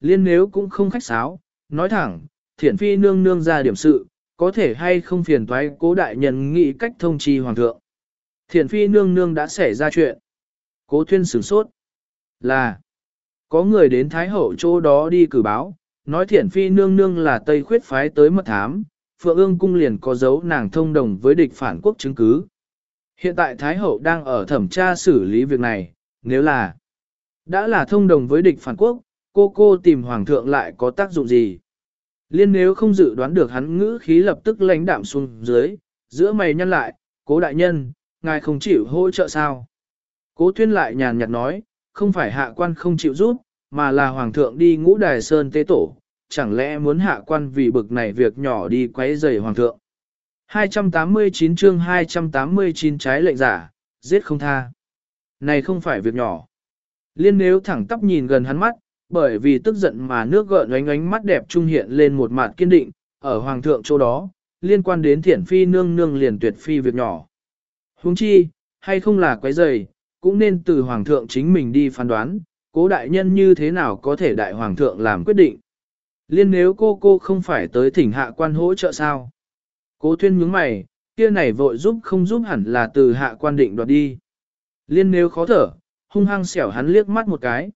liên nếu cũng không khách sáo, nói thẳng, thiện phi nương nương ra điểm sự, có thể hay không phiền toái cố đại nhân nghĩ cách thông chi hoàng thượng. Thiện phi nương nương đã xảy ra chuyện. Cố thuyên sửng sốt. Là, có người đến Thái Hậu chỗ đó đi cử báo, nói thiện phi nương nương là Tây khuyết phái tới mật thám, Phượng ương cung liền có dấu nàng thông đồng với địch phản quốc chứng cứ. Hiện tại Thái Hậu đang ở thẩm tra xử lý việc này, nếu là đã là thông đồng với địch phản quốc, cô cô tìm Hoàng thượng lại có tác dụng gì? Liên nếu không dự đoán được hắn ngữ khí lập tức lãnh đạm xuống dưới, giữa mày nhăn lại, cố đại nhân, ngài không chịu hỗ trợ sao? Cố tuyên lại nhàn nhạt nói, không phải hạ quan không chịu giúp, mà là hoàng thượng đi ngũ đài sơn tế tổ, chẳng lẽ muốn hạ quan vì bực này việc nhỏ đi quấy rầy hoàng thượng. 289 chương 289 trái lệnh giả, giết không tha. Này không phải việc nhỏ. Liên nếu thẳng tắp nhìn gần hắn mắt, bởi vì tức giận mà nước gợn ánh ánh mắt đẹp trung hiện lên một mặt kiên định, ở hoàng thượng chỗ đó, liên quan đến thiển phi nương nương liền tuyệt phi việc nhỏ. Huống chi, hay không là quấy rầy, cũng nên từ hoàng thượng chính mình đi phán đoán, cố đại nhân như thế nào có thể đại hoàng thượng làm quyết định. Liên nếu cô cô không phải tới thỉnh hạ quan hỗ trợ sao? Cố thuyên nhướng mày, kia này vội giúp không giúp hẳn là từ hạ quan định đoạt đi. Liên nếu khó thở, hung hăng xẻo hắn liếc mắt một cái.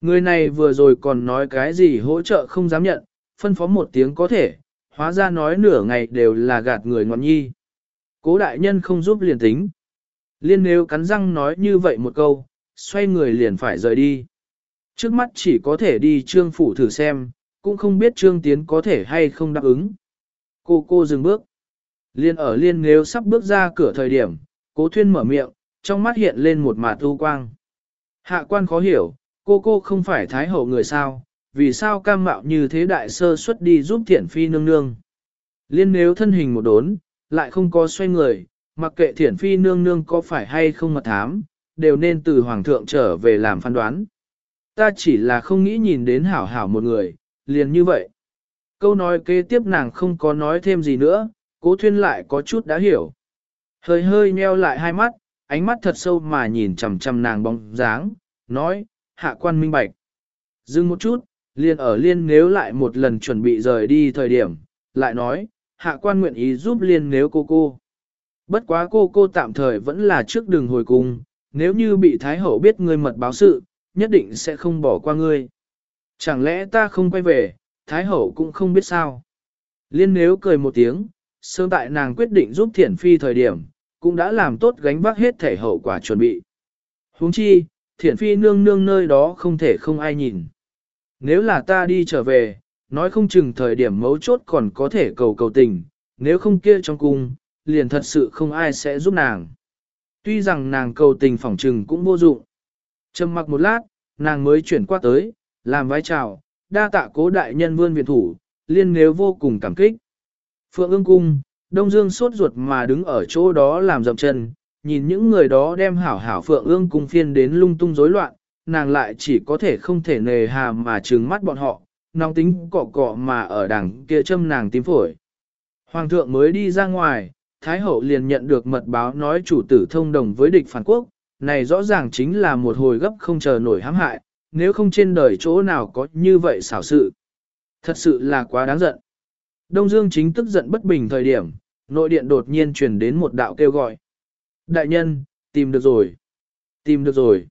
Người này vừa rồi còn nói cái gì hỗ trợ không dám nhận, phân phó một tiếng có thể, hóa ra nói nửa ngày đều là gạt người ngọn nhi. Cố đại nhân không giúp liền tính. Liên nếu cắn răng nói như vậy một câu, xoay người liền phải rời đi. Trước mắt chỉ có thể đi trương phủ thử xem, cũng không biết trương tiến có thể hay không đáp ứng. Cô cô dừng bước. Liên ở liên nếu sắp bước ra cửa thời điểm, cố thuyên mở miệng, trong mắt hiện lên một mạt u quang. Hạ quan khó hiểu, cô cô không phải thái hậu người sao, vì sao cam mạo như thế đại sơ xuất đi giúp thiện phi nương nương. Liên nếu thân hình một đốn, lại không có xoay người, mặc kệ thiện phi nương nương có phải hay không mà thám, đều nên từ hoàng thượng trở về làm phán đoán. Ta chỉ là không nghĩ nhìn đến hảo hảo một người, liền như vậy. Câu nói kế tiếp nàng không có nói thêm gì nữa, cố thuyên lại có chút đã hiểu. Hơi hơi nheo lại hai mắt, ánh mắt thật sâu mà nhìn chằm chằm nàng bóng dáng, nói, hạ quan minh bạch. Dừng một chút, liền ở liên nếu lại một lần chuẩn bị rời đi thời điểm, lại nói, hạ quan nguyện ý giúp liên nếu cô cô. Bất quá cô cô tạm thời vẫn là trước đường hồi cung, nếu như bị Thái Hậu biết ngươi mật báo sự, nhất định sẽ không bỏ qua ngươi. Chẳng lẽ ta không quay về, Thái Hậu cũng không biết sao. Liên nếu cười một tiếng, sớm tại nàng quyết định giúp thiển phi thời điểm, cũng đã làm tốt gánh vác hết thể hậu quả chuẩn bị. huống chi, thiển phi nương nương nơi đó không thể không ai nhìn. Nếu là ta đi trở về, nói không chừng thời điểm mấu chốt còn có thể cầu cầu tình, nếu không kia trong cung, liền thật sự không ai sẽ giúp nàng. Tuy rằng nàng cầu tình phỏng trừng cũng vô dụng. Trầm mặc một lát, nàng mới chuyển qua tới, làm vai chào, đa tạ cố đại nhân vươn viện thủ, liên nếu vô cùng cảm kích. Phượng ương cung, Đông Dương sốt ruột mà đứng ở chỗ đó làm dậm chân, nhìn những người đó đem hảo hảo Phượng ương cung phiên đến lung tung rối loạn, nàng lại chỉ có thể không thể nề hà mà trừng mắt bọn họ, nóng tính cọ cọ mà ở đằng kia châm nàng tím phổi. Hoàng thượng mới đi ra ngoài, Thái hậu liền nhận được mật báo nói chủ tử thông đồng với địch phản quốc, này rõ ràng chính là một hồi gấp không chờ nổi hãm hại, nếu không trên đời chỗ nào có như vậy xảo sự. Thật sự là quá đáng giận. Đông Dương chính tức giận bất bình thời điểm, nội điện đột nhiên truyền đến một đạo kêu gọi. Đại nhân, tìm được rồi. Tìm được rồi.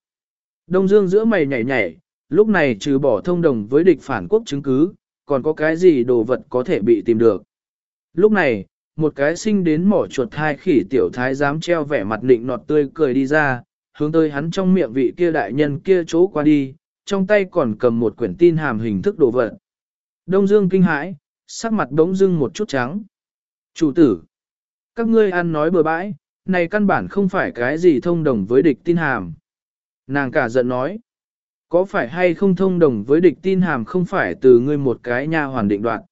Đông Dương giữa mày nhảy nhảy, lúc này trừ bỏ thông đồng với địch phản quốc chứng cứ, còn có cái gì đồ vật có thể bị tìm được. Lúc này, một cái sinh đến mỏ chuột hai khỉ tiểu thái dám treo vẻ mặt định nọt tươi cười đi ra, hướng tới hắn trong miệng vị kia đại nhân kia chỗ qua đi, trong tay còn cầm một quyển tin hàm hình thức đồ vật. Đông Dương kinh hãi, sắc mặt đống dưng một chút trắng. Chủ tử, các ngươi ăn nói bừa bãi, này căn bản không phải cái gì thông đồng với địch tin hàm. Nàng cả giận nói, có phải hay không thông đồng với địch tin hàm không phải từ ngươi một cái nha hoàn định đoạn.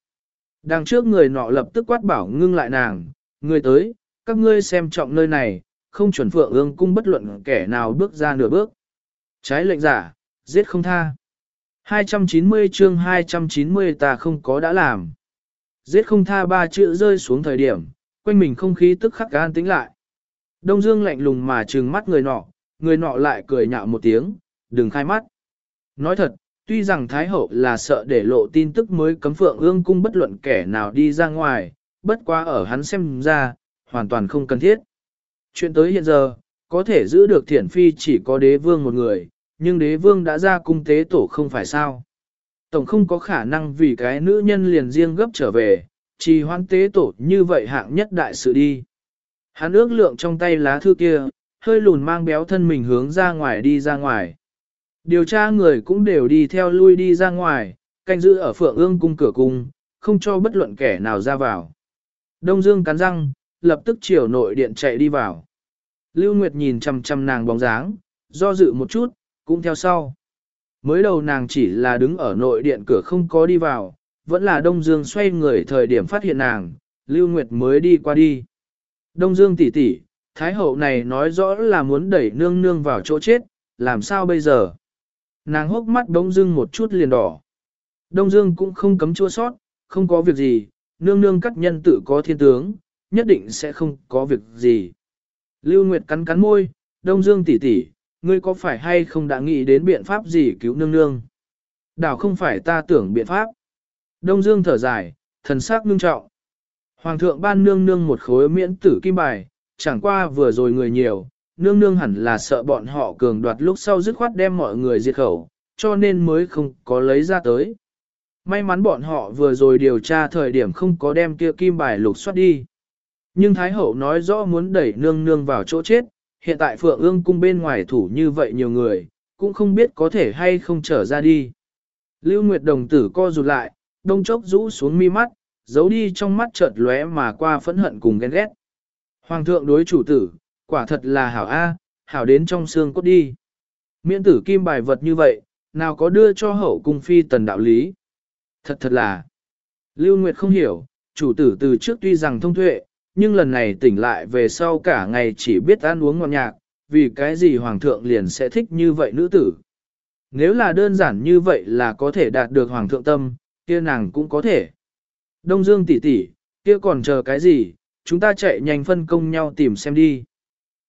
Đằng trước người nọ lập tức quát bảo ngưng lại nàng, ngươi tới, các ngươi xem trọng nơi này, không chuẩn phượng ương cung bất luận kẻ nào bước ra nửa bước. Trái lệnh giả, giết không tha. 290 chương 290 ta không có đã làm. Giết không tha ba chữ rơi xuống thời điểm, quanh mình không khí tức khắc gan tính lại. Đông Dương lạnh lùng mà trừng mắt người nọ, người nọ lại cười nhạo một tiếng, đừng khai mắt. Nói thật, Tuy rằng Thái Hậu là sợ để lộ tin tức mới cấm Phượng ương cung bất luận kẻ nào đi ra ngoài, bất quá ở hắn xem ra, hoàn toàn không cần thiết. Chuyện tới hiện giờ, có thể giữ được thiển phi chỉ có đế vương một người, nhưng đế vương đã ra cung tế tổ không phải sao. Tổng không có khả năng vì cái nữ nhân liền riêng gấp trở về, chỉ hoan tế tổ như vậy hạng nhất đại sự đi. Hắn ước lượng trong tay lá thư kia, hơi lùn mang béo thân mình hướng ra ngoài đi ra ngoài. Điều tra người cũng đều đi theo lui đi ra ngoài, canh giữ ở phượng ương cung cửa cung, không cho bất luận kẻ nào ra vào. Đông Dương cắn răng, lập tức chiều nội điện chạy đi vào. Lưu Nguyệt nhìn chằm chằm nàng bóng dáng, do dự một chút, cũng theo sau. Mới đầu nàng chỉ là đứng ở nội điện cửa không có đi vào, vẫn là Đông Dương xoay người thời điểm phát hiện nàng, Lưu Nguyệt mới đi qua đi. Đông Dương tỷ tỷ, Thái hậu này nói rõ là muốn đẩy nương nương vào chỗ chết, làm sao bây giờ? Nàng hốc mắt Đông Dương một chút liền đỏ. Đông Dương cũng không cấm chua sót, không có việc gì, nương nương cắt nhân tự có thiên tướng, nhất định sẽ không có việc gì. Lưu Nguyệt cắn cắn môi, Đông Dương tỷ tỷ, ngươi có phải hay không đã nghĩ đến biện pháp gì cứu nương nương? Đảo không phải ta tưởng biện pháp. Đông Dương thở dài, thần sắc ngưng trọng. Hoàng thượng ban nương nương một khối miễn tử kim bài, chẳng qua vừa rồi người nhiều, nương nương hẳn là sợ bọn họ cường đoạt lúc sau dứt khoát đem mọi người diệt khẩu, cho nên mới không có lấy ra tới. May mắn bọn họ vừa rồi điều tra thời điểm không có đem kia kim bài lục soát đi. Nhưng Thái Hậu nói rõ muốn đẩy nương nương vào chỗ chết, hiện tại Phượng ương cung bên ngoài thủ như vậy nhiều người, cũng không biết có thể hay không trở ra đi. Lưu Nguyệt đồng tử co rụt lại, đông chốc rũ xuống mi mắt, giấu đi trong mắt chợt lóe mà qua phẫn hận cùng ghen ghét. Hoàng thượng đối chủ tử, quả thật là hảo A, hảo đến trong xương cốt đi. Miễn tử kim bài vật như vậy, nào có đưa cho hậu cung phi tần đạo lý. Thật thật là, Lưu Nguyệt không hiểu, chủ tử từ trước tuy rằng thông tuệ, nhưng lần này tỉnh lại về sau cả ngày chỉ biết ăn uống ngọt nhạc, vì cái gì hoàng thượng liền sẽ thích như vậy nữ tử. Nếu là đơn giản như vậy là có thể đạt được hoàng thượng tâm, kia nàng cũng có thể. Đông Dương tỷ tỷ, kia còn chờ cái gì, chúng ta chạy nhanh phân công nhau tìm xem đi.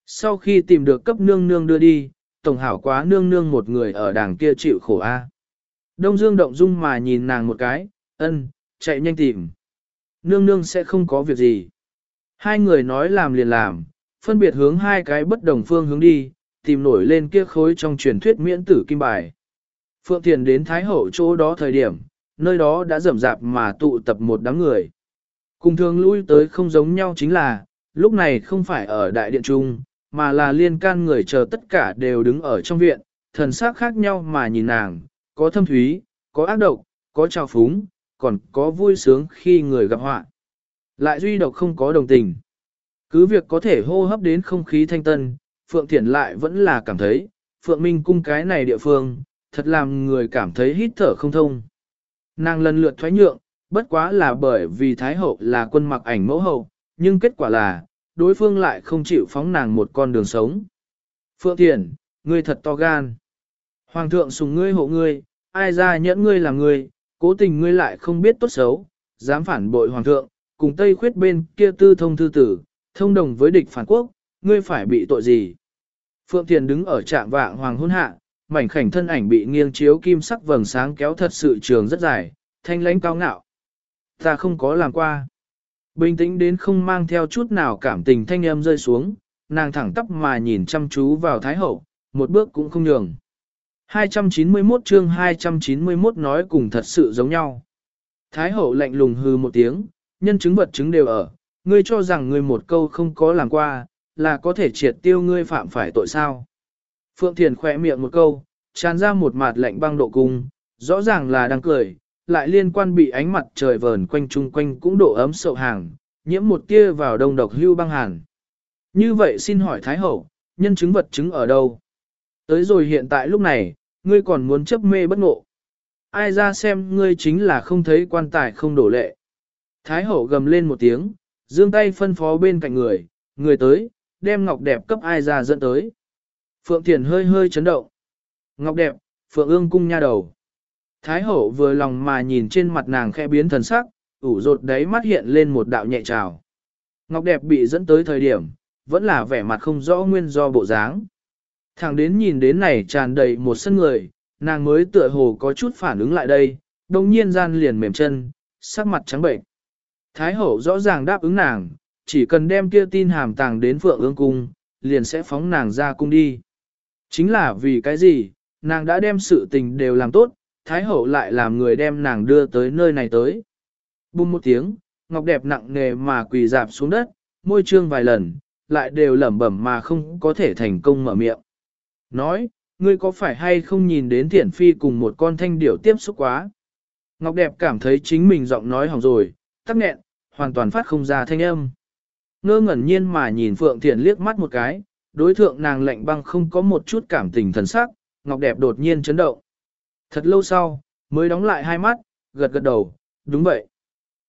Sau khi tìm được cấp nương nương đưa đi, tổng hảo quá nương nương một người ở đàng kia chịu khổ a. Đông Dương động dung mà nhìn nàng một cái, ân, chạy nhanh tìm. Nương nương sẽ không có việc gì. Hai người nói làm liền làm, phân biệt hướng hai cái bất đồng phương hướng đi, tìm nổi lên kia khối trong truyền thuyết miễn tử kim bài. Phượng Thiền đến Thái Hậu chỗ đó thời điểm, nơi đó đã rầm rạp mà tụ tập một đám người. Cùng thường lui tới không giống nhau chính là, lúc này không phải ở đại điện trung, mà là liên can người chờ tất cả đều đứng ở trong viện, thần sắc khác nhau mà nhìn nàng, có thâm thúy, có ác độc, có trào phúng, còn có vui sướng khi người gặp họa. Lại duy độc không có đồng tình. Cứ việc có thể hô hấp đến không khí thanh tân, Phượng Thiển lại vẫn là cảm thấy, Phượng Minh cung cái này địa phương, thật làm người cảm thấy hít thở không thông. Nàng lần lượt thoái nhượng, bất quá là bởi vì Thái Hậu là quân mặc ảnh mẫu hậu, nhưng kết quả là, đối phương lại không chịu phóng nàng một con đường sống. Phượng Thiển, ngươi thật to gan. Hoàng thượng sùng ngươi hộ ngươi, ai ra nhẫn ngươi là ngươi, cố tình ngươi lại không biết tốt xấu, dám phản bội hoàng thượng, cùng Tây khuyết bên kia tư thông thư tử, thông đồng với địch phản quốc, ngươi phải bị tội gì? Phượng Thiền đứng ở trạm vạng hoàng hôn hạ, mảnh khảnh thân ảnh bị nghiêng chiếu kim sắc vầng sáng kéo thật sự trường rất dài, thanh lãnh cao ngạo. Ta không có làm qua. Bình tĩnh đến không mang theo chút nào cảm tình thanh âm rơi xuống, nàng thẳng tắp mà nhìn chăm chú vào Thái Hậu, một bước cũng không nhường. 291 chương 291 nói cùng thật sự giống nhau. Thái Hậu lạnh lùng hư một tiếng, nhân chứng vật chứng đều ở, ngươi cho rằng ngươi một câu không có làm qua, là có thể triệt tiêu ngươi phạm phải tội sao. Phượng Thiền khỏe miệng một câu, tràn ra một mặt lạnh băng độ cung, rõ ràng là đang cười, lại liên quan bị ánh mặt trời vờn quanh chung quanh cũng độ ấm sậu hàng, nhiễm một tia vào đông độc hưu băng hàn. Như vậy xin hỏi Thái Hậu, nhân chứng vật chứng ở đâu? Tới rồi hiện tại lúc này, ngươi còn muốn chấp mê bất ngộ. Ai ra xem ngươi chính là không thấy quan tài không đổ lệ. Thái hậu gầm lên một tiếng, dương tay phân phó bên cạnh người, người tới, đem ngọc đẹp cấp ai ra dẫn tới. Phượng Thiền hơi hơi chấn động. Ngọc đẹp, Phượng ương cung nha đầu. Thái hậu vừa lòng mà nhìn trên mặt nàng khẽ biến thần sắc, ủ rột đấy mắt hiện lên một đạo nhẹ trào. Ngọc đẹp bị dẫn tới thời điểm, vẫn là vẻ mặt không rõ nguyên do bộ dáng. Thẳng đến nhìn đến này tràn đầy một sân người, nàng mới tựa hồ có chút phản ứng lại đây, đồng nhiên gian liền mềm chân, sắc mặt trắng bệnh. Thái hậu rõ ràng đáp ứng nàng, chỉ cần đem kia tin hàm tàng đến phượng ương cung, liền sẽ phóng nàng ra cung đi. Chính là vì cái gì, nàng đã đem sự tình đều làm tốt, Thái hậu lại làm người đem nàng đưa tới nơi này tới. Bùm một tiếng, ngọc đẹp nặng nề mà quỳ dạp xuống đất, môi trương vài lần, lại đều lẩm bẩm mà không có thể thành công mở miệng. Nói, ngươi có phải hay không nhìn đến thiển phi cùng một con thanh điểu tiếp xúc quá? Ngọc đẹp cảm thấy chính mình giọng nói hỏng rồi, tắc nghẹn, hoàn toàn phát không ra thanh âm. Ngơ ngẩn nhiên mà nhìn Phượng Thiển liếc mắt một cái, đối thượng nàng lạnh băng không có một chút cảm tình thần sắc, Ngọc đẹp đột nhiên chấn động. Thật lâu sau, mới đóng lại hai mắt, gật gật đầu, đúng vậy.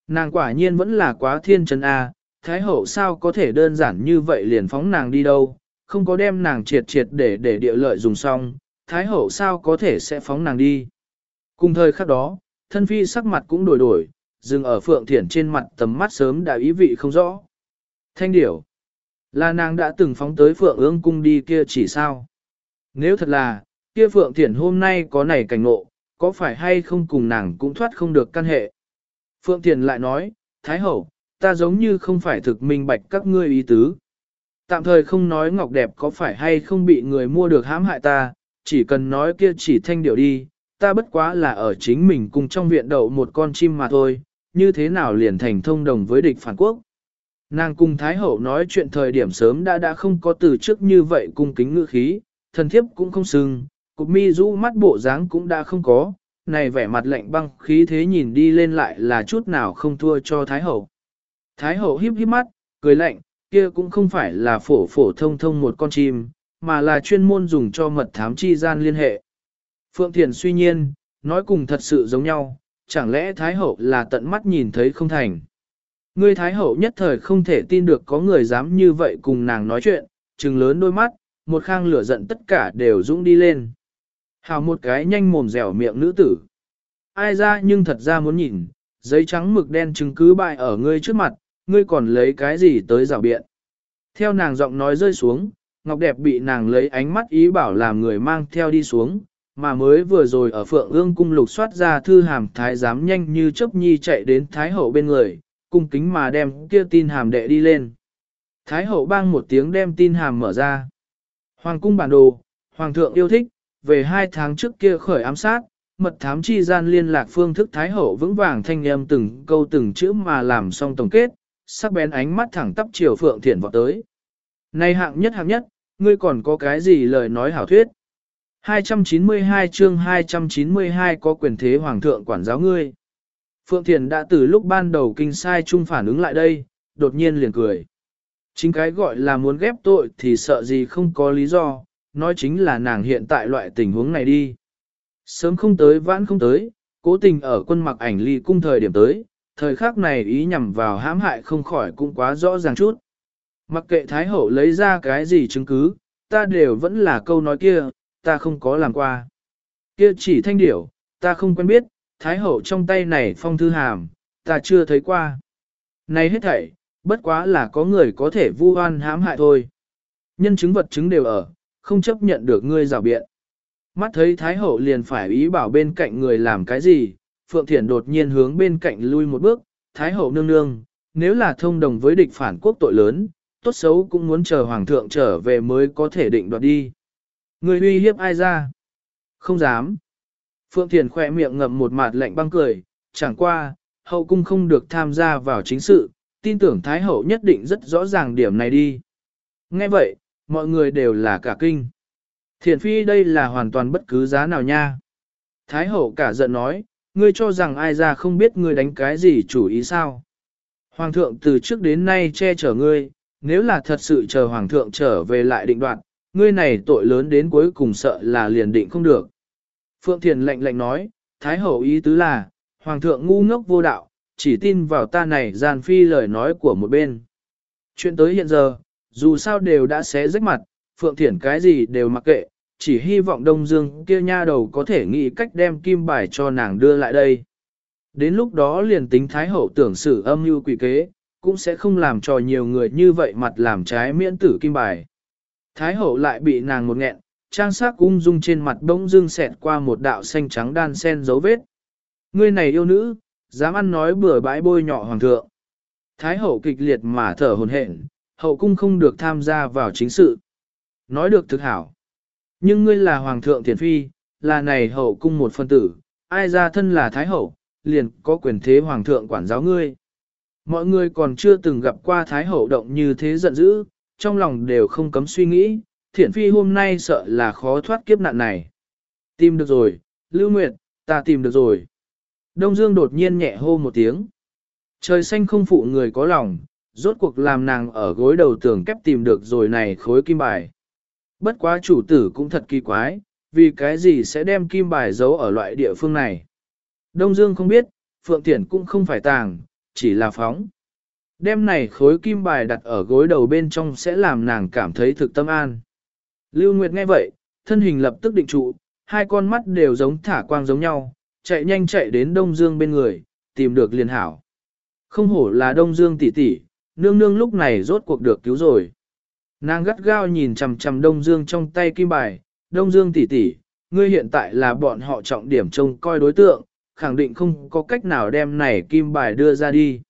Nàng quả nhiên vẫn là quá thiên chân A, Thái hậu sao có thể đơn giản như vậy liền phóng nàng đi đâu, không có đem nàng triệt triệt để để địa lợi dùng xong, Thái hậu sao có thể sẽ phóng nàng đi. Cùng thời khắc đó, thân phi sắc mặt cũng đổi đổi, dừng ở phượng thiển trên mặt tầm mắt sớm đã ý vị không rõ. Thanh điểu, là nàng đã từng phóng tới phượng ương cung đi kia chỉ sao. Nếu thật là, kia phượng thiển hôm nay có nảy cảnh ngộ, có phải hay không cùng nàng cũng thoát không được căn hệ. Phượng thiển lại nói, Thái hậu, ta giống như không phải thực minh bạch các ngươi ý tứ. Tạm thời không nói ngọc đẹp có phải hay không bị người mua được hãm hại ta, chỉ cần nói kia chỉ thanh điệu đi, ta bất quá là ở chính mình cùng trong viện đậu một con chim mà thôi, như thế nào liền thành thông đồng với địch phản quốc. Nàng cùng Thái Hậu nói chuyện thời điểm sớm đã đã không có từ trước như vậy cung kính ngữ khí, thần thiếp cũng không sưng, cục mi rũ mắt bộ dáng cũng đã không có, này vẻ mặt lạnh băng khí thế nhìn đi lên lại là chút nào không thua cho Thái Hậu. Thái hậu híp híp mắt, cười lạnh, kia cũng không phải là phổ phổ thông thông một con chim, mà là chuyên môn dùng cho mật thám chi gian liên hệ. Phượng Thiền suy nhiên, nói cùng thật sự giống nhau, chẳng lẽ Thái hậu là tận mắt nhìn thấy không thành. Ngươi Thái hậu nhất thời không thể tin được có người dám như vậy cùng nàng nói chuyện, trừng lớn đôi mắt, một khang lửa giận tất cả đều dũng đi lên. Hào một cái nhanh mồm dẻo miệng nữ tử. Ai ra nhưng thật ra muốn nhìn, giấy trắng mực đen chứng cứ bại ở ngươi trước mặt, ngươi còn lấy cái gì tới rào biện. Theo nàng giọng nói rơi xuống, Ngọc Đẹp bị nàng lấy ánh mắt ý bảo làm người mang theo đi xuống, mà mới vừa rồi ở phượng ương cung lục soát ra thư hàm thái giám nhanh như chớp nhi chạy đến thái hậu bên người, cung kính mà đem kia tin hàm đệ đi lên. Thái hậu bang một tiếng đem tin hàm mở ra. Hoàng cung bản đồ, hoàng thượng yêu thích, về hai tháng trước kia khởi ám sát, mật thám chi gian liên lạc phương thức thái hậu vững vàng thanh âm từng câu từng chữ mà làm xong tổng kết, sắc bén ánh mắt thẳng tắp chiều Phượng Thiển vọt tới. Này hạng nhất hạng nhất, ngươi còn có cái gì lời nói hảo thuyết? 292 chương 292 có quyền thế hoàng thượng quản giáo ngươi. Phượng Thiền đã từ lúc ban đầu kinh sai chung phản ứng lại đây, đột nhiên liền cười. Chính cái gọi là muốn ghép tội thì sợ gì không có lý do, nói chính là nàng hiện tại loại tình huống này đi. Sớm không tới vãn không tới, cố tình ở quân mặc ảnh ly cung thời điểm tới, thời khắc này ý nhằm vào hãm hại không khỏi cũng quá rõ ràng chút. Mặc kệ Thái Hậu lấy ra cái gì chứng cứ, ta đều vẫn là câu nói kia, ta không có làm qua. Kia chỉ thanh điểu, ta không quen biết, Thái Hậu trong tay này phong thư hàm, ta chưa thấy qua. Này hết thảy, bất quá là có người có thể vu oan hãm hại thôi. Nhân chứng vật chứng đều ở, không chấp nhận được ngươi rào biện. Mắt thấy Thái Hậu liền phải ý bảo bên cạnh người làm cái gì, Phượng Thiển đột nhiên hướng bên cạnh lui một bước, Thái hậu nương nương, nếu là thông đồng với địch phản quốc tội lớn, tốt xấu cũng muốn chờ Hoàng thượng trở về mới có thể định đoạt đi. Người uy hiếp ai ra? Không dám. Phượng Thiền khỏe miệng ngậm một mặt lạnh băng cười, chẳng qua, hậu cung không được tham gia vào chính sự, tin tưởng Thái hậu nhất định rất rõ ràng điểm này đi. Nghe vậy, mọi người đều là cả kinh. Thiền phi đây là hoàn toàn bất cứ giá nào nha. Thái hậu cả giận nói, ngươi cho rằng ai ra không biết ngươi đánh cái gì chủ ý sao. Hoàng thượng từ trước đến nay che chở ngươi, nếu là thật sự chờ hoàng thượng trở về lại định đoạt, ngươi này tội lớn đến cuối cùng sợ là liền định không được. Phượng Thiền lệnh lệnh nói, Thái hậu ý tứ là, hoàng thượng ngu ngốc vô đạo, chỉ tin vào ta này gian phi lời nói của một bên. Chuyện tới hiện giờ, dù sao đều đã xé rách mặt, Phượng Thiển cái gì đều mặc kệ, chỉ hy vọng Đông Dương kia nha đầu có thể nghĩ cách đem kim bài cho nàng đưa lại đây. Đến lúc đó liền tính Thái Hậu tưởng xử âm mưu quỷ kế, cũng sẽ không làm cho nhiều người như vậy mặt làm trái miễn tử kim bài. Thái Hậu lại bị nàng một nghẹn, trang sắc ung dung trên mặt bỗng dưng xẹt qua một đạo xanh trắng đan sen dấu vết. Ngươi này yêu nữ, dám ăn nói bừa bãi bôi nhọ hoàng thượng. Thái hậu kịch liệt mà thở hồn hển, hậu cung không được tham gia vào chính sự. Nói được thực hảo. Nhưng ngươi là hoàng thượng thiền phi, là này hậu cung một phân tử, ai ra thân là thái hậu, liền có quyền thế hoàng thượng quản giáo ngươi. Mọi người còn chưa từng gặp qua thái hậu động như thế giận dữ, trong lòng đều không cấm suy nghĩ, thiện phi hôm nay sợ là khó thoát kiếp nạn này. Tìm được rồi, Lưu Nguyệt, ta tìm được rồi. Đông Dương đột nhiên nhẹ hô một tiếng. Trời xanh không phụ người có lòng, rốt cuộc làm nàng ở gối đầu tường kép tìm được rồi này khối kim bài. Bất quá chủ tử cũng thật kỳ quái, vì cái gì sẽ đem kim bài giấu ở loại địa phương này. Đông Dương không biết, Phượng Thiển cũng không phải tàng, chỉ là phóng. Đem này khối kim bài đặt ở gối đầu bên trong sẽ làm nàng cảm thấy thực tâm an. Lưu Nguyệt nghe vậy, thân hình lập tức định trụ, hai con mắt đều giống thả quang giống nhau, chạy nhanh chạy đến Đông Dương bên người, tìm được liền hảo. Không hổ là Đông Dương tỷ tỷ, nương nương lúc này rốt cuộc được cứu rồi. Nàng gắt gao nhìn chằm chằm Đông Dương trong tay kim bài, Đông Dương tỷ tỷ, ngươi hiện tại là bọn họ trọng điểm trông coi đối tượng, khẳng định không có cách nào đem này kim bài đưa ra đi.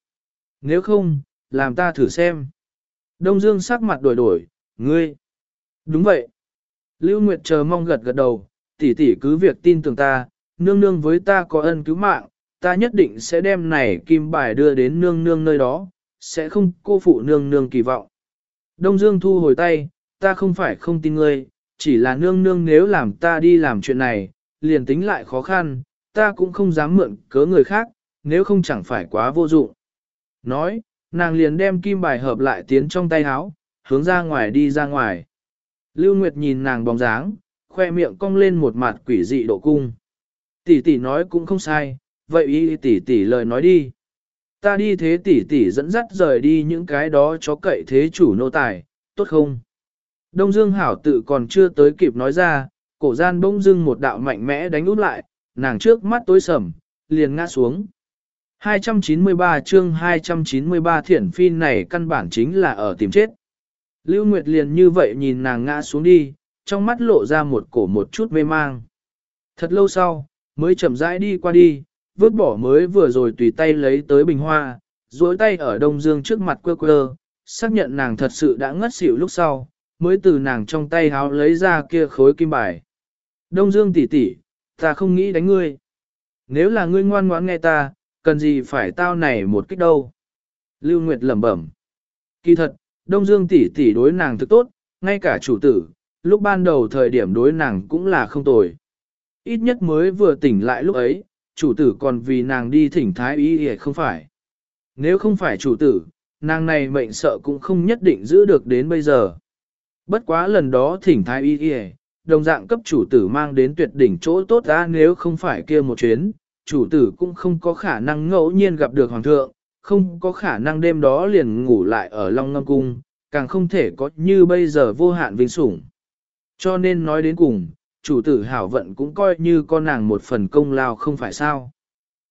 Nếu không, làm ta thử xem. Đông Dương sắc mặt đổi đổi, ngươi. Đúng vậy. Lưu Nguyệt chờ mong gật gật đầu, tỷ tỷ cứ việc tin tưởng ta, nương nương với ta có ân cứu mạng, ta nhất định sẽ đem này kim bài đưa đến nương nương nơi đó, sẽ không cô phụ nương nương kỳ vọng. Đông Dương thu hồi tay, ta không phải không tin ngươi, chỉ là nương nương nếu làm ta đi làm chuyện này, liền tính lại khó khăn, ta cũng không dám mượn cớ người khác, nếu không chẳng phải quá vô dụng. Nói, nàng liền đem kim bài hợp lại tiến trong tay áo, hướng ra ngoài đi ra ngoài. Lưu Nguyệt nhìn nàng bóng dáng, khoe miệng cong lên một mặt quỷ dị độ cung. Tỷ tỷ nói cũng không sai, vậy y tỷ tỷ lời nói đi. Ta đi thế tỷ tỷ dẫn dắt rời đi những cái đó chó cậy thế chủ nô tài, tốt không? Đông Dương Hảo tự còn chưa tới kịp nói ra, cổ gian bỗng dưng một đạo mạnh mẽ đánh út lại, nàng trước mắt tối sầm, liền ngã xuống. 293 chương 293 thiển phi này căn bản chính là ở tìm chết. Lưu Nguyệt liền như vậy nhìn nàng ngã xuống đi, trong mắt lộ ra một cổ một chút mê mang. Thật lâu sau, mới chậm rãi đi qua đi, vứt bỏ mới vừa rồi tùy tay lấy tới bình hoa, duỗi tay ở Đông Dương trước mặt quơ quơ, xác nhận nàng thật sự đã ngất xỉu lúc sau, mới từ nàng trong tay háo lấy ra kia khối kim bài. Đông Dương tỷ tỷ, ta không nghĩ đánh ngươi. Nếu là ngươi ngoan ngoãn nghe ta, cần gì phải tao này một kích đâu. Lưu Nguyệt lẩm bẩm. Kỳ thật, Đông Dương tỷ tỷ đối nàng thực tốt, ngay cả chủ tử, lúc ban đầu thời điểm đối nàng cũng là không tồi. Ít nhất mới vừa tỉnh lại lúc ấy, chủ tử còn vì nàng đi thỉnh thái y thì không phải. Nếu không phải chủ tử, nàng này mệnh sợ cũng không nhất định giữ được đến bây giờ. Bất quá lần đó thỉnh thái y y, đồng dạng cấp chủ tử mang đến tuyệt đỉnh chỗ tốt ra nếu không phải kia một chuyến, chủ tử cũng không có khả năng ngẫu nhiên gặp được hoàng thượng, không có khả năng đêm đó liền ngủ lại ở Long Ngâm Cung, càng không thể có như bây giờ vô hạn vinh sủng. Cho nên nói đến cùng, chủ tử hảo vận cũng coi như con nàng một phần công lao không phải sao.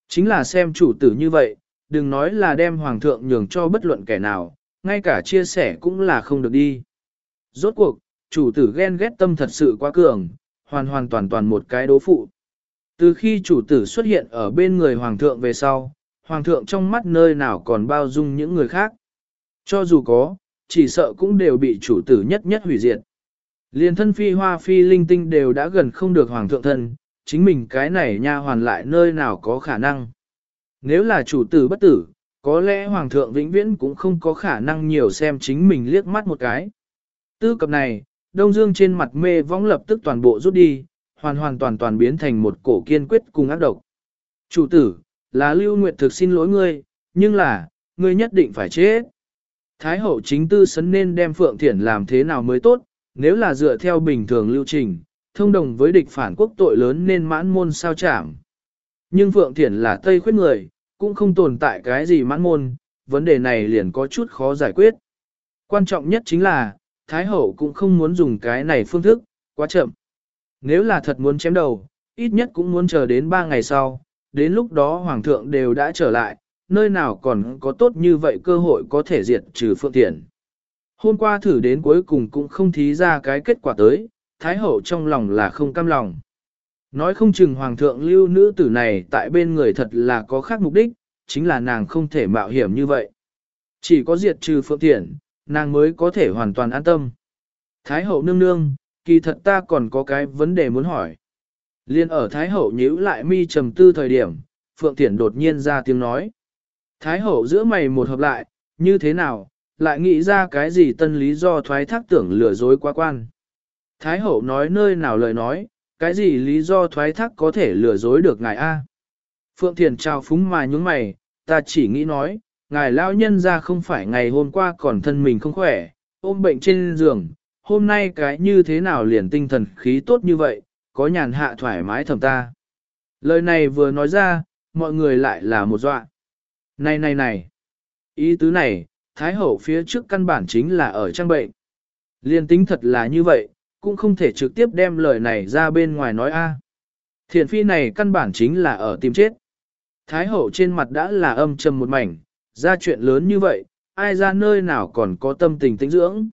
Chính là xem chủ tử như vậy, đừng nói là đem hoàng thượng nhường cho bất luận kẻ nào, ngay cả chia sẻ cũng là không được đi. Rốt cuộc, chủ tử ghen ghét tâm thật sự quá cường, hoàn hoàn toàn toàn một cái đố phụ. Từ khi chủ tử xuất hiện ở bên người hoàng thượng về sau, hoàng thượng trong mắt nơi nào còn bao dung những người khác. Cho dù có, chỉ sợ cũng đều bị chủ tử nhất nhất hủy diệt. Liên thân phi hoa phi linh tinh đều đã gần không được hoàng thượng thân, chính mình cái này nha hoàn lại nơi nào có khả năng. Nếu là chủ tử bất tử, có lẽ hoàng thượng vĩnh viễn cũng không có khả năng nhiều xem chính mình liếc mắt một cái. Tư cập này, Đông Dương trên mặt mê vong lập tức toàn bộ rút đi, hoàn hoàn toàn toàn biến thành một cổ kiên quyết cùng ác độc. Chủ tử, là Lưu Nguyệt thực xin lỗi ngươi, nhưng là, ngươi nhất định phải chết. Thái hậu chính tư sấn nên đem Phượng Thiển làm thế nào mới tốt, nếu là dựa theo bình thường lưu trình, thông đồng với địch phản quốc tội lớn nên mãn môn sao chảm. Nhưng Phượng Thiển là Tây khuyết người, cũng không tồn tại cái gì mãn môn, vấn đề này liền có chút khó giải quyết. Quan trọng nhất chính là, Thái Hậu cũng không muốn dùng cái này phương thức, quá chậm. Nếu là thật muốn chém đầu, ít nhất cũng muốn chờ đến 3 ngày sau, đến lúc đó Hoàng thượng đều đã trở lại, nơi nào còn có tốt như vậy cơ hội có thể diệt trừ Phượng tiện. Hôm qua thử đến cuối cùng cũng không thí ra cái kết quả tới, Thái Hậu trong lòng là không cam lòng. Nói không chừng Hoàng thượng lưu nữ tử này tại bên người thật là có khác mục đích, chính là nàng không thể mạo hiểm như vậy. Chỉ có diệt trừ phượng tiện, nàng mới có thể hoàn toàn an tâm. Thái Hậu nương nương, kỳ thật ta còn có cái vấn đề muốn hỏi. Liên ở Thái Hậu nhíu lại mi trầm tư thời điểm, Phượng Thiển đột nhiên ra tiếng nói. Thái Hậu giữa mày một hợp lại, như thế nào, lại nghĩ ra cái gì tân lý do thoái thác tưởng lừa dối quá quan. Thái Hậu nói nơi nào lời nói, cái gì lý do thoái thác có thể lừa dối được ngài A. Phượng Thiền trao phúng mà nhúng mày, ta chỉ nghĩ nói, ngài lao nhân ra không phải ngày hôm qua còn thân mình không khỏe, ôm bệnh trên giường, hôm nay cái như thế nào liền tinh thần khí tốt như vậy, có nhàn hạ thoải mái thầm ta. Lời này vừa nói ra, mọi người lại là một dọa. Này này này, ý tứ này, Thái Hậu phía trước căn bản chính là ở trang bệnh. Liên tính thật là như vậy, cũng không thể trực tiếp đem lời này ra bên ngoài nói a. Thiện phi này căn bản chính là ở tìm chết. Thái Hậu trên mặt đã là âm trầm một mảnh, ra chuyện lớn như vậy, ai ra nơi nào còn có tâm tình tĩnh dưỡng.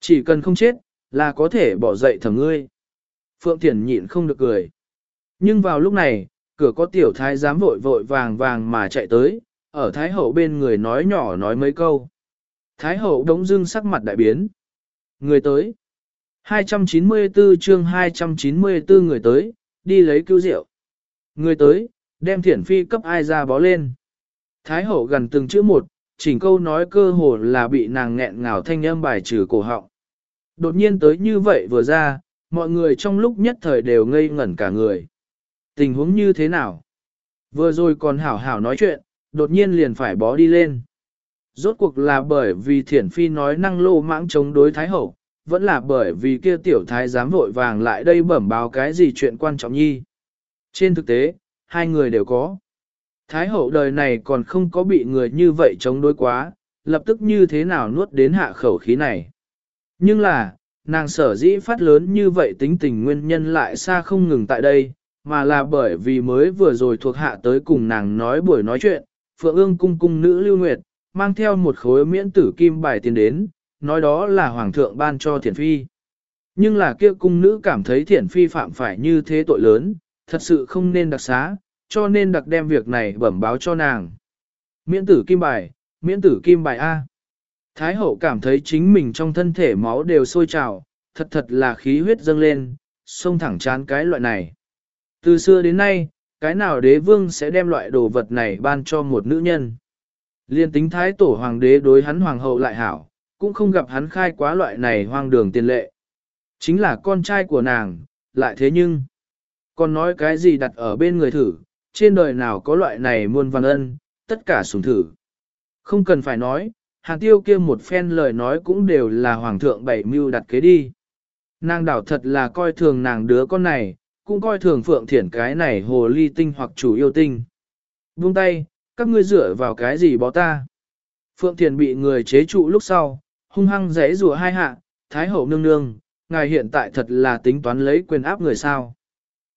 Chỉ cần không chết, là có thể bỏ dậy thầm ngươi. Phượng Thiển nhịn không được cười. Nhưng vào lúc này, cửa có tiểu thái giám vội vội vàng vàng mà chạy tới, ở thái hậu bên người nói nhỏ nói mấy câu. Thái hậu đống dưng sắc mặt đại biến. Người tới. 294 chương 294 người tới, đi lấy cứu rượu. Người tới, đem thiển phi cấp ai ra bó lên. Thái hậu gần từng chữ một, chỉnh câu nói cơ hồ là bị nàng nghẹn ngào thanh âm bài trừ cổ họng. Đột nhiên tới như vậy vừa ra, mọi người trong lúc nhất thời đều ngây ngẩn cả người. Tình huống như thế nào? Vừa rồi còn hảo hảo nói chuyện, đột nhiên liền phải bó đi lên. Rốt cuộc là bởi vì thiển phi nói năng lô mãng chống đối thái hậu, vẫn là bởi vì kia tiểu thái dám vội vàng lại đây bẩm báo cái gì chuyện quan trọng nhi. Trên thực tế, hai người đều có. Thái hậu đời này còn không có bị người như vậy chống đối quá, lập tức như thế nào nuốt đến hạ khẩu khí này. Nhưng là, nàng sở dĩ phát lớn như vậy tính tình nguyên nhân lại xa không ngừng tại đây, mà là bởi vì mới vừa rồi thuộc hạ tới cùng nàng nói buổi nói chuyện, Phượng ương cung cung nữ lưu nguyệt, mang theo một khối miễn tử kim bài tiền đến, nói đó là hoàng thượng ban cho thiển phi. Nhưng là kia cung nữ cảm thấy thiển phi phạm phải như thế tội lớn, thật sự không nên đặc xá, cho nên đặc đem việc này bẩm báo cho nàng. Miễn tử kim bài, miễn tử kim bài A. Thái hậu cảm thấy chính mình trong thân thể máu đều sôi trào, thật thật là khí huyết dâng lên, xông thẳng chán cái loại này. Từ xưa đến nay, cái nào đế vương sẽ đem loại đồ vật này ban cho một nữ nhân. Liên tính thái tổ hoàng đế đối hắn hoàng hậu lại hảo, cũng không gặp hắn khai quá loại này hoang đường tiền lệ. Chính là con trai của nàng, lại thế nhưng, còn nói cái gì đặt ở bên người thử, trên đời nào có loại này muôn văn ân, tất cả sùng thử. Không cần phải nói, hàn tiêu kia một phen lời nói cũng đều là hoàng thượng bảy mưu đặt kế đi. Nàng đảo thật là coi thường nàng đứa con này, cũng coi thường phượng thiển cái này hồ ly tinh hoặc chủ yêu tinh. Buông tay, các ngươi dựa vào cái gì bó ta. Phượng thiển bị người chế trụ lúc sau, hung hăng rẽ rùa hai hạ, thái hậu nương nương, ngài hiện tại thật là tính toán lấy quyền áp người sao.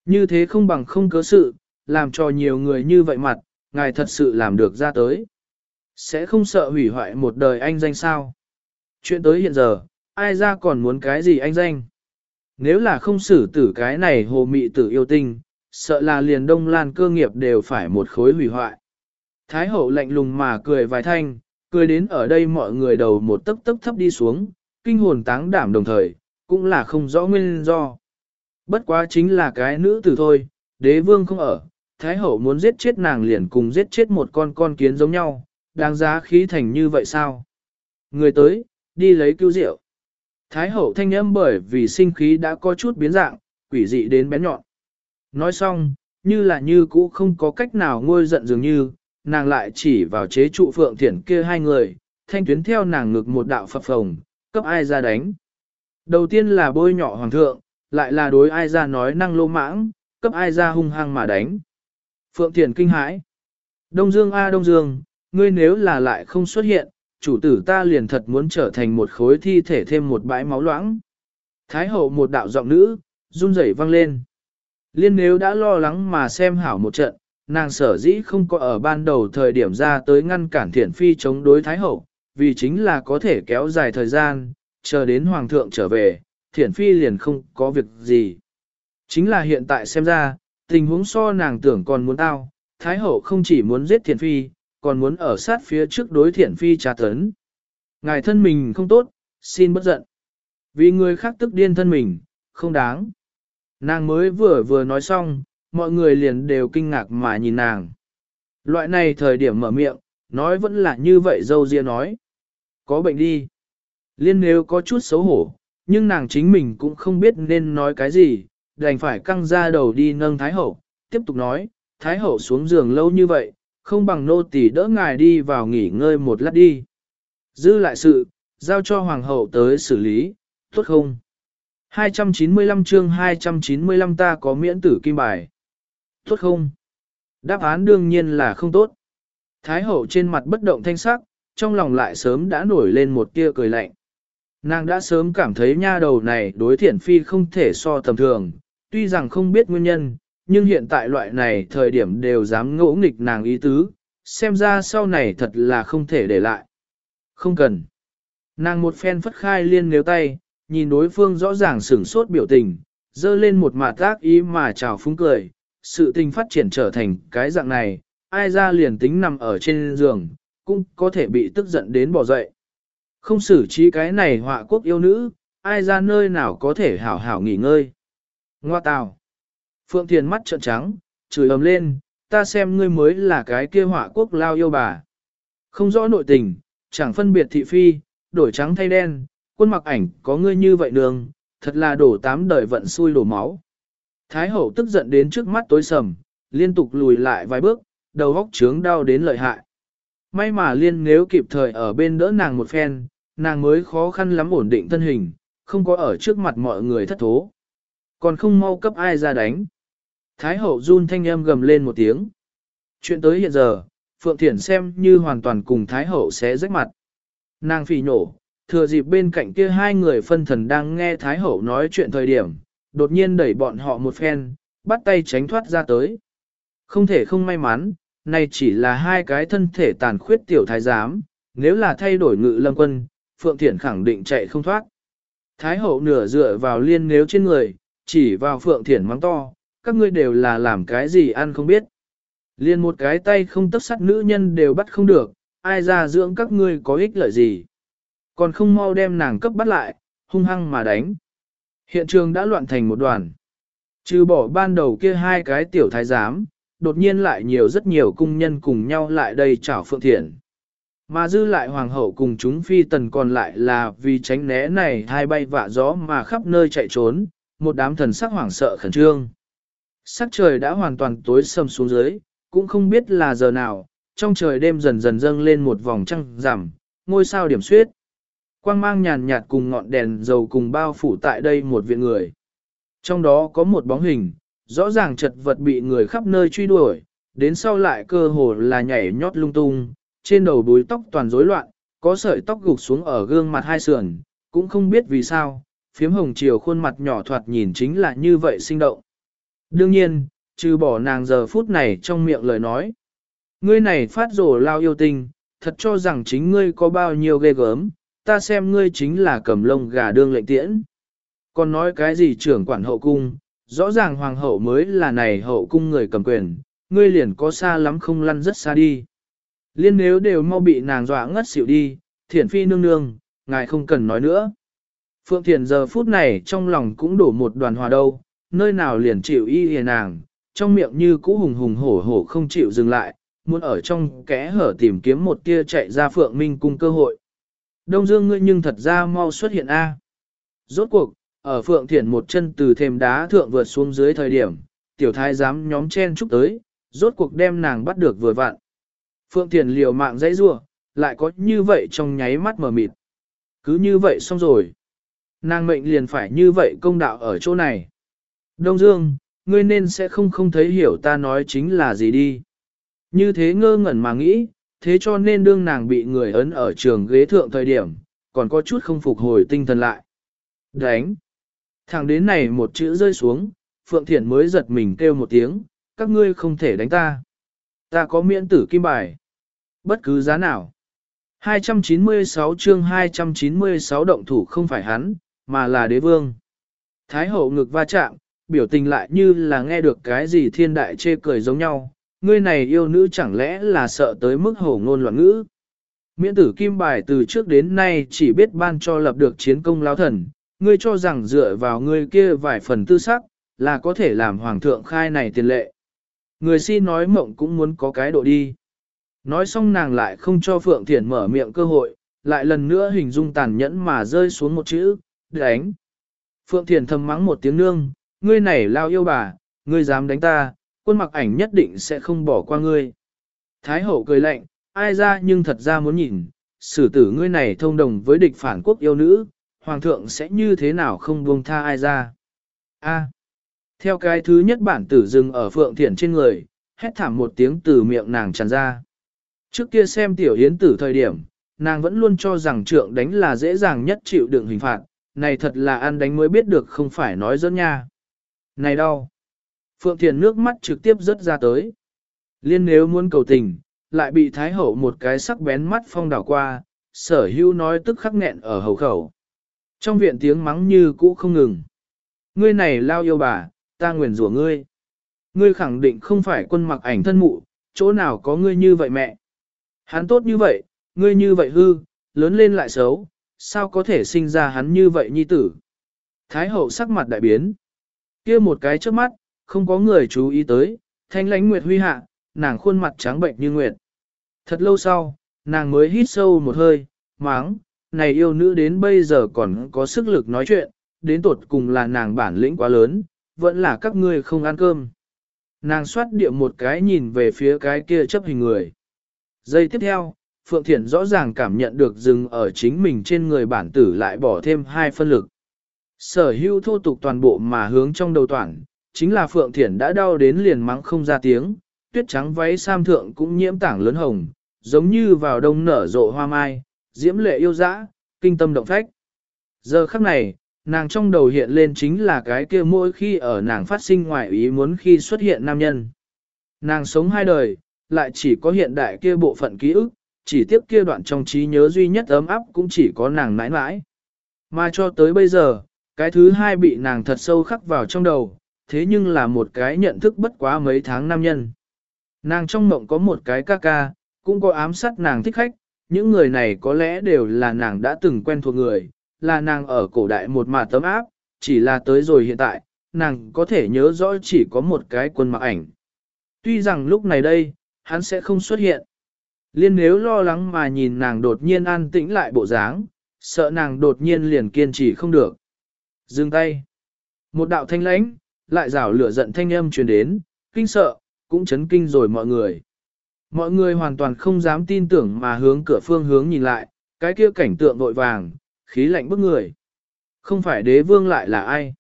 Như thế không bằng không cớ sự, làm cho nhiều người như vậy mặt, ngài thật sự làm được ra tới. Sẽ không sợ hủy hoại một đời anh danh sao. Chuyện tới hiện giờ, ai ra còn muốn cái gì anh danh. Nếu là không xử tử cái này hồ mị tử yêu tinh, sợ là liền đông lan cơ nghiệp đều phải một khối hủy hoại. Thái hậu lạnh lùng mà cười vài thanh, cười đến ở đây mọi người đầu một tấc tấc thấp đi xuống, kinh hồn táng đảm đồng thời, cũng là không rõ nguyên do. Bất quá chính là cái nữ tử thôi, đế vương không ở, thái hậu muốn giết chết nàng liền cùng giết chết một con con kiến giống nhau, đáng giá khí thành như vậy sao? Người tới, đi lấy cứu rượu. Thái hậu thanh âm bởi vì sinh khí đã có chút biến dạng, quỷ dị đến bén nhọn. Nói xong, như là như cũ không có cách nào ngôi giận dường như, nàng lại chỉ vào chế trụ phượng thiển kia hai người, thanh tuyến theo nàng ngực một đạo phập phồng, cấp ai ra đánh. Đầu tiên là bôi nhỏ hoàng thượng, lại là đối ai ra nói năng lô mãng, cấp ai ra hung hăng mà đánh. Phượng thiển kinh hãi. Đông Dương A Đông Dương, ngươi nếu là lại không xuất hiện, chủ tử ta liền thật muốn trở thành một khối thi thể thêm một bãi máu loãng. Thái hậu một đạo giọng nữ, run rẩy vang lên. Liên nếu đã lo lắng mà xem hảo một trận, nàng sở dĩ không có ở ban đầu thời điểm ra tới ngăn cản thiện phi chống đối Thái hậu, vì chính là có thể kéo dài thời gian, chờ đến Hoàng thượng trở về, thiển phi liền không có việc gì. Chính là hiện tại xem ra, tình huống so nàng tưởng còn muốn tao, Thái hậu không chỉ muốn giết thiển phi, còn muốn ở sát phía trước đối thiển phi trà tấn. Ngài thân mình không tốt, xin bất giận. Vì người khác tức điên thân mình, không đáng. Nàng mới vừa vừa nói xong, mọi người liền đều kinh ngạc mà nhìn nàng. Loại này thời điểm mở miệng, nói vẫn là như vậy dâu ria nói. Có bệnh đi. Liên nếu có chút xấu hổ, nhưng nàng chính mình cũng không biết nên nói cái gì, đành phải căng ra đầu đi nâng Thái Hậu, tiếp tục nói, Thái Hậu xuống giường lâu như vậy, không bằng nô tỳ đỡ ngài đi vào nghỉ ngơi một lát đi. Dư lại sự, giao cho Hoàng Hậu tới xử lý, tốt không? 295 chương 295 ta có miễn tử kim bài. Tốt không? Đáp án đương nhiên là không tốt. Thái hậu trên mặt bất động thanh sắc, trong lòng lại sớm đã nổi lên một tia cười lạnh. Nàng đã sớm cảm thấy nha đầu này đối thiện phi không thể so tầm thường, tuy rằng không biết nguyên nhân, nhưng hiện tại loại này thời điểm đều dám ngỗ nghịch nàng ý tứ, xem ra sau này thật là không thể để lại. Không cần. Nàng một phen phất khai liên nếu tay, nhìn đối phương rõ ràng sửng sốt biểu tình, dơ lên một mặt tác ý mà chào phúng cười, sự tình phát triển trở thành cái dạng này, ai ra liền tính nằm ở trên giường, cũng có thể bị tức giận đến bỏ dậy. Không xử trí cái này họa quốc yêu nữ, ai ra nơi nào có thể hảo hảo nghỉ ngơi. Ngoa tào. Phượng Thiền mắt trợn trắng, chửi ầm lên, ta xem ngươi mới là cái kia họa quốc lao yêu bà. Không rõ nội tình, chẳng phân biệt thị phi, đổi trắng thay đen, quân mặc ảnh có ngươi như vậy đường, thật là đổ tám đời vận xui đổ máu. Thái hậu tức giận đến trước mắt tối sầm, liên tục lùi lại vài bước, đầu góc trướng đau đến lợi hại. May mà liên nếu kịp thời ở bên đỡ nàng một phen, nàng mới khó khăn lắm ổn định thân hình, không có ở trước mặt mọi người thất thố. Còn không mau cấp ai ra đánh. Thái hậu run thanh âm gầm lên một tiếng. Chuyện tới hiện giờ, Phượng Thiển xem như hoàn toàn cùng Thái hậu sẽ rách mặt. Nàng phỉ nổ, thừa dịp bên cạnh kia hai người phân thần đang nghe Thái hậu nói chuyện thời điểm, đột nhiên đẩy bọn họ một phen, bắt tay tránh thoát ra tới. Không thể không may mắn, này chỉ là hai cái thân thể tàn khuyết tiểu thái giám, nếu là thay đổi ngự lâm quân, Phượng Thiển khẳng định chạy không thoát. Thái hậu nửa dựa vào liên nếu trên người, chỉ vào Phượng Thiển mắng to, các ngươi đều là làm cái gì ăn không biết. Liên một cái tay không tấp sắt nữ nhân đều bắt không được, ai ra dưỡng các ngươi có ích lợi gì. Còn không mau đem nàng cấp bắt lại, hung hăng mà đánh. Hiện trường đã loạn thành một đoàn. Trừ bỏ ban đầu kia hai cái tiểu thái giám, đột nhiên lại nhiều rất nhiều cung nhân cùng nhau lại đây chảo Phượng Thiện. Mà dư lại hoàng hậu cùng chúng phi tần còn lại là vì tránh né này hai bay vạ gió mà khắp nơi chạy trốn, một đám thần sắc hoảng sợ khẩn trương. Sắc trời đã hoàn toàn tối sầm xuống dưới, cũng không biết là giờ nào, trong trời đêm dần dần dâng lên một vòng trăng rằm, ngôi sao điểm suyết. Quang mang nhàn nhạt cùng ngọn đèn dầu cùng bao phủ tại đây một viện người. Trong đó có một bóng hình, rõ ràng chật vật bị người khắp nơi truy đuổi, đến sau lại cơ hồ là nhảy nhót lung tung, trên đầu búi tóc toàn rối loạn, có sợi tóc gục xuống ở gương mặt hai sườn, cũng không biết vì sao, phiếm hồng chiều khuôn mặt nhỏ thoạt nhìn chính là như vậy sinh động. Đương nhiên, trừ bỏ nàng giờ phút này trong miệng lời nói. Ngươi này phát rổ lao yêu tình, thật cho rằng chính ngươi có bao nhiêu ghê gớm, ta xem ngươi chính là cầm lông gà đương lệnh tiễn. Còn nói cái gì trưởng quản hậu cung, rõ ràng hoàng hậu mới là này hậu cung người cầm quyền, ngươi liền có xa lắm không lăn rất xa đi. Liên nếu đều mau bị nàng dọa ngất xỉu đi, thiển phi nương nương, ngài không cần nói nữa. Phượng Thiền giờ phút này trong lòng cũng đổ một đoàn hòa đâu, nơi nào liền chịu y hề nàng, trong miệng như cũ hùng hùng hổ hổ không chịu dừng lại, muốn ở trong kẽ hở tìm kiếm một tia chạy ra Phượng Minh cung cơ hội. Đông Dương ngươi nhưng thật ra mau xuất hiện A. Rốt cuộc, ở Phượng Thiển một chân từ thềm đá thượng vượt xuống dưới thời điểm, tiểu thái giám nhóm chen chúc tới, rốt cuộc đem nàng bắt được vừa vặn. Phượng Thiển liều mạng dãy rua, lại có như vậy trong nháy mắt mở mịt. Cứ như vậy xong rồi. Nàng mệnh liền phải như vậy công đạo ở chỗ này. Đông Dương, ngươi nên sẽ không không thấy hiểu ta nói chính là gì đi. Như thế ngơ ngẩn mà nghĩ, thế cho nên đương nàng bị người ấn ở trường ghế thượng thời điểm, còn có chút không phục hồi tinh thần lại. Đánh! Thẳng đến này một chữ rơi xuống, Phượng Thiển mới giật mình kêu một tiếng, các ngươi không thể đánh ta. Ta có miễn tử kim bài. Bất cứ giá nào. 296 chương 296 động thủ không phải hắn, mà là đế vương. Thái hậu ngực va chạm, biểu tình lại như là nghe được cái gì thiên đại chê cười giống nhau, ngươi này yêu nữ chẳng lẽ là sợ tới mức hổ ngôn loạn ngữ. Miễn tử kim bài từ trước đến nay chỉ biết ban cho lập được chiến công lao thần, ngươi cho rằng dựa vào ngươi kia vài phần tư sắc, là có thể làm hoàng thượng khai này tiền lệ. Người si nói mộng cũng muốn có cái độ đi. Nói xong nàng lại không cho Phượng Thiển mở miệng cơ hội, lại lần nữa hình dung tàn nhẫn mà rơi xuống một chữ, đánh. Phượng Thiển thầm mắng một tiếng nương, ngươi này lao yêu bà, ngươi dám đánh ta, quân mặc ảnh nhất định sẽ không bỏ qua ngươi. Thái hậu cười lạnh, ai ra nhưng thật ra muốn nhìn, xử tử ngươi này thông đồng với địch phản quốc yêu nữ, hoàng thượng sẽ như thế nào không buông tha ai ra. A. À, theo cái thứ nhất bản tử dừng ở Phượng Thiển trên người, hét thảm một tiếng từ miệng nàng tràn ra. Trước kia xem tiểu hiến tử thời điểm, nàng vẫn luôn cho rằng trượng đánh là dễ dàng nhất chịu đựng hình phạt, này thật là ăn đánh mới biết được không phải nói dẫn nha. Này đau! Phượng Thiền nước mắt trực tiếp rớt ra tới. Liên nếu muốn cầu tình, lại bị Thái Hậu một cái sắc bén mắt phong đảo qua, sở hưu nói tức khắc nghẹn ở hầu khẩu. Trong viện tiếng mắng như cũ không ngừng. Ngươi này lao yêu bà, ta nguyền rủa ngươi. Ngươi khẳng định không phải quân mặc ảnh thân mụ, chỗ nào có ngươi như vậy mẹ. Hắn tốt như vậy, ngươi như vậy hư, lớn lên lại xấu, sao có thể sinh ra hắn như vậy nhi tử. Thái hậu sắc mặt đại biến kia một cái trước mắt, không có người chú ý tới, thanh lánh nguyệt huy hạ, nàng khuôn mặt trắng bệnh như nguyệt. Thật lâu sau, nàng mới hít sâu một hơi, máng, này yêu nữ đến bây giờ còn có sức lực nói chuyện, đến tột cùng là nàng bản lĩnh quá lớn, vẫn là các ngươi không ăn cơm. Nàng xoát địa một cái nhìn về phía cái kia chấp hình người. Giây tiếp theo, Phượng Thiển rõ ràng cảm nhận được dừng ở chính mình trên người bản tử lại bỏ thêm hai phân lực. Sở hữu thô tục toàn bộ mà hướng trong đầu toàn, chính là Phượng Thiển đã đau đến liền mắng không ra tiếng, tuyết trắng váy sam thượng cũng nhiễm tảng lớn hồng, giống như vào đông nở rộ hoa mai, diễm lệ yêu dã, kinh tâm động phách. Giờ khắc này, nàng trong đầu hiện lên chính là cái kia mỗi khi ở nàng phát sinh ngoại ý muốn khi xuất hiện nam nhân. Nàng sống hai đời, lại chỉ có hiện đại kia bộ phận ký ức, chỉ tiếc kia đoạn trong trí nhớ duy nhất ấm áp cũng chỉ có nàng mãi mãi. Mà cho tới bây giờ, cái thứ hai bị nàng thật sâu khắc vào trong đầu, thế nhưng là một cái nhận thức bất quá mấy tháng nam nhân. Nàng trong mộng có một cái ca ca, cũng có ám sát nàng thích khách, những người này có lẽ đều là nàng đã từng quen thuộc người, là nàng ở cổ đại một mà tấm áp, chỉ là tới rồi hiện tại, nàng có thể nhớ rõ chỉ có một cái quân mặc ảnh. Tuy rằng lúc này đây, hắn sẽ không xuất hiện. Liên nếu lo lắng mà nhìn nàng đột nhiên an tĩnh lại bộ dáng, sợ nàng đột nhiên liền kiên trì không được. Dừng tay. Một đạo thanh lãnh, lại rảo lửa giận thanh âm truyền đến, kinh sợ, cũng chấn kinh rồi mọi người. Mọi người hoàn toàn không dám tin tưởng mà hướng cửa phương hướng nhìn lại, cái kia cảnh tượng vội vàng, khí lạnh bức người. Không phải đế vương lại là ai?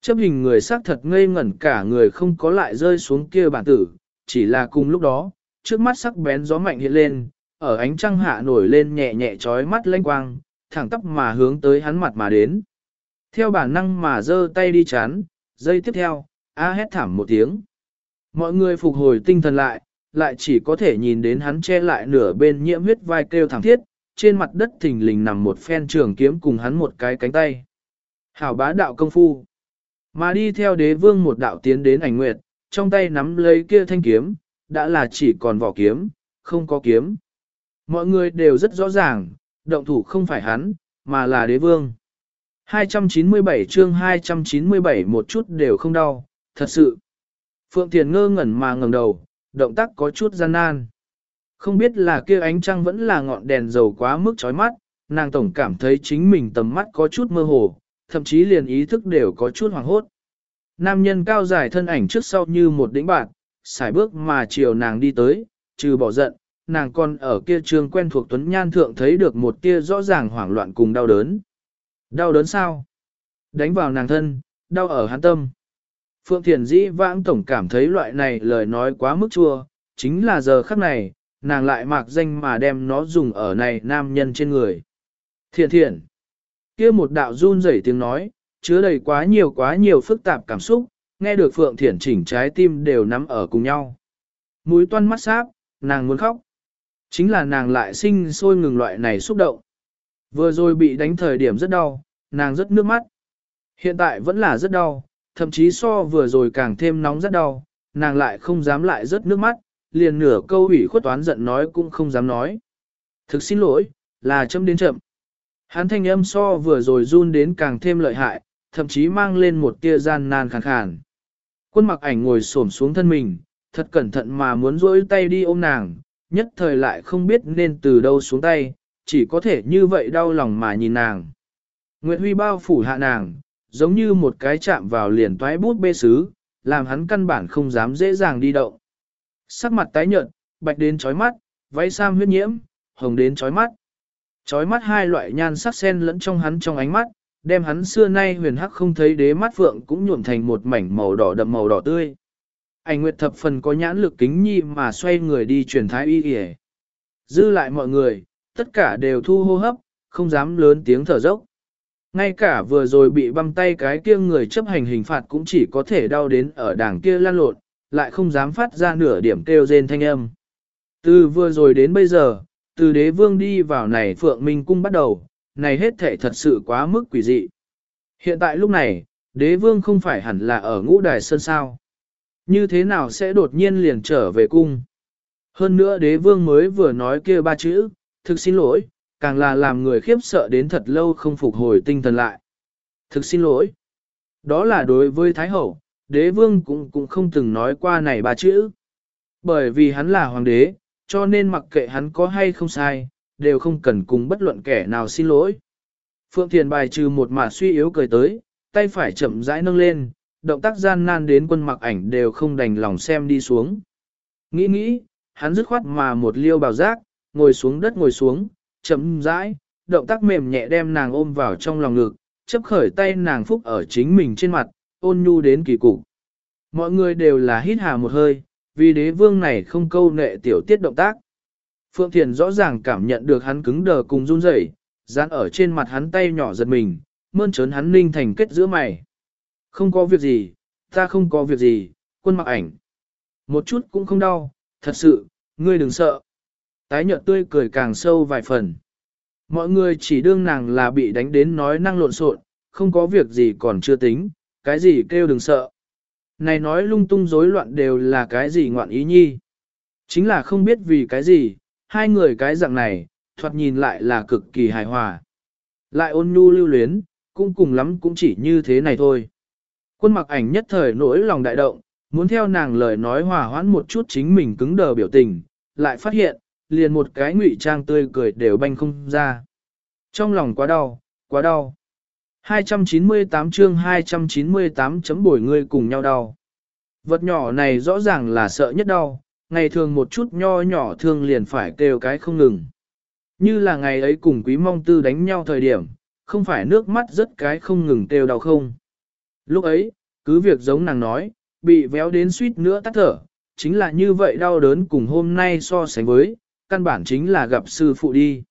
Chấp hình người xác thật ngây ngẩn cả người không có lại rơi xuống kia bản tử, chỉ là cùng lúc đó, trước mắt sắc bén gió mạnh hiện lên, ở ánh trăng hạ nổi lên nhẹ nhẹ trói mắt lanh quang, thẳng tắp mà hướng tới hắn mặt mà đến. Theo bản năng mà giơ tay đi chán, giây tiếp theo, a hét thảm một tiếng. Mọi người phục hồi tinh thần lại, lại chỉ có thể nhìn đến hắn che lại nửa bên nhiễm huyết vai kêu thẳng thiết, trên mặt đất thình lình nằm một phen trường kiếm cùng hắn một cái cánh tay. Hảo bá đạo công phu. Mà đi theo đế vương một đạo tiến đến ảnh nguyệt, trong tay nắm lấy kia thanh kiếm, đã là chỉ còn vỏ kiếm, không có kiếm. Mọi người đều rất rõ ràng, động thủ không phải hắn, mà là đế vương. 297 chương 297 một chút đều không đau, thật sự. Phượng Thiền ngơ ngẩn mà ngẩng đầu, động tác có chút gian nan. Không biết là kia ánh trăng vẫn là ngọn đèn dầu quá mức chói mắt, nàng tổng cảm thấy chính mình tầm mắt có chút mơ hồ, thậm chí liền ý thức đều có chút hoàng hốt. Nam nhân cao dài thân ảnh trước sau như một đỉnh bạc, xài bước mà chiều nàng đi tới, trừ bỏ giận, nàng còn ở kia trường quen thuộc tuấn nhan thượng thấy được một tia rõ ràng hoảng loạn cùng đau đớn. Đau đớn sao? Đánh vào nàng thân, đau ở hắn tâm. Phượng Thiền dĩ vãng tổng cảm thấy loại này lời nói quá mức chua, chính là giờ khắc này, nàng lại mạc danh mà đem nó dùng ở này nam nhân trên người. Thiện thiện, kia một đạo run rẩy tiếng nói, chứa đầy quá nhiều quá nhiều phức tạp cảm xúc, nghe được Phượng Thiển chỉnh trái tim đều nắm ở cùng nhau. Mũi toan mắt sáp, nàng muốn khóc. Chính là nàng lại sinh sôi ngừng loại này xúc động. Vừa rồi bị đánh thời điểm rất đau, nàng rất nước mắt. Hiện tại vẫn là rất đau, thậm chí so vừa rồi càng thêm nóng rất đau, nàng lại không dám lại rớt nước mắt, liền nửa câu ủy khuất toán giận nói cũng không dám nói. Thực xin lỗi, là châm đến chậm. Hắn thanh âm so vừa rồi run đến càng thêm lợi hại, thậm chí mang lên một tia gian nan khàn khàn. Quân mặc ảnh ngồi xổm xuống thân mình, thật cẩn thận mà muốn rỗi tay đi ôm nàng, nhất thời lại không biết nên từ đâu xuống tay, chỉ có thể như vậy đau lòng mà nhìn nàng. Nguyệt Huy bao phủ hạ nàng, giống như một cái chạm vào liền toái bút bê sứ, làm hắn căn bản không dám dễ dàng đi động. Sắc mặt tái nhợt, bạch đến chói mắt, váy sam huyết nhiễm, hồng đến chói mắt. Chói mắt hai loại nhan sắc xen lẫn trong hắn trong ánh mắt, đem hắn xưa nay huyền hắc không thấy đế mắt phượng cũng nhuộm thành một mảnh màu đỏ đậm màu đỏ tươi. Ảnh Nguyệt thập phần có nhãn lực kính nhi mà xoay người đi truyền thái y y. Dư lại mọi người, tất cả đều thu hô hấp, không dám lớn tiếng thở dốc. Ngay cả vừa rồi bị băm tay cái kia người chấp hành hình phạt cũng chỉ có thể đau đến ở đảng kia lan lộn, lại không dám phát ra nửa điểm kêu rên thanh âm. Từ vừa rồi đến bây giờ, từ đế vương đi vào này phượng minh cung bắt đầu, này hết thể thật sự quá mức quỷ dị. Hiện tại lúc này, đế vương không phải hẳn là ở ngũ đài sơn sao. Như thế nào sẽ đột nhiên liền trở về cung? Hơn nữa đế vương mới vừa nói kia ba chữ, thực xin lỗi, càng là làm người khiếp sợ đến thật lâu không phục hồi tinh thần lại. Thực xin lỗi. Đó là đối với Thái Hậu, đế vương cũng cũng không từng nói qua này ba chữ. Bởi vì hắn là hoàng đế, cho nên mặc kệ hắn có hay không sai, đều không cần cùng bất luận kẻ nào xin lỗi. Phượng Thiền bài trừ một mà suy yếu cười tới, tay phải chậm rãi nâng lên, động tác gian nan đến quân mặc ảnh đều không đành lòng xem đi xuống. Nghĩ nghĩ, hắn dứt khoát mà một liêu bào giác, ngồi xuống đất ngồi xuống, chậm rãi, động tác mềm nhẹ đem nàng ôm vào trong lòng ngực, chấp khởi tay nàng phúc ở chính mình trên mặt, ôn nhu đến kỳ cục. Mọi người đều là hít hà một hơi, vì đế vương này không câu nệ tiểu tiết động tác. Phượng Thiền rõ ràng cảm nhận được hắn cứng đờ cùng run rẩy, dán ở trên mặt hắn tay nhỏ giật mình, mơn trớn hắn ninh thành kết giữa mày. Không có việc gì, ta không có việc gì, quân mặc ảnh. Một chút cũng không đau, thật sự, ngươi đừng sợ. Tái nhợt tươi cười càng sâu vài phần. Mọi người chỉ đương nàng là bị đánh đến nói năng lộn xộn, không có việc gì còn chưa tính, cái gì kêu đừng sợ. Này nói lung tung rối loạn đều là cái gì ngoạn ý nhi. Chính là không biết vì cái gì, hai người cái dạng này, thoạt nhìn lại là cực kỳ hài hòa. Lại ôn nhu lưu luyến, cũng cùng lắm cũng chỉ như thế này thôi. Quân mặc ảnh nhất thời nỗi lòng đại động, muốn theo nàng lời nói hòa hoãn một chút chính mình cứng đờ biểu tình, lại phát hiện, liền một cái ngụy trang tươi cười đều banh không ra. Trong lòng quá đau, quá đau. 298 chương 298 chấm bổi ngươi cùng nhau đau. Vật nhỏ này rõ ràng là sợ nhất đau, ngày thường một chút nho nhỏ thương liền phải kêu cái không ngừng. Như là ngày ấy cùng quý mong tư đánh nhau thời điểm, không phải nước mắt rất cái không ngừng kêu đau không. Lúc ấy, cứ việc giống nàng nói, bị véo đến suýt nữa tắt thở, chính là như vậy đau đớn cùng hôm nay so sánh với, căn bản chính là gặp sư phụ đi.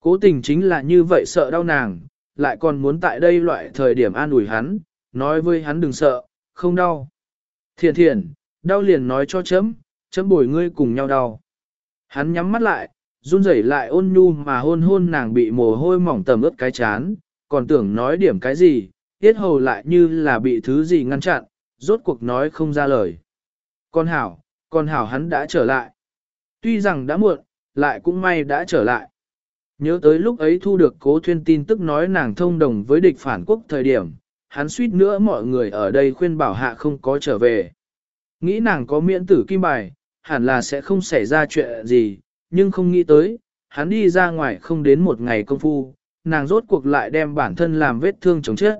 Cố tình chính là như vậy sợ đau nàng, lại còn muốn tại đây loại thời điểm an ủi hắn, nói với hắn đừng sợ, không đau. Thiện thiện, đau liền nói cho chấm, chấm bồi ngươi cùng nhau đau. Hắn nhắm mắt lại, run rẩy lại ôn nhu mà hôn hôn nàng bị mồ hôi mỏng tầm ướt cái chán, còn tưởng nói điểm cái gì, tiết hầu lại như là bị thứ gì ngăn chặn, rốt cuộc nói không ra lời. Con hảo, con hảo hắn đã trở lại. Tuy rằng đã muộn, lại cũng may đã trở lại. Nhớ tới lúc ấy thu được cố thuyên tin tức nói nàng thông đồng với địch phản quốc thời điểm, hắn suýt nữa mọi người ở đây khuyên bảo hạ không có trở về. Nghĩ nàng có miễn tử kim bài, hẳn là sẽ không xảy ra chuyện gì, nhưng không nghĩ tới, hắn đi ra ngoài không đến một ngày công phu, nàng rốt cuộc lại đem bản thân làm vết thương chống chết.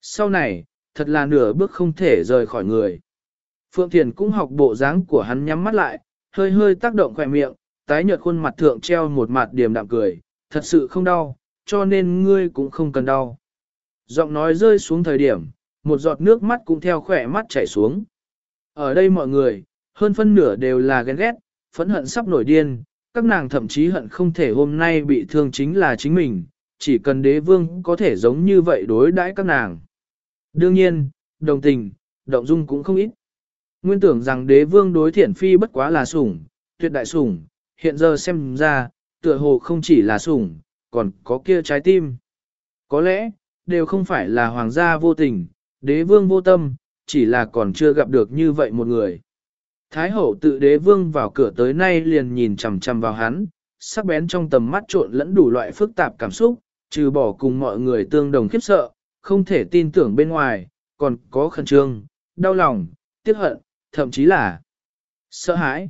Sau này, thật là nửa bước không thể rời khỏi người. Phượng Thiền cũng học bộ dáng của hắn nhắm mắt lại, hơi hơi tác động khỏe miệng, tái nhợt khuôn mặt thượng treo một mặt điềm đạm cười, thật sự không đau, cho nên ngươi cũng không cần đau. Giọng nói rơi xuống thời điểm, một giọt nước mắt cũng theo khỏe mắt chảy xuống. Ở đây mọi người, hơn phân nửa đều là ghen ghét, phẫn hận sắp nổi điên, các nàng thậm chí hận không thể hôm nay bị thương chính là chính mình, chỉ cần đế vương có thể giống như vậy đối đãi các nàng. Đương nhiên, đồng tình, động dung cũng không ít. Nguyên tưởng rằng đế vương đối thiển phi bất quá là sủng, tuyệt đại sủng, hiện giờ xem ra, tựa hồ không chỉ là sủng, còn có kia trái tim. Có lẽ, đều không phải là hoàng gia vô tình, đế vương vô tâm, chỉ là còn chưa gặp được như vậy một người. Thái hậu tự đế vương vào cửa tới nay liền nhìn chằm chằm vào hắn, sắc bén trong tầm mắt trộn lẫn đủ loại phức tạp cảm xúc, trừ bỏ cùng mọi người tương đồng khiếp sợ, không thể tin tưởng bên ngoài, còn có khẩn trương, đau lòng, tiếc hận, thậm chí là sợ hãi.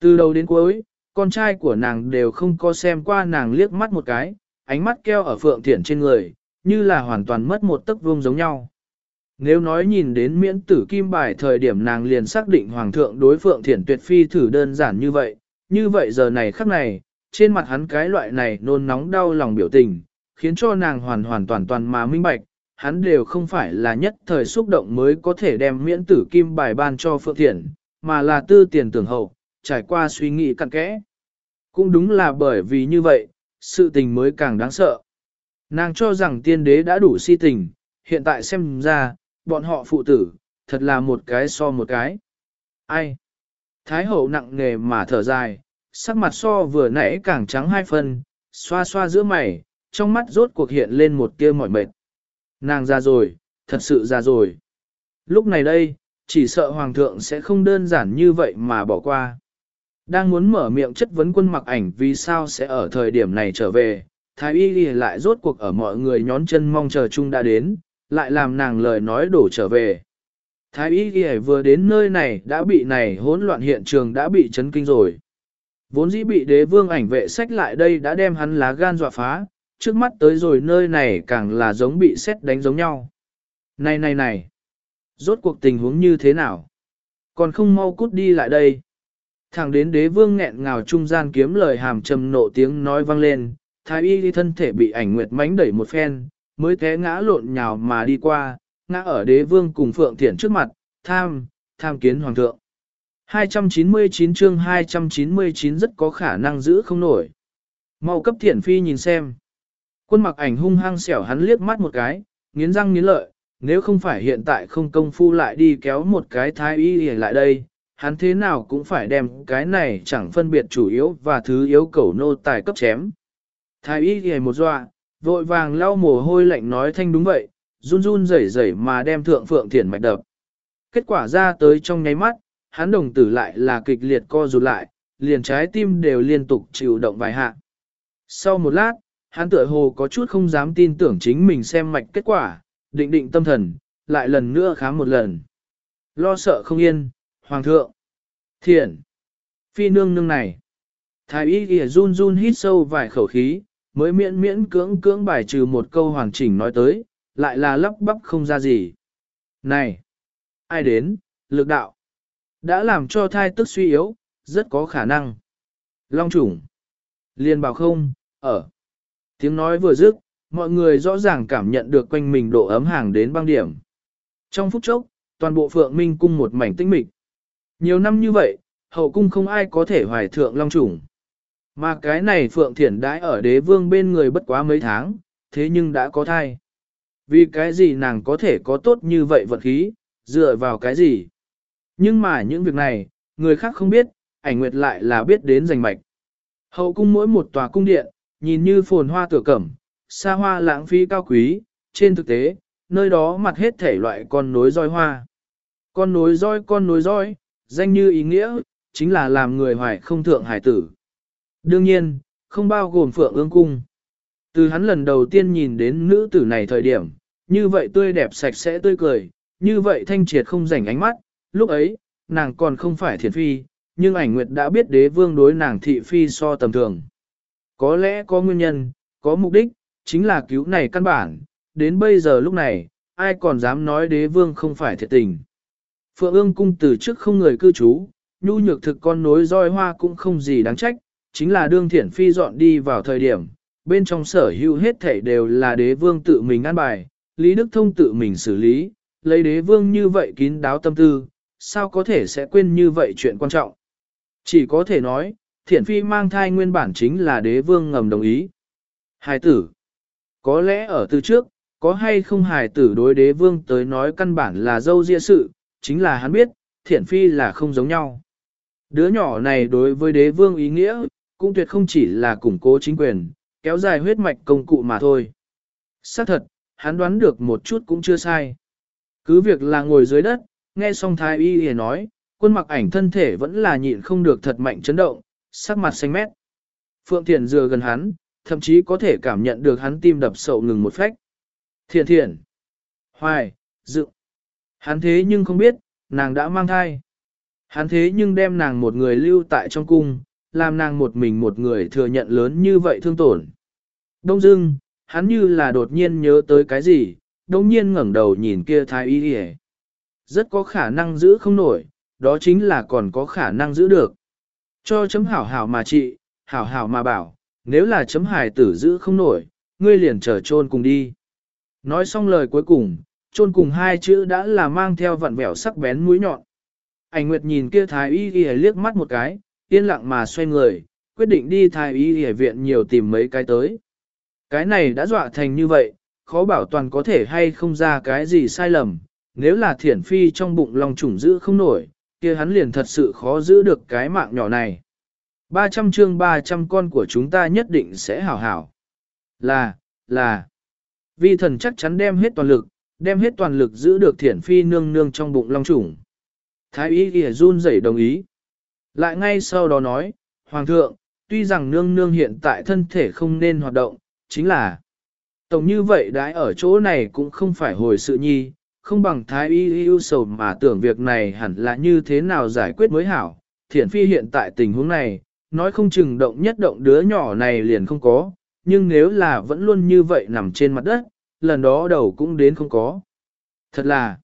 Từ đầu đến cuối, con trai của nàng đều không có xem qua nàng liếc mắt một cái, ánh mắt keo ở phượng thiển trên người, như là hoàn toàn mất một tấc vuông giống nhau. Nếu nói nhìn đến miễn tử kim bài thời điểm nàng liền xác định hoàng thượng đối phượng thiển tuyệt phi thử đơn giản như vậy, như vậy giờ này khắc này, trên mặt hắn cái loại này nôn nóng đau lòng biểu tình, khiến cho nàng hoàn hoàn toàn toàn mà minh bạch, hắn đều không phải là nhất thời xúc động mới có thể đem miễn tử kim bài ban cho phượng thiển, mà là tư tiền tưởng hậu, trải qua suy nghĩ cặn kẽ. Cũng đúng là bởi vì như vậy, sự tình mới càng đáng sợ. Nàng cho rằng tiên đế đã đủ si tình, hiện tại xem ra, bọn họ phụ tử, thật là một cái so một cái. Ai? Thái hậu nặng nề mà thở dài, sắc mặt so vừa nãy càng trắng hai phần, xoa xoa giữa mày, trong mắt rốt cuộc hiện lên một tia mỏi mệt. Nàng ra rồi, thật sự ra rồi. Lúc này đây, chỉ sợ hoàng thượng sẽ không đơn giản như vậy mà bỏ qua. Đang muốn mở miệng chất vấn quân mặc ảnh vì sao sẽ ở thời điểm này trở về, thái y ghi lại rốt cuộc ở mọi người nhón chân mong chờ chung đã đến, lại làm nàng lời nói đổ trở về. Thái y ghi vừa đến nơi này đã bị này hỗn loạn hiện trường đã bị chấn kinh rồi. Vốn dĩ bị đế vương ảnh vệ sách lại đây đã đem hắn lá gan dọa phá, trước mắt tới rồi nơi này càng là giống bị xét đánh giống nhau. Này này này, rốt cuộc tình huống như thế nào? Còn không mau cút đi lại đây. Thẳng đến đế vương nghẹn ngào trung gian kiếm lời hàm trầm nộ tiếng nói vang lên, thái y thân thể bị ảnh nguyệt mánh đẩy một phen, mới té ngã lộn nhào mà đi qua, ngã ở đế vương cùng phượng thiện trước mặt, tham, tham kiến hoàng thượng. 299 chương 299 rất có khả năng giữ không nổi. Mau cấp thiện phi nhìn xem. Quân mặc ảnh hung hăng xẻo hắn liếc mắt một cái, nghiến răng nghiến lợi, nếu không phải hiện tại không công phu lại đi kéo một cái thái y lại đây, hắn thế nào cũng phải đem cái này chẳng phân biệt chủ yếu và thứ yếu cầu nô tài cấp chém. Thái y ghề một dọa, vội vàng lau mồ hôi lạnh nói thanh đúng vậy, run run rẩy rẩy mà đem thượng phượng thiển mạch đập. Kết quả ra tới trong nháy mắt, hắn đồng tử lại là kịch liệt co rụt lại, liền trái tim đều liên tục chịu động vài hạ. Sau một lát, hắn tựa hồ có chút không dám tin tưởng chính mình xem mạch kết quả, định định tâm thần, lại lần nữa khám một lần. Lo sợ không yên, hoàng thượng, thiện, phi nương nương này. Thái y kìa run run hít sâu vài khẩu khí, mới miễn miễn cưỡng cưỡng bài trừ một câu hoàn chỉnh nói tới, lại là lắp bắp không ra gì. Này! Ai đến? Lực đạo! Đã làm cho thai tức suy yếu, rất có khả năng. Long trùng! liền bảo không, ở. Tiếng nói vừa dứt, mọi người rõ ràng cảm nhận được quanh mình độ ấm hàng đến băng điểm. Trong phút chốc, toàn bộ phượng minh cung một mảnh tinh mịch. Nhiều năm như vậy, hậu cung không ai có thể hoài thượng long trùng. Mà cái này Phượng Thiển đãi ở đế vương bên người bất quá mấy tháng, thế nhưng đã có thai. Vì cái gì nàng có thể có tốt như vậy vật khí, dựa vào cái gì? Nhưng mà những việc này, người khác không biết, ảnh nguyệt lại là biết đến giành mạch. Hậu cung mỗi một tòa cung điện, nhìn như phồn hoa tựa cẩm, xa hoa lãng phí cao quý, trên thực tế, nơi đó mặt hết thể loại con nối roi hoa. Con nối roi con nối roi, danh như ý nghĩa, chính là làm người hoài không thượng hải tử. Đương nhiên, không bao gồm phượng ương cung. Từ hắn lần đầu tiên nhìn đến nữ tử này thời điểm, như vậy tươi đẹp sạch sẽ tươi cười, như vậy thanh triệt không rảnh ánh mắt, lúc ấy, nàng còn không phải thiền phi, nhưng ảnh nguyệt đã biết đế vương đối nàng thị phi so tầm thường. Có lẽ có nguyên nhân, có mục đích, chính là cứu này căn bản, đến bây giờ lúc này, ai còn dám nói đế vương không phải thiệt tình. Phượng ương cung từ trước không người cư trú, nhu nhược thực con nối roi hoa cũng không gì đáng trách, chính là đương thiển phi dọn đi vào thời điểm, bên trong sở hữu hết thảy đều là đế vương tự mình an bài, Lý Đức Thông tự mình xử lý, lấy đế vương như vậy kín đáo tâm tư, sao có thể sẽ quên như vậy chuyện quan trọng. Chỉ có thể nói, thiển phi mang thai nguyên bản chính là đế vương ngầm đồng ý. Hài tử. Có lẽ ở từ trước, có hay không hài tử đối đế vương tới nói căn bản là dâu ria sự, chính là hắn biết, thiển phi là không giống nhau. Đứa nhỏ này đối với đế vương ý nghĩa, cũng tuyệt không chỉ là củng cố chính quyền, kéo dài huyết mạch công cụ mà thôi. Xác thật, hắn đoán được một chút cũng chưa sai. Cứ việc là ngồi dưới đất, nghe xong thái y hề nói, quân mặc ảnh thân thể vẫn là nhịn không được thật mạnh chấn động, sắc mặt xanh mét. Phượng Thiền dừa gần hắn, thậm chí có thể cảm nhận được hắn tim đập sậu ngừng một phách. Thiền thiền, hoài, dự. Hắn thế nhưng không biết, nàng đã mang thai. Hắn thế nhưng đem nàng một người lưu tại trong cung, làm nàng một mình một người thừa nhận lớn như vậy thương tổn. Đông dưng, hắn như là đột nhiên nhớ tới cái gì, đông nhiên ngẩng đầu nhìn kia thái y đi Rất có khả năng giữ không nổi, đó chính là còn có khả năng giữ được. Cho chấm hảo hảo mà trị, hảo hảo mà bảo, nếu là chấm hài tử giữ không nổi, ngươi liền trở trôn cùng đi. Nói xong lời cuối cùng, chôn cùng hai chữ đã là mang theo vặn vẹo sắc bén mũi nhọn. Ảnh Nguyệt nhìn kia thái y y liếc mắt một cái, yên lặng mà xoay người, quyết định đi thái y y viện nhiều tìm mấy cái tới. Cái này đã dọa thành như vậy, khó bảo toàn có thể hay không ra cái gì sai lầm, nếu là thiển phi trong bụng lòng trùng giữ không nổi, kia hắn liền thật sự khó giữ được cái mạng nhỏ này. 300 chương 300 con của chúng ta nhất định sẽ hảo hảo. Là, là, vi thần chắc chắn đem hết toàn lực, đem hết toàn lực giữ được thiển phi nương nương trong bụng long trùng. Thái y ghi run rẩy đồng ý. Lại ngay sau đó nói, Hoàng thượng, tuy rằng nương nương hiện tại thân thể không nên hoạt động, chính là Tổng như vậy đãi ở chỗ này cũng không phải hồi sự nhi, không bằng thái y ưu sầu mà tưởng việc này hẳn là như thế nào giải quyết mới hảo. Thiển phi hiện tại tình huống này, nói không chừng động nhất động đứa nhỏ này liền không có, nhưng nếu là vẫn luôn như vậy nằm trên mặt đất, lần đó đầu cũng đến không có. Thật là,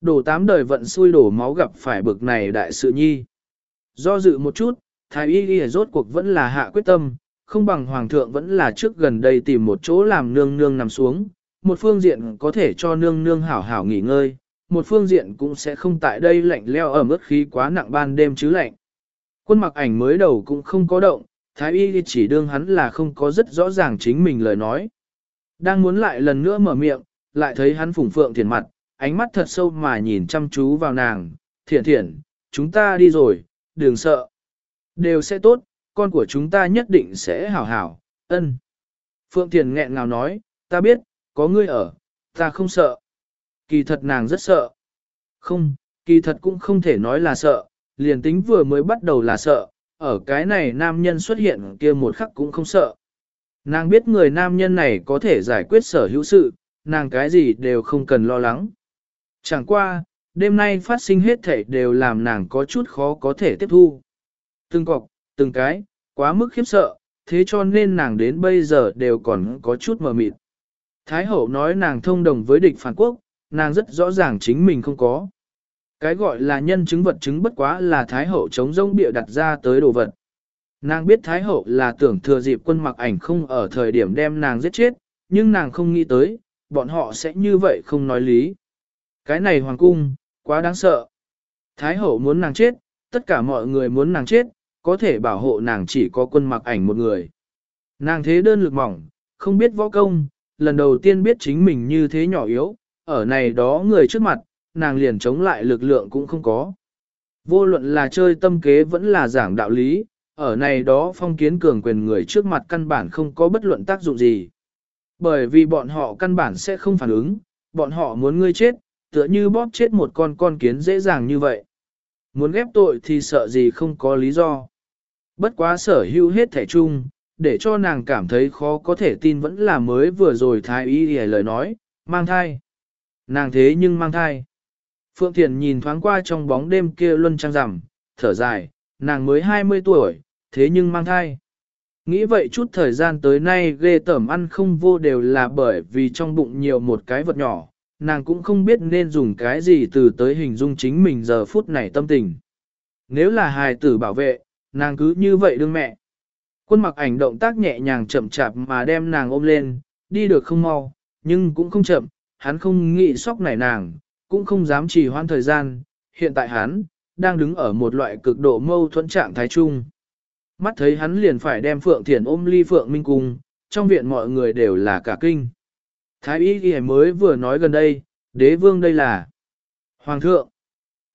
đổ tám đời vận xui đổ máu gặp phải bực này đại sự nhi. Do dự một chút, thái y ghi rốt cuộc vẫn là hạ quyết tâm, không bằng hoàng thượng vẫn là trước gần đây tìm một chỗ làm nương nương nằm xuống, một phương diện có thể cho nương nương hảo hảo nghỉ ngơi, một phương diện cũng sẽ không tại đây lạnh leo ở mức khí quá nặng ban đêm chứ lạnh. Quân mặc ảnh mới đầu cũng không có động, thái y chỉ đương hắn là không có rất rõ ràng chính mình lời nói. Đang muốn lại lần nữa mở miệng, lại thấy hắn phủng phượng thiền mặt, ánh mắt thật sâu mà nhìn chăm chú vào nàng, thiền thiền chúng ta đi rồi, đừng sợ. Đều sẽ tốt, con của chúng ta nhất định sẽ hảo hảo, ân. Phượng Thiền nghẹn ngào nói, ta biết, có ngươi ở, ta không sợ. Kỳ thật nàng rất sợ. Không, kỳ thật cũng không thể nói là sợ, liền tính vừa mới bắt đầu là sợ, ở cái này nam nhân xuất hiện kia một khắc cũng không sợ. Nàng biết người nam nhân này có thể giải quyết sở hữu sự, nàng cái gì đều không cần lo lắng. Chẳng qua, đêm nay phát sinh hết thể đều làm nàng có chút khó có thể tiếp thu. Từng cọc, từng cái, quá mức khiếp sợ, thế cho nên nàng đến bây giờ đều còn có chút mờ mịt. Thái hậu nói nàng thông đồng với địch phản quốc, nàng rất rõ ràng chính mình không có. Cái gọi là nhân chứng vật chứng bất quá là Thái hậu chống rông bịa đặt ra tới đồ vật. Nàng biết Thái hậu là tưởng thừa dịp quân mặc ảnh không ở thời điểm đem nàng giết chết, nhưng nàng không nghĩ tới, bọn họ sẽ như vậy không nói lý. Cái này hoàng cung, quá đáng sợ. Thái hậu muốn nàng chết, tất cả mọi người muốn nàng chết, có thể bảo hộ nàng chỉ có quân mặc ảnh một người. Nàng thế đơn lực mỏng, không biết võ công, lần đầu tiên biết chính mình như thế nhỏ yếu, ở này đó người trước mặt, nàng liền chống lại lực lượng cũng không có. Vô luận là chơi tâm kế vẫn là giảng đạo lý, ở này đó phong kiến cường quyền người trước mặt căn bản không có bất luận tác dụng gì. Bởi vì bọn họ căn bản sẽ không phản ứng, bọn họ muốn ngươi chết, tựa như bóp chết một con con kiến dễ dàng như vậy. Muốn ghép tội thì sợ gì không có lý do. Bất quá sở hữu hết thể chung, để cho nàng cảm thấy khó có thể tin vẫn là mới vừa rồi thái y hề lời nói, mang thai. Nàng thế nhưng mang thai. Phượng Thiền nhìn thoáng qua trong bóng đêm kia luân trăng rằm, thở dài, nàng mới 20 tuổi, thế nhưng mang thai. Nghĩ vậy chút thời gian tới nay ghê tởm ăn không vô đều là bởi vì trong bụng nhiều một cái vật nhỏ, nàng cũng không biết nên dùng cái gì từ tới hình dung chính mình giờ phút này tâm tình. Nếu là hài tử bảo vệ, nàng cứ như vậy đương mẹ. Quân mặc ảnh động tác nhẹ nhàng chậm chạp mà đem nàng ôm lên, đi được không mau, nhưng cũng không chậm, hắn không nghĩ sóc nảy nàng, cũng không dám trì hoãn thời gian, hiện tại hắn, đang đứng ở một loại cực độ mâu thuẫn trạng thái chung. Mắt thấy hắn liền phải đem Phượng Thiền ôm ly Phượng Minh Cung, trong viện mọi người đều là cả kinh. Thái y ghi mới vừa nói gần đây, đế vương đây là Hoàng thượng.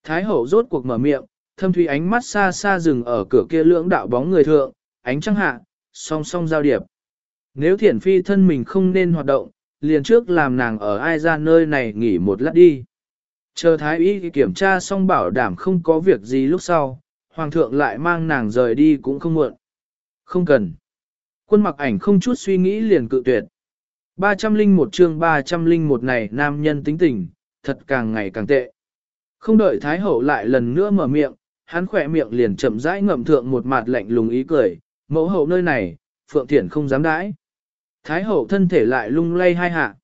Thái hậu rốt cuộc mở miệng, thâm thủy ánh mắt xa xa dừng ở cửa kia lưỡng đạo bóng người thượng, ánh trăng hạ, song song giao điệp. Nếu thiển phi thân mình không nên hoạt động, liền trước làm nàng ở ai ra nơi này nghỉ một lát đi. Chờ thái y kiểm tra xong bảo đảm không có việc gì lúc sau, hoàng thượng lại mang nàng rời đi cũng không muộn. Không cần. Quân mặc ảnh không chút suy nghĩ liền cự tuyệt. 301 chương 301 này nam nhân tính tình, thật càng ngày càng tệ. Không đợi Thái Hậu lại lần nữa mở miệng, hắn khỏe miệng liền chậm rãi ngậm thượng một mặt lạnh lùng ý cười, mẫu hậu nơi này, Phượng Thiển không dám đãi. Thái Hậu thân thể lại lung lay hai hạ.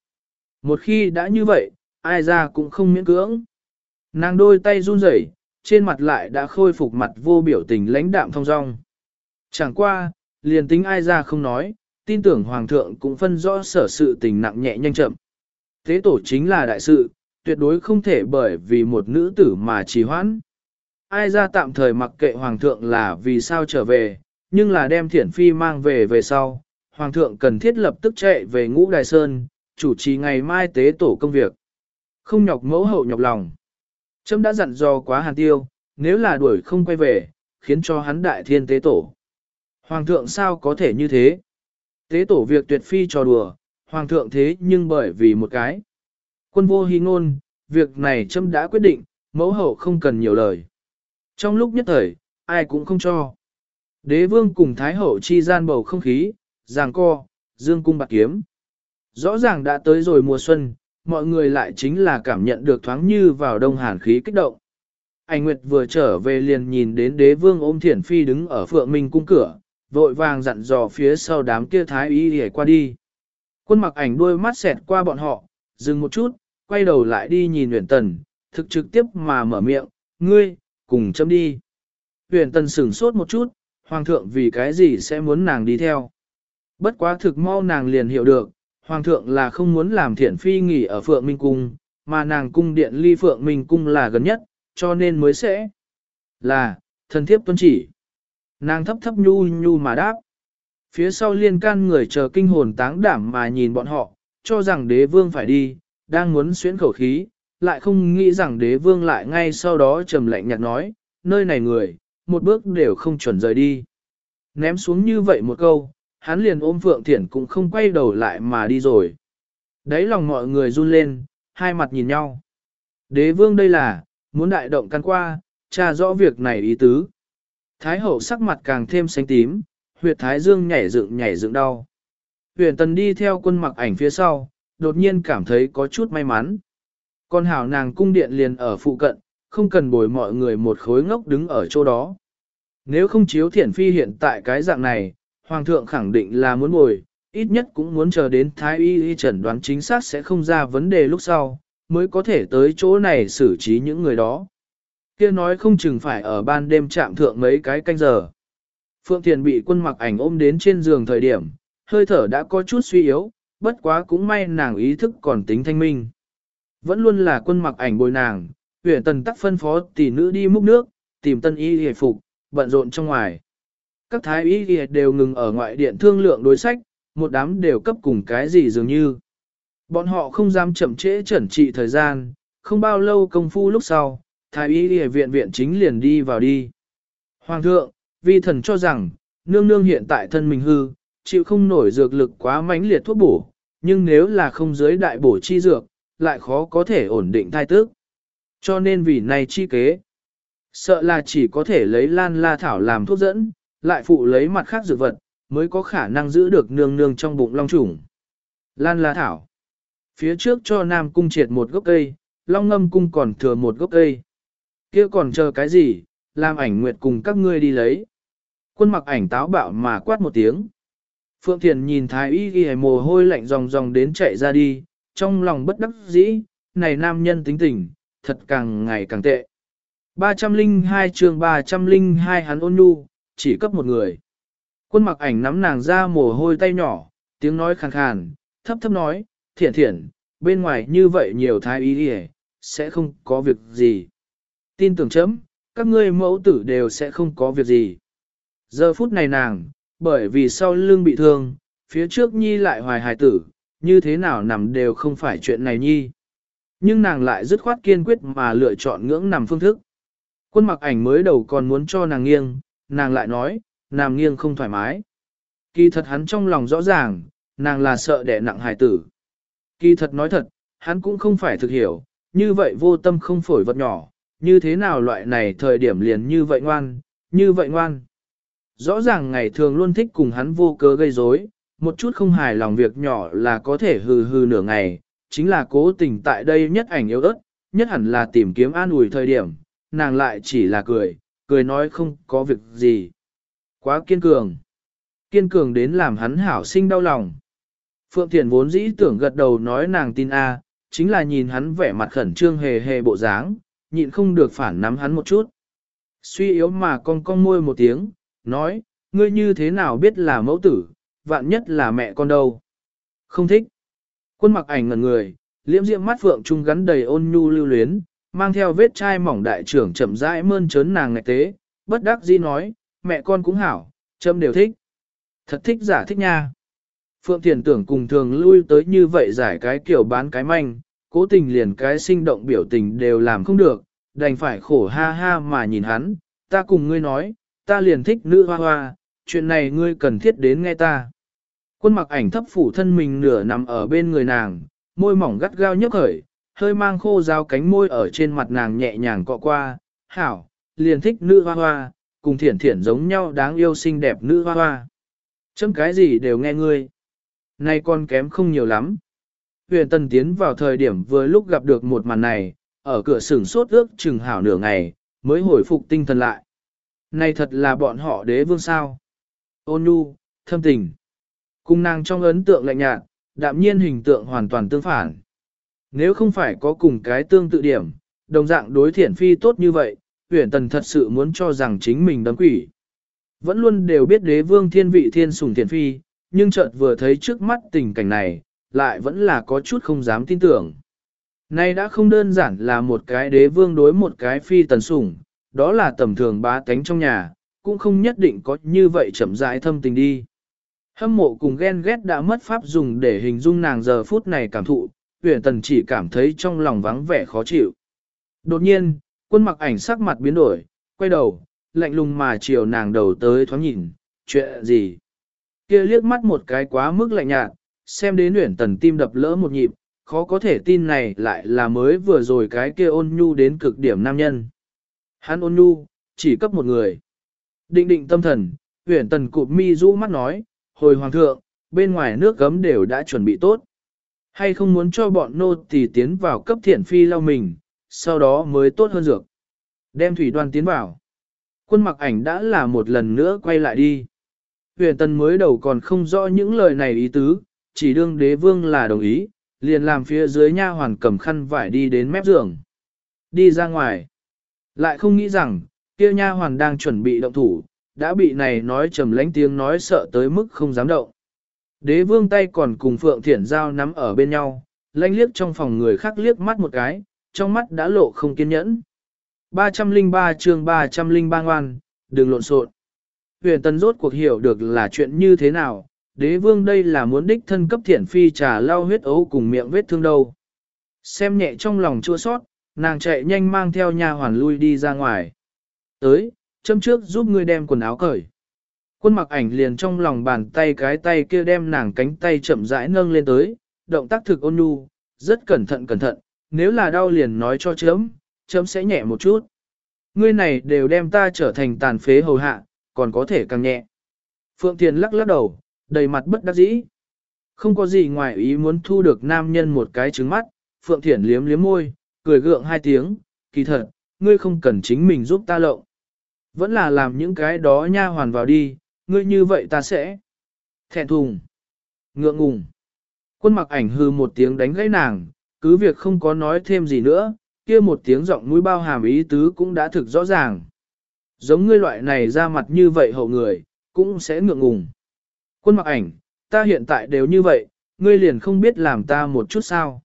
Một khi đã như vậy, ai ra cũng không miễn cưỡng. Nàng đôi tay run rẩy, trên mặt lại đã khôi phục mặt vô biểu tình lãnh đạm thông dong. Chẳng qua, liền tính ai ra không nói, tin tưởng Hoàng thượng cũng phân rõ sở sự tình nặng nhẹ nhanh chậm. Thế tổ chính là đại sự, tuyệt đối không thể bởi vì một nữ tử mà trì hoãn. Ai ra tạm thời mặc kệ Hoàng thượng là vì sao trở về, nhưng là đem thiển phi mang về về sau. Hoàng thượng cần thiết lập tức chạy về ngũ đài sơn, chủ trì ngày mai tế tổ công việc. Không nhọc mẫu hậu nhọc lòng. Trâm đã dặn dò quá hàn tiêu, nếu là đuổi không quay về, khiến cho hắn đại thiên tế tổ. Hoàng thượng sao có thể như thế? Tế tổ việc tuyệt phi trò đùa, hoàng thượng thế nhưng bởi vì một cái. Quân vô hy ngôn, việc này trâm đã quyết định, mẫu hậu không cần nhiều lời. Trong lúc nhất thời, ai cũng không cho. Đế vương cùng thái hậu chi gian bầu không khí, giàng co, dương cung bạc kiếm. Rõ ràng đã tới rồi mùa xuân, mọi người lại chính là cảm nhận được thoáng như vào đông hàn khí kích động. Anh Nguyệt vừa trở về liền nhìn đến đế vương ôm thiển phi đứng ở phượng minh cung cửa, vội vàng dặn dò phía sau đám kia thái y để qua đi. Quân mặc ảnh đuôi mắt xẹt qua bọn họ, dừng một chút, quay đầu lại đi nhìn huyền tần, thực trực tiếp mà mở miệng, ngươi, cùng chấm đi. Huyền tần sửng sốt một chút, hoàng thượng vì cái gì sẽ muốn nàng đi theo. Bất quá thực mau nàng liền hiểu được, hoàng thượng là không muốn làm thiện phi nghỉ ở Phượng Minh Cung, mà nàng cung điện ly Phượng Minh Cung là gần nhất, cho nên mới sẽ là, thần thiếp tuân chỉ. Nàng thấp thấp nhu nhu mà đáp. Phía sau liên can người chờ kinh hồn táng đảm mà nhìn bọn họ, cho rằng đế vương phải đi, đang muốn xuyến khẩu khí, lại không nghĩ rằng đế vương lại ngay sau đó trầm lạnh nhạt nói, nơi này người, một bước đều không chuẩn rời đi. Ném xuống như vậy một câu, hắn liền ôm Phượng Thiển cũng không quay đầu lại mà đi rồi. Đấy lòng mọi người run lên, hai mặt nhìn nhau. Đế vương đây là, muốn đại động căn qua, tra rõ việc này ý tứ. Thái hậu sắc mặt càng thêm xanh tím, huyệt thái dương nhảy dựng nhảy dựng đau. Huyền tần đi theo quân mặc ảnh phía sau, đột nhiên cảm thấy có chút may mắn. Con hảo nàng cung điện liền ở phụ cận, không cần bồi mọi người một khối ngốc đứng ở chỗ đó. Nếu không chiếu thiển phi hiện tại cái dạng này, hoàng thượng khẳng định là muốn bồi, ít nhất cũng muốn chờ đến thái y y chẩn đoán chính xác sẽ không ra vấn đề lúc sau, mới có thể tới chỗ này xử trí những người đó. kia nói không chừng phải ở ban đêm chạm thượng mấy cái canh giờ. Phượng Thiền bị quân mặc ảnh ôm đến trên giường thời điểm, hơi thở đã có chút suy yếu, bất quá cũng may nàng ý thức còn tính thanh minh. Vẫn luôn là quân mặc ảnh bồi nàng, huyện tần tắc phân phó tỷ nữ đi múc nước, tìm tân y hề phục, bận rộn trong ngoài. Các thái y đều ngừng ở ngoại điện thương lượng đối sách, một đám đều cấp cùng cái gì dường như. Bọn họ không dám chậm trễ chuẩn trị thời gian, không bao lâu công phu lúc sau, thái y hề viện viện chính liền đi vào đi. Hoàng thượng, vi thần cho rằng, nương nương hiện tại thân mình hư, chịu không nổi dược lực quá mãnh liệt thuốc bổ, nhưng nếu là không giới đại bổ chi dược, lại khó có thể ổn định thai tức. Cho nên vì này chi kế, sợ là chỉ có thể lấy lan la thảo làm thuốc dẫn, lại phụ lấy mặt khác dược vật, mới có khả năng giữ được nương nương trong bụng long trùng. Lan la thảo. Phía trước cho Nam cung triệt một gốc cây, long ngâm cung còn thừa một gốc cây. kia còn chờ cái gì, làm ảnh nguyệt cùng các ngươi đi lấy. Quân mặc ảnh táo bạo mà quát một tiếng. Phượng Thiền nhìn thái y ghi mồ hôi lạnh ròng ròng đến chạy ra đi, trong lòng bất đắc dĩ, này nam nhân tính tình, thật càng ngày càng tệ. 302 chương 302 hắn ôn nhu, chỉ cấp một người. Quân mặc ảnh nắm nàng ra mồ hôi tay nhỏ, tiếng nói khàn khàn, thấp thấp nói, thiện thiện, bên ngoài như vậy nhiều thái ý đi sẽ không có việc gì. Tin tưởng chấm, các ngươi mẫu tử đều sẽ không có việc gì. Giờ phút này nàng, bởi vì sau lưng bị thương, phía trước nhi lại hoài hài tử, như thế nào nằm đều không phải chuyện này nhi. Nhưng nàng lại dứt khoát kiên quyết mà lựa chọn ngưỡng nằm phương thức. Quân mặc ảnh mới đầu còn muốn cho nàng nghiêng, nàng lại nói, nằm nghiêng không thoải mái. Kỳ thật hắn trong lòng rõ ràng, nàng là sợ đẻ nặng hài tử. Kỳ thật nói thật, hắn cũng không phải thực hiểu, như vậy vô tâm không phổi vật nhỏ, như thế nào loại này thời điểm liền như vậy ngoan, như vậy ngoan. Rõ ràng ngày thường luôn thích cùng hắn vô cớ gây rối, một chút không hài lòng việc nhỏ là có thể hừ hừ nửa ngày, chính là cố tình tại đây nhất ảnh yếu ớt, nhất hẳn là tìm kiếm an ủi thời điểm, nàng lại chỉ là cười, cười nói không có việc gì. Quá kiên cường. Kiên cường đến làm hắn hảo sinh đau lòng. Phượng Thiền vốn dĩ tưởng gật đầu nói nàng tin A, chính là nhìn hắn vẻ mặt khẩn trương hề hề bộ dáng, nhịn không được phản nắm hắn một chút. Suy yếu mà con con môi một tiếng, nói, ngươi như thế nào biết là mẫu tử, vạn nhất là mẹ con đâu. Không thích. Quân mặc ảnh ngẩn người, liễm diễm mắt phượng trung gắn đầy ôn nhu lưu luyến, mang theo vết chai mỏng đại trưởng chậm rãi mơn trớn nàng ngạch tế, bất đắc dĩ nói, mẹ con cũng hảo, châm đều thích. Thật thích giả thích nha. Phượng Thiền tưởng cùng thường lui tới như vậy giải cái kiểu bán cái manh, cố tình liền cái sinh động biểu tình đều làm không được, đành phải khổ ha ha mà nhìn hắn, ta cùng ngươi nói, ta liền thích nữ hoa hoa, chuyện này ngươi cần thiết đến nghe ta. Quân mặc ảnh thấp phủ thân mình nửa nằm ở bên người nàng, môi mỏng gắt gao nhấp khởi, hơi mang khô dao cánh môi ở trên mặt nàng nhẹ nhàng cọ qua, hảo, liền thích nữ hoa hoa, cùng thiển thiển giống nhau đáng yêu xinh đẹp nữ hoa hoa. Chấm cái gì đều nghe ngươi. Nay con kém không nhiều lắm. Huyền Tần tiến vào thời điểm vừa lúc gặp được một màn này, ở cửa sửng sốt ước chừng hảo nửa ngày, mới hồi phục tinh thần lại. Này thật là bọn họ đế vương sao. Ôn nhu, thâm tình. Cung nàng trong ấn tượng lạnh nhạt, đạm nhiên hình tượng hoàn toàn tương phản. Nếu không phải có cùng cái tương tự điểm, đồng dạng đối thiện phi tốt như vậy, huyền tần thật sự muốn cho rằng chính mình đấm quỷ. Vẫn luôn đều biết đế vương thiên vị thiên sùng thiển phi, nhưng chợt vừa thấy trước mắt tình cảnh này, lại vẫn là có chút không dám tin tưởng. Nay đã không đơn giản là một cái đế vương đối một cái phi tần sủng, đó là tầm thường bá tánh trong nhà, cũng không nhất định có như vậy chậm rãi thâm tình đi. Hâm mộ cùng ghen ghét đã mất pháp dùng để hình dung nàng giờ phút này cảm thụ, huyền tần chỉ cảm thấy trong lòng vắng vẻ khó chịu. Đột nhiên, quân mặc ảnh sắc mặt biến đổi, quay đầu, lạnh lùng mà chiều nàng đầu tới thoáng nhìn, chuyện gì? kia liếc mắt một cái quá mức lạnh nhạt, xem đến huyền tần tim đập lỡ một nhịp, khó có thể tin này lại là mới vừa rồi cái kia ôn nhu đến cực điểm nam nhân. Hắn ôn nhu, chỉ cấp một người. Định định tâm thần, huyền tần cụp mi rũ mắt nói, hồi hoàng thượng, bên ngoài nước gấm đều đã chuẩn bị tốt. Hay không muốn cho bọn nô tỳ tiến vào cấp thiện phi lau mình, sau đó mới tốt hơn dược. Đem thủy đoan tiến vào. Quân mặc ảnh đã là một lần nữa quay lại đi. Huyền tần mới đầu còn không rõ những lời này ý tứ, chỉ đương đế vương là đồng ý, liền làm phía dưới nha hoàn cầm khăn vải đi đến mép giường. Đi ra ngoài. Lại không nghĩ rằng, kia nha hoàn đang chuẩn bị động thủ, đã bị này nói trầm lánh tiếng nói sợ tới mức không dám động. Đế vương tay còn cùng Phượng Thiển Giao nắm ở bên nhau, lanh liếc trong phòng người khác liếc mắt một cái, trong mắt đã lộ không kiên nhẫn. 303 chương 303 ngoan, đừng lộn xộn. Huyền Tần rốt cuộc hiểu được là chuyện như thế nào, đế vương đây là muốn đích thân cấp thiển phi trà lau huyết ấu cùng miệng vết thương đâu. Xem nhẹ trong lòng chua sót, nàng chạy nhanh mang theo nha hoàn lui đi ra ngoài. Tới, châm trước giúp ngươi đem quần áo cởi. Quân mặc ảnh liền trong lòng bàn tay cái tay kia đem nàng cánh tay chậm rãi nâng lên tới, động tác thực ôn nhu, rất cẩn thận cẩn thận, nếu là đau liền nói cho chấm, chấm sẽ nhẹ một chút. Ngươi này đều đem ta trở thành tàn phế hầu hạ, còn có thể càng nhẹ. Phượng Thiền lắc lắc đầu, đầy mặt bất đắc dĩ. Không có gì ngoài ý muốn thu được nam nhân một cái trứng mắt, Phượng Thiển liếm liếm môi, cười gượng hai tiếng, kỳ thật, ngươi không cần chính mình giúp ta lộng. Vẫn là làm những cái đó nha hoàn vào đi, ngươi như vậy ta sẽ thẹn thùng, ngượng ngùng. Quân mặc ảnh hư một tiếng đánh gãy nàng, cứ việc không có nói thêm gì nữa, kia một tiếng giọng mũi bao hàm ý tứ cũng đã thực rõ ràng. Giống ngươi loại này ra mặt như vậy hậu người, cũng sẽ ngượng ngùng. Quân mặc ảnh, ta hiện tại đều như vậy, ngươi liền không biết làm ta một chút sao.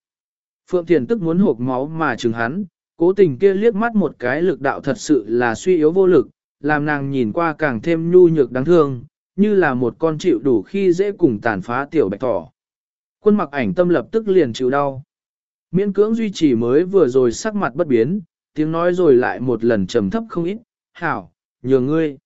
Phượng Thiền tức muốn hộp máu mà chừng hắn, cố tình kia liếc mắt một cái lực đạo thật sự là suy yếu vô lực, làm nàng nhìn qua càng thêm nhu nhược đáng thương, như là một con chịu đủ khi dễ cùng tàn phá tiểu bạch thỏ. Quân mặc ảnh tâm lập tức liền chịu đau. Miễn cưỡng duy trì mới vừa rồi sắc mặt bất biến, tiếng nói rồi lại một lần trầm thấp không ít, hảo, nhờ ngươi.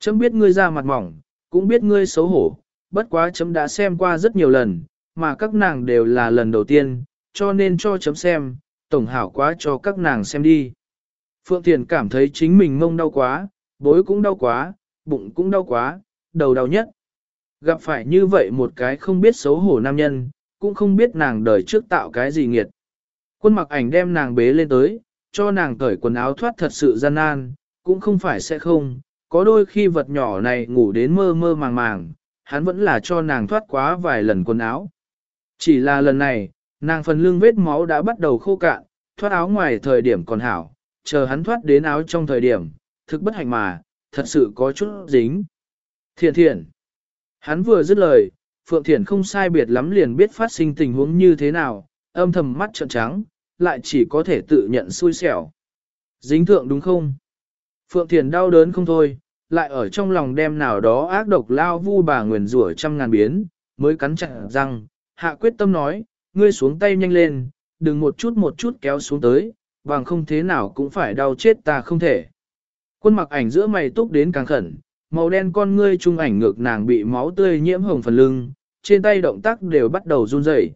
Chấm biết ngươi ra mặt mỏng, cũng biết ngươi xấu hổ, bất quá chấm đã xem qua rất nhiều lần, mà các nàng đều là lần đầu tiên, cho nên cho chấm xem, tổng hảo quá cho các nàng xem đi. Phượng Thiền cảm thấy chính mình mông đau quá, bối cũng đau quá, bụng cũng đau quá, đầu đau nhất. Gặp phải như vậy một cái không biết xấu hổ nam nhân, cũng không biết nàng đời trước tạo cái gì nghiệt. Quân mặc ảnh đem nàng bế lên tới, cho nàng cởi quần áo thoát thật sự gian nan, cũng không phải sẽ không, có đôi khi vật nhỏ này ngủ đến mơ mơ màng màng, hắn vẫn là cho nàng thoát quá vài lần quần áo. Chỉ là lần này, nàng phần lưng vết máu đã bắt đầu khô cạn, thoát áo ngoài thời điểm còn hảo, chờ hắn thoát đến áo trong thời điểm, thực bất hạnh mà, thật sự có chút dính. Thiện thiện. Hắn vừa dứt lời, Phượng Thiển không sai biệt lắm liền biết phát sinh tình huống như thế nào, âm thầm mắt trợn trắng, lại chỉ có thể tự nhận xui xẻo. Dính thượng đúng không? Phượng Thiển đau đớn không thôi, lại ở trong lòng đem nào đó ác độc lao vu bà nguyền rủa trăm ngàn biến, mới cắn chặt răng, hạ quyết tâm nói, ngươi xuống tay nhanh lên, đừng một chút một chút kéo xuống tới, bằng không thế nào cũng phải đau chết ta không thể. Quân mặc ảnh giữa mày túc đến càng khẩn, màu đen con ngươi trung ảnh ngược nàng bị máu tươi nhiễm hồng phần lưng, trên tay động tác đều bắt đầu run rẩy.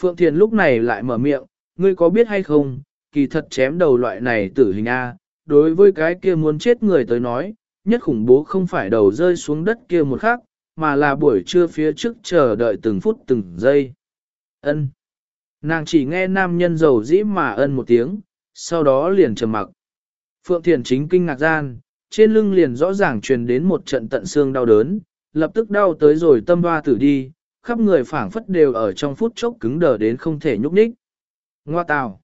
Phượng Thiền lúc này lại mở miệng, ngươi có biết hay không, kỳ thật chém đầu loại này tử hình A, đối với cái kia muốn chết người tới nói, nhất khủng bố không phải đầu rơi xuống đất kia một khắc, mà là buổi trưa phía trước chờ đợi từng phút từng giây. Ân. Nàng chỉ nghe nam nhân dầu dĩ mà ân một tiếng, sau đó liền trầm mặc. Phượng Thiền chính kinh ngạc gian, trên lưng liền rõ ràng truyền đến một trận tận xương đau đớn, lập tức đau tới rồi tâm hoa tử đi, khắp người phảng phất đều ở trong phút chốc cứng đờ đến không thể nhúc nhích. Ngoa tào!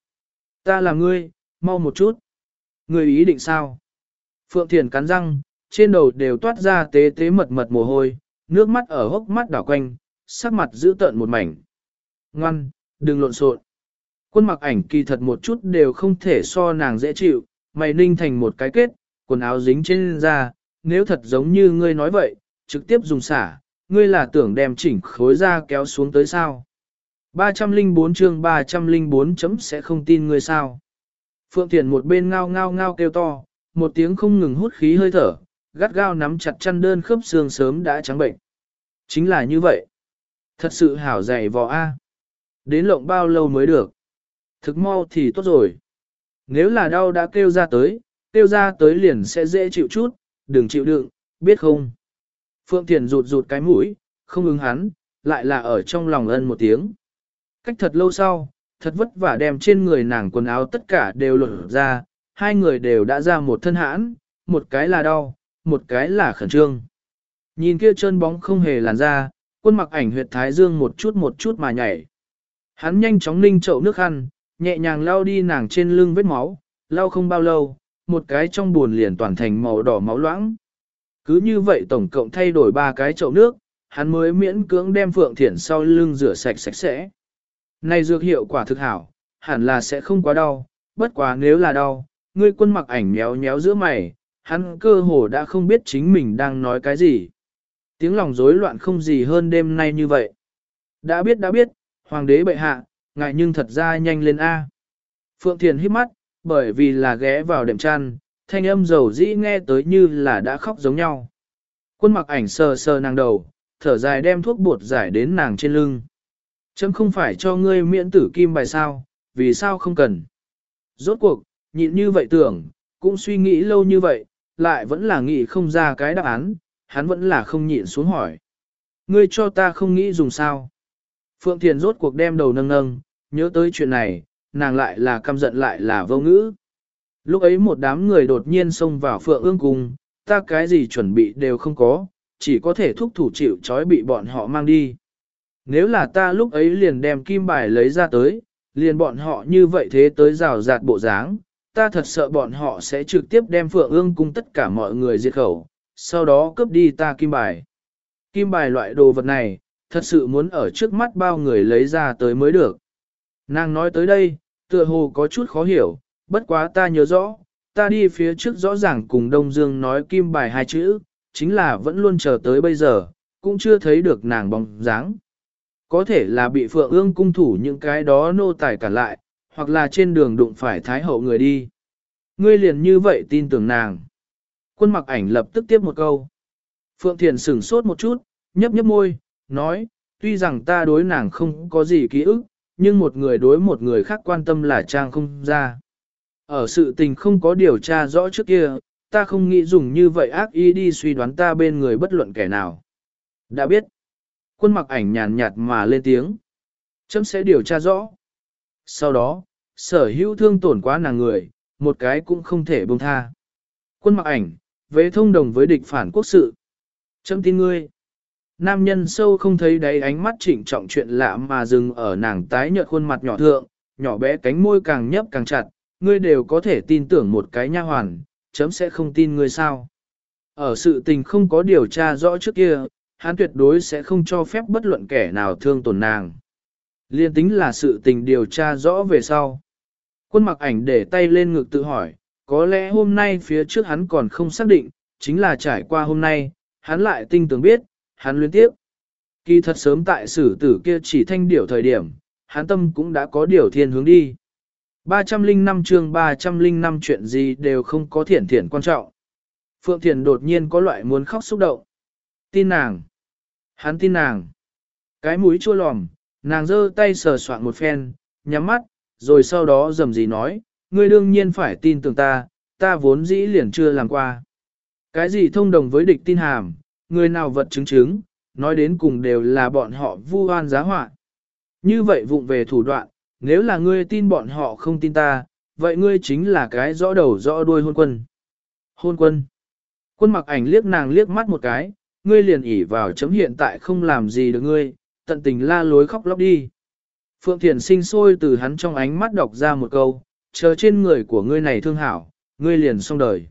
Ta là ngươi, mau một chút. Ngươi ý định sao? Phượng Thiền cắn răng, trên đầu đều toát ra tế tế mật mật mồ hôi, nước mắt ở hốc mắt đảo quanh, sắc mặt giữ tợn một mảnh. Ngoan, đừng lộn xộn. Quân mặc ảnh kỳ thật một chút đều không thể so nàng dễ chịu, mày ninh thành một cái kết, quần áo dính trên da, nếu thật giống như ngươi nói vậy, trực tiếp dùng xả, ngươi là tưởng đem chỉnh khối da kéo xuống tới sao. 304 chương 304 chấm sẽ không tin ngươi sao. Phượng Thiền một bên ngao ngao ngao kêu to, một tiếng không ngừng hút khí hơi thở, gắt gao nắm chặt chăn đơn khớp xương sớm đã trắng bệnh. Chính là như vậy. Thật sự hảo dày vò A. Đến lộng bao lâu mới được. Thực mau thì tốt rồi. Nếu là đau đã kêu ra tới, kêu ra tới liền sẽ dễ chịu chút, đừng chịu đựng, biết không? Phượng Thiền rụt rụt cái mũi, không ứng hắn, lại là ở trong lòng ân một tiếng. Cách thật lâu sau, thật vất vả đem trên người nàng quần áo tất cả đều lột ra, hai người đều đã ra một thân hãn, một cái là đau, một cái là khẩn trương. Nhìn kia chân bóng không hề làn ra, quân mặc ảnh huyệt thái dương một chút một chút mà nhảy. Hắn nhanh chóng ninh chậu nước khăn, nhẹ nhàng lau đi nàng trên lưng vết máu, lau không bao lâu, một cái trong buồn liền toàn thành màu đỏ máu loãng. Cứ như vậy tổng cộng thay đổi ba cái chậu nước, hắn mới miễn cưỡng đem Phượng Thiển sau lưng rửa sạch sạch sẽ. Này dược hiệu quả thực hảo, hẳn là sẽ không quá đau, bất quá nếu là đau, ngươi quân mặc ảnh méo méo giữa mày, hắn cơ hồ đã không biết chính mình đang nói cái gì. Tiếng lòng rối loạn không gì hơn đêm nay như vậy. Đã biết đã biết, hoàng đế bệ hạ, ngại nhưng thật ra nhanh lên A. Phượng Thiền hít mắt, bởi vì là ghé vào đệm chăn, thanh âm dầu dĩ nghe tới như là đã khóc giống nhau. Quân mặc ảnh sờ sờ nàng đầu, thở dài đem thuốc bột giải đến nàng trên lưng. Chấm không phải cho ngươi miễn tử kim bài sao, vì sao không cần. Rốt cuộc, nhịn như vậy tưởng, cũng suy nghĩ lâu như vậy, lại vẫn là nghĩ không ra cái đáp án, hắn vẫn là không nhịn xuống hỏi. Ngươi cho ta không nghĩ dùng sao. Phượng Thiền rốt cuộc đem đầu nâng nâng, nhớ tới chuyện này, nàng lại là căm giận lại là vô ngữ. Lúc ấy một đám người đột nhiên xông vào Phượng ương cung, ta cái gì chuẩn bị đều không có, chỉ có thể thúc thủ chịu trói bị bọn họ mang đi. Nếu là ta lúc ấy liền đem kim bài lấy ra tới, liền bọn họ như vậy thế tới rào rạt bộ dáng, ta thật sợ bọn họ sẽ trực tiếp đem Phượng ương cung tất cả mọi người diệt khẩu, sau đó cướp đi ta kim bài. Kim bài loại đồ vật này, thật sự muốn ở trước mắt bao người lấy ra tới mới được. Nàng nói tới đây, tựa hồ có chút khó hiểu, bất quá ta nhớ rõ, ta đi phía trước rõ ràng cùng Đông Dương nói kim bài hai chữ, chính là vẫn luôn chờ tới bây giờ, cũng chưa thấy được nàng bóng dáng. Có thể là bị Phượng ương cung thủ những cái đó nô tài cản lại, hoặc là trên đường đụng phải thái hậu người đi. Ngươi liền như vậy tin tưởng nàng. Quân mặc ảnh lập tức tiếp một câu. Phượng Thiền sửng sốt một chút, nhấp nhấp môi, nói, tuy rằng ta đối nàng không có gì ký ức, nhưng một người đối một người khác quan tâm là trang không ra. Ở sự tình không có điều tra rõ trước kia, ta không nghĩ dùng như vậy ác ý đi suy đoán ta bên người bất luận kẻ nào. Đã biết, quân mặc ảnh nhàn nhạt mà lên tiếng. Chấm sẽ điều tra rõ. Sau đó, sở hữu thương tổn quá nàng người, một cái cũng không thể buông tha. Quân mặc ảnh, vế thông đồng với địch phản quốc sự. Chấm tin ngươi. Nam nhân sâu không thấy đáy ánh mắt trịnh trọng chuyện lạ mà dừng ở nàng tái nhợt khuôn mặt nhỏ thượng, nhỏ bé cánh môi càng nhấp càng chặt, ngươi đều có thể tin tưởng một cái nha hoàn, chấm sẽ không tin ngươi sao. Ở sự tình không có điều tra rõ trước kia, hắn tuyệt đối sẽ không cho phép bất luận kẻ nào thương tổn nàng. Liên tính là sự tình điều tra rõ về sau. Quân mặc ảnh để tay lên ngực tự hỏi, có lẽ hôm nay phía trước hắn còn không xác định, chính là trải qua hôm nay, hắn lại tinh tường biết, hắn luyến tiếp. Kỳ thật sớm tại sử tử kia chỉ thanh điểu thời điểm, hắn tâm cũng đã có điều thiên hướng đi. 305 chương 305 chuyện gì đều không có thiển thiển quan trọng. Phượng Thiền đột nhiên có loại muốn khóc xúc động. Tin nàng. Hắn tin nàng. Cái mũi chua lòm, nàng giơ tay sờ soạn một phen, nhắm mắt, rồi sau đó dầm gì nói, ngươi đương nhiên phải tin tưởng ta, ta vốn dĩ liền chưa làm qua. Cái gì thông đồng với địch tin hàm, người nào vật chứng chứng, nói đến cùng đều là bọn họ vu oan giá họa. Như vậy vụng về thủ đoạn, nếu là ngươi tin bọn họ không tin ta, vậy ngươi chính là cái rõ đầu rõ đuôi hôn quân. Hôn quân. Quân mặc ảnh liếc nàng liếc mắt một cái, ngươi liền ỉ vào chấm hiện tại không làm gì được ngươi, tận tình la lối khóc lóc đi. Phượng Thiền sinh sôi từ hắn trong ánh mắt đọc ra một câu, chờ trên người của ngươi này thương hảo, ngươi liền xong đời.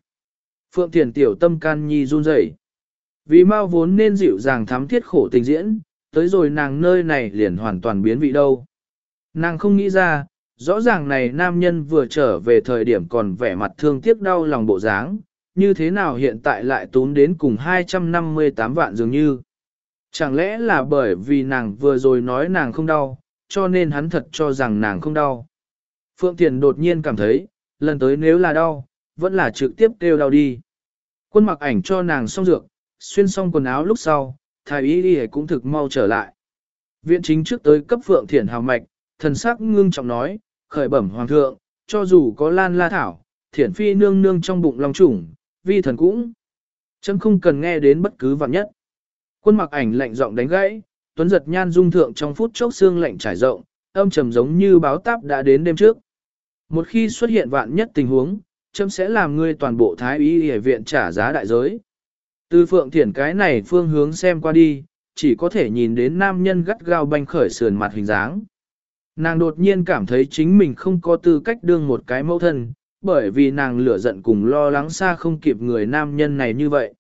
Phượng Thiền tiểu tâm can nhi run rẩy vì mau vốn nên dịu dàng thắm thiết khổ tình diễn, tới rồi nàng nơi này liền hoàn toàn biến vị đâu. Nàng không nghĩ ra, rõ ràng này nam nhân vừa trở về thời điểm còn vẻ mặt thương tiếc đau lòng bộ dáng, như thế nào hiện tại lại tốn đến cùng 258 vạn dường như. Chẳng lẽ là bởi vì nàng vừa rồi nói nàng không đau, cho nên hắn thật cho rằng nàng không đau. Phượng Thiền đột nhiên cảm thấy, lần tới nếu là đau, vẫn là trực tiếp kêu đau đi. Quân mặc ảnh cho nàng xong dược, xuyên xong quần áo lúc sau, thái y đi cũng thực mau trở lại. Viện chính trước tới cấp Phượng thiển hào mạch, thần sắc ngưng trọng nói, khởi bẩm hoàng thượng, cho dù có lan la thảo, thiển phi nương nương trong bụng lòng chủng, vi thần cũng. Chấm không cần nghe đến bất cứ vạn nhất. Quân mặc ảnh lạnh giọng đánh gãy, tuấn giật nhan dung thượng trong phút chốc xương lạnh trải rộng, âm trầm giống như báo táp đã đến đêm trước. Một khi xuất hiện vạn nhất tình huống, chấm sẽ làm ngươi toàn bộ thái y y viện trả giá đại giới. Từ phượng thiển cái này phương hướng xem qua đi, chỉ có thể nhìn đến nam nhân gắt gao banh khởi sườn mặt hình dáng. Nàng đột nhiên cảm thấy chính mình không có tư cách đương một cái mẫu thân, bởi vì nàng lửa giận cùng lo lắng xa không kịp người nam nhân này như vậy.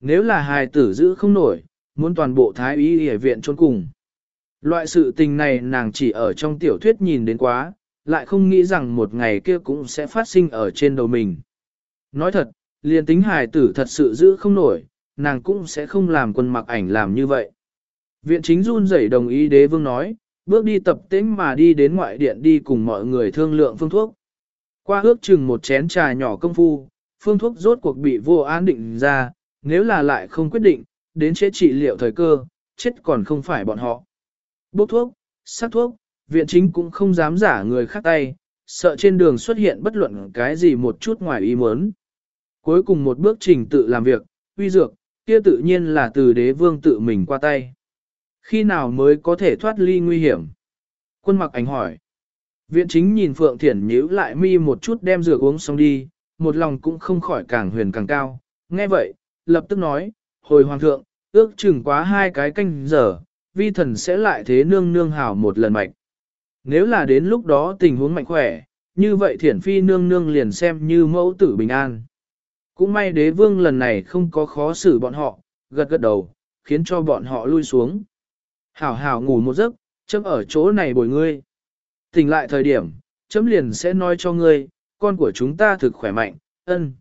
Nếu là hài tử giữ không nổi, muốn toàn bộ thái y y viện trốn cùng. Loại sự tình này nàng chỉ ở trong tiểu thuyết nhìn đến quá, lại không nghĩ rằng một ngày kia cũng sẽ phát sinh ở trên đầu mình. Nói thật, liền tính hài tử thật sự giữ không nổi, nàng cũng sẽ không làm quân mặc ảnh làm như vậy. Viện chính run rẩy đồng ý đế vương nói, bước đi tập tĩnh mà đi đến ngoại điện đi cùng mọi người thương lượng phương thuốc. Qua ước chừng một chén trà nhỏ công phu, phương thuốc rốt cuộc bị vô án định ra, nếu là lại không quyết định, đến chế trị liệu thời cơ, chết còn không phải bọn họ. Bốc thuốc, sát thuốc, viện chính cũng không dám giả người khác tay, sợ trên đường xuất hiện bất luận cái gì một chút ngoài ý muốn. Cuối cùng một bước trình tự làm việc, uy dược, kia tự nhiên là từ đế vương tự mình qua tay. Khi nào mới có thể thoát ly nguy hiểm? Quân mặc ảnh hỏi. Viện chính nhìn Phượng Thiển nhíu lại mi một chút đem rửa uống xong đi, một lòng cũng không khỏi càng huyền càng cao. Nghe vậy, lập tức nói, hồi hoàng thượng, ước chừng quá hai cái canh giờ, vi thần sẽ lại thế nương nương hảo một lần mạnh. Nếu là đến lúc đó tình huống mạnh khỏe, như vậy thiển phi nương nương liền xem như mẫu tử bình an. Cũng may đế vương lần này không có khó xử bọn họ, gật gật đầu, khiến cho bọn họ lui xuống. Hảo hảo ngủ một giấc, chấm ở chỗ này bồi ngươi. Tỉnh lại thời điểm, chấm liền sẽ nói cho ngươi, con của chúng ta thực khỏe mạnh, ân.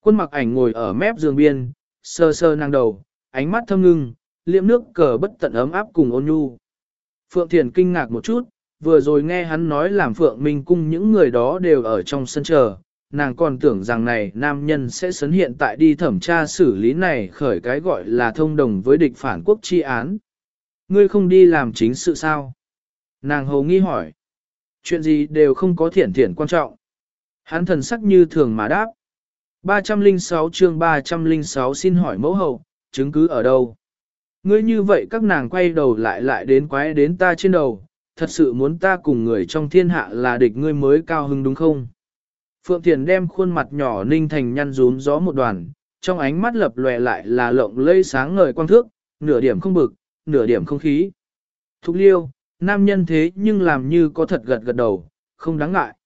Quân mặc ảnh ngồi ở mép giường biên, sơ sơ năng đầu, ánh mắt thâm ngưng, liệm nước cờ bất tận ấm áp cùng ôn nhu. Phượng Thiền kinh ngạc một chút, vừa rồi nghe hắn nói làm Phượng Minh cung những người đó đều ở trong sân chờ, nàng còn tưởng rằng này nam nhân sẽ sấn hiện tại đi thẩm tra xử lý này khởi cái gọi là thông đồng với địch phản quốc chi án. Ngươi không đi làm chính sự sao? Nàng hầu nghi hỏi. Chuyện gì đều không có thiển thiển quan trọng. Hắn thần sắc như thường mà đáp. 306 chương 306 xin hỏi mẫu hậu, chứng cứ ở đâu? Ngươi như vậy các nàng quay đầu lại lại đến quái đến ta trên đầu, thật sự muốn ta cùng người trong thiên hạ là địch ngươi mới cao hứng đúng không? Phượng Thiền đem khuôn mặt nhỏ ninh thành nhăn rún gió một đoàn, trong ánh mắt lập lòe lại là lộng lây sáng ngời quang thước, nửa điểm không bực, nửa điểm không khí. Thục liêu, nam nhân thế nhưng làm như có thật gật gật đầu, không đáng ngại.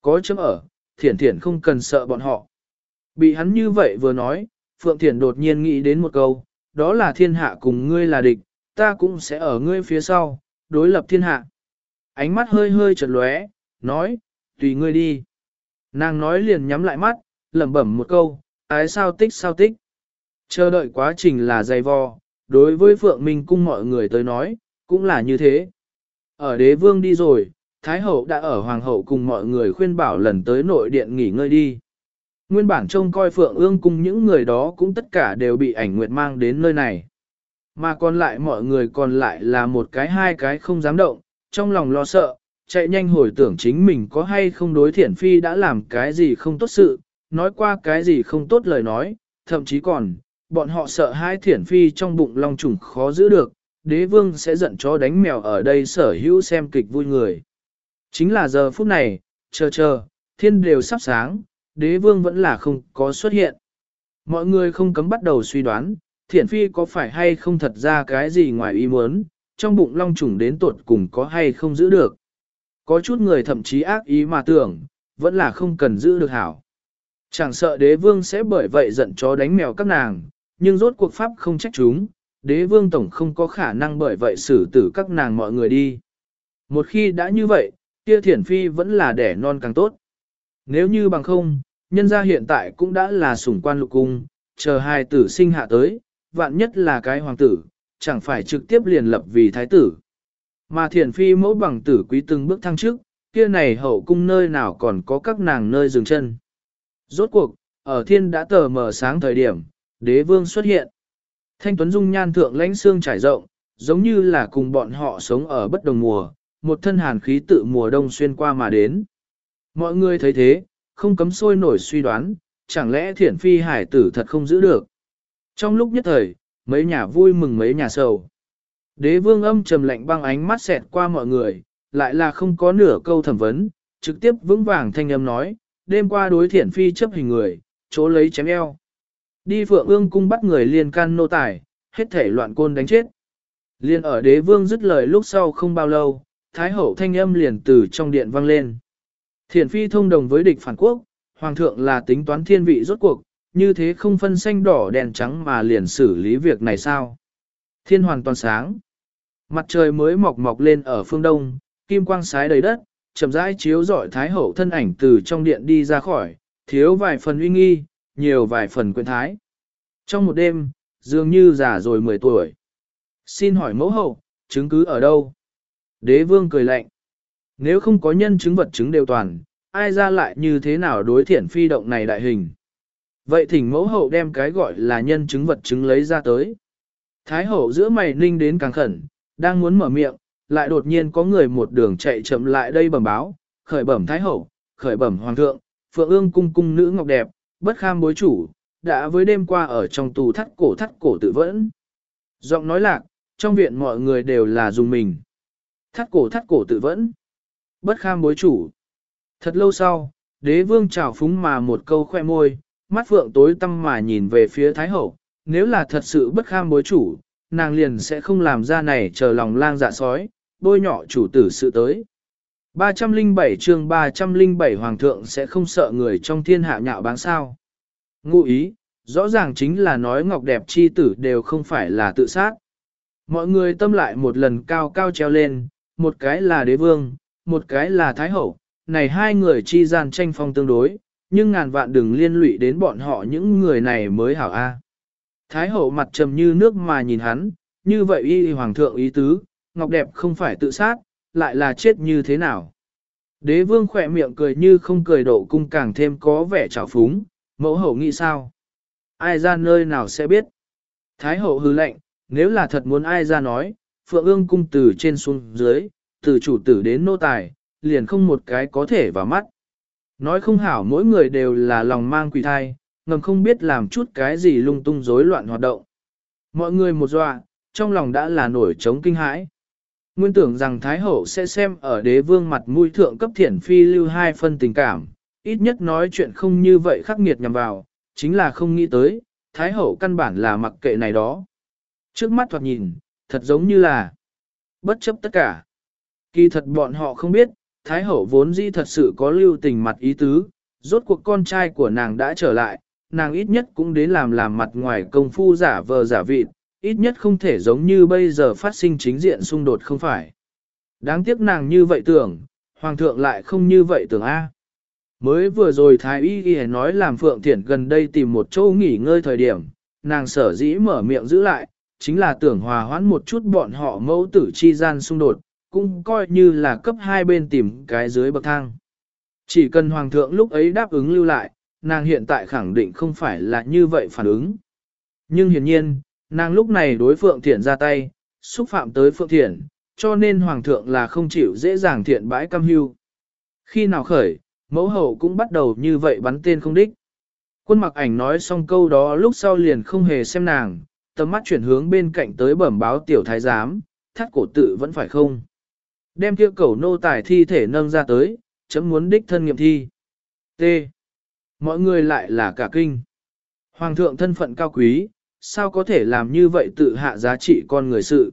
Có chấm ở, thiển thiển không cần sợ bọn họ. Bị hắn như vậy vừa nói, Phượng Thiển đột nhiên nghĩ đến một câu, đó là thiên hạ cùng ngươi là địch, ta cũng sẽ ở ngươi phía sau, đối lập thiên hạ. Ánh mắt hơi hơi chật lóe, nói, tùy ngươi đi. Nàng nói liền nhắm lại mắt, lẩm bẩm một câu, ái sao tích sao tích. Chờ đợi quá trình là dày vò, đối với Phượng Minh cung mọi người tới nói, cũng là như thế. Ở đế vương đi rồi, Thái hậu đã ở hoàng hậu cùng mọi người khuyên bảo lần tới nội điện nghỉ ngơi đi. Nguyên bản trông coi Phượng ương cùng những người đó cũng tất cả đều bị ảnh nguyệt mang đến nơi này. Mà còn lại mọi người còn lại là một cái hai cái không dám động, trong lòng lo sợ, chạy nhanh hồi tưởng chính mình có hay không đối thiển phi đã làm cái gì không tốt sự, nói qua cái gì không tốt lời nói, thậm chí còn, bọn họ sợ hai thiển phi trong bụng long trùng khó giữ được, đế vương sẽ giận chó đánh mèo ở đây sở hữu xem kịch vui người. Chính là giờ phút này, chờ chờ, thiên đều sắp sáng, đế vương vẫn là không có xuất hiện. Mọi người không cấm bắt đầu suy đoán, thiển phi có phải hay không thật ra cái gì ngoài ý muốn, trong bụng long trùng đến tuột cùng có hay không giữ được. Có chút người thậm chí ác ý mà tưởng, vẫn là không cần giữ được hảo. Chẳng sợ đế vương sẽ bởi vậy giận chó đánh mèo các nàng, nhưng rốt cuộc pháp không trách chúng, đế vương tổng không có khả năng bởi vậy xử tử các nàng mọi người đi. Một khi đã như vậy, kia thiển phi vẫn là đẻ non càng tốt. Nếu như bằng không, nhân gia hiện tại cũng đã là sủng quan lục cung, chờ hai tử sinh hạ tới, vạn nhất là cái hoàng tử, chẳng phải trực tiếp liền lập vì thái tử. Mà thiển phi mẫu bằng tử quý từng bước thăng trước, kia này hậu cung nơi nào còn có các nàng nơi dừng chân. Rốt cuộc, ở thiên đã tờ mờ sáng thời điểm, đế vương xuất hiện. Thanh Tuấn Dung nhan thượng lãnh xương trải rộng, giống như là cùng bọn họ sống ở bất đồng mùa, một thân hàn khí tự mùa đông xuyên qua mà đến. Mọi người thấy thế, không cấm sôi nổi suy đoán, chẳng lẽ thiển phi hải tử thật không giữ được. Trong lúc nhất thời, mấy nhà vui mừng mấy nhà sầu. Đế vương âm trầm lạnh băng ánh mắt xẹt qua mọi người, lại là không có nửa câu thẩm vấn, trực tiếp vững vàng thanh âm nói, đêm qua đối thiển phi chấp hình người, chỗ lấy chém eo. Đi phượng ương cung bắt người liên can nô tài, hết thể loạn côn đánh chết. Liên ở đế vương dứt lời lúc sau không bao lâu, thái hậu thanh âm liền từ trong điện vang lên. Thiển phi thông đồng với địch phản quốc, hoàng thượng là tính toán thiên vị rốt cuộc, như thế không phân xanh đỏ đèn trắng mà liền xử lý việc này sao. Thiên hoàn toàn sáng. Mặt trời mới mọc mọc lên ở phương đông, kim quang sái đầy đất, chậm rãi chiếu rọi thái hậu thân ảnh từ trong điện đi ra khỏi, thiếu vài phần uy nghi, nhiều vài phần quyền thái. Trong một đêm, dường như già rồi 10 tuổi. Xin hỏi mẫu hậu, chứng cứ ở đâu? Đế vương cười lạnh. Nếu không có nhân chứng vật chứng đều toàn, ai ra lại như thế nào đối thiện phi động này đại hình? Vậy thỉnh mẫu hậu đem cái gọi là nhân chứng vật chứng lấy ra tới. Thái hậu giữa mày ninh đến càng khẩn, đang muốn mở miệng, lại đột nhiên có người một đường chạy chậm lại đây bẩm báo, khởi bẩm Thái hậu, khởi bẩm Hoàng thượng, Phượng ương cung cung nữ ngọc đẹp, bất kham bối chủ, đã với đêm qua ở trong tù thắt cổ thắt cổ tự vẫn. Giọng nói lạc, trong viện mọi người đều là dùng mình. Thắt cổ thắt cổ tự vẫn. Bất kham bối chủ. Thật lâu sau, đế vương trào phúng mà một câu khoe môi, mắt phượng tối tăm mà nhìn về phía Thái Hậu, nếu là thật sự bất kham bối chủ, nàng liền sẽ không làm ra này chờ lòng lang dạ sói, bôi nhọ chủ tử sự tới. 307 chương 307 Hoàng thượng sẽ không sợ người trong thiên hạ nhạo báng sao. Ngụ ý, rõ ràng chính là nói ngọc đẹp chi tử đều không phải là tự sát. Mọi người tâm lại một lần cao cao treo lên, một cái là đế vương, một cái là thái hậu, này hai người chi gian tranh phong tương đối, nhưng ngàn vạn đừng liên lụy đến bọn họ những người này mới hảo a. Thái hậu mặt trầm như nước mà nhìn hắn, như vậy y hoàng thượng ý tứ, ngọc đẹp không phải tự sát, lại là chết như thế nào. Đế vương khỏe miệng cười như không cười độ cung càng thêm có vẻ trào phúng, mẫu hậu nghĩ sao? Ai ra nơi nào sẽ biết? Thái hậu hư lệnh, nếu là thật muốn ai ra nói, phượng ương cung từ trên xuống dưới, từ chủ tử đến nô tài, liền không một cái có thể vào mắt. Nói không hảo mỗi người đều là lòng mang quỷ thai, ngầm không biết làm chút cái gì lung tung rối loạn hoạt động. Mọi người một dọa, trong lòng đã là nổi trống kinh hãi. Nguyên tưởng rằng Thái Hậu sẽ xem ở đế vương mặt mũi thượng cấp thiển phi lưu hai phân tình cảm, ít nhất nói chuyện không như vậy khắc nghiệt nhằm vào, chính là không nghĩ tới, Thái Hậu căn bản là mặc kệ này đó. Trước mắt thoạt nhìn, thật giống như là bất chấp tất cả. Kỳ thật bọn họ không biết, Thái Hậu vốn dĩ thật sự có lưu tình mặt ý tứ, rốt cuộc con trai của nàng đã trở lại, nàng ít nhất cũng đến làm làm mặt ngoài công phu giả vờ giả vịt, ít nhất không thể giống như bây giờ phát sinh chính diện xung đột không phải. Đáng tiếc nàng như vậy tưởng, Hoàng thượng lại không như vậy tưởng A. Mới vừa rồi Thái Y Y nói làm Phượng Thiển gần đây tìm một chỗ nghỉ ngơi thời điểm, nàng sở dĩ mở miệng giữ lại, chính là tưởng hòa hoãn một chút bọn họ mẫu tử chi gian xung đột, cũng coi như là cấp hai bên tìm cái dưới bậc thang. Chỉ cần Hoàng thượng lúc ấy đáp ứng lưu lại, nàng hiện tại khẳng định không phải là như vậy phản ứng. Nhưng hiển nhiên, nàng lúc này đối Phượng Thiển ra tay, xúc phạm tới Phượng Thiển, cho nên Hoàng thượng là không chịu dễ dàng thiện bãi cam hưu. Khi nào khởi, mẫu hậu cũng bắt đầu như vậy bắn tên không đích. Quân mặc ảnh nói xong câu đó lúc sau liền không hề xem nàng, tầm mắt chuyển hướng bên cạnh tới bẩm báo tiểu thái giám, thắt cổ tự vẫn phải không. Đem kia cầu nô tài thi thể nâng ra tới, chấm muốn đích thân nghiệm thi. T. Mọi người lại là cả kinh. Hoàng thượng thân phận cao quý, sao có thể làm như vậy tự hạ giá trị con người sự.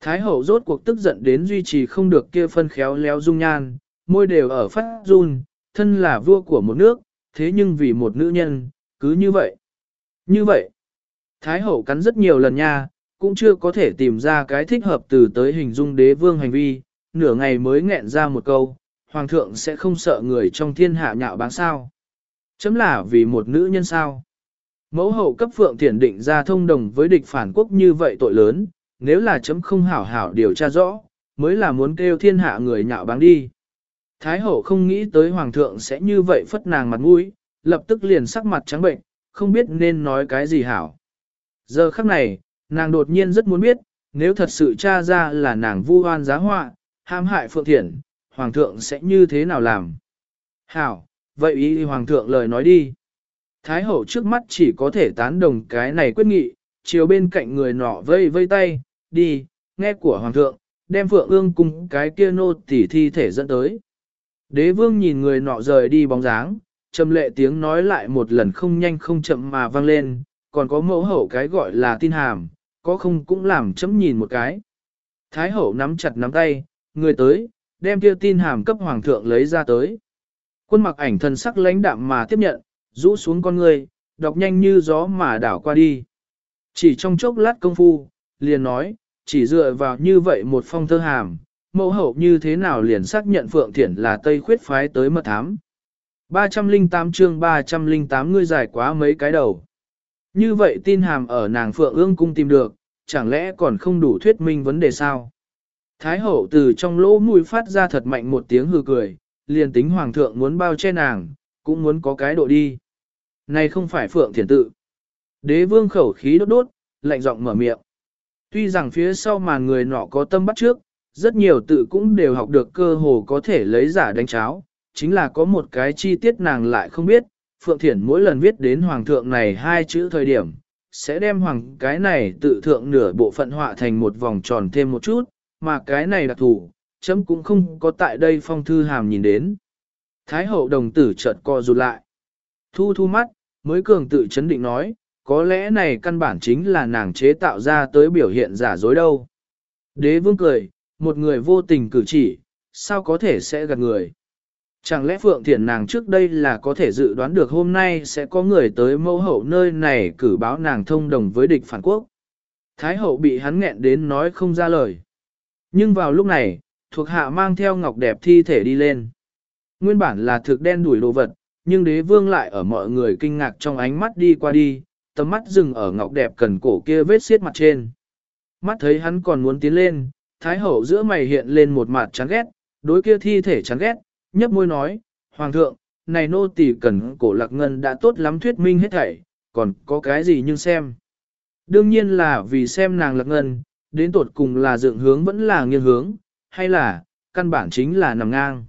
Thái hậu rốt cuộc tức giận đến duy trì không được kia phân khéo léo dung nhan, môi đều ở phát run, thân là vua của một nước, thế nhưng vì một nữ nhân, cứ như vậy. Như vậy, Thái hậu cắn rất nhiều lần nha, cũng chưa có thể tìm ra cái thích hợp từ tới hình dung đế vương hành vi, nửa ngày mới nghẹn ra một câu, hoàng thượng sẽ không sợ người trong thiên hạ nhạo báng sao. Chấm là vì một nữ nhân sao. Mẫu hậu cấp phượng thiển định ra thông đồng với địch phản quốc như vậy tội lớn, nếu là chấm không hảo hảo điều tra rõ, mới là muốn kêu thiên hạ người nhạo báng đi. Thái hậu không nghĩ tới hoàng thượng sẽ như vậy phất nàng mặt mũi, lập tức liền sắc mặt trắng bệnh, không biết nên nói cái gì hảo. Giờ khắc này, nàng đột nhiên rất muốn biết, nếu thật sự tra ra là nàng vu oan giá họa, ham hại phượng thiện, hoàng thượng sẽ như thế nào làm? Hảo, vậy ý hoàng thượng lời nói đi. Thái hậu trước mắt chỉ có thể tán đồng cái này quyết nghị, chiều bên cạnh người nọ vây vây tay, đi, nghe của hoàng thượng, đem phượng ương cùng cái kia nô tỉ thi thể dẫn tới. Đế vương nhìn người nọ rời đi bóng dáng, trầm lệ tiếng nói lại một lần không nhanh không chậm mà vang lên, còn có mẫu hậu cái gọi là tin hàm, có không cũng làm chấm nhìn một cái. Thái hậu nắm chặt nắm tay, người tới, đem kia tin hàm cấp hoàng thượng lấy ra tới. Quân mặc ảnh thần sắc lãnh đạm mà tiếp nhận, rũ xuống con người, đọc nhanh như gió mà đảo qua đi. Chỉ trong chốc lát công phu, liền nói, chỉ dựa vào như vậy một phong thơ hàm, mẫu hậu như thế nào liền xác nhận Phượng Thiển là Tây khuyết phái tới mật thám. 308 chương 308 ngươi giải quá mấy cái đầu. Như vậy tin hàm ở nàng Phượng ương cung tìm được, chẳng lẽ còn không đủ thuyết minh vấn đề sao? Thái hậu từ trong lỗ mũi phát ra thật mạnh một tiếng hừ cười, liền tính hoàng thượng muốn bao che nàng, cũng muốn có cái độ đi. Này không phải Phượng thiền tự. Đế vương khẩu khí đốt đốt, lạnh giọng mở miệng. Tuy rằng phía sau mà người nọ có tâm bắt trước, rất nhiều tự cũng đều học được cơ hồ có thể lấy giả đánh cháo, chính là có một cái chi tiết nàng lại không biết, Phượng Thiển mỗi lần viết đến Hoàng thượng này hai chữ thời điểm, sẽ đem Hoàng cái này tự thượng nửa bộ phận họa thành một vòng tròn thêm một chút, mà cái này đặc thủ, chấm cũng không có tại đây phong thư hàm nhìn đến. Thái hậu đồng tử chợt co rụt lại. Thu thu mắt, mới cường tự chấn định nói, có lẽ này căn bản chính là nàng chế tạo ra tới biểu hiện giả dối đâu. Đế vương cười, một người vô tình cử chỉ, sao có thể sẽ gạt người. Chẳng lẽ Phượng Thiển nàng trước đây là có thể dự đoán được hôm nay sẽ có người tới mẫu hậu nơi này cử báo nàng thông đồng với địch phản quốc. Thái hậu bị hắn nghẹn đến nói không ra lời. Nhưng vào lúc này, thuộc hạ mang theo ngọc đẹp thi thể đi lên. Nguyên bản là thực đen đuổi đồ vật, nhưng đế vương lại ở mọi người kinh ngạc trong ánh mắt đi qua đi, tầm mắt dừng ở ngọc đẹp cần cổ kia vết xiết mặt trên. Mắt thấy hắn còn muốn tiến lên, Thái hậu giữa mày hiện lên một mặt chán ghét, đối kia thi thể chán ghét, nhấp môi nói, Hoàng thượng, này nô tỳ cần cổ lạc ngân đã tốt lắm thuyết minh hết thảy, còn có cái gì nhưng xem. Đương nhiên là vì xem nàng lạc ngân, đến tột cùng là dựng hướng vẫn là nghiêng hướng, hay là, căn bản chính là nằm ngang.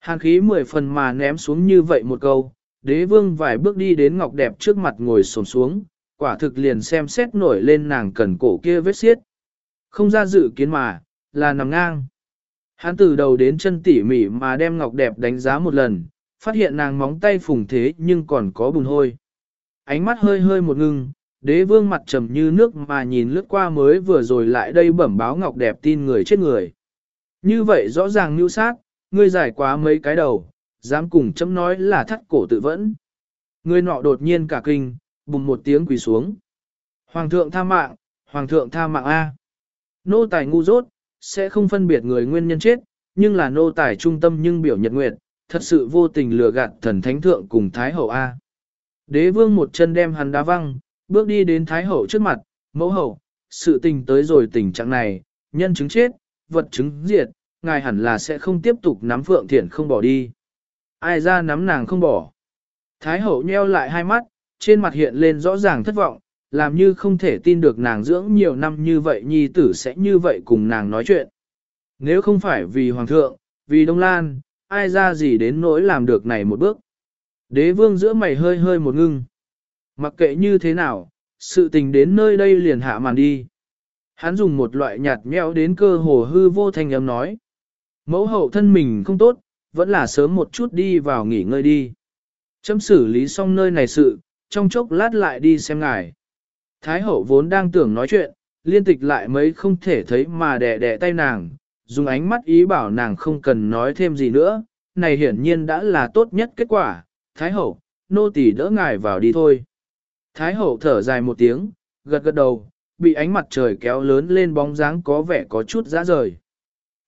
Hàn khí mười phần mà ném xuống như vậy một câu, đế vương vài bước đi đến ngọc đẹp trước mặt ngồi xổm xuống, quả thực liền xem xét nổi lên nàng cần cổ kia vết xiết. Không ra dự kiến mà, là nằm ngang. Hắn từ đầu đến chân tỉ mỉ mà đem ngọc đẹp đánh giá một lần, phát hiện nàng móng tay phùng thế nhưng còn có bùn hôi. Ánh mắt hơi hơi một ngưng, đế vương mặt trầm như nước mà nhìn lướt qua mới vừa rồi lại đây bẩm báo ngọc đẹp tin người chết người. Như vậy rõ ràng mưu sát, ngươi giải quá mấy cái đầu, dám cùng chấm nói là thắt cổ tự vẫn. Người nọ đột nhiên cả kinh, bùng một tiếng quỳ xuống. Hoàng thượng tha mạng, hoàng thượng tha mạng A. Nô tài ngu dốt, sẽ không phân biệt người nguyên nhân chết, nhưng là nô tài trung tâm nhưng biểu nhật nguyệt, thật sự vô tình lừa gạt thần thánh thượng cùng Thái Hậu A. Đế vương một chân đem hắn đá văng, bước đi đến Thái Hậu trước mặt, mẫu hậu, sự tình tới rồi tình trạng này, nhân chứng chết, vật chứng diệt, ngài hẳn là sẽ không tiếp tục nắm Phượng Thiển không bỏ đi. Ai ra nắm nàng không bỏ. Thái Hậu nheo lại hai mắt, trên mặt hiện lên rõ ràng thất vọng, làm như không thể tin được nàng dưỡng nhiều năm như vậy nhi tử sẽ như vậy cùng nàng nói chuyện. Nếu không phải vì Hoàng thượng, vì Đông Lan, ai ra gì đến nỗi làm được này một bước. Đế vương giữa mày hơi hơi một ngưng. Mặc kệ như thế nào, sự tình đến nơi đây liền hạ màn đi. Hắn dùng một loại nhạt nhẽo đến cơ hồ hư vô thanh âm nói. Mẫu hậu thân mình không tốt, vẫn là sớm một chút đi vào nghỉ ngơi đi. Chấm xử lý xong nơi này sự, trong chốc lát lại đi xem ngài. Thái hậu vốn đang tưởng nói chuyện, liên tịch lại mấy không thể thấy mà đẻ đẻ tay nàng, dùng ánh mắt ý bảo nàng không cần nói thêm gì nữa, này hiển nhiên đã là tốt nhất kết quả, Thái hậu, nô tỳ đỡ ngài vào đi thôi. Thái hậu thở dài một tiếng, gật gật đầu, bị ánh mặt trời kéo lớn lên bóng dáng có vẻ có chút rã rời.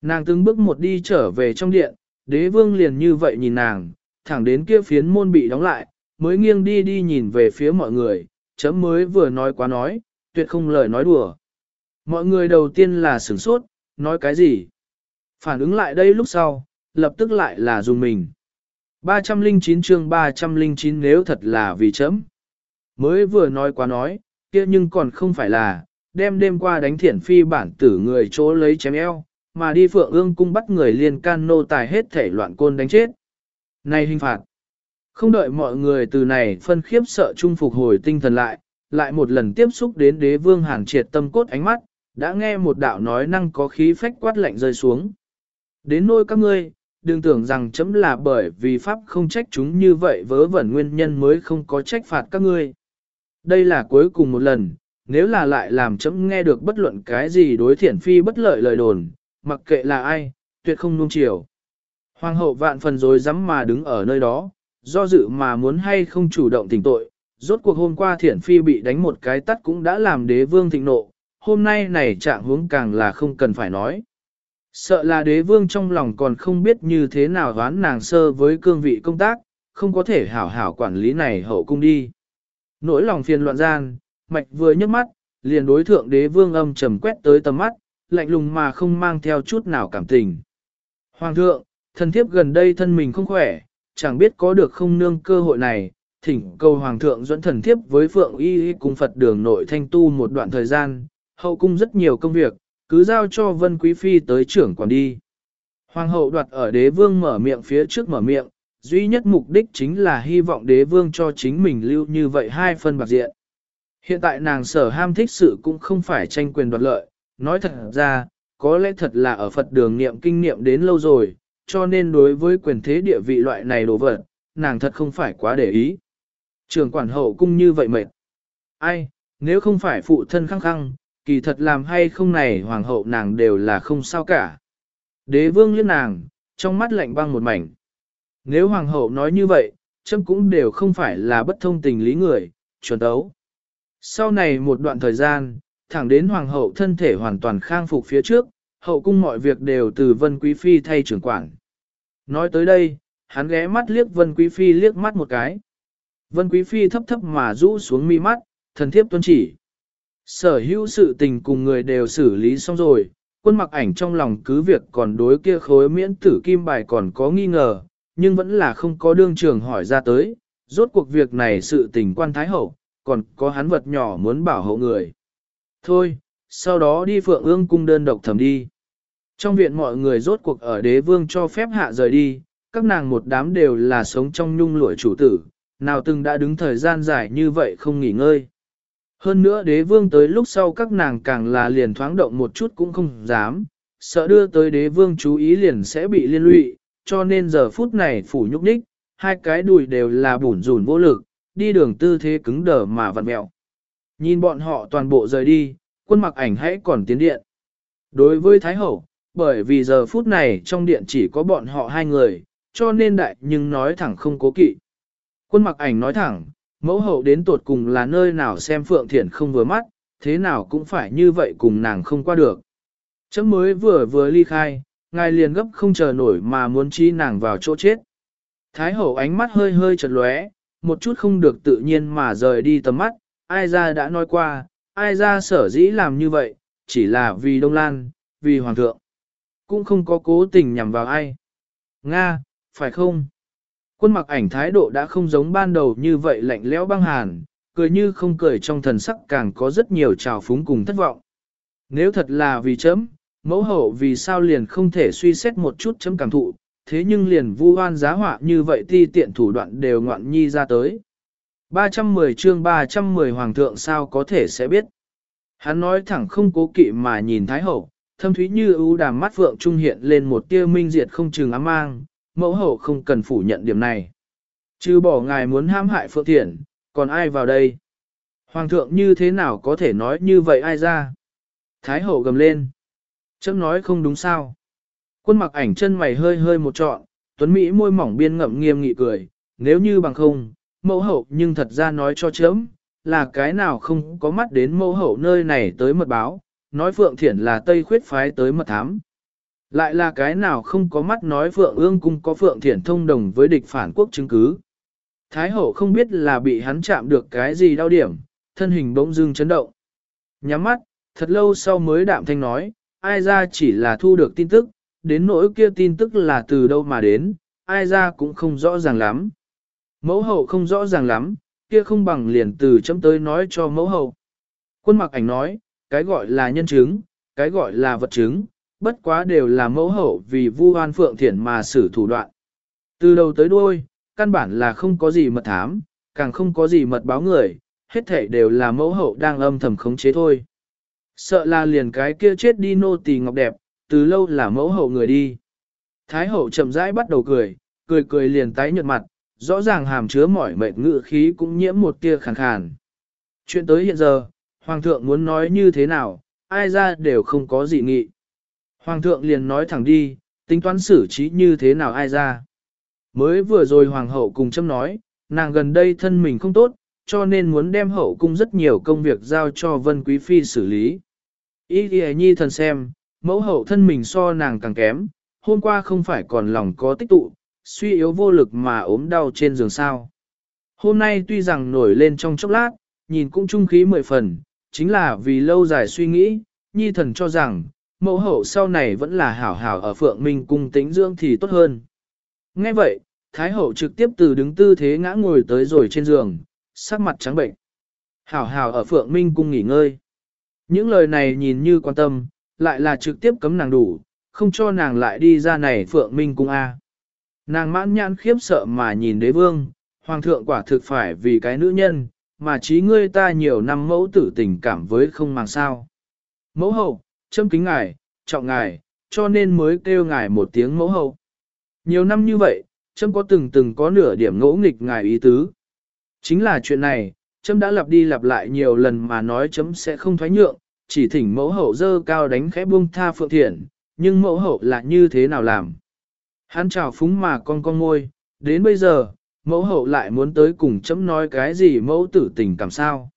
Nàng từng bước một đi trở về trong điện, đế vương liền như vậy nhìn nàng, thẳng đến kia phiến môn bị đóng lại, mới nghiêng đi đi nhìn về phía mọi người, chấm mới vừa nói quá nói, tuyệt không lời nói đùa. Mọi người đầu tiên là sửng sốt, nói cái gì? Phản ứng lại đây lúc sau, lập tức lại là dùng mình. 309 chương 309 nếu thật là vì chấm. Mới vừa nói quá nói, kia nhưng còn không phải là, đem đêm qua đánh thiển phi bản tử người chỗ lấy chém eo, mà đi phượng ương cung bắt người liên can nô tài hết thể loạn côn đánh chết. Này hình phạt! Không đợi mọi người từ này phân khiếp sợ chung phục hồi tinh thần lại, lại một lần tiếp xúc đến đế vương hàn triệt tâm cốt ánh mắt, đã nghe một đạo nói năng có khí phách quát lạnh rơi xuống. Đến nôi các ngươi, đừng tưởng rằng chấm là bởi vì pháp không trách chúng như vậy vớ vẩn nguyên nhân mới không có trách phạt các ngươi. Đây là cuối cùng một lần, nếu là lại làm chấm nghe được bất luận cái gì đối thiển phi bất lợi lời đồn, mặc kệ là ai, tuyệt không nuông chiều. Hoàng hậu vạn phần rồi dám mà đứng ở nơi đó, do dự mà muốn hay không chủ động tỉnh tội, rốt cuộc hôm qua thiển phi bị đánh một cái tắt cũng đã làm đế vương thịnh nộ, hôm nay này trạng huống càng là không cần phải nói. Sợ là đế vương trong lòng còn không biết như thế nào đoán nàng sơ với cương vị công tác, không có thể hảo hảo quản lý này hậu cung đi. Nỗi lòng phiền loạn gian, mạch vừa nhấc mắt, liền đối thượng đế vương âm trầm quét tới tầm mắt, lạnh lùng mà không mang theo chút nào cảm tình. Hoàng thượng, thần thiếp gần đây thân mình không khỏe, chẳng biết có được không nương cơ hội này, thỉnh cầu Hoàng thượng dẫn thần thiếp với Phượng Y cùng Phật đường nội thanh tu một đoạn thời gian, hậu cung rất nhiều công việc, cứ giao cho Vân Quý Phi tới trưởng quản đi. Hoàng hậu đoạt ở đế vương mở miệng phía trước mở miệng, duy nhất mục đích chính là hy vọng đế vương cho chính mình lưu như vậy hai phân bạc diện. Hiện tại nàng sở ham thích sự cũng không phải tranh quyền đoạt lợi, nói thật ra, có lẽ thật là ở Phật đường niệm kinh niệm đến lâu rồi, cho nên đối với quyền thế địa vị loại này đồ vật, nàng thật không phải quá để ý. Trường quản hậu cung như vậy mệt. Ai, nếu không phải phụ thân khăng khăng, kỳ thật làm hay không này hoàng hậu nàng đều là không sao cả. Đế vương liếc nàng, trong mắt lạnh băng một mảnh. Nếu hoàng hậu nói như vậy, chấm cũng đều không phải là bất thông tình lý người, chuẩn đấu. Sau này một đoạn thời gian, thẳng đến hoàng hậu thân thể hoàn toàn khang phục phía trước, hậu cung mọi việc đều từ Vân Quý Phi thay trưởng quản. Nói tới đây, hắn ghé mắt liếc Vân Quý Phi liếc mắt một cái. Vân Quý Phi thấp thấp mà rũ xuống mi mắt, thần thiếp tuân chỉ. Sở hữu sự tình cùng người đều xử lý xong rồi, quân mặc ảnh trong lòng cứ việc còn đối kia khối miễn tử kim bài còn có nghi ngờ, nhưng vẫn là không có đương trường hỏi ra tới, rốt cuộc việc này sự tình quan thái hậu, còn có hắn vật nhỏ muốn bảo hộ người. Thôi, sau đó đi phượng ương cung đơn độc thẩm đi. Trong viện mọi người rốt cuộc ở đế vương cho phép hạ rời đi, các nàng một đám đều là sống trong nhung lụa chủ tử, nào từng đã đứng thời gian dài như vậy không nghỉ ngơi. Hơn nữa đế vương tới lúc sau các nàng càng là liền thoáng động một chút cũng không dám, sợ đưa tới đế vương chú ý liền sẽ bị liên lụy, cho nên giờ phút này phủ nhúc nhích, hai cái đùi đều là bủn rủn vô lực, đi đường tư thế cứng đờ mà vặn mẹo. Nhìn bọn họ toàn bộ rời đi, quân mặc ảnh hãy còn tiến điện. Đối với Thái Hậu, bởi vì giờ phút này trong điện chỉ có bọn họ hai người, cho nên đại nhưng nói thẳng không cố kỵ. Quân mặc ảnh nói thẳng, mẫu hậu đến tột cùng là nơi nào xem Phượng Thiển không vừa mắt, thế nào cũng phải như vậy cùng nàng không qua được. Chấm mới vừa vừa ly khai, ngài liền gấp không chờ nổi mà muốn chi nàng vào chỗ chết. Thái hậu ánh mắt hơi hơi chật lóe, một chút không được tự nhiên mà rời đi tầm mắt, ai ra đã nói qua, ai ra sở dĩ làm như vậy, chỉ là vì Đông Lan, vì Hoàng thượng. Cũng không có cố tình nhằm vào ai. Nga, phải không? Quân mặc ảnh thái độ đã không giống ban đầu như vậy lạnh lẽo băng hàn, cười như không cười trong thần sắc càng có rất nhiều trào phúng cùng thất vọng. Nếu thật là vì chấm, mẫu hậu vì sao liền không thể suy xét một chút chấm cảm thụ, thế nhưng liền vu oan giá họa như vậy ti tiện thủ đoạn đều ngoạn nhi ra tới. 310 chương 310 hoàng thượng sao có thể sẽ biết. Hắn nói thẳng không cố kỵ mà nhìn Thái Hậu, thâm thúy như ưu đàm mắt vượng trung hiện lên một tia minh diệt không chừng ám mang, mẫu hậu không cần phủ nhận điểm này. Chứ bỏ ngài muốn ham hại phượng thiện, còn ai vào đây? Hoàng thượng như thế nào có thể nói như vậy ai ra? Thái hậu gầm lên. Chấm nói không đúng sao. Quân mặc ảnh chân mày hơi hơi một trọn, tuấn Mỹ môi mỏng biên ngậm nghiêm nghị cười, nếu như bằng không, mẫu hậu nhưng thật ra nói cho chấm, là cái nào không có mắt đến mẫu hậu nơi này tới mật báo, nói Phượng Thiển là Tây khuyết phái tới mật thám. Lại là cái nào không có mắt nói Phượng ương cung có Phượng Thiển thông đồng với địch phản quốc chứng cứ. Thái hậu không biết là bị hắn chạm được cái gì đau điểm, thân hình bỗng dưng chấn động. Nhắm mắt, thật lâu sau mới đạm thanh nói, ai ra chỉ là thu được tin tức, đến nỗi kia tin tức là từ đâu mà đến, ai ra cũng không rõ ràng lắm. Mẫu hậu không rõ ràng lắm, kia không bằng liền từ chấm tới nói cho mẫu hậu. Quân mặc ảnh nói, cái gọi là nhân chứng, cái gọi là vật chứng, bất quá đều là mẫu hậu vì vu hoan phượng thiển mà xử thủ đoạn. Từ đầu tới đuôi, căn bản là không có gì mật thám, càng không có gì mật báo người, hết thể đều là mẫu hậu đang âm thầm khống chế thôi. Sợ là liền cái kia chết đi nô tỳ ngọc đẹp, từ lâu là mẫu hậu người đi. Thái hậu chậm rãi bắt đầu cười, cười cười liền tái nhợt mặt, rõ ràng hàm chứa mỏi mệt ngự khí cũng nhiễm một tia khàn khàn. Chuyện tới hiện giờ, Hoàng thượng muốn nói như thế nào, ai ra đều không có gì nghị. Hoàng thượng liền nói thẳng đi, tính toán xử trí như thế nào ai ra. Mới vừa rồi Hoàng hậu cùng châm nói, nàng gần đây thân mình không tốt, cho nên muốn đem hậu cung rất nhiều công việc giao cho Vân Quý Phi xử lý. Ý ghi nhi thần xem, mẫu hậu thân mình so nàng càng kém, hôm qua không phải còn lòng có tích tụ, suy yếu vô lực mà ốm đau trên giường sao. Hôm nay tuy rằng nổi lên trong chốc lát, nhìn cũng trung khí mười phần, chính là vì lâu dài suy nghĩ, nhi thần cho rằng, mẫu hậu sau này vẫn là hảo hảo ở phượng minh cung tính dưỡng thì tốt hơn. Nghe vậy, Thái hậu trực tiếp từ đứng tư thế ngã ngồi tới rồi trên giường, sắc mặt trắng bệnh. Hảo hảo ở phượng minh cung nghỉ ngơi. Những lời này nhìn như quan tâm, lại là trực tiếp cấm nàng đủ, không cho nàng lại đi ra này phượng minh cung A. Nàng mãn nhãn khiếp sợ mà nhìn đế vương, hoàng thượng quả thực phải vì cái nữ nhân, mà trí ngươi ta nhiều năm mẫu tử tình cảm với không màng sao. Mẫu hậu, châm kính ngài, trọng ngài, cho nên mới kêu ngài một tiếng mẫu hậu. Nhiều năm như vậy, châm có từng từng có nửa điểm ngỗ nghịch ngài ý tứ. Chính là chuyện này, chấm đã lặp đi lặp lại nhiều lần mà nói chấm sẽ không thoái nhượng, chỉ thỉnh mẫu hậu dơ cao đánh khẽ buông tha phượng thiện, nhưng mẫu hậu là như thế nào làm. Hắn chào phúng mà con con ngôi, đến bây giờ, mẫu hậu lại muốn tới cùng chấm nói cái gì mẫu tử tình cảm sao.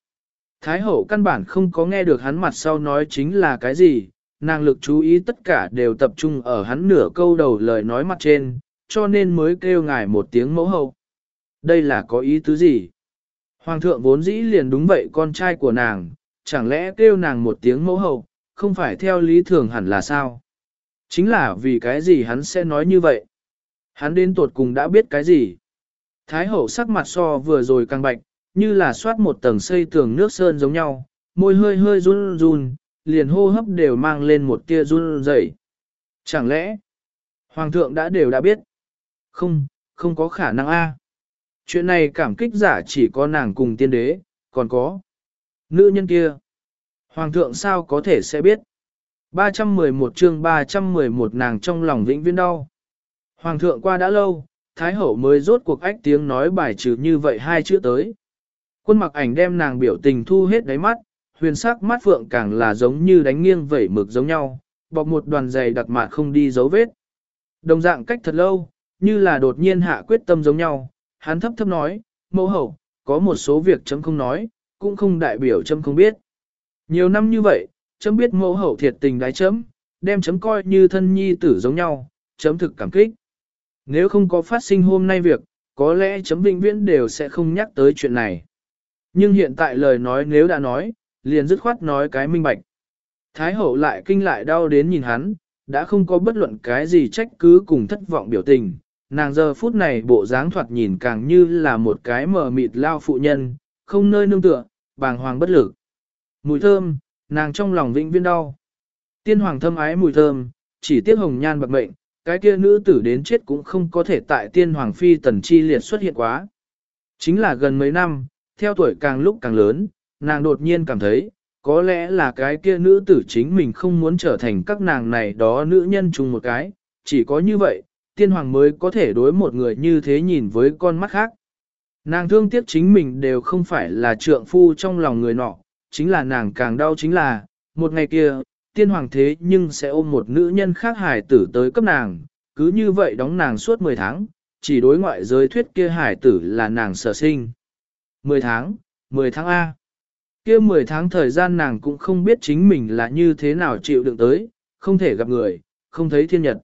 Thái hậu căn bản không có nghe được hắn mặt sau nói chính là cái gì, nàng lực chú ý tất cả đều tập trung ở hắn nửa câu đầu lời nói mặt trên, cho nên mới kêu ngài một tiếng mẫu hậu. Đây là có ý tứ gì? Hoàng thượng vốn dĩ liền đúng vậy con trai của nàng, chẳng lẽ kêu nàng một tiếng mẫu hậu, không phải theo lý thường hẳn là sao? Chính là vì cái gì hắn sẽ nói như vậy? Hắn đến tuột cùng đã biết cái gì? Thái hậu sắc mặt so vừa rồi càng bạch, như là soát một tầng xây tường nước sơn giống nhau, môi hơi hơi run run, liền hô hấp đều mang lên một tia run rẩy. Chẳng lẽ, Hoàng thượng đã đều đã biết? Không, không có khả năng a. Chuyện này cảm kích giả chỉ có nàng cùng tiên đế, còn có nữ nhân kia. Hoàng thượng sao có thể sẽ biết? 311 chương 311 nàng trong lòng vĩnh viễn đau. Hoàng thượng qua đã lâu, Thái hậu mới rốt cuộc ách tiếng nói bài trừ như vậy hai chữ tới. Quân mặc ảnh đem nàng biểu tình thu hết đáy mắt, huyền sắc mắt phượng càng là giống như đánh nghiêng vẩy mực giống nhau, bọc một đoàn dày đặc mạc không đi dấu vết. Đồng dạng cách thật lâu, như là đột nhiên hạ quyết tâm giống nhau, hắn thấp thấp nói, mẫu hậu, có một số việc chấm không nói, cũng không đại biểu chấm không biết. Nhiều năm như vậy, chấm biết mẫu hậu thiệt tình đái chấm, đem chấm coi như thân nhi tử giống nhau, chấm thực cảm kích. Nếu không có phát sinh hôm nay việc, có lẽ chấm vĩnh viễn đều sẽ không nhắc tới chuyện này. Nhưng hiện tại lời nói nếu đã nói, liền dứt khoát nói cái minh bạch. Thái hậu lại kinh lại đau đến nhìn hắn, đã không có bất luận cái gì trách cứ cùng thất vọng biểu tình. Nàng giờ phút này bộ dáng thoạt nhìn càng như là một cái mờ mịt lao phụ nhân, không nơi nương tựa, bàng hoàng bất lực. Mùi thơm, nàng trong lòng vĩnh viên đau. Tiên hoàng thâm ái mùi thơm, chỉ tiếc hồng nhan bạc mệnh, cái kia nữ tử đến chết cũng không có thể tại tiên hoàng phi tần chi liệt xuất hiện quá. Chính là gần mấy năm, theo tuổi càng lúc càng lớn, nàng đột nhiên cảm thấy, có lẽ là cái kia nữ tử chính mình không muốn trở thành các nàng này đó nữ nhân chung một cái, chỉ có như vậy, tiên hoàng mới có thể đối một người như thế nhìn với con mắt khác. Nàng thương tiếc chính mình đều không phải là trượng phu trong lòng người nọ, chính là nàng càng đau chính là, một ngày kia, tiên hoàng thế nhưng sẽ ôm một nữ nhân khác hải tử tới cấp nàng, cứ như vậy đóng nàng suốt 10 tháng, chỉ đối ngoại giới thuyết kia hải tử là nàng sở sinh. 10 tháng, 10 tháng A. Kia 10 tháng thời gian nàng cũng không biết chính mình là như thế nào chịu đựng tới, không thể gặp người, không thấy thiên nhật.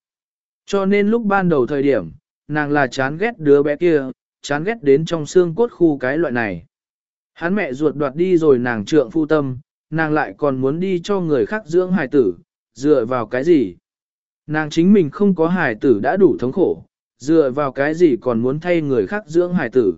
Cho nên lúc ban đầu thời điểm, nàng là chán ghét đứa bé kia, chán ghét đến trong xương cốt khu cái loại này. Hắn mẹ ruột đoạt đi rồi nàng trượng phu tâm, nàng lại còn muốn đi cho người khác dưỡng hài tử, dựa vào cái gì? Nàng chính mình không có hài tử đã đủ thống khổ, dựa vào cái gì còn muốn thay người khác dưỡng hài tử?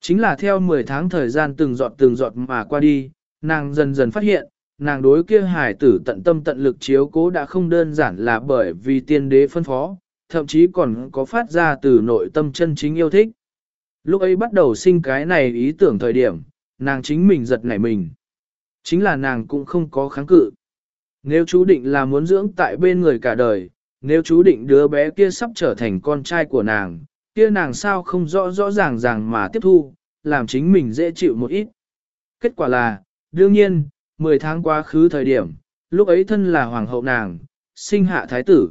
Chính là theo 10 tháng thời gian từng giọt từng giọt mà qua đi, nàng dần dần phát hiện, nàng đối kia hài tử tận tâm tận lực chiếu cố đã không đơn giản là bởi vì tiên đế phân phó, thậm chí còn có phát ra từ nội tâm chân chính yêu thích. Lúc ấy bắt đầu sinh cái này ý tưởng thời điểm, nàng chính mình giật nảy mình. Chính là nàng cũng không có kháng cự. Nếu chú định là muốn dưỡng tại bên người cả đời, nếu chú định đứa bé kia sắp trở thành con trai của nàng, kia nàng sao không rõ rõ ràng ràng mà tiếp thu, làm chính mình dễ chịu một ít. Kết quả là, đương nhiên, 10 tháng quá khứ thời điểm, lúc ấy thân là hoàng hậu nàng, sinh hạ thái tử.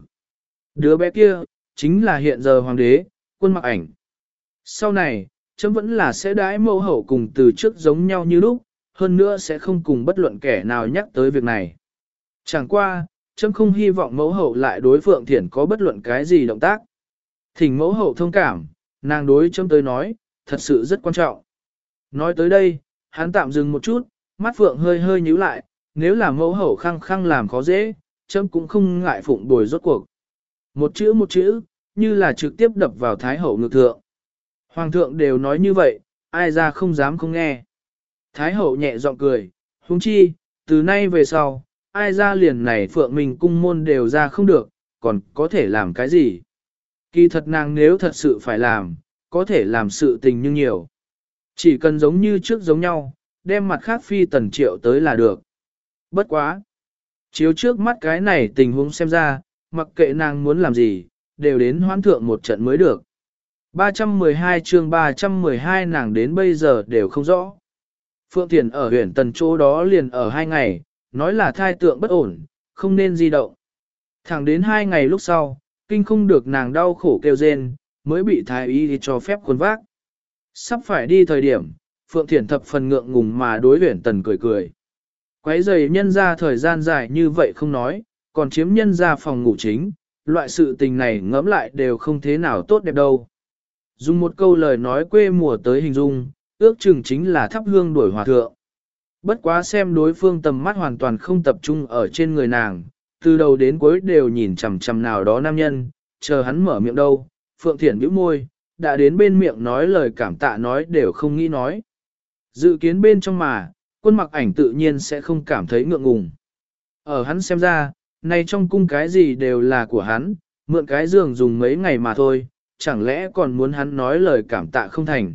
Đứa bé kia, chính là hiện giờ hoàng đế, quân mặc ảnh. Sau này, chấm vẫn là sẽ đái mẫu hậu cùng từ trước giống nhau như lúc, hơn nữa sẽ không cùng bất luận kẻ nào nhắc tới việc này. Chẳng qua, chấm không hy vọng mẫu hậu lại đối Phượng Thiển có bất luận cái gì động tác. Thỉnh mẫu hậu thông cảm, nàng đối chấm tới nói, thật sự rất quan trọng. Nói tới đây, hắn tạm dừng một chút, mắt Phượng hơi hơi nhíu lại, nếu là mẫu hậu khăng khăng làm khó dễ, chấm cũng không ngại phụng bồi rốt cuộc. Một chữ một chữ, như là trực tiếp đập vào Thái hậu ngược thượng. Hoàng thượng đều nói như vậy, ai ra không dám không nghe. Thái hậu nhẹ giọng cười, huống chi, từ nay về sau, ai ra liền này phượng mình cung môn đều ra không được, còn có thể làm cái gì? Kỳ thật nàng nếu thật sự phải làm, có thể làm sự tình như nhiều. Chỉ cần giống như trước giống nhau, đem mặt khác phi tần triệu tới là được. Bất quá. Chiếu trước mắt cái này tình huống xem ra, mặc kệ nàng muốn làm gì, đều đến hoán thượng một trận mới được. 312 chương 312 nàng đến bây giờ đều không rõ. Phượng Thiền ở huyện tần chỗ đó liền ở hai ngày, nói là thai tượng bất ổn, không nên di động. Thẳng đến hai ngày lúc sau, kinh không được nàng đau khổ kêu rên, mới bị thái y cho phép khuôn vác. Sắp phải đi thời điểm, Phượng Thiển thập phần ngượng ngùng mà đối huyển tần cười cười. Quấy giày nhân ra thời gian dài như vậy không nói, còn chiếm nhân ra phòng ngủ chính, loại sự tình này ngẫm lại đều không thế nào tốt đẹp đâu. Dùng một câu lời nói quê mùa tới hình dung, ước chừng chính là thắp hương đuổi hòa thượng. Bất quá xem đối phương tầm mắt hoàn toàn không tập trung ở trên người nàng, từ đầu đến cuối đều nhìn chằm chằm nào đó nam nhân, chờ hắn mở miệng đâu, Phượng Thiển bĩu môi, đã đến bên miệng nói lời cảm tạ nói đều không nghĩ nói. Dự kiến bên trong mà, quân mặc ảnh tự nhiên sẽ không cảm thấy ngượng ngùng. Ở hắn xem ra, này trong cung cái gì đều là của hắn, mượn cái giường dùng mấy ngày mà thôi, chẳng lẽ còn muốn hắn nói lời cảm tạ không thành.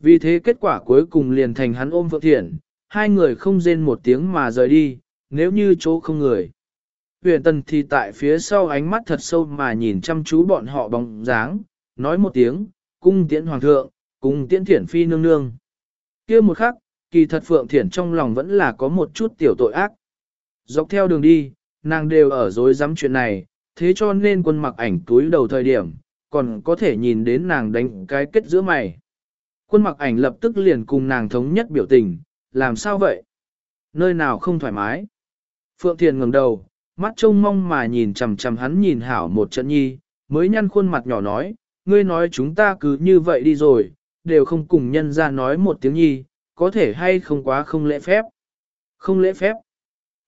Vì thế kết quả cuối cùng liền thành hắn ôm Phượng Thiển, hai người không rên một tiếng mà rời đi, nếu như chỗ không người. Huyền tần thì tại phía sau ánh mắt thật sâu mà nhìn chăm chú bọn họ bóng dáng, nói một tiếng, cung tiễn hoàng thượng, cung tiễn thiển phi nương nương kia một khắc, kỳ thật Phượng Thiển trong lòng vẫn là có một chút tiểu tội ác. Dọc theo đường đi, nàng đều ở dối dám chuyện này, thế cho nên quân mặc ảnh túi đầu thời điểm, còn có thể nhìn đến nàng đánh cái kết giữa mày. Quân mặc ảnh lập tức liền cùng nàng thống nhất biểu tình, làm sao vậy? Nơi nào không thoải mái? Phượng Thiền ngẩng đầu, mắt trông mong mà nhìn chầm chầm hắn nhìn hảo một trận nhi, mới nhăn khuôn mặt nhỏ nói, ngươi nói chúng ta cứ như vậy đi rồi, đều không cùng nhân ra nói một tiếng nhi, có thể hay không quá không lễ phép. Không lễ phép.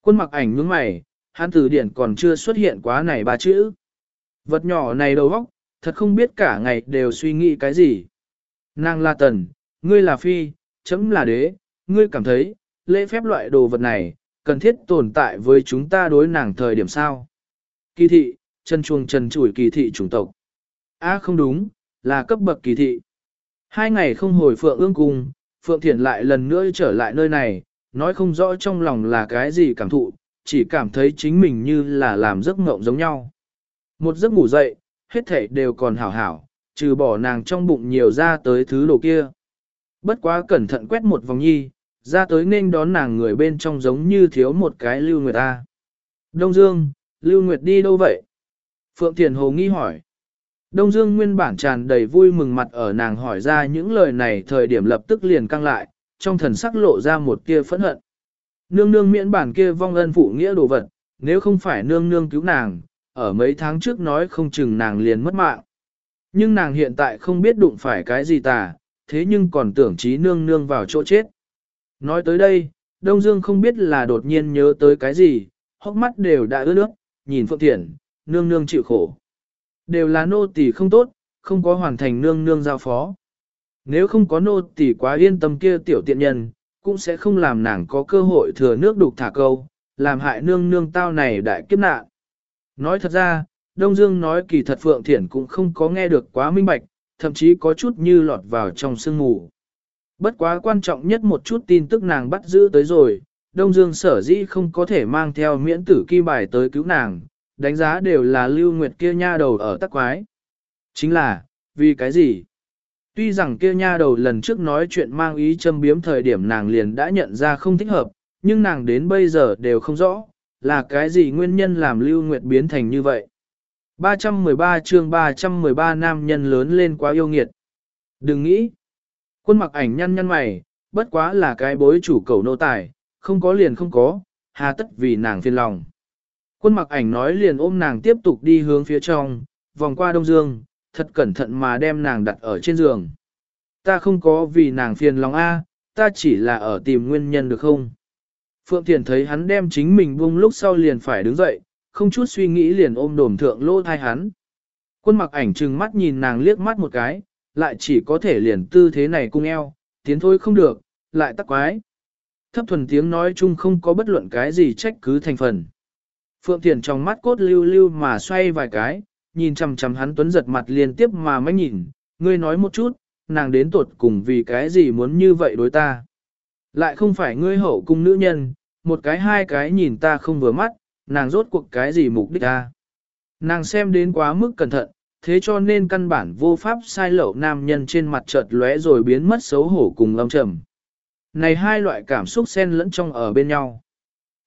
Quân mặc ảnh nhướng mày, hắn từ điển còn chưa xuất hiện quá này ba chữ. Vật nhỏ này đầu óc, thật không biết cả ngày đều suy nghĩ cái gì. Nàng là tần, ngươi là phi, chấm là đế, ngươi cảm thấy, lễ phép loại đồ vật này, cần thiết tồn tại với chúng ta đối nàng thời điểm sao. Kỳ thị, chân chuông trần chủi kỳ thị chủng tộc. A à, không đúng, là cấp bậc kỳ thị. Hai ngày không hồi Phượng ương cung, Phượng Thiển lại lần nữa trở lại nơi này, nói không rõ trong lòng là cái gì cảm thụ, chỉ cảm thấy chính mình như là làm giấc ngộng giống nhau. Một giấc ngủ dậy, hết thể đều còn hảo hảo, trừ bỏ nàng trong bụng nhiều ra tới thứ đồ kia. Bất quá cẩn thận quét một vòng nhi, ra tới nên đón nàng người bên trong giống như thiếu một cái Lưu Nguyệt ta. Đông Dương, Lưu Nguyệt đi đâu vậy? Phượng Thiền Hồ nghi hỏi. Đông Dương nguyên bản tràn đầy vui mừng mặt ở nàng hỏi ra những lời này thời điểm lập tức liền căng lại, trong thần sắc lộ ra một tia phẫn hận. Nương nương miễn bản kia vong ân phụ nghĩa đồ vật, nếu không phải nương nương cứu nàng, ở mấy tháng trước nói không chừng nàng liền mất mạng. Nhưng nàng hiện tại không biết đụng phải cái gì tà, thế nhưng còn tưởng trí nương nương vào chỗ chết. Nói tới đây, Đông Dương không biết là đột nhiên nhớ tới cái gì, hốc mắt đều đã ướt nước, nhìn Phượng Thiển, nương nương chịu khổ. Đều là nô tỳ không tốt, không có hoàn thành nương nương giao phó. Nếu không có nô tỳ quá yên tâm kia tiểu tiện nhân, cũng sẽ không làm nàng có cơ hội thừa nước đục thả câu, làm hại nương nương tao này đại kiếp nạn. Nói thật ra, Đông Dương nói kỳ thật Phượng Thiển cũng không có nghe được quá minh bạch, thậm chí có chút như lọt vào trong sương mù. Bất quá quan trọng nhất một chút tin tức nàng bắt giữ tới rồi, Đông Dương sở dĩ không có thể mang theo miễn tử kim bài tới cứu nàng, đánh giá đều là lưu nguyệt kia nha đầu ở tắc quái. Chính là, vì cái gì? Tuy rằng kia nha đầu lần trước nói chuyện mang ý châm biếm thời điểm nàng liền đã nhận ra không thích hợp, nhưng nàng đến bây giờ đều không rõ, là cái gì nguyên nhân làm lưu nguyệt biến thành như vậy. 313 chương 313 nam nhân lớn lên quá yêu nghiệt. Đừng nghĩ. Quân mặc ảnh nhăn nhăn mày, bất quá là cái bối chủ cầu nô tài, không có liền không có, hà tất vì nàng phiền lòng. Quân mặc ảnh nói liền ôm nàng tiếp tục đi hướng phía trong, vòng qua Đông Dương, thật cẩn thận mà đem nàng đặt ở trên giường. Ta không có vì nàng phiền lòng A, ta chỉ là ở tìm nguyên nhân được không? Phượng Thiền thấy hắn đem chính mình buông lúc sau liền phải đứng dậy, không chút suy nghĩ liền ôm đồm thượng lô thai hắn. Quân mặc ảnh trừng mắt nhìn nàng liếc mắt một cái, lại chỉ có thể liền tư thế này cung eo, tiến thôi không được, lại tắc quái. Thấp thuần tiếng nói chung không có bất luận cái gì trách cứ thành phần. Phượng Thiền trong mắt cốt lưu lưu mà xoay vài cái, nhìn chằm chằm hắn tuấn giật mặt liên tiếp mà mới nhìn, ngươi nói một chút, nàng đến tuột cùng vì cái gì muốn như vậy đối ta. Lại không phải ngươi hậu cung nữ nhân, một cái hai cái nhìn ta không vừa mắt, nàng rốt cuộc cái gì mục đích ta. Nàng xem đến quá mức cẩn thận, thế cho nên căn bản vô pháp sai lậu nam nhân trên mặt chợt lóe rồi biến mất xấu hổ cùng lâm trầm. Này hai loại cảm xúc xen lẫn trong ở bên nhau.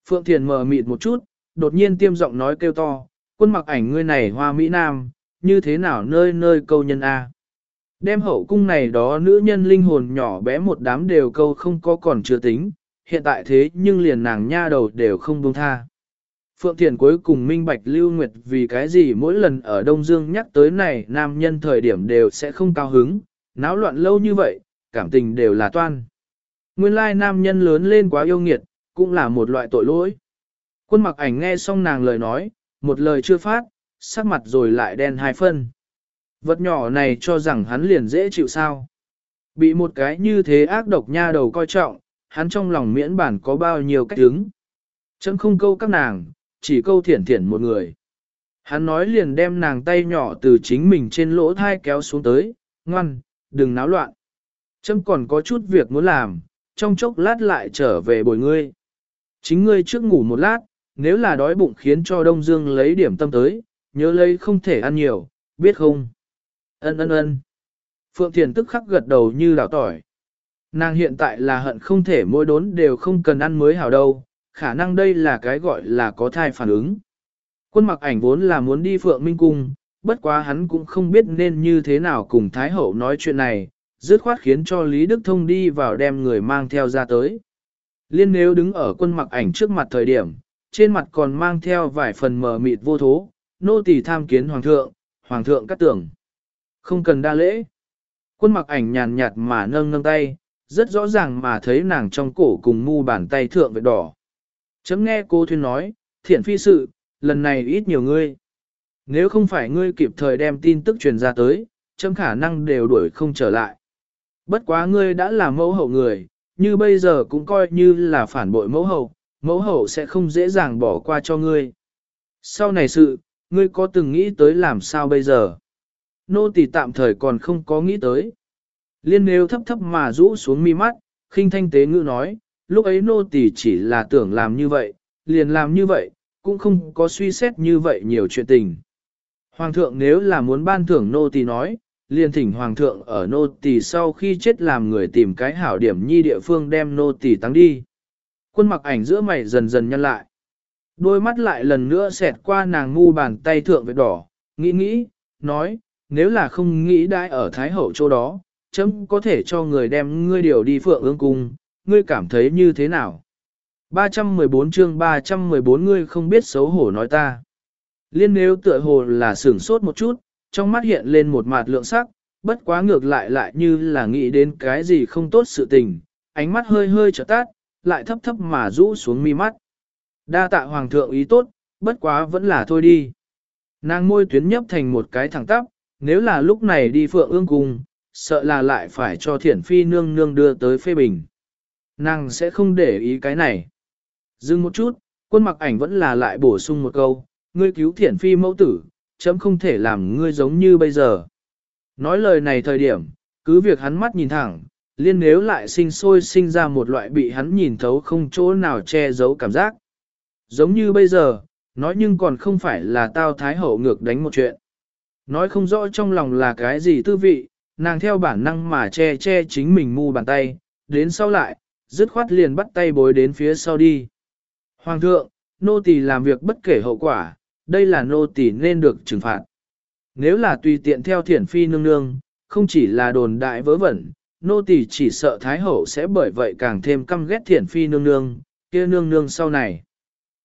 Phượng Thiền mờ mịt một chút, đột nhiên tiêm giọng nói kêu to, quân mặc ảnh ngươi này hoa Mỹ Nam, như thế nào nơi nơi câu nhân A. Đem hậu cung này đó nữ nhân linh hồn nhỏ bé một đám đều câu không có còn chưa tính, hiện tại thế nhưng liền nàng nha đầu đều không buông tha. Phượng Thiền cuối cùng minh bạch Lưu Nguyệt vì cái gì mỗi lần ở Đông Dương nhắc tới này nam nhân thời điểm đều sẽ không cao hứng, náo loạn lâu như vậy, cảm tình đều là toan. Nguyên lai nam nhân lớn lên quá yêu nghiệt, cũng là một loại tội lỗi. Quân mặc ảnh nghe xong nàng lời nói, một lời chưa phát, sắc mặt rồi lại đen hai phân. Vật nhỏ này cho rằng hắn liền dễ chịu sao. Bị một cái như thế ác độc nha đầu coi trọng, hắn trong lòng miễn bản có bao nhiêu cách đứng. Chấm không câu các nàng, chỉ câu thiển thiển một người. Hắn nói liền đem nàng tay nhỏ từ chính mình trên lỗ thai kéo xuống tới, ngoan, đừng náo loạn. Chấm còn có chút việc muốn làm, trong chốc lát lại trở về bồi ngươi. Chính ngươi trước ngủ một lát, nếu là đói bụng khiến cho Đông Dương lấy điểm tâm tới, nhớ lấy không thể ăn nhiều, biết không? Ân ân ân. Phượng Thiền tức khắc gật đầu như đảo tỏi. Nàng hiện tại là hận không thể mỗi đốn đều không cần ăn mới hảo đâu, khả năng đây là cái gọi là có thai phản ứng. Quân mặc ảnh vốn là muốn đi Phượng Minh Cung, bất quá hắn cũng không biết nên như thế nào cùng Thái Hậu nói chuyện này, dứt khoát khiến cho Lý Đức Thông đi vào đem người mang theo ra tới. Liên nếu đứng ở quân mặc ảnh trước mặt thời điểm, trên mặt còn mang theo vài phần mờ mịt vô thố, nô tỳ tham kiến hoàng thượng, hoàng thượng cắt tưởng. Không cần đa lễ. Quân mặc ảnh nhàn nhạt mà nâng nâng tay, rất rõ ràng mà thấy nàng trong cổ cùng mu bàn tay thượng vệt đỏ. Chấm nghe cô thuyên nói, thiện phi sự, lần này ít nhiều ngươi. Nếu không phải ngươi kịp thời đem tin tức truyền ra tới, chấm khả năng đều đuổi không trở lại. Bất quá ngươi đã là mẫu hậu người, như bây giờ cũng coi như là phản bội mẫu hậu, mẫu hậu sẽ không dễ dàng bỏ qua cho ngươi. Sau này sự, ngươi có từng nghĩ tới làm sao bây giờ? Nô tỳ tạm thời còn không có nghĩ tới. Liên nếu thấp thấp mà rũ xuống mi mắt, khinh thanh tế ngữ nói, lúc ấy nô tỳ chỉ là tưởng làm như vậy, liền làm như vậy, cũng không có suy xét như vậy nhiều chuyện tình. Hoàng thượng nếu là muốn ban thưởng nô tỳ nói, liền thỉnh hoàng thượng ở nô tỳ sau khi chết làm người tìm cái hảo điểm nhi địa phương đem nô tỳ tăng đi. Quân mặc ảnh giữa mày dần dần nhăn lại. Đôi mắt lại lần nữa xẹt qua nàng ngu bàn tay thượng vết đỏ, nghĩ nghĩ, nói, nếu là không nghĩ đãi ở Thái Hậu chỗ đó, chấm có thể cho người đem ngươi điều đi phượng ương cung, ngươi cảm thấy như thế nào? 314 chương 314 ngươi không biết xấu hổ nói ta. Liên nếu tựa hồ là sửng sốt một chút, trong mắt hiện lên một mặt lượng sắc, bất quá ngược lại lại như là nghĩ đến cái gì không tốt sự tình, ánh mắt hơi hơi trở tát, lại thấp thấp mà rũ xuống mi mắt. Đa tạ hoàng thượng ý tốt, bất quá vẫn là thôi đi. Nàng môi tuyến nhấp thành một cái thẳng tắp, nếu là lúc này đi phượng ương cung, sợ là lại phải cho thiển phi nương nương đưa tới phê bình. Nàng sẽ không để ý cái này. Dừng một chút, quân mặc ảnh vẫn là lại bổ sung một câu, ngươi cứu thiển phi mẫu tử, chấm không thể làm ngươi giống như bây giờ. Nói lời này thời điểm, cứ việc hắn mắt nhìn thẳng, liên nếu lại sinh sôi sinh ra một loại bị hắn nhìn thấu không chỗ nào che giấu cảm giác. Giống như bây giờ, nói nhưng còn không phải là tao thái hậu ngược đánh một chuyện. Nói không rõ trong lòng là cái gì tư vị, nàng theo bản năng mà che che chính mình mu bàn tay, đến sau lại, dứt khoát liền bắt tay bối đến phía sau đi. Hoàng thượng, nô tỳ làm việc bất kể hậu quả, đây là nô tỳ nên được trừng phạt. Nếu là tùy tiện theo thiển phi nương nương, không chỉ là đồn đại vớ vẩn, nô tỳ chỉ sợ thái hậu sẽ bởi vậy càng thêm căm ghét thiển phi nương nương, kia nương nương sau này.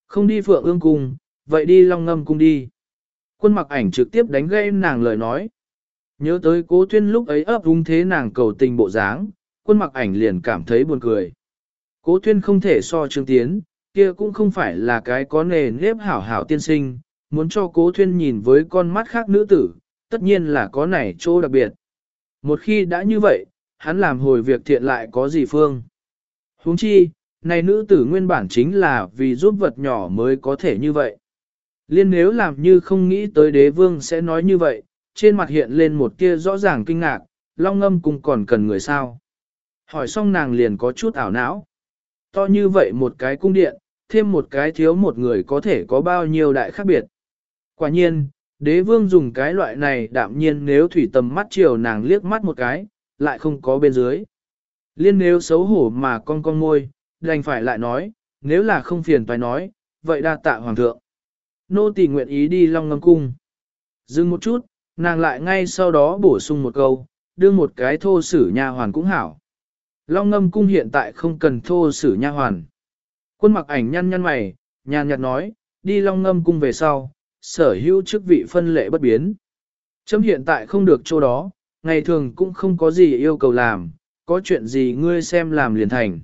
Không đi phượng ương cung, vậy đi long ngâm cung đi. Quân mặc ảnh trực tiếp đánh gây nàng lời nói. Nhớ tới cố tuyên lúc ấy ấp úng thế nàng cầu tình bộ dáng, quân mặc ảnh liền cảm thấy buồn cười. Cố tuyên không thể so trương tiến, kia cũng không phải là cái có nề nếp hảo hảo tiên sinh, muốn cho cố tuyên nhìn với con mắt khác nữ tử, tất nhiên là có này chỗ đặc biệt. Một khi đã như vậy, hắn làm hồi việc thiện lại có gì phương. huống chi, này nữ tử nguyên bản chính là vì giúp vật nhỏ mới có thể như vậy. Liên nếu làm như không nghĩ tới đế vương sẽ nói như vậy, trên mặt hiện lên một tia rõ ràng kinh ngạc, long ngâm cùng còn cần người sao. Hỏi xong nàng liền có chút ảo não. To như vậy một cái cung điện, thêm một cái thiếu một người có thể có bao nhiêu đại khác biệt. Quả nhiên, đế vương dùng cái loại này đạm nhiên nếu thủy tầm mắt chiều nàng liếc mắt một cái, lại không có bên dưới. Liên nếu xấu hổ mà con con môi, đành phải lại nói, nếu là không phiền phải nói, vậy đa tạ hoàng thượng. Nô tỳ nguyện ý đi long ngâm cung. Dừng một chút, nàng lại ngay sau đó bổ sung một câu, đưa một cái thô sử nha hoàn cũng hảo. Long ngâm cung hiện tại không cần thô sử nha hoàn. Quân mặc ảnh nhăn nhăn mày, nhàn nhạt nói, đi long ngâm cung về sau, sở hữu chức vị phân lệ bất biến. Chấm hiện tại không được chỗ đó, ngày thường cũng không có gì yêu cầu làm, có chuyện gì ngươi xem làm liền thành.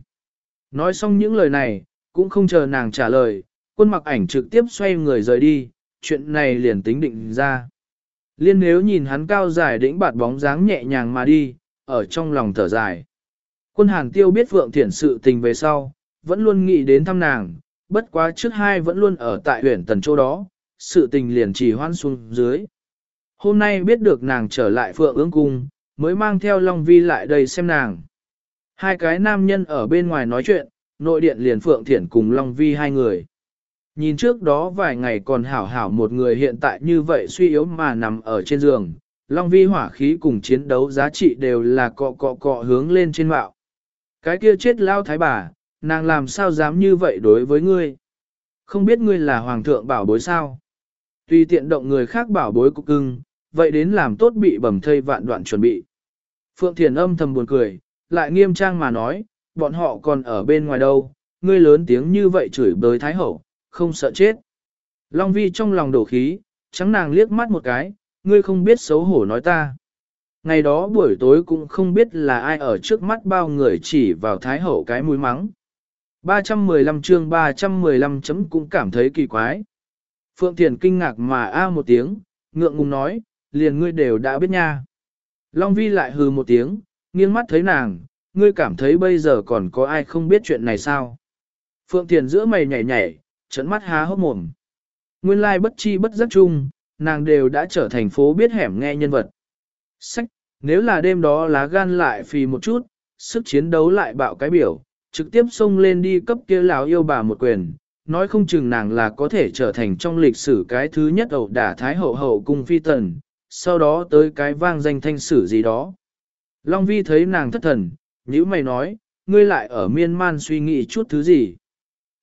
Nói xong những lời này, cũng không chờ nàng trả lời, quân mặc ảnh trực tiếp xoay người rời đi, chuyện này liền tính định ra. Liên nếu nhìn hắn cao dài đĩnh bạt bóng dáng nhẹ nhàng mà đi, ở trong lòng thở dài. Quân hàng tiêu biết Phượng Thiển sự tình về sau, vẫn luôn nghĩ đến thăm nàng, bất quá trước hai vẫn luôn ở tại huyện tần châu đó, sự tình liền chỉ hoan xuống dưới. Hôm nay biết được nàng trở lại phượng ương cung, mới mang theo Long Vi lại đây xem nàng. Hai cái nam nhân ở bên ngoài nói chuyện, nội điện liền Phượng Thiển cùng Long Vi hai người. Nhìn trước đó vài ngày còn hảo hảo một người hiện tại như vậy suy yếu mà nằm ở trên giường, Long Vi hỏa khí cùng chiến đấu giá trị đều là cọ cọ cọ hướng lên trên mạo. Cái kia chết lao thái bà, nàng làm sao dám như vậy đối với ngươi? Không biết ngươi là hoàng thượng bảo bối sao? Tuy tiện động người khác bảo bối cục cưng, vậy đến làm tốt bị bầm thây vạn đoạn chuẩn bị. Phượng Thiền âm thầm buồn cười, lại nghiêm trang mà nói, bọn họ còn ở bên ngoài đâu, ngươi lớn tiếng như vậy chửi bới thái hậu, không sợ chết. Long vi trong lòng đổ khí, trắng nàng liếc mắt một cái, ngươi không biết xấu hổ nói ta. Ngày đó buổi tối cũng không biết là ai ở trước mắt bao người chỉ vào thái hậu cái mũi mắng. 315 chương 315 chấm cũng cảm thấy kỳ quái. Phượng Thiền kinh ngạc mà a một tiếng, ngượng ngùng nói, liền ngươi đều đã biết nha. Long Vi lại hừ một tiếng, nghiêng mắt thấy nàng, ngươi cảm thấy bây giờ còn có ai không biết chuyện này sao? Phượng Thiền giữa mày nhảy nhảy, trận mắt há hốc mồm. Nguyên lai bất chi bất giác chung, nàng đều đã trở thành phố biết hẻm nghe nhân vật. Sách, nếu là đêm đó lá gan lại phì một chút, sức chiến đấu lại bạo cái biểu, trực tiếp xông lên đi cấp kia lão yêu bà một quyền, nói không chừng nàng là có thể trở thành trong lịch sử cái thứ nhất ẩu đả thái hậu hậu cung phi tần, sau đó tới cái vang danh thanh sử gì đó. Long Vi thấy nàng thất thần, nhữ mày nói, ngươi lại ở miên man suy nghĩ chút thứ gì.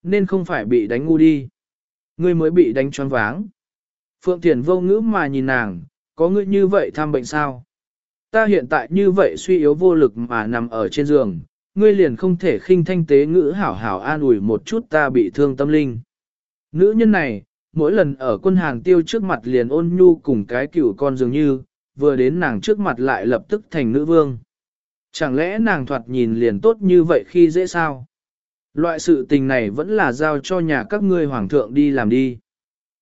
Nên không phải bị đánh ngu đi. Ngươi mới bị đánh choáng váng. Phượng Thiền vô ngữ mà nhìn nàng, có ngươi như vậy tham bệnh sao? Ta hiện tại như vậy suy yếu vô lực mà nằm ở trên giường, ngươi liền không thể khinh thanh tế ngữ hảo hảo an ủi một chút ta bị thương tâm linh. Nữ nhân này, mỗi lần ở quân hàng tiêu trước mặt liền ôn nhu cùng cái cựu con dường như, vừa đến nàng trước mặt lại lập tức thành nữ vương. Chẳng lẽ nàng thoạt nhìn liền tốt như vậy khi dễ sao? Loại sự tình này vẫn là giao cho nhà các ngươi hoàng thượng đi làm đi.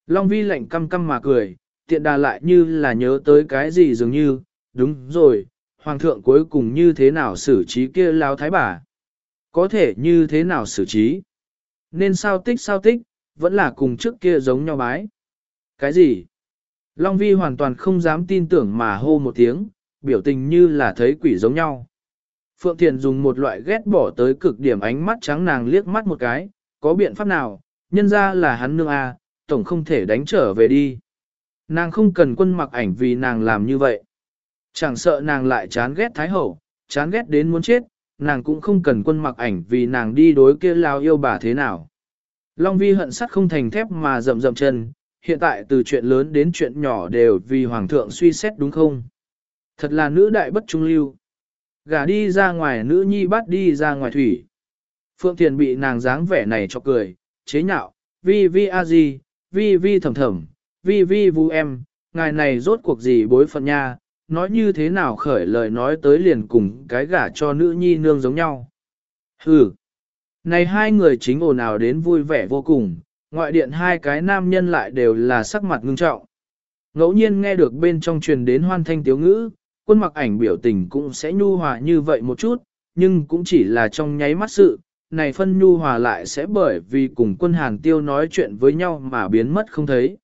Long vi lạnh căm căm mà cười, tiện đà lại như là nhớ tới cái gì dường như, đúng rồi, hoàng thượng cuối cùng như thế nào xử trí kia lao thái bà? Có thể như thế nào xử trí? Nên sao tích sao tích, vẫn là cùng trước kia giống nhau bái. Cái gì? Long vi hoàn toàn không dám tin tưởng mà hô một tiếng, biểu tình như là thấy quỷ giống nhau. Phượng Thiền dùng một loại ghét bỏ tới cực điểm ánh mắt trắng nàng liếc mắt một cái, có biện pháp nào, nhân ra là hắn nương a tổng không thể đánh trở về đi. Nàng không cần quân mặc ảnh vì nàng làm như vậy. Chẳng sợ nàng lại chán ghét Thái Hậu, chán ghét đến muốn chết, nàng cũng không cần quân mặc ảnh vì nàng đi đối kia lao yêu bà thế nào. Long vi hận sắt không thành thép mà rậm rậm chân, hiện tại từ chuyện lớn đến chuyện nhỏ đều vì hoàng thượng suy xét đúng không? Thật là nữ đại bất trung lưu. Gả đi ra ngoài nữ nhi bắt đi ra ngoài thủy. Phượng Thiền bị nàng dáng vẻ này cho cười, chế nhạo, vi vi a di, vi vi thầm thầm, vi vi vu em, ngài này rốt cuộc gì bối phận nha, nói như thế nào khởi lời nói tới liền cùng cái gả cho nữ nhi nương giống nhau. Hừ, này hai người chính ồn ào đến vui vẻ vô cùng, ngoại điện hai cái nam nhân lại đều là sắc mặt ngưng trọng. Ngẫu nhiên nghe được bên trong truyền đến hoan thanh tiếu ngữ, quân mặc ảnh biểu tình cũng sẽ nhu hòa như vậy một chút, nhưng cũng chỉ là trong nháy mắt sự, này phân nhu hòa lại sẽ bởi vì cùng quân hàn tiêu nói chuyện với nhau mà biến mất không thấy.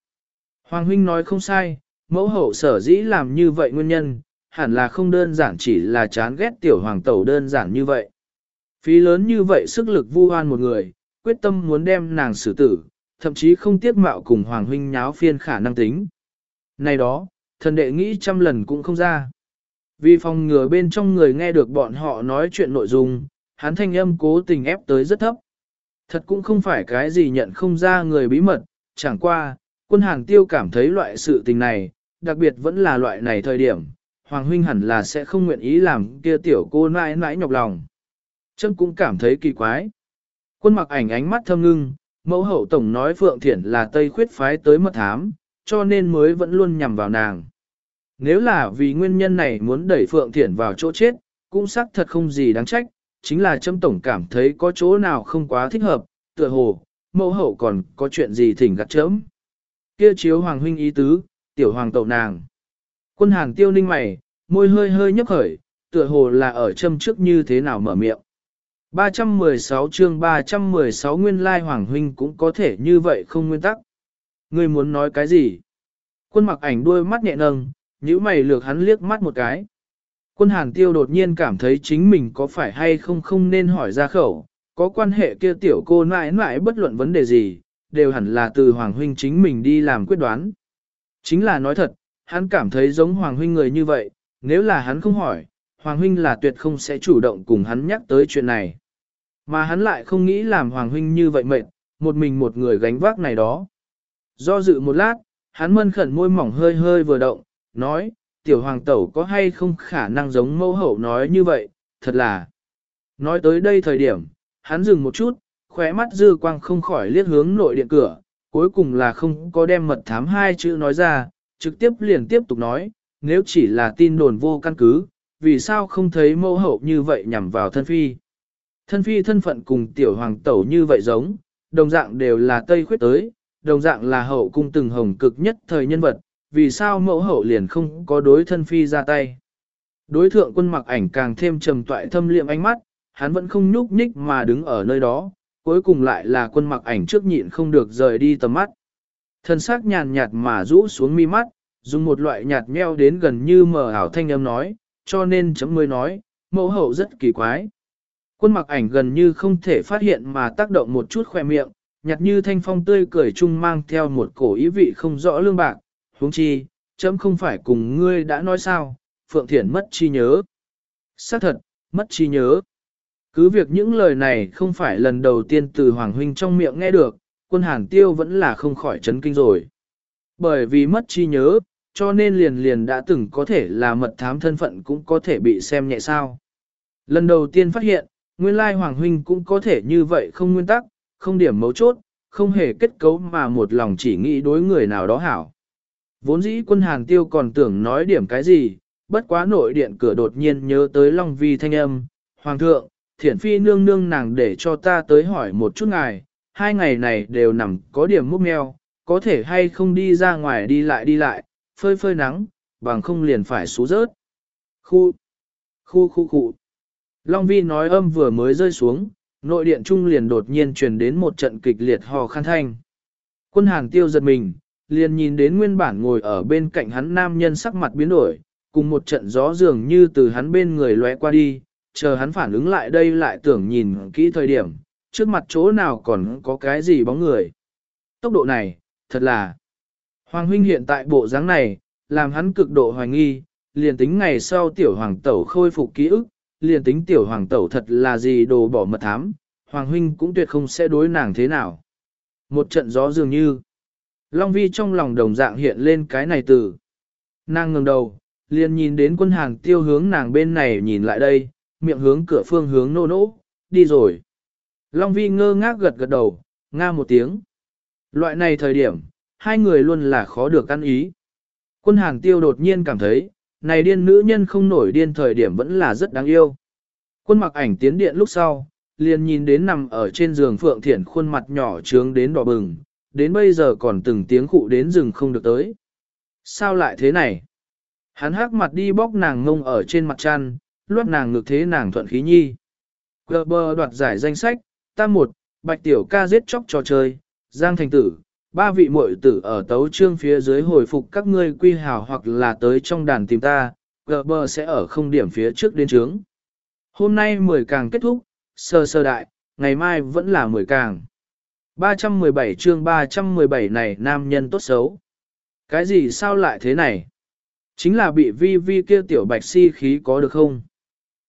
Hoàng huynh nói không sai, mẫu hậu sở dĩ làm như vậy nguyên nhân, hẳn là không đơn giản chỉ là chán ghét tiểu hoàng tẩu đơn giản như vậy. Phí lớn như vậy sức lực vu hoan một người, quyết tâm muốn đem nàng xử tử, thậm chí không tiếc mạo cùng hoàng huynh nháo phiên khả năng tính. Này đó, thần đệ nghĩ trăm lần cũng không ra. Vì phòng ngừa bên trong người nghe được bọn họ nói chuyện nội dung, hắn thanh âm cố tình ép tới rất thấp. Thật cũng không phải cái gì nhận không ra người bí mật, chẳng qua, quân hàng tiêu cảm thấy loại sự tình này, đặc biệt vẫn là loại này thời điểm, Hoàng huynh hẳn là sẽ không nguyện ý làm kia tiểu cô nãi nãi nhọc lòng. Trâm cũng cảm thấy kỳ quái. Quân mặc ảnh ánh mắt thâm ngưng, mẫu hậu tổng nói Phượng Thiển là Tây khuyết phái tới mật thám, cho nên mới vẫn luôn nhằm vào nàng. Nếu là vì nguyên nhân này muốn đẩy Phượng Thiển vào chỗ chết, cũng xác thật không gì đáng trách, chính là Trâm tổng cảm thấy có chỗ nào không quá thích hợp, tựa hồ, mẫu hậu còn có chuyện gì thỉnh gặt chớm. Kia chiếu hoàng huynh ý tứ, tiểu hoàng tậu nàng. Quân hàng tiêu ninh mày, môi hơi hơi nhấp khởi, tựa hồ là ở châm trước như thế nào mở miệng. 316 chương 316 nguyên lai hoàng huynh cũng có thể như vậy không nguyên tắc. Ngươi muốn nói cái gì? Quân mặc ảnh đuôi mắt nhẹ nâng, nhíu mày lược hắn liếc mắt một cái. Quân hàn tiêu đột nhiên cảm thấy chính mình có phải hay không không nên hỏi ra khẩu, có quan hệ kia tiểu cô mãi mãi bất luận vấn đề gì, đều hẳn là từ Hoàng Huynh chính mình đi làm quyết đoán. Chính là nói thật, hắn cảm thấy giống Hoàng Huynh người như vậy, nếu là hắn không hỏi, Hoàng Huynh là tuyệt không sẽ chủ động cùng hắn nhắc tới chuyện này. Mà hắn lại không nghĩ làm Hoàng Huynh như vậy mệt, một mình một người gánh vác này đó. Do dự một lát, hắn mân khẩn môi mỏng hơi hơi vừa động, nói, tiểu hoàng tẩu có hay không khả năng giống mẫu hậu nói như vậy, thật là. Nói tới đây thời điểm, hắn dừng một chút, khóe mắt dư quang không khỏi liếc hướng nội điện cửa, cuối cùng là không có đem mật thám hai chữ nói ra, trực tiếp liền tiếp tục nói, nếu chỉ là tin đồn vô căn cứ, vì sao không thấy mẫu hậu như vậy nhằm vào thân phi. Thân phi thân phận cùng tiểu hoàng tẩu như vậy giống, đồng dạng đều là Tây khuyết tới, đồng dạng là hậu cung từng hồng cực nhất thời nhân vật, vì sao mẫu hậu liền không có đối thân phi ra tay. Đối thượng quân mặc ảnh càng thêm trầm toại thâm liệm ánh mắt, hắn vẫn không nhúc nhích mà đứng ở nơi đó, cuối cùng lại là quân mặc ảnh trước nhịn không được rời đi tầm mắt. Thân xác nhàn nhạt mà rũ xuống mi mắt, dùng một loại nhạt nheo đến gần như mờ ảo thanh âm nói, cho nên chấm mới nói, mẫu hậu rất kỳ quái. Quân mặc ảnh gần như không thể phát hiện mà tác động một chút khoe miệng, nhạt như thanh phong tươi cười chung mang theo một cổ ý vị không rõ lương bạc, huống chi, chấm không phải cùng ngươi đã nói sao, Phượng Thiển mất chi nhớ. Xác thật, mất chi nhớ. Cứ việc những lời này không phải lần đầu tiên từ Hoàng Huynh trong miệng nghe được, quân hàn tiêu vẫn là không khỏi chấn kinh rồi. Bởi vì mất chi nhớ, cho nên liền liền đã từng có thể là mật thám thân phận cũng có thể bị xem nhẹ sao. Lần đầu tiên phát hiện, nguyên lai Hoàng Huynh cũng có thể như vậy không nguyên tắc, không điểm mấu chốt, không hề kết cấu mà một lòng chỉ nghĩ đối người nào đó hảo. Vốn dĩ quân hàn tiêu còn tưởng nói điểm cái gì, bất quá nội điện cửa đột nhiên nhớ tới Long Vi thanh âm, Hoàng thượng, thiển phi nương nương nàng để cho ta tới hỏi một chút ngài, hai ngày này đều nằm có điểm múc meo, có thể hay không đi ra ngoài đi lại đi lại, phơi phơi nắng, bằng không liền phải xú rớt. Khu, khu khu khu. Long Vi nói âm vừa mới rơi xuống, nội điện trung liền đột nhiên truyền đến một trận kịch liệt hò khăn thanh. Quân hàng tiêu giật mình, liền nhìn đến nguyên bản ngồi ở bên cạnh hắn nam nhân sắc mặt biến đổi, cùng một trận gió dường như từ hắn bên người lóe qua đi, chờ hắn phản ứng lại đây lại tưởng nhìn kỹ thời điểm, trước mặt chỗ nào còn có cái gì bóng người. Tốc độ này, thật là... Hoàng huynh hiện tại bộ dáng này, làm hắn cực độ hoài nghi, liền tính ngày sau tiểu hoàng tẩu khôi phục ký ức, liền tính tiểu hoàng tẩu thật là gì đồ bỏ mật thám, hoàng huynh cũng tuyệt không sẽ đối nàng thế nào. Một trận gió dường như, Long Vi trong lòng đồng dạng hiện lên cái này từ. Nàng ngừng đầu, liền nhìn đến quân hàng tiêu hướng nàng bên này nhìn lại đây, miệng hướng cửa phương hướng nô nỗ, đi rồi. Long Vi ngơ ngác gật gật đầu, nga một tiếng. Loại này thời điểm, hai người luôn là khó được ăn ý. Quân hàng tiêu đột nhiên cảm thấy, này điên nữ nhân không nổi điên thời điểm vẫn là rất đáng yêu. Quân mặc ảnh tiến điện lúc sau, liền nhìn đến nằm ở trên giường Phượng Thiển khuôn mặt nhỏ trướng đến đỏ bừng, đến bây giờ còn từng tiếng khụ đến rừng không được tới. Sao lại thế này? Hắn hắc mặt đi bóc nàng ngông ở trên mặt chăn, luốt nàng ngược thế nàng thuận khí nhi. Gờ bờ đoạt giải danh sách, tam một, bạch tiểu ca giết chóc trò chơi, giang thành tử, ba vị muội tử ở tấu trương phía dưới hồi phục các ngươi quy hào hoặc là tới trong đàn tìm ta, gờ bờ sẽ ở không điểm phía trước đến trướng. Hôm nay 10 càng kết thúc, sơ sơ đại, ngày mai vẫn là 10 càng. 317 chương 317 này nam nhân tốt xấu. Cái gì sao lại thế này? Chính là bị vi vi kia tiểu bạch si khí có được không?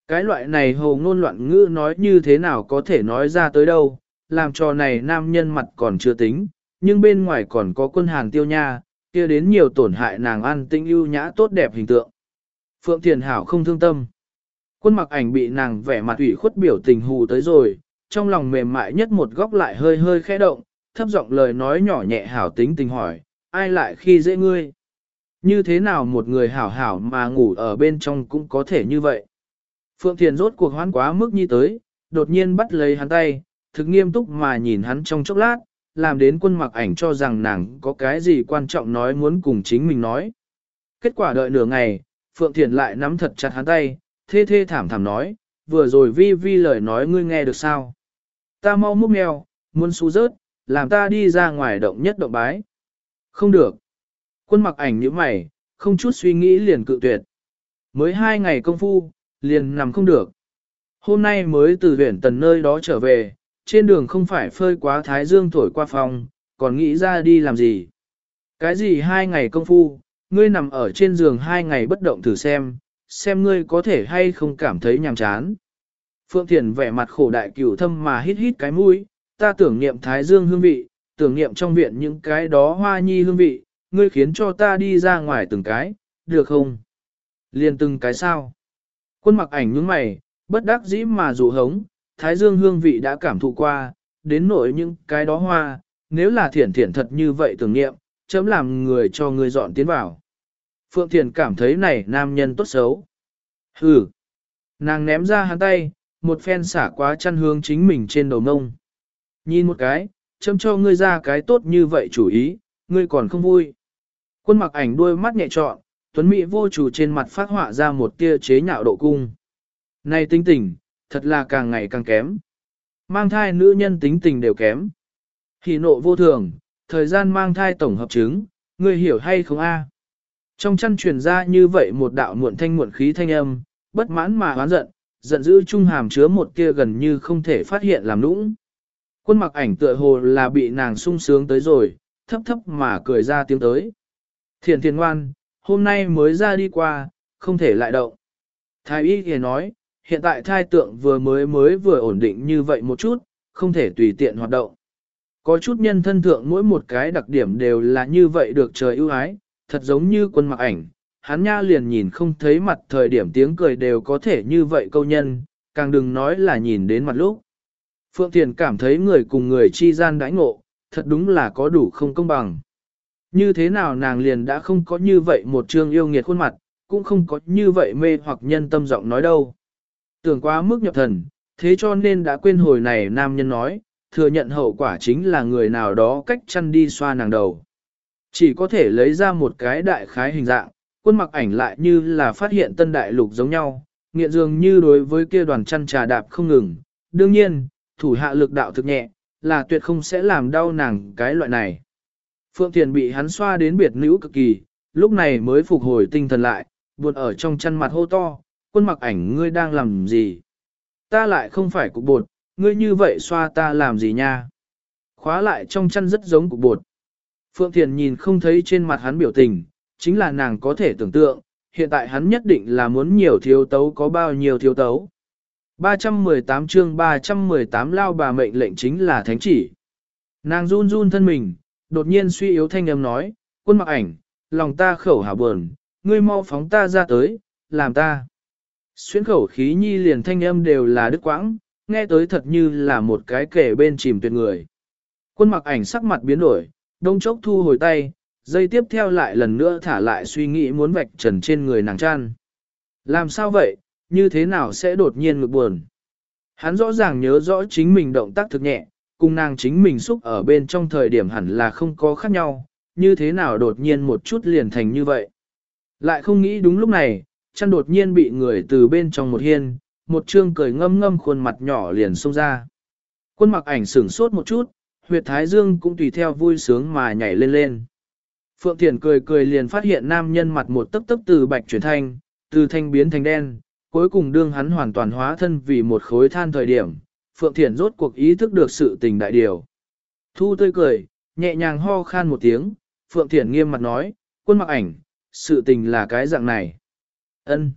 Cái loại này hồ ngôn loạn ngữ nói như thế nào có thể nói ra tới đâu, làm cho này nam nhân mặt còn chưa tính, nhưng bên ngoài còn có quân hàn tiêu nha, kia đến nhiều tổn hại nàng ăn tinh ưu nhã tốt đẹp hình tượng. Phượng Thiền Hảo không thương tâm. Quân mặc ảnh bị nàng vẻ mặt ủy khuất biểu tình hù tới rồi, trong lòng mềm mại nhất một góc lại hơi hơi khẽ động, thấp giọng lời nói nhỏ nhẹ hảo tính tình hỏi, ai lại khi dễ ngươi? Như thế nào một người hảo hảo mà ngủ ở bên trong cũng có thể như vậy? Phượng Thiền rốt cuộc hoán quá mức như tới, đột nhiên bắt lấy hắn tay, thực nghiêm túc mà nhìn hắn trong chốc lát, làm đến quân mặc ảnh cho rằng nàng có cái gì quan trọng nói muốn cùng chính mình nói. Kết quả đợi nửa ngày, Phượng Thiền lại nắm thật chặt hắn tay, thê thê thảm thảm nói, vừa rồi vi vi lời nói ngươi nghe được sao? Ta mau múc mèo, muốn xú rớt, làm ta đi ra ngoài động nhất động bái. Không được. Quân mặc ảnh như mày, không chút suy nghĩ liền cự tuyệt. Mới hai ngày công phu, liền nằm không được. Hôm nay mới từ huyện tần nơi đó trở về, trên đường không phải phơi quá thái dương thổi qua phòng, còn nghĩ ra đi làm gì. Cái gì hai ngày công phu, ngươi nằm ở trên giường hai ngày bất động thử xem, xem ngươi có thể hay không cảm thấy nhàm chán. Phượng Thiền vẻ mặt khổ đại cửu thâm mà hít hít cái mũi, ta tưởng niệm thái dương hương vị, tưởng niệm trong viện những cái đó hoa nhi hương vị, ngươi khiến cho ta đi ra ngoài từng cái, được không? Liền từng cái sao? Quân mặc ảnh những mày, bất đắc dĩ mà dụ hống, thái dương hương vị đã cảm thụ qua, đến nỗi những cái đó hoa, nếu là thiển thiển thật như vậy tưởng niệm, chấm làm người cho người dọn tiến vào. Phượng Thiền cảm thấy này nam nhân tốt xấu. Hừ. Nàng ném ra hắn tay, một phen xả quá chăn hướng chính mình trên đầu nông. Nhìn một cái, chấm cho ngươi ra cái tốt như vậy chủ ý, ngươi còn không vui. Quân mặc ảnh đuôi mắt nhẹ trọn, tuấn mỹ vô chủ trên mặt phát họa ra một tia chế nhạo độ cung. Này tinh tỉnh thật là càng ngày càng kém. Mang thai nữ nhân tính tình đều kém. Hỉ nộ vô thường, thời gian mang thai tổng hợp chứng, ngươi hiểu hay không a? Trong chăn truyền ra như vậy một đạo muộn thanh muộn khí thanh âm, bất mãn mà hoán giận, giận dữ trung hàm chứa một tia gần như không thể phát hiện làm nũng. Quân mặc ảnh tựa hồ là bị nàng sung sướng tới rồi, thấp thấp mà cười ra tiếng tới. Thiền thiền ngoan, hôm nay mới ra đi qua, không thể lại động. Thái y thì nói, hiện tại thai tượng vừa mới mới vừa ổn định như vậy một chút, không thể tùy tiện hoạt động. Có chút nhân thân thượng mỗi một cái đặc điểm đều là như vậy được trời ưu ái, thật giống như quân mặc ảnh, hắn nha liền nhìn không thấy mặt thời điểm tiếng cười đều có thể như vậy câu nhân, càng đừng nói là nhìn đến mặt lúc. Phượng Thiền cảm thấy người cùng người chi gian đãi ngộ, thật đúng là có đủ không công bằng. Như thế nào nàng liền đã không có như vậy một trương yêu nghiệt khuôn mặt, cũng không có như vậy mê hoặc nhân tâm giọng nói đâu. Tưởng quá mức nhập thần, thế cho nên đã quên hồi này nam nhân nói, thừa nhận hậu quả chính là người nào đó cách chăn đi xoa nàng đầu. Chỉ có thể lấy ra một cái đại khái hình dạng, quân mặc ảnh lại như là phát hiện tân đại lục giống nhau, nghiện dường như đối với kia đoàn chăn trà đạp không ngừng. Đương nhiên, thủ hạ lực đạo thực nhẹ, là tuyệt không sẽ làm đau nàng cái loại này. Phượng Thiền bị hắn xoa đến biệt nữ cực kỳ, lúc này mới phục hồi tinh thần lại, buồn ở trong chăn mặt hô to, quân mặc ảnh ngươi đang làm gì? Ta lại không phải cục bột, ngươi như vậy xoa ta làm gì nha? Khóa lại trong chăn rất giống cục bột. Phượng Thiền nhìn không thấy trên mặt hắn biểu tình, chính là nàng có thể tưởng tượng, hiện tại hắn nhất định là muốn nhiều thiếu tấu có bao nhiêu thiếu tấu. 318 chương 318 lao bà mệnh lệnh chính là thánh chỉ. Nàng run run thân mình, đột nhiên suy yếu thanh âm nói, quân mặc ảnh, lòng ta khẩu hạ buồn, ngươi mau phóng ta ra tới, làm ta. Xuyên khẩu khí nhi liền thanh âm đều là đức quãng, nghe tới thật như là một cái kể bên chìm tuyệt người. Quân mặc ảnh sắc mặt biến đổi, đông chốc thu hồi tay, dây tiếp theo lại lần nữa thả lại suy nghĩ muốn vạch trần trên người nàng chan Làm sao vậy, như thế nào sẽ đột nhiên ngực buồn? Hắn rõ ràng nhớ rõ chính mình động tác thực nhẹ, cùng nàng chính mình xúc ở bên trong thời điểm hẳn là không có khác nhau, như thế nào đột nhiên một chút liền thành như vậy. Lại không nghĩ đúng lúc này, chăn đột nhiên bị người từ bên trong một hiên, một trương cười ngâm ngâm khuôn mặt nhỏ liền xông ra. Quân mặc ảnh sửng sốt một chút, huyệt thái dương cũng tùy theo vui sướng mà nhảy lên lên. Phượng Thiển cười cười liền phát hiện nam nhân mặt một tấp tấp từ bạch chuyển thanh, từ thanh biến thành đen, cuối cùng đương hắn hoàn toàn hóa thân vì một khối than thời điểm, Phượng Thiển rốt cuộc ý thức được sự tình đại điều. Thu tươi cười, nhẹ nhàng ho khan một tiếng, Phượng Thiển nghiêm mặt nói, quân mặc ảnh, sự tình là cái dạng này ân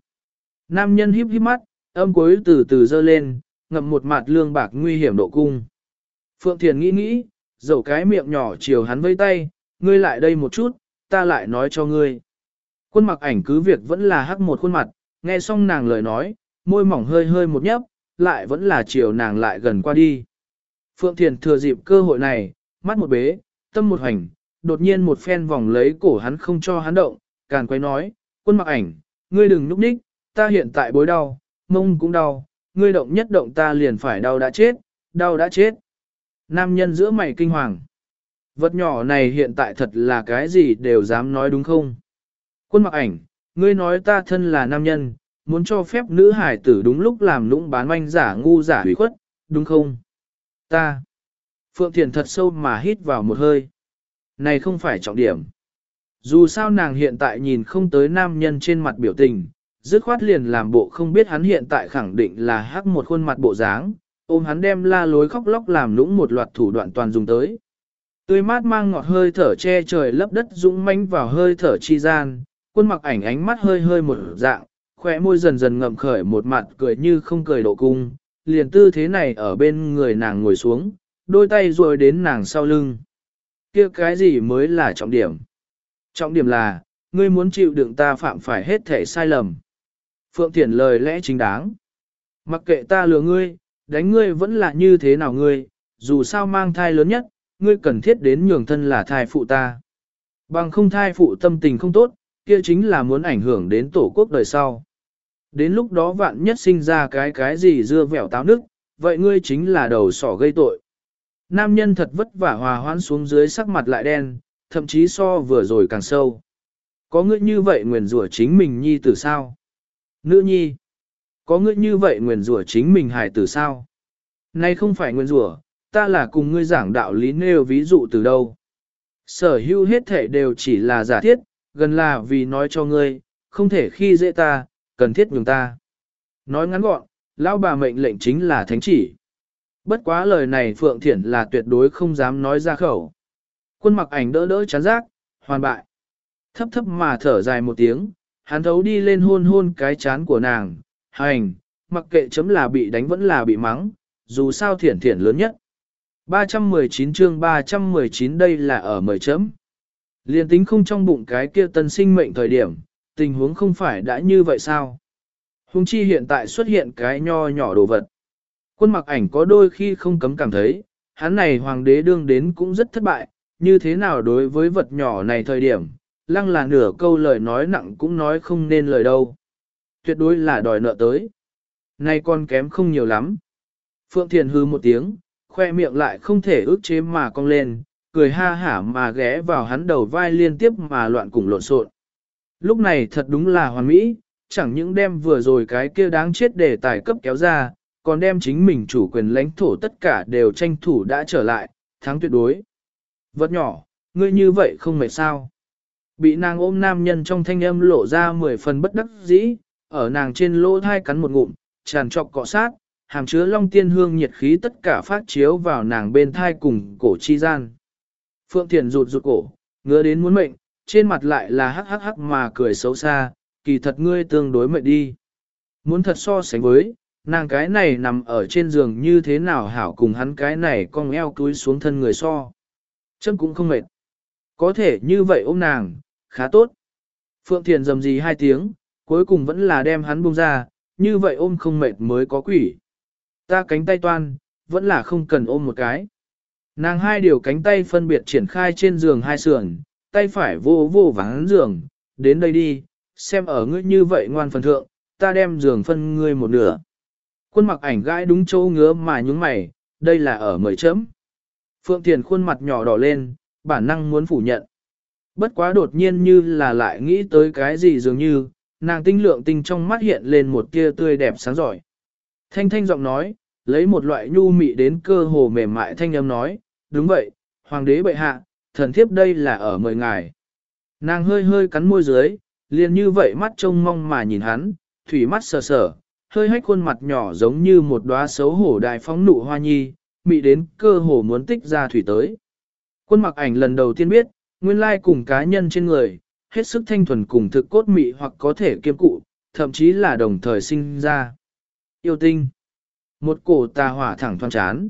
Nam nhân híp híp mắt, âm cuối từ từ dơ lên, ngậm một mặt lương bạc nguy hiểm độ cung. Phượng Thiền nghĩ nghĩ, dầu cái miệng nhỏ chiều hắn vây tay, ngươi lại đây một chút, ta lại nói cho ngươi. Quân mặc ảnh cứ việc vẫn là hắc một khuôn mặt, nghe xong nàng lời nói, môi mỏng hơi hơi một nhấp, lại vẫn là chiều nàng lại gần qua đi. Phượng Thiền thừa dịp cơ hội này, mắt một bế, tâm một hành, đột nhiên một phen vòng lấy cổ hắn không cho hắn động, càng quay nói, quân mặc ảnh, ngươi đừng núp đích, ta hiện tại bối đau, mông cũng đau, ngươi động nhất động ta liền phải đau đã chết, đau đã chết. Nam nhân giữa mày kinh hoàng. Vật nhỏ này hiện tại thật là cái gì đều dám nói đúng không? Quân mặc ảnh, ngươi nói ta thân là nam nhân, muốn cho phép nữ hải tử đúng lúc làm lũng bán manh giả ngu giả hủy khuất, đúng không? Ta. Phượng Thiền thật sâu mà hít vào một hơi. Này không phải trọng điểm. Dù sao nàng hiện tại nhìn không tới nam nhân trên mặt biểu tình, dứt khoát liền làm bộ không biết hắn hiện tại khẳng định là hắc một khuôn mặt bộ dáng, ôm hắn đem la lối khóc lóc làm lũng một loạt thủ đoạn toàn dùng tới. Tươi mát mang ngọt hơi thở che trời lấp đất dũng manh vào hơi thở chi gian, quân mặc ảnh ánh mắt hơi hơi một dạng, khỏe môi dần dần ngậm khởi một mặt cười như không cười độ cung, liền tư thế này ở bên người nàng ngồi xuống, đôi tay rồi đến nàng sau lưng. kia cái gì mới là trọng điểm? Trọng điểm là, ngươi muốn chịu đựng ta phạm phải hết thể sai lầm. Phượng Thiển lời lẽ chính đáng. Mặc kệ ta lừa ngươi, đánh ngươi vẫn là như thế nào ngươi, dù sao mang thai lớn nhất, ngươi cần thiết đến nhường thân là thai phụ ta. Bằng không thai phụ tâm tình không tốt, kia chính là muốn ảnh hưởng đến tổ quốc đời sau. Đến lúc đó vạn nhất sinh ra cái cái gì dưa vẻo táo nước, vậy ngươi chính là đầu sỏ gây tội. Nam nhân thật vất vả hòa hoãn xuống dưới sắc mặt lại đen, thậm chí so vừa rồi càng sâu. Có ngươi như vậy nguyền rủa chính mình nhi tử sao? Nữ nhi. Có ngươi như vậy nguyền rủa chính mình hài tử sao? Nay không phải nguyền rủa, ta là cùng ngươi giảng đạo lý nêu ví dụ từ đâu. Sở hữu hết thể đều chỉ là giả thiết, gần là vì nói cho ngươi, không thể khi dễ ta, cần thiết nhường ta. Nói ngắn gọn, lão bà mệnh lệnh chính là thánh chỉ. Bất quá lời này Phượng Thiển là tuyệt đối không dám nói ra khẩu. Quân mặc ảnh đỡ đỡ chán giác, hoàn bại. Thấp thấp mà thở dài một tiếng, hắn thấu đi lên hôn hôn cái chán của nàng, hành, mặc kệ chấm là bị đánh vẫn là bị mắng, dù sao thiển thiển lớn nhất. 319 chương 319 đây là ở mời chấm. Liên tính không trong bụng cái kia tân sinh mệnh thời điểm, tình huống không phải đã như vậy sao? Hùng chi hiện tại xuất hiện cái nho nhỏ đồ vật. Quân mặc ảnh có đôi khi không cấm cảm thấy, hắn này hoàng đế đương đến cũng rất thất bại, như thế nào đối với vật nhỏ này thời điểm, lăng là nửa câu lời nói nặng cũng nói không nên lời đâu. Tuyệt đối là đòi nợ tới. Nay con kém không nhiều lắm. Phượng Thiền hư một tiếng, khoe miệng lại không thể ước chế mà cong lên, cười ha hả mà ghé vào hắn đầu vai liên tiếp mà loạn cùng lộn xộn. Lúc này thật đúng là hoàn mỹ, chẳng những đem vừa rồi cái kia đáng chết để tài cấp kéo ra, còn đem chính mình chủ quyền lãnh thổ tất cả đều tranh thủ đã trở lại, thắng tuyệt đối. Vật nhỏ, ngươi như vậy không mệt sao? Bị nàng ôm nam nhân trong thanh âm lộ ra mười phần bất đắc dĩ, ở nàng trên lỗ thai cắn một ngụm, tràn trọc cọ sát, hàm chứa long tiên hương nhiệt khí tất cả phát chiếu vào nàng bên thai cùng cổ chi gian. Phượng Thiền rụt rụt cổ, ngứa đến muốn mệnh, trên mặt lại là hắc hắc hắc mà cười xấu xa, kỳ thật ngươi tương đối mệnh đi. Muốn thật so sánh với, nàng cái này nằm ở trên giường như thế nào hảo cùng hắn cái này cong eo túi xuống thân người so. Chân cũng không mệt. Có thể như vậy ôm nàng, khá tốt. Phượng Thiền dầm gì hai tiếng, cuối cùng vẫn là đem hắn buông ra, như vậy ôm không mệt mới có quỷ. Ta cánh tay toan, vẫn là không cần ôm một cái. Nàng hai điều cánh tay phân biệt triển khai trên giường hai sườn, tay phải vô vô vắng giường, đến đây đi, xem ở ngươi như vậy ngoan phần thượng, ta đem giường phân ngươi một nửa. Quân mặc ảnh gãi đúng chỗ ngứa mà nhúng mày, đây là ở mời chấm. Phượng Thiền khuôn mặt nhỏ đỏ lên, bản năng muốn phủ nhận. Bất quá đột nhiên như là lại nghĩ tới cái gì dường như, nàng tinh lượng tinh trong mắt hiện lên một tia tươi đẹp sáng giỏi. Thanh thanh giọng nói, lấy một loại nhu mị đến cơ hồ mềm mại thanh âm nói, đúng vậy, hoàng đế bệ hạ, thần thiếp đây là ở mời ngài. Nàng hơi hơi cắn môi dưới, liền như vậy mắt trông mong mà nhìn hắn, thủy mắt sờ sờ, hơi hách khuôn mặt nhỏ giống như một đóa xấu hổ đại phóng nụ hoa nhi, mị đến cơ hồ muốn tích ra thủy tới. Quân mặc ảnh lần đầu tiên biết, nguyên lai cùng cá nhân trên người, hết sức thanh thuần cùng thực cốt mị hoặc có thể kiêm cụ, thậm chí là đồng thời sinh ra. Yêu tinh. Một cổ tà hỏa thẳng thoáng chán.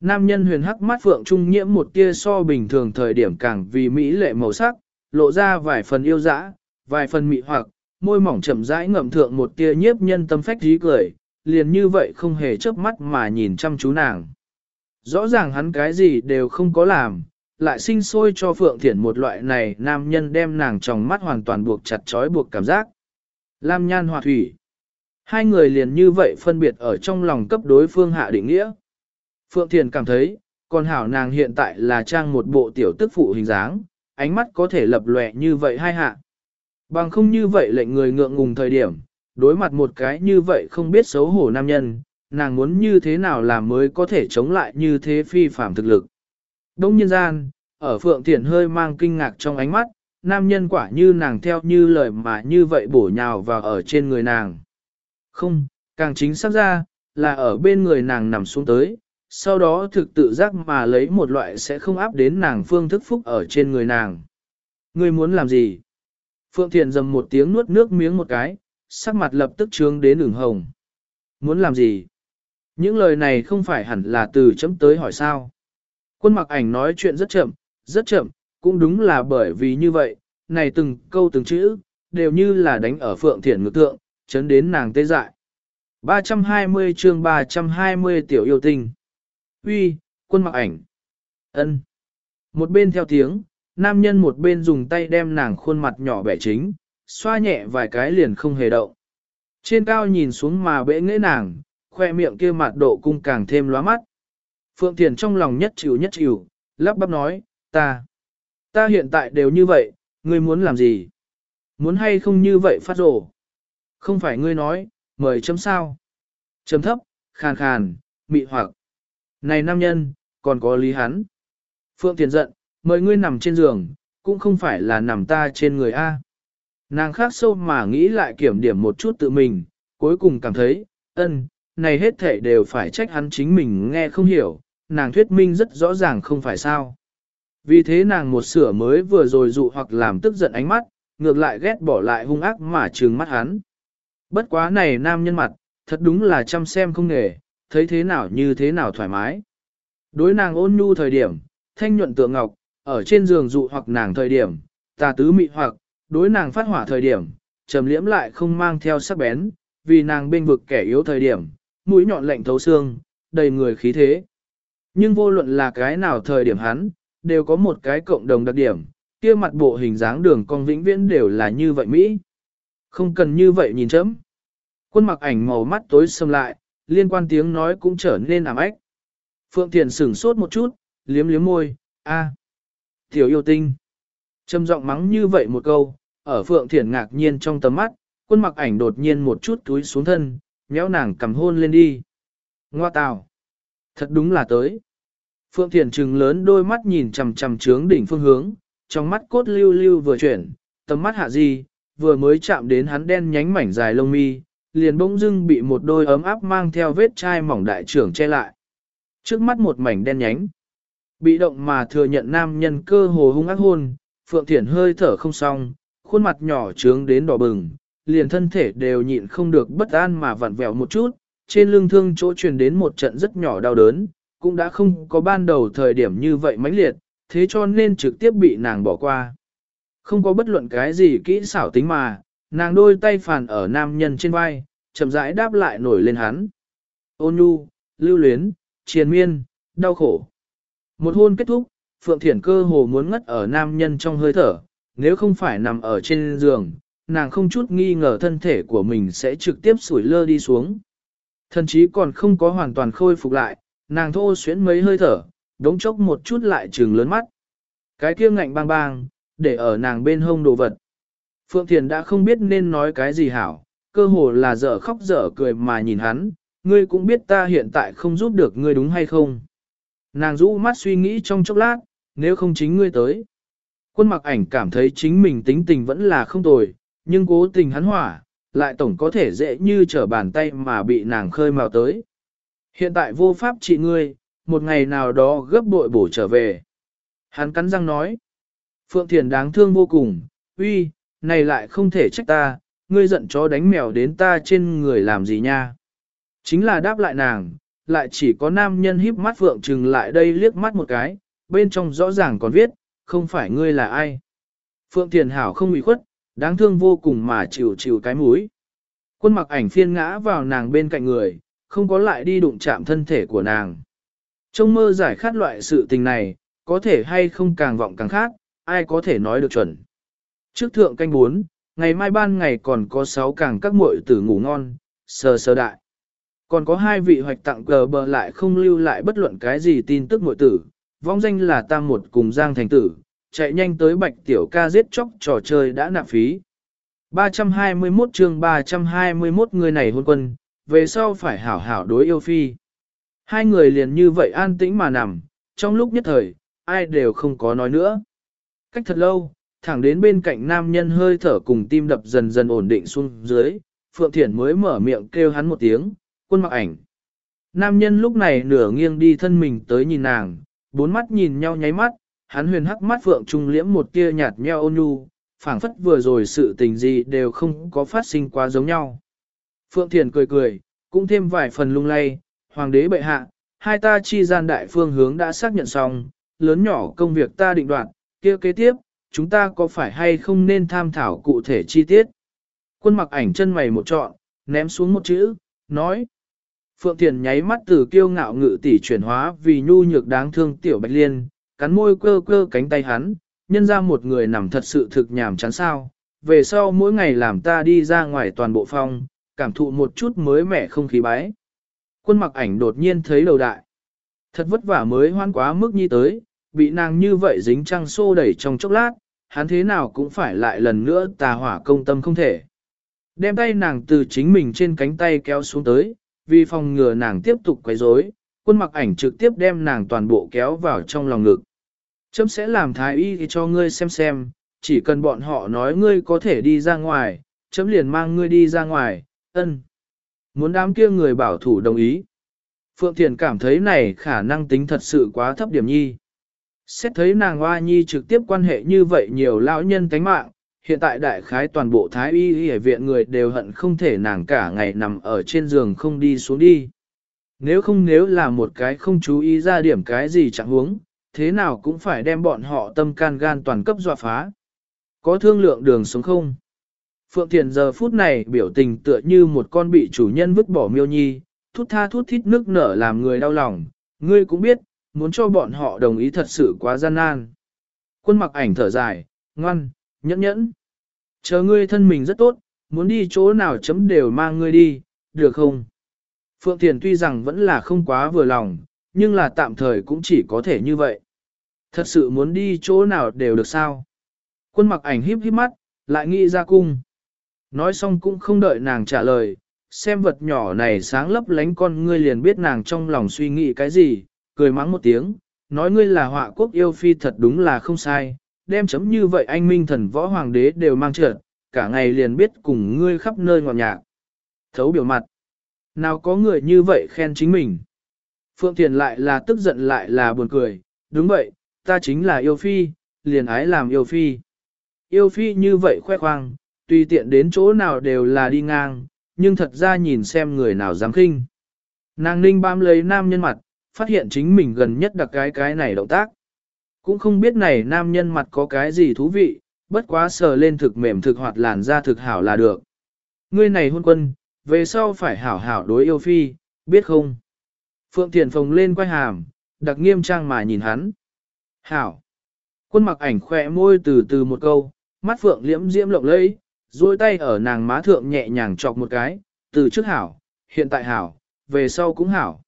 Nam nhân huyền hắc mắt phượng trung nhiễm một tia so bình thường thời điểm càng vì mỹ lệ màu sắc, lộ ra vài phần yêu dã, vài phần mị hoặc, môi mỏng chậm rãi ngậm thượng một tia nhiếp nhân tâm phách dí cười, liền như vậy không hề chớp mắt mà nhìn chăm chú nàng. Rõ ràng hắn cái gì đều không có làm, lại sinh sôi cho Phượng Thiển một loại này nam nhân đem nàng trong mắt hoàn toàn buộc chặt trói buộc cảm giác. Lam nhan hòa thủy. Hai người liền như vậy phân biệt ở trong lòng cấp đối phương hạ định nghĩa. Phượng Thiền cảm thấy, còn hảo nàng hiện tại là trang một bộ tiểu tức phụ hình dáng, ánh mắt có thể lập lòe như vậy hai hạ. Bằng không như vậy lệnh người ngượng ngùng thời điểm, đối mặt một cái như vậy không biết xấu hổ nam nhân, nàng muốn như thế nào làm mới có thể chống lại như thế phi phạm thực lực. Đông nhân gian, ở Phượng Thiển hơi mang kinh ngạc trong ánh mắt, nam nhân quả như nàng theo như lời mà như vậy bổ nhào vào ở trên người nàng. Không, càng chính xác ra, là ở bên người nàng nằm xuống tới, sau đó thực tự giác mà lấy một loại sẽ không áp đến nàng phương thức phúc ở trên người nàng. Ngươi muốn làm gì? Phượng Thiền dầm một tiếng nuốt nước miếng một cái, sắc mặt lập tức trướng đến ửng hồng. Muốn làm gì? Những lời này không phải hẳn là từ chấm tới hỏi sao. Quân mặc ảnh nói chuyện rất chậm, rất chậm, cũng đúng là bởi vì như vậy, này từng câu từng chữ, đều như là đánh ở Phượng Thiển ngược thượng, chấn đến nàng tê dại. 320 chương 320 tiểu yêu tinh. Uy, quân mặc ảnh. ân Một bên theo tiếng, nam nhân một bên dùng tay đem nàng khuôn mặt nhỏ bẻ chính, xoa nhẹ vài cái liền không hề động. Trên cao nhìn xuống mà bệ nghễ nàng, khoe miệng kia mặt độ cung càng thêm lóa mắt. Phượng Thiền trong lòng nhất chịu nhất chịu, lắp bắp nói, ta, ta hiện tại đều như vậy, ngươi muốn làm gì? Muốn hay không như vậy phát rổ? Không phải ngươi nói, mời chấm sao? Chấm thấp, khàn khàn, mị hoặc. Này nam nhân, còn có lý hắn. Phượng Thiền giận, mời ngươi nằm trên giường, cũng không phải là nằm ta trên người A. Nàng khác sâu mà nghĩ lại kiểm điểm một chút tự mình, cuối cùng cảm thấy, ân, này hết thể đều phải trách hắn chính mình nghe không hiểu, nàng thuyết minh rất rõ ràng không phải sao. Vì thế nàng một sửa mới vừa rồi dụ hoặc làm tức giận ánh mắt, ngược lại ghét bỏ lại hung ác mà trừng mắt hắn. Bất quá này nam nhân mặt, thật đúng là chăm xem không nghề, thấy thế nào như thế nào thoải mái. Đối nàng ôn nhu thời điểm, thanh nhuận tượng ngọc, ở trên giường dụ hoặc nàng thời điểm, tà tứ mị hoặc, đối nàng phát hỏa thời điểm, trầm liễm lại không mang theo sắc bén, vì nàng bên vực kẻ yếu thời điểm, mũi nhọn lạnh thấu xương, đầy người khí thế. Nhưng vô luận là cái nào thời điểm hắn, đều có một cái cộng đồng đặc điểm, kia mặt bộ hình dáng đường cong vĩnh viễn đều là như vậy Mỹ. Không cần như vậy nhìn chấm. Quân mặc ảnh màu mắt tối sầm lại, liên quan tiếng nói cũng trở nên ảm ách. Phượng Thiền sửng sốt một chút, liếm liếm môi, a Tiểu yêu tinh. Trầm giọng mắng như vậy một câu, ở Phượng Thiền ngạc nhiên trong tầm mắt, quân mặc ảnh đột nhiên một chút túi xuống thân, méo nàng cầm hôn lên đi. Ngoa tào. Thật đúng là tới. Phượng Thiền trừng lớn đôi mắt nhìn chầm chầm trướng đỉnh phương hướng, trong mắt cốt lưu lưu vừa chuyển, tầm mắt hạ gì, vừa mới chạm đến hắn đen nhánh mảnh dài lông mi, liền bỗng dưng bị một đôi ấm áp mang theo vết chai mỏng đại trưởng che lại. Trước mắt một mảnh đen nhánh, bị động mà thừa nhận nam nhân cơ hồ hung ác hôn, Phượng Thiển hơi thở không xong, khuôn mặt nhỏ trướng đến đỏ bừng, liền thân thể đều nhịn không được bất an mà vặn vẹo một chút, trên lưng thương chỗ truyền đến một trận rất nhỏ đau đớn, cũng đã không có ban đầu thời điểm như vậy mãnh liệt, thế cho nên trực tiếp bị nàng bỏ qua. Không có bất luận cái gì kỹ xảo tính mà, nàng đôi tay phản ở nam nhân trên vai, chậm rãi đáp lại nổi lên hắn. Ôn nhu, lưu luyến, triền miên, đau khổ. Một hôn kết thúc, Phượng Thiển cơ hồ muốn ngất ở nam nhân trong hơi thở, nếu không phải nằm ở trên giường, nàng không chút nghi ngờ thân thể của mình sẽ trực tiếp sủi lơ đi xuống. Thậm chí còn không có hoàn toàn khôi phục lại, nàng thô xuyến mấy hơi thở, đống chốc một chút lại trừng lớn mắt. Cái kia ngạnh bang bang, để ở nàng bên hông đồ vật. Phượng Thiền đã không biết nên nói cái gì hảo, cơ hồ là dở khóc dở cười mà nhìn hắn, ngươi cũng biết ta hiện tại không giúp được ngươi đúng hay không. Nàng rũ mắt suy nghĩ trong chốc lát, nếu không chính ngươi tới. Quân mặc ảnh cảm thấy chính mình tính tình vẫn là không tồi, nhưng cố tình hắn hỏa, lại tổng có thể dễ như trở bàn tay mà bị nàng khơi mào tới. Hiện tại vô pháp trị ngươi, một ngày nào đó gấp bội bổ trở về. Hắn cắn răng nói. Phượng Thiền đáng thương vô cùng, uy, này lại không thể trách ta, ngươi giận chó đánh mèo đến ta trên người làm gì nha. Chính là đáp lại nàng, lại chỉ có nam nhân híp mắt Phượng trừng lại đây liếc mắt một cái, bên trong rõ ràng còn viết, không phải ngươi là ai. Phượng Thiền Hảo không ủy khuất, đáng thương vô cùng mà chịu chịu cái mũi. Quân mặc ảnh phiên ngã vào nàng bên cạnh người, không có lại đi đụng chạm thân thể của nàng. Trong mơ giải khát loại sự tình này, có thể hay không càng vọng càng khác, ai có thể nói được chuẩn. Trước thượng canh 4, ngày mai ban ngày còn có 6 càng các muội tử ngủ ngon, sờ sờ đại. Còn có hai vị hoạch tặng cờ bờ lại không lưu lại bất luận cái gì tin tức muội tử, vong danh là tam một cùng Giang Thành Tử, chạy nhanh tới bạch tiểu ca giết chóc trò chơi đã nạp phí. 321 chương 321 người này hôn quân, về sau phải hảo hảo đối yêu phi. Hai người liền như vậy an tĩnh mà nằm, trong lúc nhất thời, ai đều không có nói nữa. Cách thật lâu, thẳng đến bên cạnh nam nhân hơi thở cùng tim đập dần dần ổn định xuống dưới, Phượng Thiển mới mở miệng kêu hắn một tiếng, quân mặc ảnh. Nam nhân lúc này nửa nghiêng đi thân mình tới nhìn nàng, bốn mắt nhìn nhau nháy mắt, hắn huyền hắc mắt Phượng trung liễm một tia nhạt nheo ôn nhu, phảng phất vừa rồi sự tình gì đều không có phát sinh quá giống nhau. Phượng Thiền cười cười, cũng thêm vài phần lung lay, hoàng đế bệ hạ, hai ta chi gian đại phương hướng đã xác nhận xong, lớn nhỏ công việc ta định đoạt, kia kế tiếp, chúng ta có phải hay không nên tham thảo cụ thể chi tiết. Quân mặc ảnh chân mày một trọn, ném xuống một chữ, nói. Phượng Thiền nháy mắt từ kiêu ngạo ngự tỷ chuyển hóa vì nhu nhược đáng thương tiểu bạch liên, cắn môi quơ quơ cánh tay hắn, nhân ra một người nằm thật sự thực nhàm chán sao. Về sau mỗi ngày làm ta đi ra ngoài toàn bộ phòng, cảm thụ một chút mới mẻ không khí bái. Quân mặc ảnh đột nhiên thấy đầu đại. Thật vất vả mới hoan quá mức nhi tới, bị nàng như vậy dính trăng xô đẩy trong chốc lát, hắn thế nào cũng phải lại lần nữa tà hỏa công tâm không thể. Đem tay nàng từ chính mình trên cánh tay kéo xuống tới, vì phòng ngừa nàng tiếp tục quấy rối, quân mặc ảnh trực tiếp đem nàng toàn bộ kéo vào trong lòng ngực. Chấm sẽ làm thái y cho ngươi xem xem, chỉ cần bọn họ nói ngươi có thể đi ra ngoài, chấm liền mang ngươi đi ra ngoài, ân. Muốn đám kia người bảo thủ đồng ý. Phượng Thiền cảm thấy này khả năng tính thật sự quá thấp điểm nhi. Xét thấy nàng Hoa Nhi trực tiếp quan hệ như vậy nhiều lão nhân tánh mạng, hiện tại đại khái toàn bộ thái y y viện người đều hận không thể nàng cả ngày nằm ở trên giường không đi xuống đi. Nếu không nếu là một cái không chú ý ra điểm cái gì chẳng huống, thế nào cũng phải đem bọn họ tâm can gan toàn cấp dọa phá. Có thương lượng đường sống không? Phượng Thiền giờ phút này biểu tình tựa như một con bị chủ nhân vứt bỏ miêu nhi, thút tha thút thít nước nở làm người đau lòng. Ngươi cũng biết, muốn cho bọn họ đồng ý thật sự quá gian nan. Quân mặc ảnh thở dài, ngoan, nhẫn nhẫn. Chờ ngươi thân mình rất tốt, muốn đi chỗ nào chấm đều mang ngươi đi, được không? Phượng Thiền tuy rằng vẫn là không quá vừa lòng, nhưng là tạm thời cũng chỉ có thể như vậy. Thật sự muốn đi chỗ nào đều được sao? Quân mặc ảnh híp híp mắt, lại nghĩ ra cung. Nói xong cũng không đợi nàng trả lời, xem vật nhỏ này sáng lấp lánh con ngươi liền biết nàng trong lòng suy nghĩ cái gì, cười mắng một tiếng, nói ngươi là họa quốc yêu phi thật đúng là không sai, đem chấm như vậy anh minh thần võ hoàng đế đều mang trợt, cả ngày liền biết cùng ngươi khắp nơi ngọt nhạc. Thấu biểu mặt, nào có người như vậy khen chính mình. Phượng Thiền lại là tức giận lại là buồn cười, đúng vậy, ta chính là yêu phi, liền ái làm yêu phi. Yêu phi như vậy khoe khoang, tùy tiện đến chỗ nào đều là đi ngang, nhưng thật ra nhìn xem người nào dám khinh. Nàng ninh bám lấy nam nhân mặt, phát hiện chính mình gần nhất đặc cái cái này động tác. Cũng không biết này nam nhân mặt có cái gì thú vị, bất quá sờ lên thực mềm thực hoạt làn da thực hảo là được. Ngươi này hôn quân, về sau phải hảo hảo đối yêu phi, biết không? Phượng Thiền phồng lên quay hàm, đặc nghiêm trang mà nhìn hắn. Hảo. Quân mặc ảnh khỏe môi từ từ một câu, mắt Phượng liễm diễm lộng lẫy, duỗi tay ở nàng má thượng nhẹ nhàng chọc một cái, từ trước hảo, hiện tại hảo, về sau cũng hảo.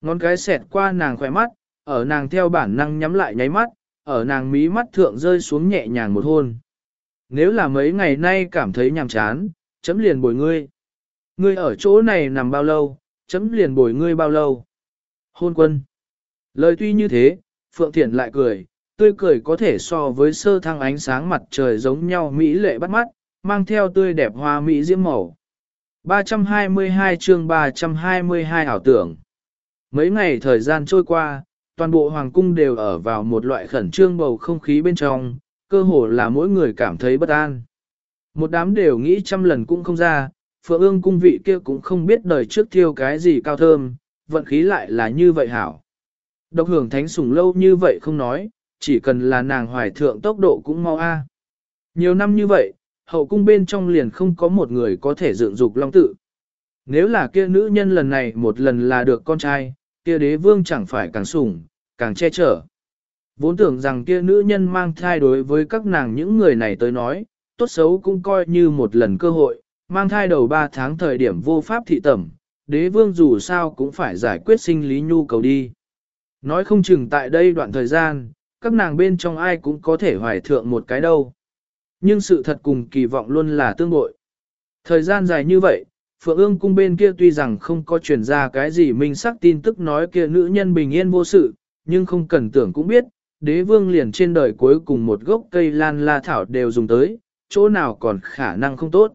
Ngón cái xẹt qua nàng khỏe mắt, ở nàng theo bản năng nhắm lại nháy mắt, ở nàng mí mắt thượng rơi xuống nhẹ nhàng một hôn. Nếu là mấy ngày nay cảm thấy nhàm chán, chấm liền bồi ngươi. Ngươi ở chỗ này nằm bao lâu, chấm liền bồi ngươi bao lâu. Hôn quân. Lời tuy như thế, Phượng Thiển lại cười, tươi cười có thể so với sơ thăng ánh sáng mặt trời giống nhau mỹ lệ bắt mắt, mang theo tươi đẹp hoa mỹ diễm màu. 322 chương 322 ảo tưởng. Mấy ngày thời gian trôi qua, toàn bộ hoàng cung đều ở vào một loại khẩn trương bầu không khí bên trong, cơ hồ là mỗi người cảm thấy bất an. Một đám đều nghĩ trăm lần cũng không ra, phượng ương cung vị kia cũng không biết đời trước thiêu cái gì cao thơm, vận khí lại là như vậy hảo. Độc hưởng thánh sủng lâu như vậy không nói, chỉ cần là nàng hoài thượng tốc độ cũng mau a. Nhiều năm như vậy, hậu cung bên trong liền không có một người có thể dựng dục long tự. Nếu là kia nữ nhân lần này một lần là được con trai, kia đế vương chẳng phải càng sủng, càng che chở. Vốn tưởng rằng kia nữ nhân mang thai đối với các nàng những người này tới nói, tốt xấu cũng coi như một lần cơ hội, mang thai đầu 3 tháng thời điểm vô pháp thị tẩm, đế vương dù sao cũng phải giải quyết sinh lý nhu cầu đi. Nói không chừng tại đây đoạn thời gian, các nàng bên trong ai cũng có thể hoài thượng một cái đâu. Nhưng sự thật cùng kỳ vọng luôn là tương bội. Thời gian dài như vậy, Phượng ương cung bên kia tuy rằng không có truyền ra cái gì minh xác tin tức nói kia nữ nhân bình yên vô sự, nhưng không cần tưởng cũng biết, đế vương liền trên đời cuối cùng một gốc cây lan la thảo đều dùng tới, chỗ nào còn khả năng không tốt.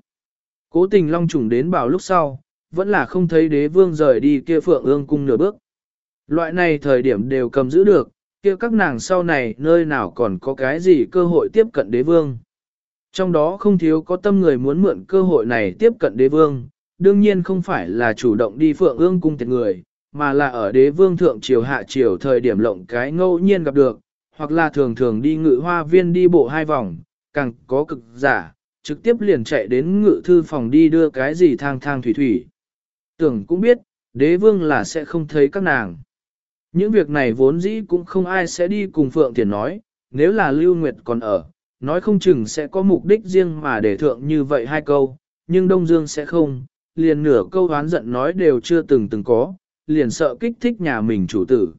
Cố tình long trùng đến bảo lúc sau, vẫn là không thấy đế vương rời đi kia phượng ương cung nửa bước. Loại này thời điểm đều cầm giữ được, kia các nàng sau này nơi nào còn có cái gì cơ hội tiếp cận đế vương. Trong đó không thiếu có tâm người muốn mượn cơ hội này tiếp cận đế vương, đương nhiên không phải là chủ động đi phượng ương cung tiệt người, mà là ở đế vương thượng triều hạ triều thời điểm lộng cái ngẫu nhiên gặp được, hoặc là thường thường đi ngự hoa viên đi bộ hai vòng, càng có cực giả, trực tiếp liền chạy đến ngự thư phòng đi đưa cái gì thang thang thủy thủy. Tưởng cũng biết, đế vương là sẽ không thấy các nàng. Những việc này vốn dĩ cũng không ai sẽ đi cùng Phượng Thiền nói, nếu là Lưu Nguyệt còn ở, nói không chừng sẽ có mục đích riêng mà để thượng như vậy hai câu, nhưng Đông Dương sẽ không, liền nửa câu oán giận nói đều chưa từng từng có, liền sợ kích thích nhà mình chủ tử.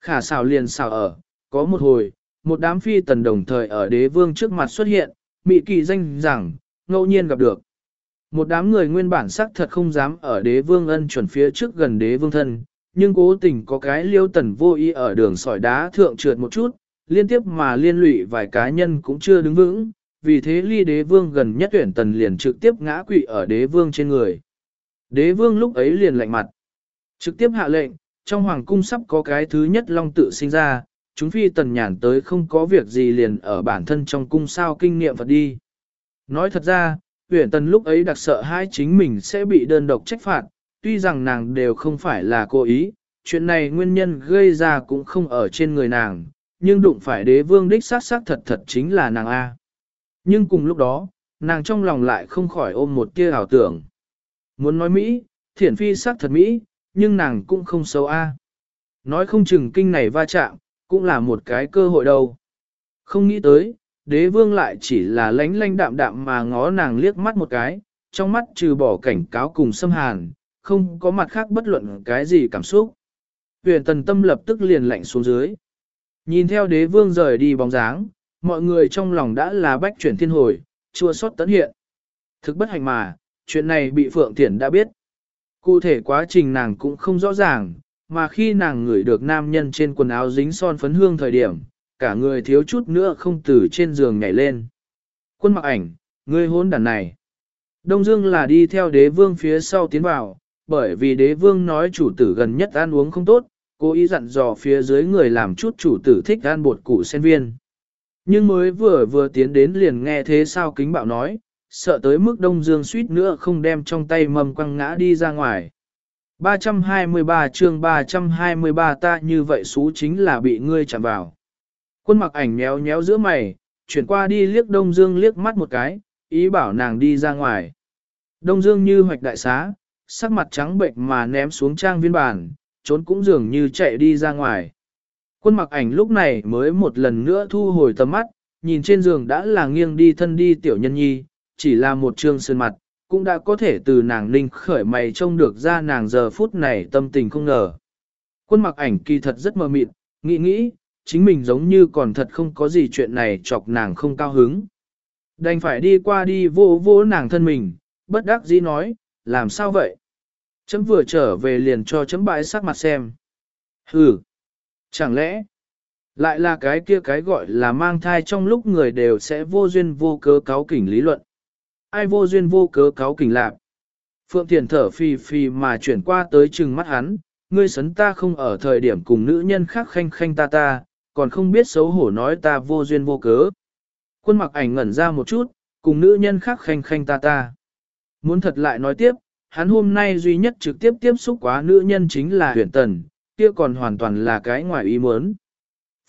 Khả xào liền xào ở, có một hồi, một đám phi tần đồng thời ở đế vương trước mặt xuất hiện, mị kỳ danh rằng, ngẫu nhiên gặp được. Một đám người nguyên bản sắc thật không dám ở đế vương ân chuẩn phía trước gần đế vương thân, nhưng cố tình có cái liêu tần vô ý ở đường sỏi đá thượng trượt một chút, liên tiếp mà liên lụy vài cá nhân cũng chưa đứng vững, vì thế ly đế vương gần nhất tuyển tần liền trực tiếp ngã quỵ ở đế vương trên người. Đế vương lúc ấy liền lạnh mặt, trực tiếp hạ lệnh, trong hoàng cung sắp có cái thứ nhất long tự sinh ra, chúng phi tần nhàn tới không có việc gì liền ở bản thân trong cung sao kinh nghiệm Phật đi. Nói thật ra, tuyển tần lúc ấy đặc sợ hai chính mình sẽ bị đơn độc trách phạt, tuy rằng nàng đều không phải là cố ý, chuyện này nguyên nhân gây ra cũng không ở trên người nàng, nhưng đụng phải đế vương đích sát sát thật thật chính là nàng A. Nhưng cùng lúc đó, nàng trong lòng lại không khỏi ôm một tia ảo tưởng. Muốn nói Mỹ, thiển phi sát thật Mỹ, nhưng nàng cũng không xấu A. Nói không chừng kinh này va chạm, cũng là một cái cơ hội đâu. Không nghĩ tới, đế vương lại chỉ là lánh lánh đạm đạm mà ngó nàng liếc mắt một cái, trong mắt trừ bỏ cảnh cáo cùng xâm hàn, không có mặt khác bất luận cái gì cảm xúc. Huyền tần tâm lập tức liền lạnh xuống dưới. Nhìn theo đế vương rời đi bóng dáng, mọi người trong lòng đã là bách chuyển thiên hồi, chua xót tấn hiện. Thực bất hành mà, chuyện này bị Phượng Thiển đã biết. Cụ thể quá trình nàng cũng không rõ ràng, mà khi nàng ngửi được nam nhân trên quần áo dính son phấn hương thời điểm, cả người thiếu chút nữa không từ trên giường nhảy lên. Quân mặc ảnh, ngươi hôn đàn này. Đông Dương là đi theo đế vương phía sau tiến vào, bởi vì đế vương nói chủ tử gần nhất ăn uống không tốt, cố ý dặn dò phía dưới người làm chút chủ tử thích ăn bột củ sen viên. Nhưng mới vừa vừa tiến đến liền nghe thế sao kính bạo nói, sợ tới mức đông dương suýt nữa không đem trong tay mầm quăng ngã đi ra ngoài. 323 chương 323 ta như vậy xú chính là bị ngươi chạm vào. Quân mặc ảnh nhéo nhéo giữa mày, chuyển qua đi liếc Đông Dương liếc mắt một cái, ý bảo nàng đi ra ngoài. Đông Dương như hoạch đại xá, sắc mặt trắng bệnh mà ném xuống trang viên bản, trốn cũng dường như chạy đi ra ngoài. Quân mặc ảnh lúc này mới một lần nữa thu hồi tầm mắt, nhìn trên giường đã là nghiêng đi thân đi tiểu nhân nhi, chỉ là một trương sơn mặt, cũng đã có thể từ nàng ninh khởi mày trông được ra nàng giờ phút này tâm tình không ngờ. Quân mặc ảnh kỳ thật rất mờ mịt, nghĩ nghĩ, chính mình giống như còn thật không có gì chuyện này chọc nàng không cao hứng. Đành phải đi qua đi vô vô nàng thân mình, bất đắc dĩ nói, làm sao vậy? Chấm vừa trở về liền cho chấm bãi sắc mặt xem. Hừ, chẳng lẽ, lại là cái kia cái gọi là mang thai trong lúc người đều sẽ vô duyên vô cớ cáo kỉnh lý luận. Ai vô duyên vô cớ cáo kỉnh lạc. Phượng Thiền thở phì phì mà chuyển qua tới trừng mắt hắn, ngươi sấn ta không ở thời điểm cùng nữ nhân khác khanh khanh ta ta, còn không biết xấu hổ nói ta vô duyên vô cớ. Quân mặc ảnh ngẩn ra một chút, cùng nữ nhân khác khanh khanh ta ta. Muốn thật lại nói tiếp, hắn hôm nay duy nhất trực tiếp tiếp xúc quá nữ nhân chính là huyền tần, kia còn hoàn toàn là cái ngoài ý muốn.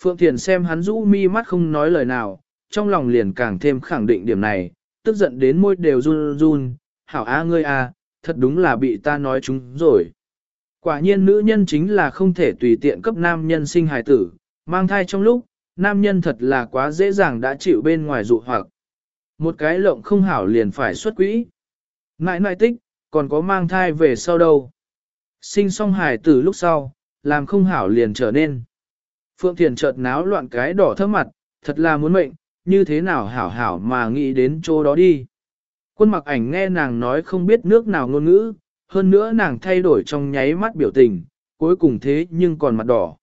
Phượng Thiền xem hắn rũ mi mắt không nói lời nào, trong lòng liền càng thêm khẳng định điểm này, tức giận đến môi đều run run, hảo a ngươi a, thật đúng là bị ta nói chúng rồi. Quả nhiên nữ nhân chính là không thể tùy tiện cấp nam nhân sinh hài tử, mang thai trong lúc, nam nhân thật là quá dễ dàng đã chịu bên ngoài dụ hoặc. Một cái lộng không hảo liền phải xuất quỹ. Ngại nãi tích, còn có mang thai về sau đâu. Sinh xong hài tử lúc sau, làm không hảo liền trở nên. Phượng Thiền chợt náo loạn cái đỏ thấp mặt, thật là muốn mệnh, như thế nào hảo hảo mà nghĩ đến chỗ đó đi. Quân mặc ảnh nghe nàng nói không biết nước nào ngôn ngữ, hơn nữa nàng thay đổi trong nháy mắt biểu tình, cuối cùng thế nhưng còn mặt đỏ.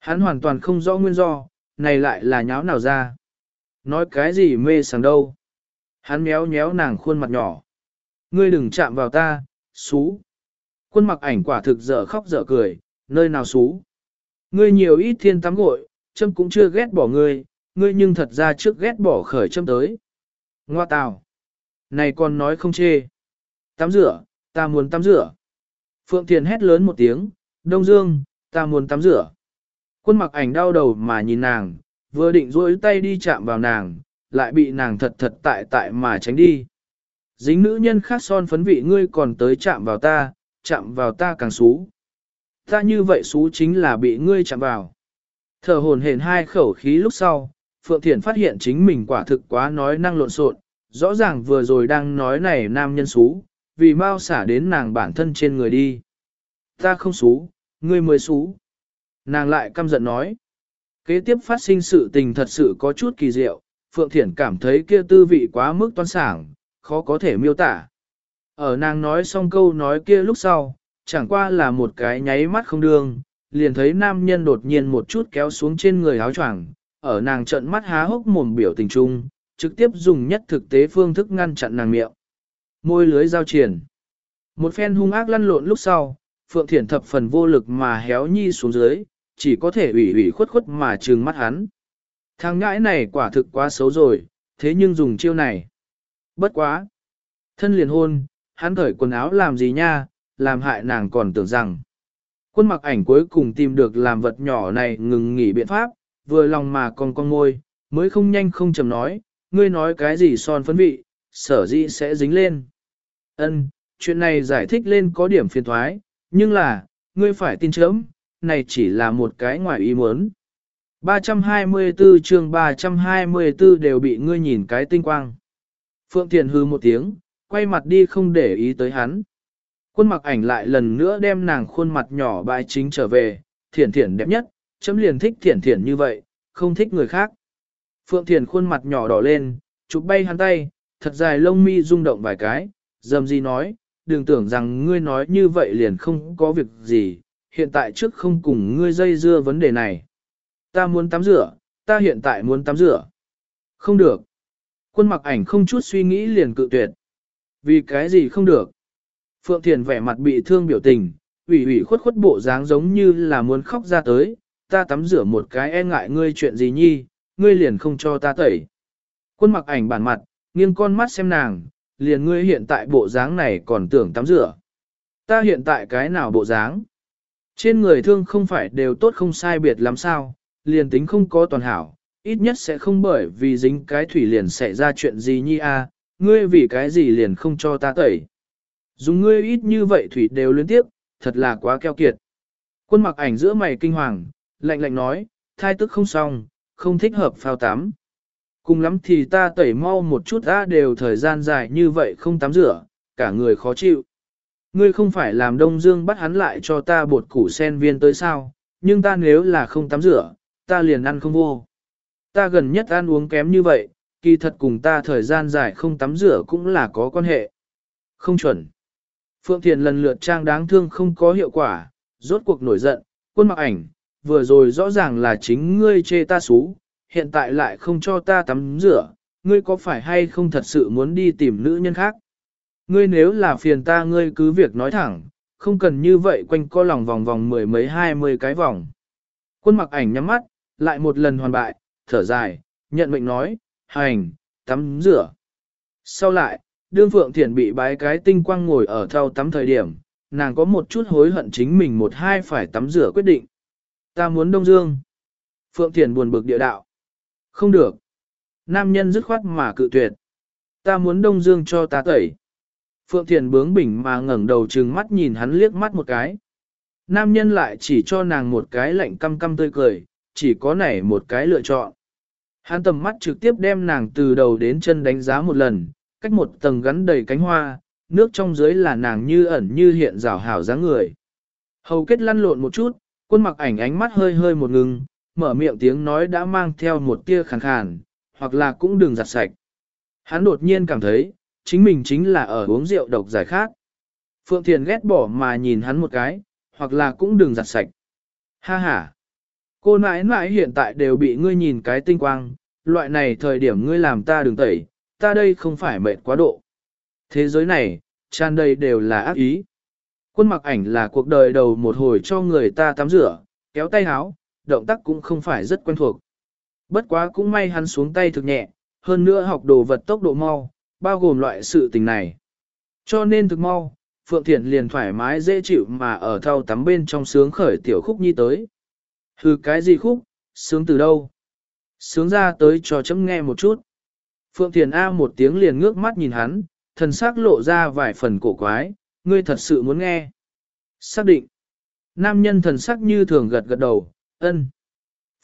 Hắn hoàn toàn không rõ nguyên do, này lại là nháo nào ra. Nói cái gì mê sảng đâu. Hắn méo méo nàng khuôn mặt nhỏ. Ngươi đừng chạm vào ta, xú. Quân mặc ảnh quả thực dở khóc dở cười, nơi nào xú. Ngươi nhiều ít thiên tắm gội, châm cũng chưa ghét bỏ ngươi, ngươi nhưng thật ra trước ghét bỏ khởi châm tới. Ngoa tào. Này còn nói không chê. Tắm rửa, ta muốn tắm rửa. Phượng Thiền hét lớn một tiếng, Đông Dương, ta muốn tắm rửa. Quân mặc ảnh đau đầu mà nhìn nàng, vừa định rối tay đi chạm vào nàng, lại bị nàng thật thật tại tại mà tránh đi. Dính nữ nhân khác son phấn vị ngươi còn tới chạm vào ta, chạm vào ta càng xú. Ta như vậy xú chính là bị ngươi chạm vào. Thở hồn hển hai khẩu khí lúc sau, Phượng Thiển phát hiện chính mình quả thực quá nói năng lộn xộn, rõ ràng vừa rồi đang nói này nam nhân xú, vì mau xả đến nàng bản thân trên người đi. Ta không xú, ngươi mới xú. Nàng lại căm giận nói. Kế tiếp phát sinh sự tình thật sự có chút kỳ diệu, Phượng Thiển cảm thấy kia tư vị quá mức toan sảng, khó có thể miêu tả. Ở nàng nói xong câu nói kia lúc sau, chẳng qua là một cái nháy mắt không đương, liền thấy nam nhân đột nhiên một chút kéo xuống trên người áo choàng, ở nàng trận mắt há hốc mồm biểu tình trung, trực tiếp dùng nhất thực tế phương thức ngăn chặn nàng miệng. Môi lưới giao triển. Một phen hung ác lăn lộn lúc sau, Phượng Thiển thập phần vô lực mà héo nhi xuống dưới, chỉ có thể ủy ủy khuất khuất mà trừng mắt hắn. Thằng ngãi này quả thực quá xấu rồi, thế nhưng dùng chiêu này. Bất quá. Thân liền hôn, hắn thởi quần áo làm gì nha, làm hại nàng còn tưởng rằng. Quân mặc ảnh cuối cùng tìm được làm vật nhỏ này ngừng nghỉ biện pháp, vừa lòng mà còn con môi, mới không nhanh không chầm nói, ngươi nói cái gì son phấn vị, sở dĩ sẽ dính lên. Ân, chuyện này giải thích lên có điểm phiền thoái, nhưng là, ngươi phải tin chớm, này chỉ là một cái ngoài ý muốn. 324 chương 324 đều bị ngươi nhìn cái tinh quang. Phượng Thiền hư một tiếng, quay mặt đi không để ý tới hắn. Quân mặc ảnh lại lần nữa đem nàng khuôn mặt nhỏ bại chính trở về, thiển thiển đẹp nhất, chấm liền thích thiển thiển như vậy, không thích người khác. Phượng Thiền khuôn mặt nhỏ đỏ lên, chụp bay hắn tay, thật dài lông mi rung động vài cái, dầm gì nói, đừng tưởng rằng ngươi nói như vậy liền không có việc gì, hiện tại trước không cùng ngươi dây dưa vấn đề này. Ta muốn tắm rửa, ta hiện tại muốn tắm rửa. Không được. Quân mặc ảnh không chút suy nghĩ liền cự tuyệt. Vì cái gì không được? Phượng Thiền vẻ mặt bị thương biểu tình, ủy ủy khuất khuất bộ dáng giống như là muốn khóc ra tới, ta tắm rửa một cái e ngại ngươi chuyện gì nhi, ngươi liền không cho ta tẩy. Quân mặc ảnh bản mặt, nghiêng con mắt xem nàng, liền ngươi hiện tại bộ dáng này còn tưởng tắm rửa. Ta hiện tại cái nào bộ dáng? Trên người thương không phải đều tốt không sai biệt lắm sao, liền tính không có toàn hảo, ít nhất sẽ không bởi vì dính cái thủy liền xảy ra chuyện gì nhi a, ngươi vì cái gì liền không cho ta tẩy. Dùng ngươi ít như vậy thủy đều liên tiếp, thật là quá keo kiệt. Quân mặc ảnh giữa mày kinh hoàng, lạnh lạnh nói, thai tức không xong, không thích hợp phao tắm. Cùng lắm thì ta tẩy mau một chút ra đều thời gian dài như vậy không tắm rửa, cả người khó chịu. Ngươi không phải làm Đông Dương bắt hắn lại cho ta bột củ sen viên tới sao, nhưng ta nếu là không tắm rửa, ta liền ăn không vô. Ta gần nhất ăn uống kém như vậy, kỳ thật cùng ta thời gian dài không tắm rửa cũng là có quan hệ. Không chuẩn. Phượng Thiền lần lượt trang đáng thương không có hiệu quả, rốt cuộc nổi giận, quân mặc ảnh, vừa rồi rõ ràng là chính ngươi chê ta xú, hiện tại lại không cho ta tắm rửa, ngươi có phải hay không thật sự muốn đi tìm nữ nhân khác? Ngươi nếu là phiền ta ngươi cứ việc nói thẳng, không cần như vậy quanh co lòng vòng vòng mười mấy hai mươi cái vòng. Quân mặc ảnh nhắm mắt, lại một lần hoàn bại, thở dài, nhận mệnh nói, hành, tắm rửa. Sau lại, đương Phượng Thiển bị bái cái tinh quang ngồi ở thau tắm thời điểm, nàng có một chút hối hận chính mình một hai phải tắm rửa quyết định. Ta muốn Đông Dương. Phượng Thiển buồn bực địa đạo. Không được. Nam nhân dứt khoát mà cự tuyệt. Ta muốn Đông Dương cho ta tẩy. Phượng Thiền bướng bỉnh mà ngẩng đầu trừng mắt nhìn hắn liếc mắt một cái. Nam nhân lại chỉ cho nàng một cái lạnh căm căm tươi cười, chỉ có nảy một cái lựa chọn. Hắn tầm mắt trực tiếp đem nàng từ đầu đến chân đánh giá một lần, cách một tầng gắn đầy cánh hoa, nước trong dưới là nàng như ẩn như hiện rào hảo dáng người. Hầu kết lăn lộn một chút, quân mặc ảnh ánh mắt hơi hơi một ngừng, mở miệng tiếng nói đã mang theo một tia khàn khàn, hoặc là cũng đừng giặt sạch. Hắn đột nhiên cảm thấy, chính mình chính là ở uống rượu độc giải khác. Phượng Thiền ghét bỏ mà nhìn hắn một cái, hoặc là cũng đừng giặt sạch. Ha ha! Cô nãi nãi hiện tại đều bị ngươi nhìn cái tinh quang, loại này thời điểm ngươi làm ta đừng tẩy, ta đây không phải mệt quá độ. Thế giới này, tràn đầy đều là ác ý. Quân mặc ảnh là cuộc đời đầu một hồi cho người ta tắm rửa, kéo tay háo, động tác cũng không phải rất quen thuộc. Bất quá cũng may hắn xuống tay thực nhẹ, hơn nữa học đồ vật tốc độ mau, bao gồm loại sự tình này. Cho nên thực mau, Phượng Thiển liền thoải mái dễ chịu mà ở thau tắm bên trong sướng khởi tiểu khúc nhi tới. Hừ cái gì khúc, sướng từ đâu? Sướng ra tới cho chấm nghe một chút. Phượng Thiền A một tiếng liền ngước mắt nhìn hắn, thần sắc lộ ra vài phần cổ quái, ngươi thật sự muốn nghe. Xác định. Nam nhân thần sắc như thường gật gật đầu, ân.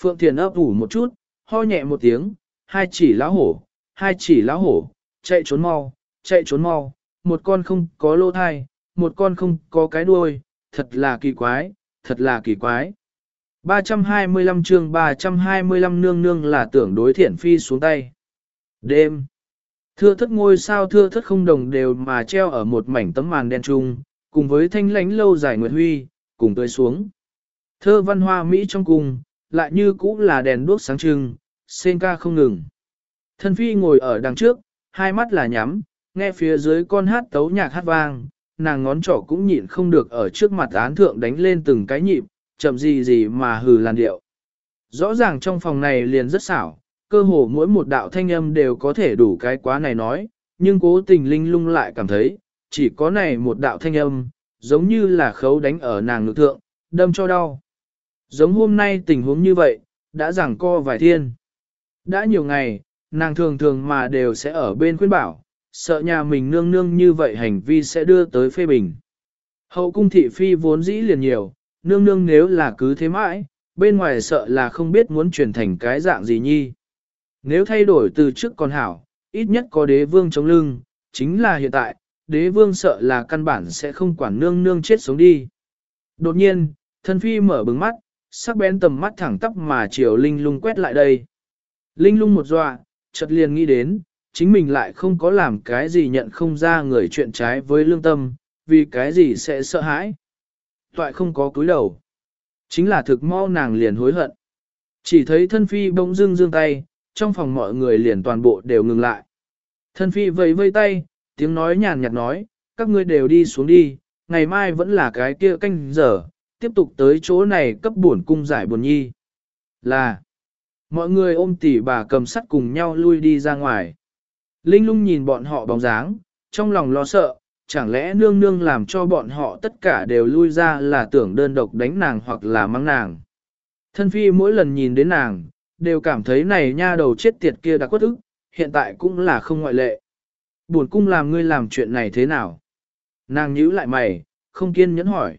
Phượng Thiền ấp ủ một chút, ho nhẹ một tiếng, hai chỉ lão hổ, hai chỉ lão hổ, chạy trốn mau, chạy trốn mau, một con không có lô thai, một con không có cái đuôi, thật là kỳ quái, thật là kỳ quái. 325 chương 325 nương nương là tưởng đối thiện phi xuống tay. Đêm. Thưa thất ngôi sao thưa thất không đồng đều mà treo ở một mảnh tấm màn đen trung, cùng với thanh lánh lâu dài nguyệt huy, cùng tới xuống. Thơ văn hoa Mỹ trong cung, lại như cũ là đèn đuốc sáng trưng, sen ca không ngừng. Thân phi ngồi ở đằng trước, hai mắt là nhắm, nghe phía dưới con hát tấu nhạc hát vang, nàng ngón trỏ cũng nhịn không được ở trước mặt án thượng đánh lên từng cái nhịp, chậm gì gì mà hừ làn điệu. Rõ ràng trong phòng này liền rất xảo, cơ hồ mỗi một đạo thanh âm đều có thể đủ cái quá này nói, nhưng cố tình linh lung lại cảm thấy, chỉ có này một đạo thanh âm, giống như là khấu đánh ở nàng ngực thượng, đâm cho đau. Giống hôm nay tình huống như vậy, đã giảng co vài thiên. Đã nhiều ngày, nàng thường thường mà đều sẽ ở bên khuyên bảo, sợ nhà mình nương nương như vậy hành vi sẽ đưa tới phê bình. Hậu cung thị phi vốn dĩ liền nhiều, nương nương nếu là cứ thế mãi, bên ngoài sợ là không biết muốn chuyển thành cái dạng gì nhi. Nếu thay đổi từ trước còn hảo, ít nhất có đế vương chống lưng, chính là hiện tại, đế vương sợ là căn bản sẽ không quản nương nương chết sống đi. Đột nhiên, thân phi mở bừng mắt, sắc bén tầm mắt thẳng tắp mà chiều linh lung quét lại đây. Linh lung một dọa, chợt liền nghĩ đến, chính mình lại không có làm cái gì nhận không ra người chuyện trái với lương tâm, vì cái gì sẽ sợ hãi. Toại không có cúi đầu. Chính là thực mau nàng liền hối hận. Chỉ thấy thân phi bỗng dưng dương tay, trong phòng mọi người liền toàn bộ đều ngừng lại. Thân phi vẫy vây tay, tiếng nói nhàn nhạt nói, các ngươi đều đi xuống đi, ngày mai vẫn là cái kia canh giờ, tiếp tục tới chỗ này cấp buồn cung giải buồn nhi. Là, mọi người ôm tỉ bà cầm sắt cùng nhau lui đi ra ngoài. Linh lung nhìn bọn họ bóng dáng, trong lòng lo sợ, chẳng lẽ nương nương làm cho bọn họ tất cả đều lui ra là tưởng đơn độc đánh nàng hoặc là mang nàng. Thân phi mỗi lần nhìn đến nàng, đều cảm thấy này nha đầu chết tiệt kia đã quất ức, hiện tại cũng là không ngoại lệ. Buồn cung làm ngươi làm chuyện này thế nào? Nàng nhíu lại mày, không kiên nhẫn hỏi.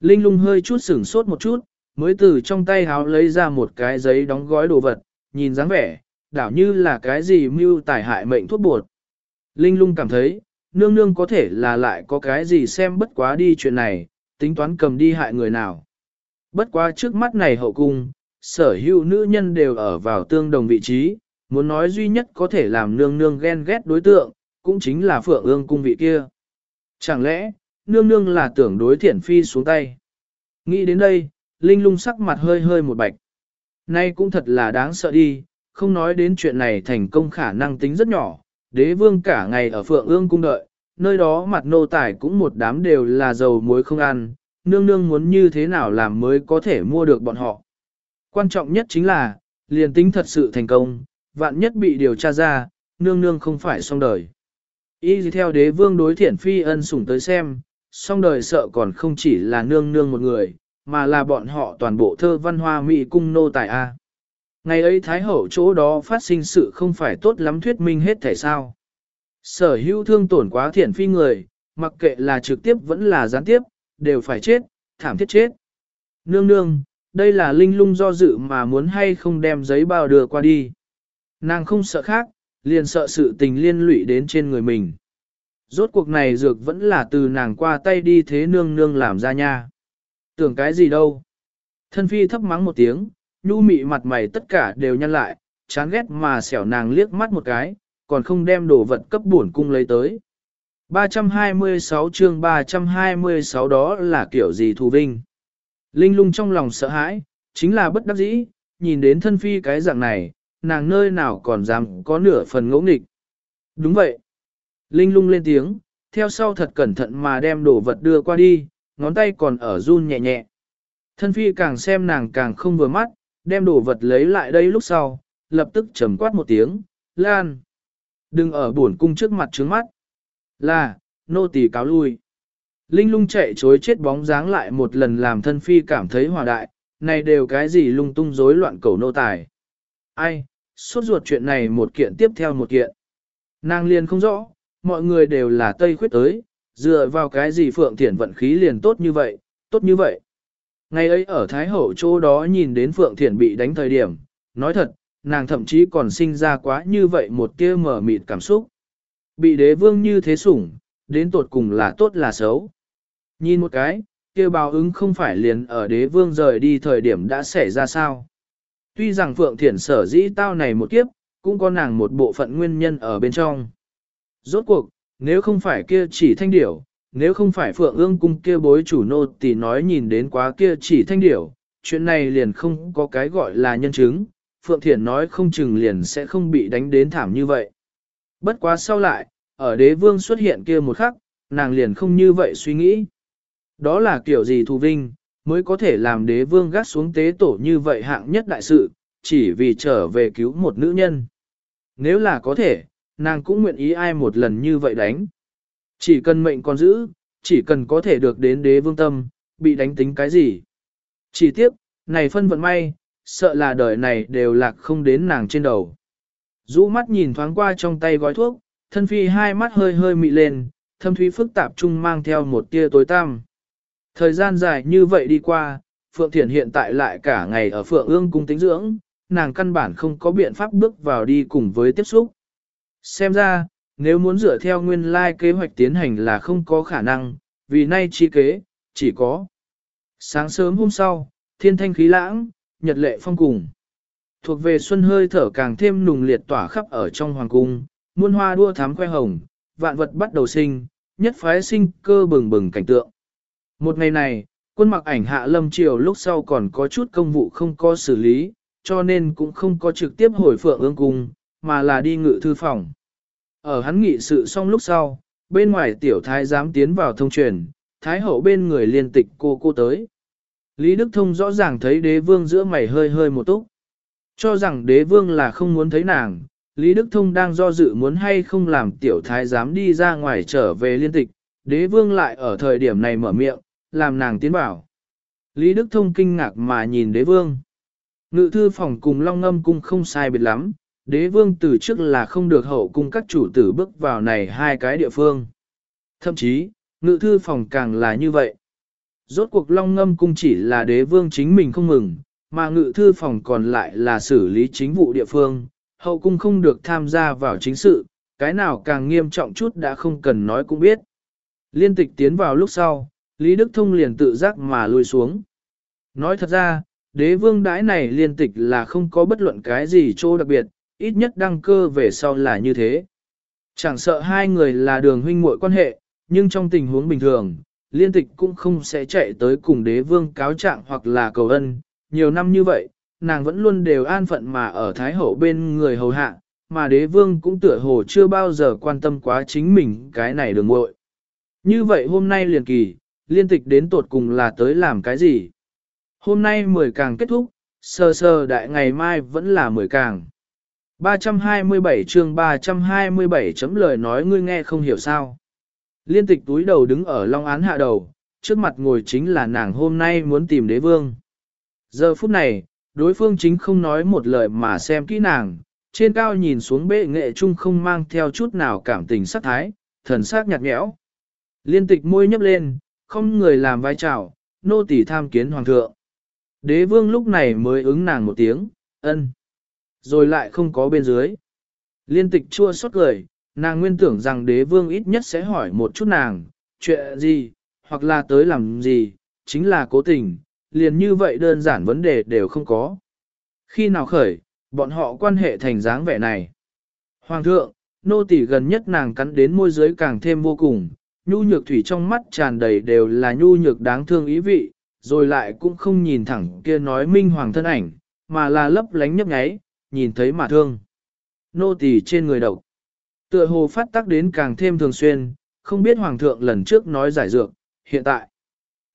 Linh lung hơi chút sửng sốt một chút, mới từ trong tay háo lấy ra một cái giấy đóng gói đồ vật, nhìn dáng vẻ, đảo như là cái gì mưu tài hại mệnh thuốc bột. Linh lung cảm thấy, nương nương có thể là lại có cái gì xem bất quá đi chuyện này, tính toán cầm đi hại người nào. Bất quá trước mắt này hậu cung, sở hữu nữ nhân đều ở vào tương đồng vị trí, muốn nói duy nhất có thể làm nương nương ghen ghét đối tượng, cũng chính là phượng ương cung vị kia. Chẳng lẽ, nương nương là tưởng đối thiển phi xuống tay. Nghĩ đến đây, Linh lung sắc mặt hơi hơi một bạch. Nay cũng thật là đáng sợ đi, không nói đến chuyện này thành công khả năng tính rất nhỏ, đế vương cả ngày ở phượng ương cung đợi, nơi đó mặt nô tài cũng một đám đều là dầu muối không ăn, nương nương muốn như thế nào làm mới có thể mua được bọn họ. Quan trọng nhất chính là, liền tính thật sự thành công, vạn nhất bị điều tra ra, nương nương không phải xong đời. Y theo đế vương đối thiện phi ân sủng tới xem, xong đời sợ còn không chỉ là nương nương một người, mà là bọn họ toàn bộ thơ văn hoa mỹ cung nô tài A. Ngày ấy Thái Hậu chỗ đó phát sinh sự không phải tốt lắm thuyết minh hết thể sao. Sở hữu thương tổn quá thiện phi người, mặc kệ là trực tiếp vẫn là gián tiếp, đều phải chết, thảm thiết chết. Nương nương, đây là linh lung do dự mà muốn hay không đem giấy bao đưa qua đi. Nàng không sợ khác, liền sợ sự tình liên lụy đến trên người mình. Rốt cuộc này dược vẫn là từ nàng qua tay đi thế nương nương làm ra nha. Tưởng cái gì đâu. Thân phi thấp mắng một tiếng, nhu mị mặt mày tất cả đều nhăn lại, chán ghét mà xẻo nàng liếc mắt một cái, còn không đem đồ vật cấp bổn cung lấy tới. 326 chương 326 đó là kiểu gì thù vinh. Linh lung trong lòng sợ hãi, chính là bất đắc dĩ, nhìn đến thân phi cái dạng này, nàng nơi nào còn dám có nửa phần ngỗ nghịch. Đúng vậy. Linh lung lên tiếng, theo sau thật cẩn thận mà đem đồ vật đưa qua đi, ngón tay còn ở run nhẹ nhẹ. Thân phi càng xem nàng càng không vừa mắt, đem đồ vật lấy lại đây lúc sau, lập tức trầm quát một tiếng, Lan. Đừng ở buồn cung trước mặt trướng mắt. Là, nô tỳ cáo lui. Linh lung chạy chối chết bóng dáng lại một lần làm thân phi cảm thấy hòa đại, này đều cái gì lung tung rối loạn cầu nô tài. Ai, suốt ruột chuyện này một kiện tiếp theo một kiện. Nàng liền không rõ, mọi người đều là Tây khuyết tới, dựa vào cái gì Phượng Thiển vận khí liền tốt như vậy, tốt như vậy. Ngày ấy ở Thái Hậu chỗ đó nhìn đến Phượng Thiển bị đánh thời điểm, nói thật, nàng thậm chí còn sinh ra quá như vậy một tia mở mịt cảm xúc. Bị đế vương như thế sủng, đến tột cùng là tốt là xấu. Nhìn một cái, kia báo ứng không phải liền ở đế vương rời đi thời điểm đã xảy ra sao. Tuy rằng Phượng Thiển sở dĩ tao này một kiếp, cũng có nàng một bộ phận nguyên nhân ở bên trong. Rốt cuộc, nếu không phải kia chỉ thanh điểu, nếu không phải Phượng ương cung kia bối chủ nô thì nói nhìn đến quá kia chỉ thanh điểu, chuyện này liền không có cái gọi là nhân chứng, Phượng Thiển nói không chừng liền sẽ không bị đánh đến thảm như vậy. Bất quá sau lại, ở đế vương xuất hiện kia một khắc, nàng liền không như vậy suy nghĩ. Đó là kiểu gì thù vinh, mới có thể làm đế vương gác xuống tế tổ như vậy hạng nhất đại sự, chỉ vì trở về cứu một nữ nhân. Nếu là có thể, nàng cũng nguyện ý ai một lần như vậy đánh. Chỉ cần mệnh còn giữ, chỉ cần có thể được đến đế vương tâm, bị đánh tính cái gì. Chỉ tiếc, này phân vận may, sợ là đời này đều lạc không đến nàng trên đầu. Rũ mắt nhìn thoáng qua trong tay gói thuốc, thân phi hai mắt hơi hơi mị lên, thâm thúy phức tạp chung mang theo một tia tối tăm. Thời gian dài như vậy đi qua, Phượng Thiển hiện tại lại cả ngày ở Phượng ương cung tính dưỡng, nàng căn bản không có biện pháp bước vào đi cùng với tiếp xúc. Xem ra, nếu muốn dựa theo nguyên lai kế hoạch tiến hành là không có khả năng, vì nay chi kế, chỉ có. Sáng sớm hôm sau, thiên thanh khí lãng, nhật lệ phong cùng. Thuộc về xuân hơi thở càng thêm nùng liệt tỏa khắp ở trong hoàng cung, muôn hoa đua thám khoe hồng, vạn vật bắt đầu sinh, nhất phái sinh cơ bừng bừng cảnh tượng. Một ngày này, quân mặc ảnh hạ lâm triều lúc sau còn có chút công vụ không có xử lý, cho nên cũng không có trực tiếp hồi phượng ương cung, mà là đi ngự thư phòng. Ở hắn nghị sự xong lúc sau, bên ngoài tiểu thái dám tiến vào thông truyền, thái hậu bên người liên tịch cô cô tới. Lý Đức Thông rõ ràng thấy đế vương giữa mày hơi hơi một túc. Cho rằng đế vương là không muốn thấy nàng, Lý Đức Thông đang do dự muốn hay không làm tiểu thái dám đi ra ngoài trở về liên tịch, đế vương lại ở thời điểm này mở miệng, làm nàng tiến bảo. Lý Đức Thông kinh ngạc mà nhìn đế vương. Ngự thư phòng cùng long ngâm cung không sai biệt lắm, đế vương từ trước là không được hậu cung các chủ tử bước vào này hai cái địa phương. Thậm chí, ngự thư phòng càng là như vậy. Rốt cuộc long ngâm cung chỉ là đế vương chính mình không mừng, mà ngự thư phòng còn lại là xử lý chính vụ địa phương, hậu cung không được tham gia vào chính sự, cái nào càng nghiêm trọng chút đã không cần nói cũng biết. Liên tịch tiến vào lúc sau, Lý Đức Thông liền tự giác mà lùi xuống. Nói thật ra, đế vương đãi này liên tịch là không có bất luận cái gì chỗ đặc biệt, ít nhất đăng cơ về sau là như thế. Chẳng sợ hai người là đường huynh muội quan hệ, nhưng trong tình huống bình thường, liên tịch cũng không sẽ chạy tới cùng đế vương cáo trạng hoặc là cầu ân. Nhiều năm như vậy, nàng vẫn luôn đều an phận mà ở Thái Hậu bên người hầu hạ, mà đế vương cũng tựa hồ chưa bao giờ quan tâm quá chính mình cái này đường muội. Như vậy hôm nay liền kỳ, liên tịch đến tột cùng là tới làm cái gì? Hôm nay mười càng kết thúc, sơ sơ đại ngày mai vẫn là mười càng. 327 chương 327 chấm lời nói ngươi nghe không hiểu sao. Liên tịch túi đầu đứng ở long án hạ đầu, trước mặt ngồi chính là nàng hôm nay muốn tìm đế vương. Giờ phút này, đối phương chính không nói một lời mà xem kỹ nàng, trên cao nhìn xuống bệ nghệ trung không mang theo chút nào cảm tình sắc thái, thần sắc nhạt nhẽo. Liên tịch môi nhấp lên, không người làm vai trào, nô tỳ tham kiến hoàng thượng. Đế vương lúc này mới ứng nàng một tiếng, ân. Rồi lại không có bên dưới. Liên tịch chua xót cười, nàng nguyên tưởng rằng đế vương ít nhất sẽ hỏi một chút nàng, chuyện gì, hoặc là tới làm gì, chính là cố tình, liền như vậy đơn giản vấn đề đều không có. Khi nào khởi, bọn họ quan hệ thành dáng vẻ này. Hoàng thượng, nô tỳ gần nhất nàng cắn đến môi dưới càng thêm vô cùng, nhu nhược thủy trong mắt tràn đầy đều là nhu nhược đáng thương ý vị, rồi lại cũng không nhìn thẳng kia nói minh hoàng thân ảnh, mà là lấp lánh nhấp nháy, nhìn thấy mà thương. Nô tỳ trên người độc. Tựa hồ phát tác đến càng thêm thường xuyên, không biết hoàng thượng lần trước nói giải dược, hiện tại.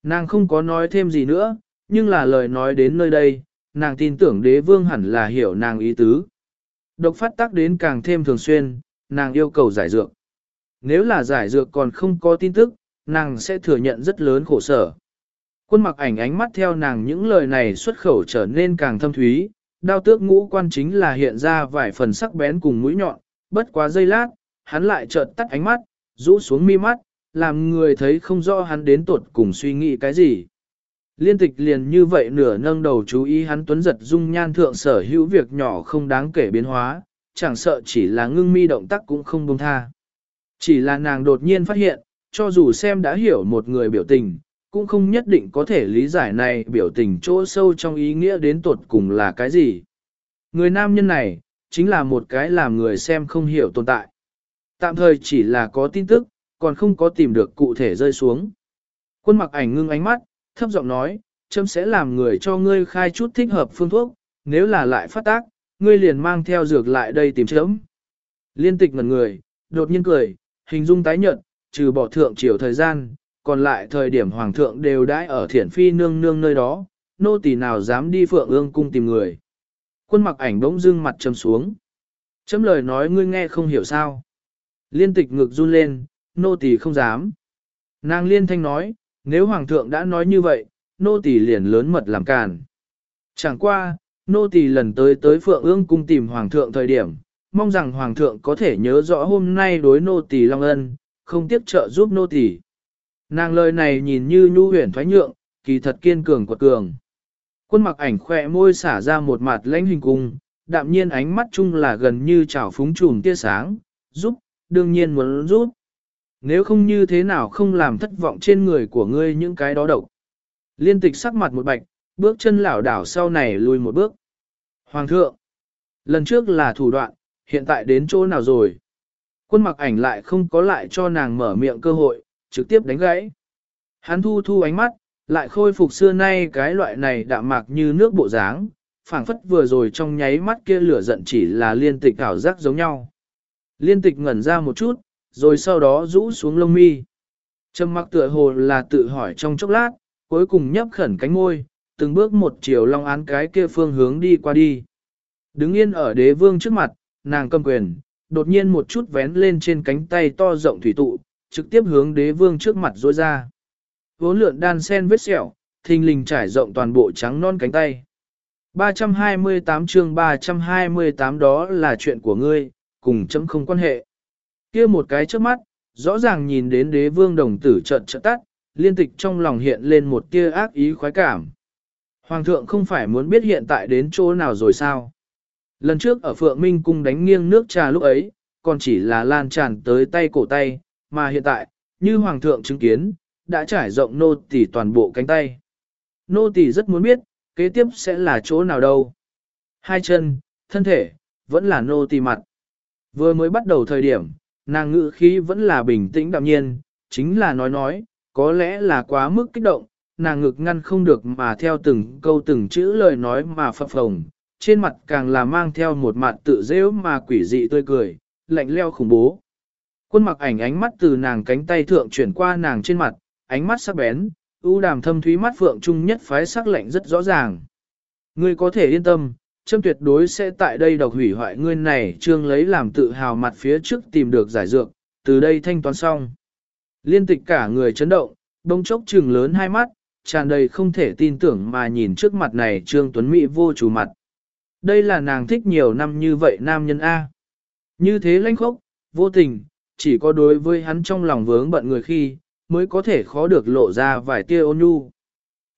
Nàng không có nói thêm gì nữa, nhưng là lời nói đến nơi đây, nàng tin tưởng đế vương hẳn là hiểu nàng ý tứ. Độc phát tác đến càng thêm thường xuyên, nàng yêu cầu giải dược. Nếu là giải dược còn không có tin tức, nàng sẽ thừa nhận rất lớn khổ sở. Quân mặc ảnh ánh mắt theo nàng những lời này xuất khẩu trở nên càng thâm thúy, đao tước ngũ quan chính là hiện ra vài phần sắc bén cùng mũi nhọn, bất quá giây lát, hắn lại chợt tắt ánh mắt, rũ xuống mi mắt, làm người thấy không rõ hắn đến tuột cùng suy nghĩ cái gì. Liên tịch liền như vậy nửa nâng đầu chú ý hắn tuấn giật dung nhan thượng sở hữu việc nhỏ không đáng kể biến hóa, chẳng sợ chỉ là ngưng mi động tác cũng không buông tha. Chỉ là nàng đột nhiên phát hiện, cho dù xem đã hiểu một người biểu tình, cũng không nhất định có thể lý giải này biểu tình chỗ sâu trong ý nghĩa đến tột cùng là cái gì. Người nam nhân này, chính là một cái làm người xem không hiểu tồn tại. Tạm thời chỉ là có tin tức, còn không có tìm được cụ thể rơi xuống. Quân mặc ảnh ngưng ánh mắt, thấp giọng nói, châm sẽ làm người cho ngươi khai chút thích hợp phương thuốc, nếu là lại phát tác, ngươi liền mang theo dược lại đây tìm chấm. Liên tịch ngần người, đột nhiên cười, hình dung tái nhận, trừ bỏ thượng chiều thời gian, còn lại thời điểm hoàng thượng đều đãi ở thiển phi nương nương nơi đó, nô tỳ nào dám đi phượng ương cung tìm người. Quân mặc ảnh bỗng dưng mặt trầm xuống. Chấm lời nói ngươi nghe không hiểu sao. Liên tịch ngực run lên, nô tỳ không dám. Nàng liên thanh nói, nếu hoàng thượng đã nói như vậy, nô tỳ liền lớn mật làm càn. Chẳng qua, nô tỳ lần tới tới phượng ương cung tìm hoàng thượng thời điểm, mong rằng hoàng thượng có thể nhớ rõ hôm nay đối nô tỳ long ân, không tiếc trợ giúp nô tỳ. Nàng lời này nhìn như nhu huyền thoái nhượng, kỳ thật kiên cường quật cường. Quân mặc ảnh khỏe môi xả ra một mặt lãnh hình cung, đạm nhiên ánh mắt chung là gần như trào phúng trùm tia sáng, giúp, đương nhiên muốn giúp. Nếu không như thế nào không làm thất vọng trên người của ngươi những cái đó độc. Liên tịch sắc mặt một bạch, bước chân lảo đảo sau này lùi một bước. Hoàng thượng, lần trước là thủ đoạn, hiện tại đến chỗ nào rồi? Quân mặc ảnh lại không có lại cho nàng mở miệng cơ hội, trực tiếp đánh gãy. Hắn thu thu ánh mắt, lại khôi phục xưa nay cái loại này đạm mạc như nước bộ dáng, phảng phất vừa rồi trong nháy mắt kia lửa giận chỉ là liên tịch ảo giác giống nhau. Liên tịch ngẩn ra một chút, rồi sau đó rũ xuống lông mi. Trầm mặc tựa hồ là tự hỏi trong chốc lát, cuối cùng nhấp khẩn cánh môi, từng bước một chiều long án cái kia phương hướng đi qua đi. Đứng yên ở đế vương trước mặt, nàng cầm quyền, đột nhiên một chút vén lên trên cánh tay to rộng thủy tụ, trực tiếp hướng đế vương trước mặt rôi ra. Vốn lượn đan sen vết sẹo, thình lình trải rộng toàn bộ trắng non cánh tay. 328 chương 328 đó là chuyện của ngươi, cùng chấm không quan hệ. kia một cái trước mắt, rõ ràng nhìn đến đế vương đồng tử trận trận tắt, liên tịch trong lòng hiện lên một tia ác ý khoái cảm. Hoàng thượng không phải muốn biết hiện tại đến chỗ nào rồi sao? Lần trước ở Phượng Minh cung đánh nghiêng nước trà lúc ấy, còn chỉ là lan tràn tới tay cổ tay, mà hiện tại, như Hoàng thượng chứng kiến, đã trải rộng nô tỳ toàn bộ cánh tay. Nô tỳ rất muốn biết, kế tiếp sẽ là chỗ nào đâu. Hai chân, thân thể, vẫn là nô tỳ mặt. Vừa mới bắt đầu thời điểm, nàng ngữ khí vẫn là bình tĩnh đạm nhiên, chính là nói nói, có lẽ là quá mức kích động, nàng ngực ngăn không được mà theo từng câu từng chữ lời nói mà phập phồng, trên mặt càng là mang theo một mặt tự dễ mà quỷ dị tươi cười, lạnh leo khủng bố. Quân mặc ảnh ánh mắt từ nàng cánh tay thượng chuyển qua nàng trên mặt, ánh mắt sắc bén, ưu đàm thâm thúy mắt phượng trung nhất phái sắc lạnh rất rõ ràng. Ngươi có thể yên tâm, châm tuyệt đối sẽ tại đây độc hủy hoại ngươi này trương lấy làm tự hào mặt phía trước tìm được giải dược, từ đây thanh toán xong. Liên tịch cả người chấn động, đông chốc trừng lớn hai mắt, tràn đầy không thể tin tưởng mà nhìn trước mặt này trương tuấn mỹ vô chủ mặt. Đây là nàng thích nhiều năm như vậy nam nhân A. Như thế lãnh khốc, vô tình, chỉ có đối với hắn trong lòng vướng bận người khi, mới có thể khó được lộ ra vài tia ôn nhu.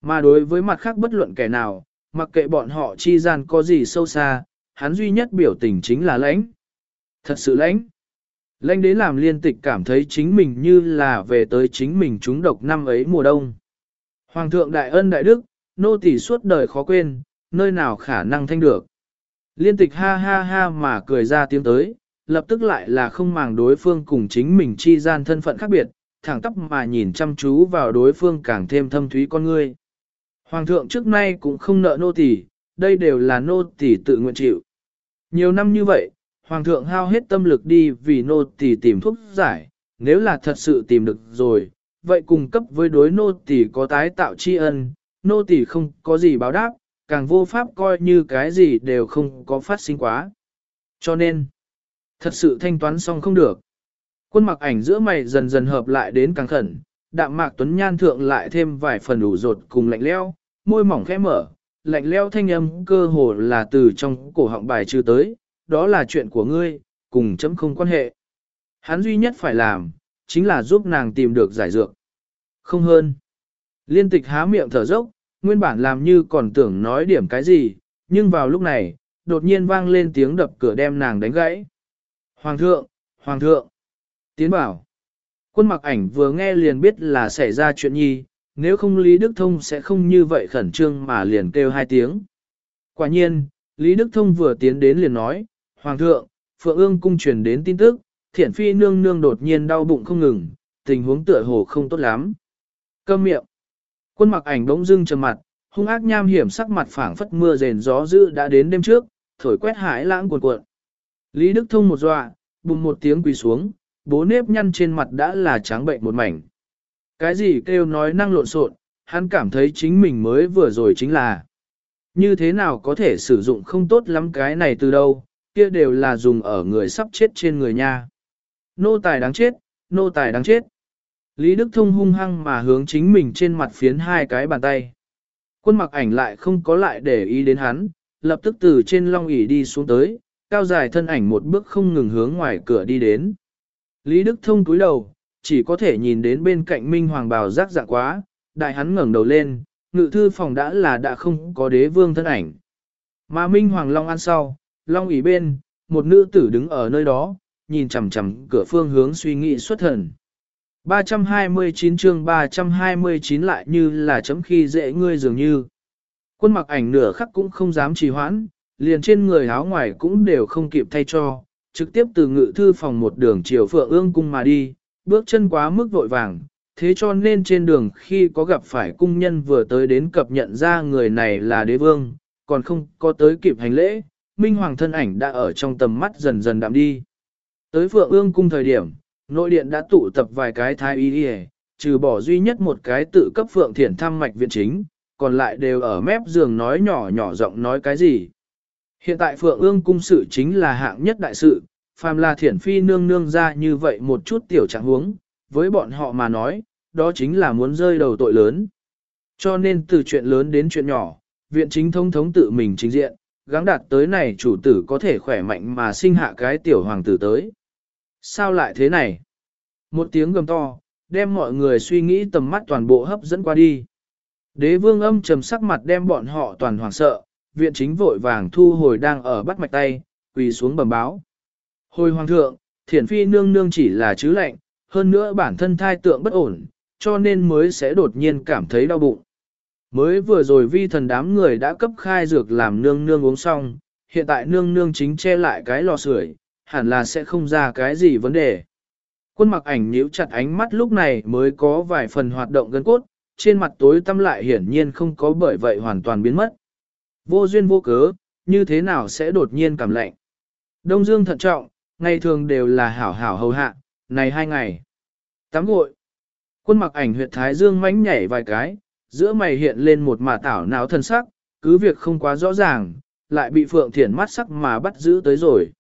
Mà đối với mặt khác bất luận kẻ nào, mặc kệ bọn họ chi gian có gì sâu xa, hắn duy nhất biểu tình chính là lãnh. Thật sự lãnh. Lãnh đến làm liên tịch cảm thấy chính mình như là về tới chính mình trúng độc năm ấy mùa đông. Hoàng thượng đại ân đại đức, nô tỳ suốt đời khó quên, nơi nào khả năng thanh được. Liên tịch ha ha ha mà cười ra tiếng tới, lập tức lại là không màng đối phương cùng chính mình chi gian thân phận khác biệt, thẳng tóc mà nhìn chăm chú vào đối phương càng thêm thâm thúy con ngươi. Hoàng thượng trước nay cũng không nợ nô tỳ, đây đều là nô tỳ tự nguyện chịu. Nhiều năm như vậy, Hoàng thượng hao hết tâm lực đi vì nô tỳ tìm thuốc giải, nếu là thật sự tìm được rồi, vậy cùng cấp với đối nô tỳ có tái tạo tri ân, nô tỳ không có gì báo đáp, càng vô pháp coi như cái gì đều không có phát sinh quá. Cho nên, thật sự thanh toán xong không được. Quân mặc ảnh giữa mày dần dần hợp lại đến càng khẩn, đạm mạc tuấn nhan thượng lại thêm vài phần đủ rột cùng lạnh leo, môi mỏng khẽ mở, lạnh leo thanh âm cơ hồ là từ trong cổ họng bài trừ tới, đó là chuyện của ngươi, cùng chấm không quan hệ. Hắn duy nhất phải làm, chính là giúp nàng tìm được giải dược. Không hơn. Liên tịch há miệng thở dốc, nguyên bản làm như còn tưởng nói điểm cái gì, nhưng vào lúc này, đột nhiên vang lên tiếng đập cửa đem nàng đánh gãy. Hoàng thượng, Hoàng thượng, tiến bảo. Quân mặc ảnh vừa nghe liền biết là xảy ra chuyện nhi, nếu không Lý Đức Thông sẽ không như vậy khẩn trương mà liền kêu hai tiếng. Quả nhiên, Lý Đức Thông vừa tiến đến liền nói, Hoàng thượng, Phượng ương cung truyền đến tin tức, Thiển phi nương nương đột nhiên đau bụng không ngừng, tình huống tựa hồ không tốt lắm. Câm miệng. Quân mặc ảnh bỗng dưng trầm mặt, hung ác nham hiểm sắc mặt phảng phất mưa rền gió dữ đã đến đêm trước, thổi quét hải lãng cuồn cuộn. Lý Đức Thông một dọa, bùng một tiếng quỳ xuống, bố nếp nhăn trên mặt đã là trắng bệnh một mảnh. Cái gì kêu nói năng lộn xộn, hắn cảm thấy chính mình mới vừa rồi chính là như thế nào có thể sử dụng không tốt lắm cái này từ đâu, kia đều là dùng ở người sắp chết trên người nha. Nô tài đáng chết, nô tài đáng chết. Lý Đức Thông hung hăng mà hướng chính mình trên mặt phiến hai cái bàn tay. Quân mặc ảnh lại không có lại để ý đến hắn, lập tức từ trên long ỷ đi xuống tới, cao dài thân ảnh một bước không ngừng hướng ngoài cửa đi đến. Lý Đức Thông cúi đầu, chỉ có thể nhìn đến bên cạnh Minh Hoàng bào rác dạng quá, đại hắn ngẩng đầu lên, ngự thư phòng đã là đã không có đế vương thân ảnh. Mà Minh Hoàng Long ăn sau, Long ủy bên, một nữ tử đứng ở nơi đó, nhìn chằm chằm cửa phương hướng suy nghĩ xuất thần. 329 chương 329 lại như là chấm khi dễ ngươi dường như. Quân mặc ảnh nửa khắc cũng không dám trì hoãn, liền trên người áo ngoài cũng đều không kịp thay cho, trực tiếp từ ngự thư phòng một đường chiều phượng ương cung mà đi, bước chân quá mức vội vàng, thế cho nên trên đường khi có gặp phải cung nhân vừa tới đến cập nhận ra người này là đế vương, còn không có tới kịp hành lễ, minh hoàng thân ảnh đã ở trong tầm mắt dần dần đạm đi. Tới phượng ương cung thời điểm, nội điện đã tụ tập vài cái thái y đi trừ bỏ duy nhất một cái tự cấp phượng thiển thăm mạch viện chính, còn lại đều ở mép giường nói nhỏ nhỏ giọng nói cái gì. Hiện tại phượng ương cung sự chính là hạng nhất đại sự, phàm là thiển phi nương nương ra như vậy một chút tiểu trạng huống, với bọn họ mà nói, đó chính là muốn rơi đầu tội lớn. Cho nên từ chuyện lớn đến chuyện nhỏ, viện chính thông thống tự mình chính diện, gắng đạt tới này chủ tử có thể khỏe mạnh mà sinh hạ cái tiểu hoàng tử tới. Sao lại thế này? Một tiếng gầm to, đem mọi người suy nghĩ tầm mắt toàn bộ hấp dẫn qua đi. Đế vương âm trầm sắc mặt đem bọn họ toàn hoảng sợ, viện chính vội vàng thu hồi đang ở bắt mạch tay, quỳ xuống bẩm báo. Hồi hoàng thượng, thiển phi nương nương chỉ là chứ lệnh, hơn nữa bản thân thai tượng bất ổn, cho nên mới sẽ đột nhiên cảm thấy đau bụng. Mới vừa rồi vi thần đám người đã cấp khai dược làm nương nương uống xong, hiện tại nương nương chính che lại cái lò sưởi, hẳn là sẽ không ra cái gì vấn đề. Quân mặc ảnh nhíu chặt ánh mắt lúc này mới có vài phần hoạt động gân cốt, trên mặt tối tăm lại hiển nhiên không có bởi vậy hoàn toàn biến mất. Vô duyên vô cớ, như thế nào sẽ đột nhiên cảm lạnh. Đông Dương thận trọng, ngày thường đều là hảo hảo hầu hạ, này hai ngày. Tắm gội. Quân mặc ảnh huyệt thái dương mánh nhảy vài cái, giữa mày hiện lên một mà tảo não thân sắc, cứ việc không quá rõ ràng, lại bị Phượng Thiển mắt sắc mà bắt giữ tới rồi.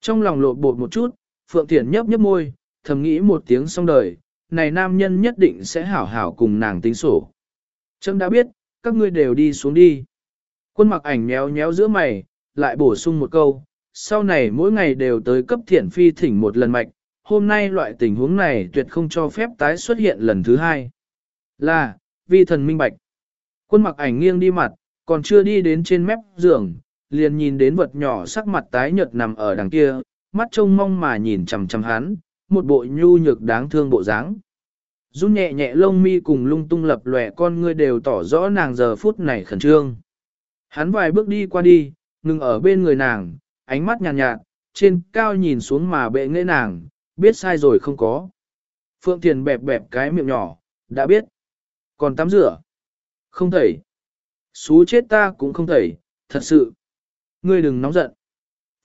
Trong lòng lộ bột một chút, Phượng Thiển nhấp nhấp môi, thầm nghĩ một tiếng xong đời, này nam nhân nhất định sẽ hảo hảo cùng nàng tính sổ. Trâm đã biết, các ngươi đều đi xuống đi. Quân mặc ảnh nhéo nhéo giữa mày, lại bổ sung một câu, sau này mỗi ngày đều tới cấp thiển phi thỉnh một lần mạch, hôm nay loại tình huống này tuyệt không cho phép tái xuất hiện lần thứ hai. Là, vi thần minh bạch. Quân mặc ảnh nghiêng đi mặt, còn chưa đi đến trên mép giường, liền nhìn đến vật nhỏ sắc mặt tái nhợt nằm ở đằng kia, mắt trông mong mà nhìn chằm chằm hắn, một bộ nhu nhược đáng thương bộ dáng. Run nhẹ nhẹ lông mi cùng lung tung lập lòe con ngươi đều tỏ rõ nàng giờ phút này khẩn trương. Hắn vài bước đi qua đi, ngừng ở bên người nàng, ánh mắt nhàn nhạt, nhạt, trên cao nhìn xuống mà bệ nghệ nàng, biết sai rồi không có. Phượng Thiền bẹp bẹp cái miệng nhỏ, đã biết. Còn tắm rửa? Không thể, Xú chết ta cũng không thể, thật sự. Ngươi đừng nóng giận.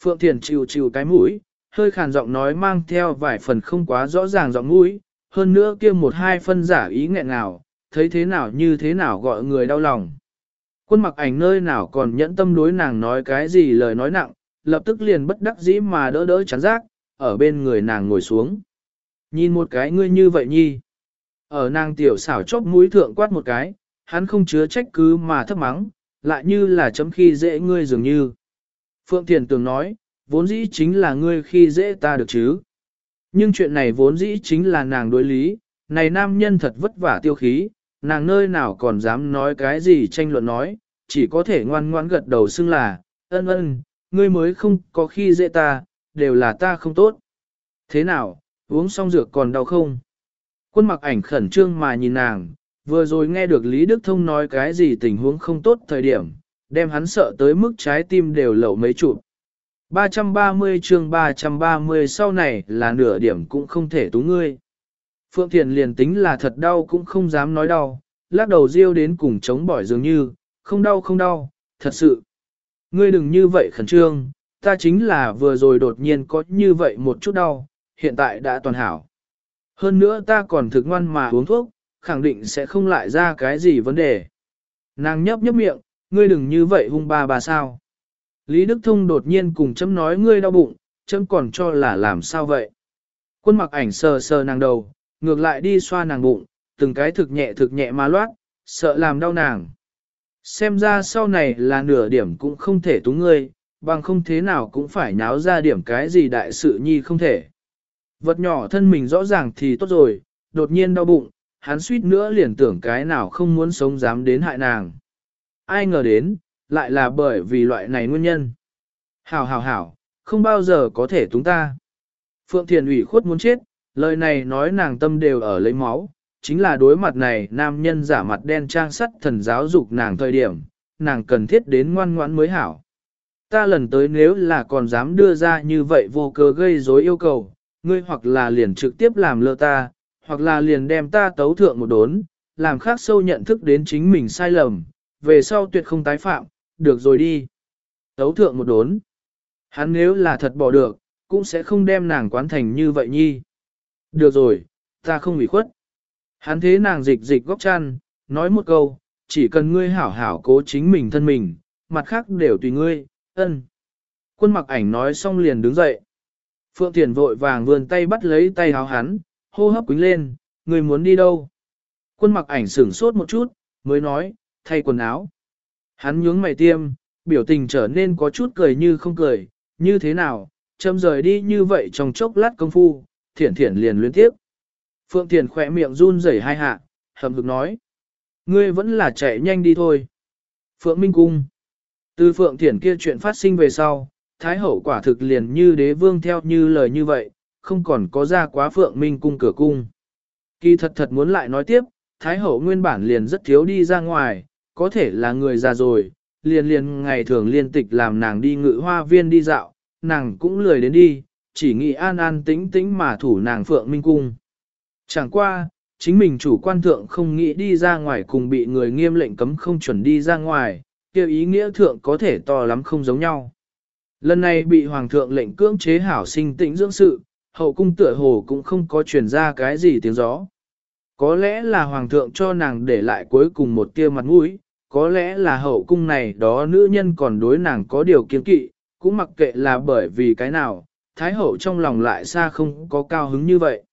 Phượng Thiền chịu chịu cái mũi, hơi khàn giọng nói mang theo vài phần không quá rõ ràng giọng mũi, hơn nữa kia một hai phân giả ý nghẹn nào, thấy thế nào như thế nào gọi người đau lòng. Quân mặc ảnh nơi nào còn nhẫn tâm đối nàng nói cái gì lời nói nặng, lập tức liền bất đắc dĩ mà đỡ đỡ chán rác, ở bên người nàng ngồi xuống. Nhìn một cái ngươi như vậy nhi. Ở nàng tiểu xảo chóp mũi thượng quát một cái, hắn không chứa trách cứ mà thấp mắng, lại như là chấm khi dễ ngươi dường như. Phượng Thiền Tường nói, vốn dĩ chính là ngươi khi dễ ta được chứ. Nhưng chuyện này vốn dĩ chính là nàng đối lý, này nam nhân thật vất vả tiêu khí, nàng nơi nào còn dám nói cái gì tranh luận nói, chỉ có thể ngoan ngoãn gật đầu xưng là, ân ân, ngươi mới không có khi dễ ta, đều là ta không tốt. Thế nào, uống xong dược còn đau không? Quân mặc ảnh khẩn trương mà nhìn nàng, vừa rồi nghe được Lý Đức Thông nói cái gì tình huống không tốt thời điểm, đem hắn sợ tới mức trái tim đều lẩu mấy chụp. 330 chương 330 sau này là nửa điểm cũng không thể tú ngươi. Phượng Thiền liền tính là thật đau cũng không dám nói đau, lắc đầu riêu đến cùng chống bỏi dường như, không đau không đau, thật sự. Ngươi đừng như vậy khẩn trương, ta chính là vừa rồi đột nhiên có như vậy một chút đau, hiện tại đã toàn hảo. Hơn nữa ta còn thực ngoan mà uống thuốc, khẳng định sẽ không lại ra cái gì vấn đề. Nàng nhấp nhấp miệng, ngươi đừng như vậy hung ba bà sao. Lý Đức Thông đột nhiên cùng chấm nói ngươi đau bụng, chấm còn cho là làm sao vậy. Quân mặc ảnh sờ sờ nàng đầu, ngược lại đi xoa nàng bụng, từng cái thực nhẹ thực nhẹ mà loát, sợ làm đau nàng. Xem ra sau này là nửa điểm cũng không thể túng ngươi, bằng không thế nào cũng phải nháo ra điểm cái gì đại sự nhi không thể. Vật nhỏ thân mình rõ ràng thì tốt rồi, đột nhiên đau bụng, hắn suýt nữa liền tưởng cái nào không muốn sống dám đến hại nàng. Ai ngờ đến, lại là bởi vì loại này nguyên nhân. Hảo hảo hảo, không bao giờ có thể túng ta. Phượng Thiền ủy khuất muốn chết, lời này nói nàng tâm đều ở lấy máu, chính là đối mặt này nam nhân giả mặt đen trang sắt thần giáo dục nàng thời điểm, nàng cần thiết đến ngoan ngoãn mới hảo. Ta lần tới nếu là còn dám đưa ra như vậy vô cớ gây rối yêu cầu, ngươi hoặc là liền trực tiếp làm lơ ta, hoặc là liền đem ta tấu thượng một đốn, làm khác sâu nhận thức đến chính mình sai lầm, về sau tuyệt không tái phạm, được rồi đi. Tấu thượng một đốn. Hắn nếu là thật bỏ được, cũng sẽ không đem nàng quán thành như vậy nhi. Được rồi, ta không bị khuất. Hắn thế nàng dịch dịch góc chăn, nói một câu, chỉ cần ngươi hảo hảo cố chính mình thân mình, mặt khác đều tùy ngươi, ân. Quân mặc ảnh nói xong liền đứng dậy. Phượng Thiền vội vàng vươn tay bắt lấy tay háo hắn, hô hấp quính lên, ngươi muốn đi đâu? Quân mặc ảnh sửng sốt một chút, mới nói, thay quần áo. Hắn nhướng mày tiêm, biểu tình trở nên có chút cười như không cười, như thế nào, châm rời đi như vậy trong chốc lát công phu, thiển thiển liền luyến tiếp. Phượng Thiền khỏe miệng run rẩy hai hạ, hầm hực nói. Ngươi vẫn là chạy nhanh đi thôi. Phượng Minh Cung. Từ Phượng Thiển kia chuyện phát sinh về sau, Thái Hậu quả thực liền như đế vương theo như lời như vậy, không còn có ra quá Phượng Minh Cung cửa cung. Kỳ thật thật muốn lại nói tiếp, Thái Hậu nguyên bản liền rất thiếu đi ra ngoài, có thể là người già rồi, liền liền ngày thường liên tịch làm nàng đi ngự hoa viên đi dạo, nàng cũng lười đến đi, chỉ nghĩ an an tĩnh tĩnh mà thủ nàng Phượng Minh Cung. Chẳng qua, chính mình chủ quan thượng không nghĩ đi ra ngoài cùng bị người nghiêm lệnh cấm không chuẩn đi ra ngoài, kêu ý nghĩa thượng có thể to lắm không giống nhau. Lần này bị hoàng thượng lệnh cưỡng chế hảo sinh tĩnh dưỡng sự, hậu cung tựa hồ cũng không có truyền ra cái gì tiếng gió. Có lẽ là hoàng thượng cho nàng để lại cuối cùng một tia mặt mũi, có lẽ là hậu cung này đó nữ nhân còn đối nàng có điều kiến kỵ, cũng mặc kệ là bởi vì cái nào, thái hậu trong lòng lại xa không có cao hứng như vậy.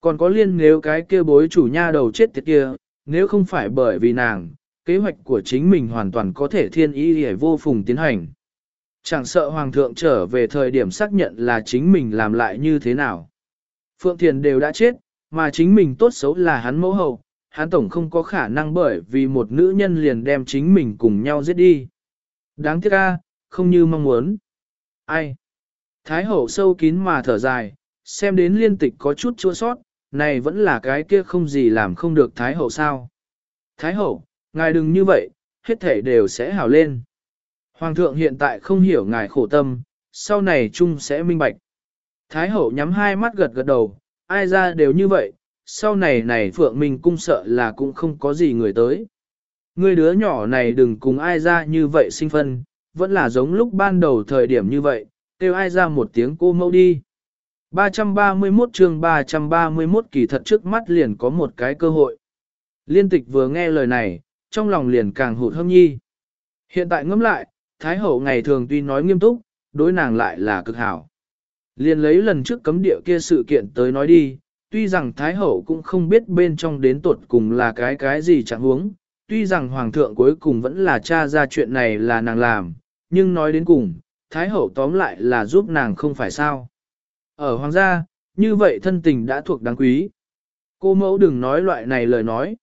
Còn có liên nếu cái kia bối chủ nha đầu chết tiệt kia, nếu không phải bởi vì nàng, kế hoạch của chính mình hoàn toàn có thể thiên ý để vô phùng tiến hành. Chẳng sợ hoàng thượng trở về thời điểm xác nhận là chính mình làm lại như thế nào. Phượng Thiền đều đã chết, mà chính mình tốt xấu là hắn mẫu hậu, hắn tổng không có khả năng bởi vì một nữ nhân liền đem chính mình cùng nhau giết đi. Đáng tiếc a, không như mong muốn. Ai? Thái hậu sâu kín mà thở dài, xem đến liên tịch có chút chua sót, này vẫn là cái kia không gì làm không được Thái hậu sao. Thái hậu, ngài đừng như vậy, hết thể đều sẽ hảo lên. Hoàng thượng hiện tại không hiểu ngài khổ tâm, sau này chung sẽ minh bạch. Thái hậu nhắm hai mắt gật gật đầu, ai ra đều như vậy, sau này này Phượng mình cung sợ là cũng không có gì người tới. Người đứa nhỏ này đừng cùng ai ra như vậy sinh phân, vẫn là giống lúc ban đầu thời điểm như vậy, kêu ai ra một tiếng cô mẫu đi. 331 chương 331 kỳ thật trước mắt liền có một cái cơ hội. Liên tịch vừa nghe lời này, trong lòng liền càng hụt hâm nhi. Hiện tại ngẫm lại, Thái hậu ngày thường tuy nói nghiêm túc, đối nàng lại là cực hảo. Liền lấy lần trước cấm địa kia sự kiện tới nói đi, tuy rằng Thái hậu cũng không biết bên trong đến tuột cùng là cái cái gì chẳng huống, tuy rằng Hoàng thượng cuối cùng vẫn là cha ra chuyện này là nàng làm, nhưng nói đến cùng, Thái hậu tóm lại là giúp nàng không phải sao. Ở Hoàng gia, như vậy thân tình đã thuộc đáng quý. Cô mẫu đừng nói loại này lời nói.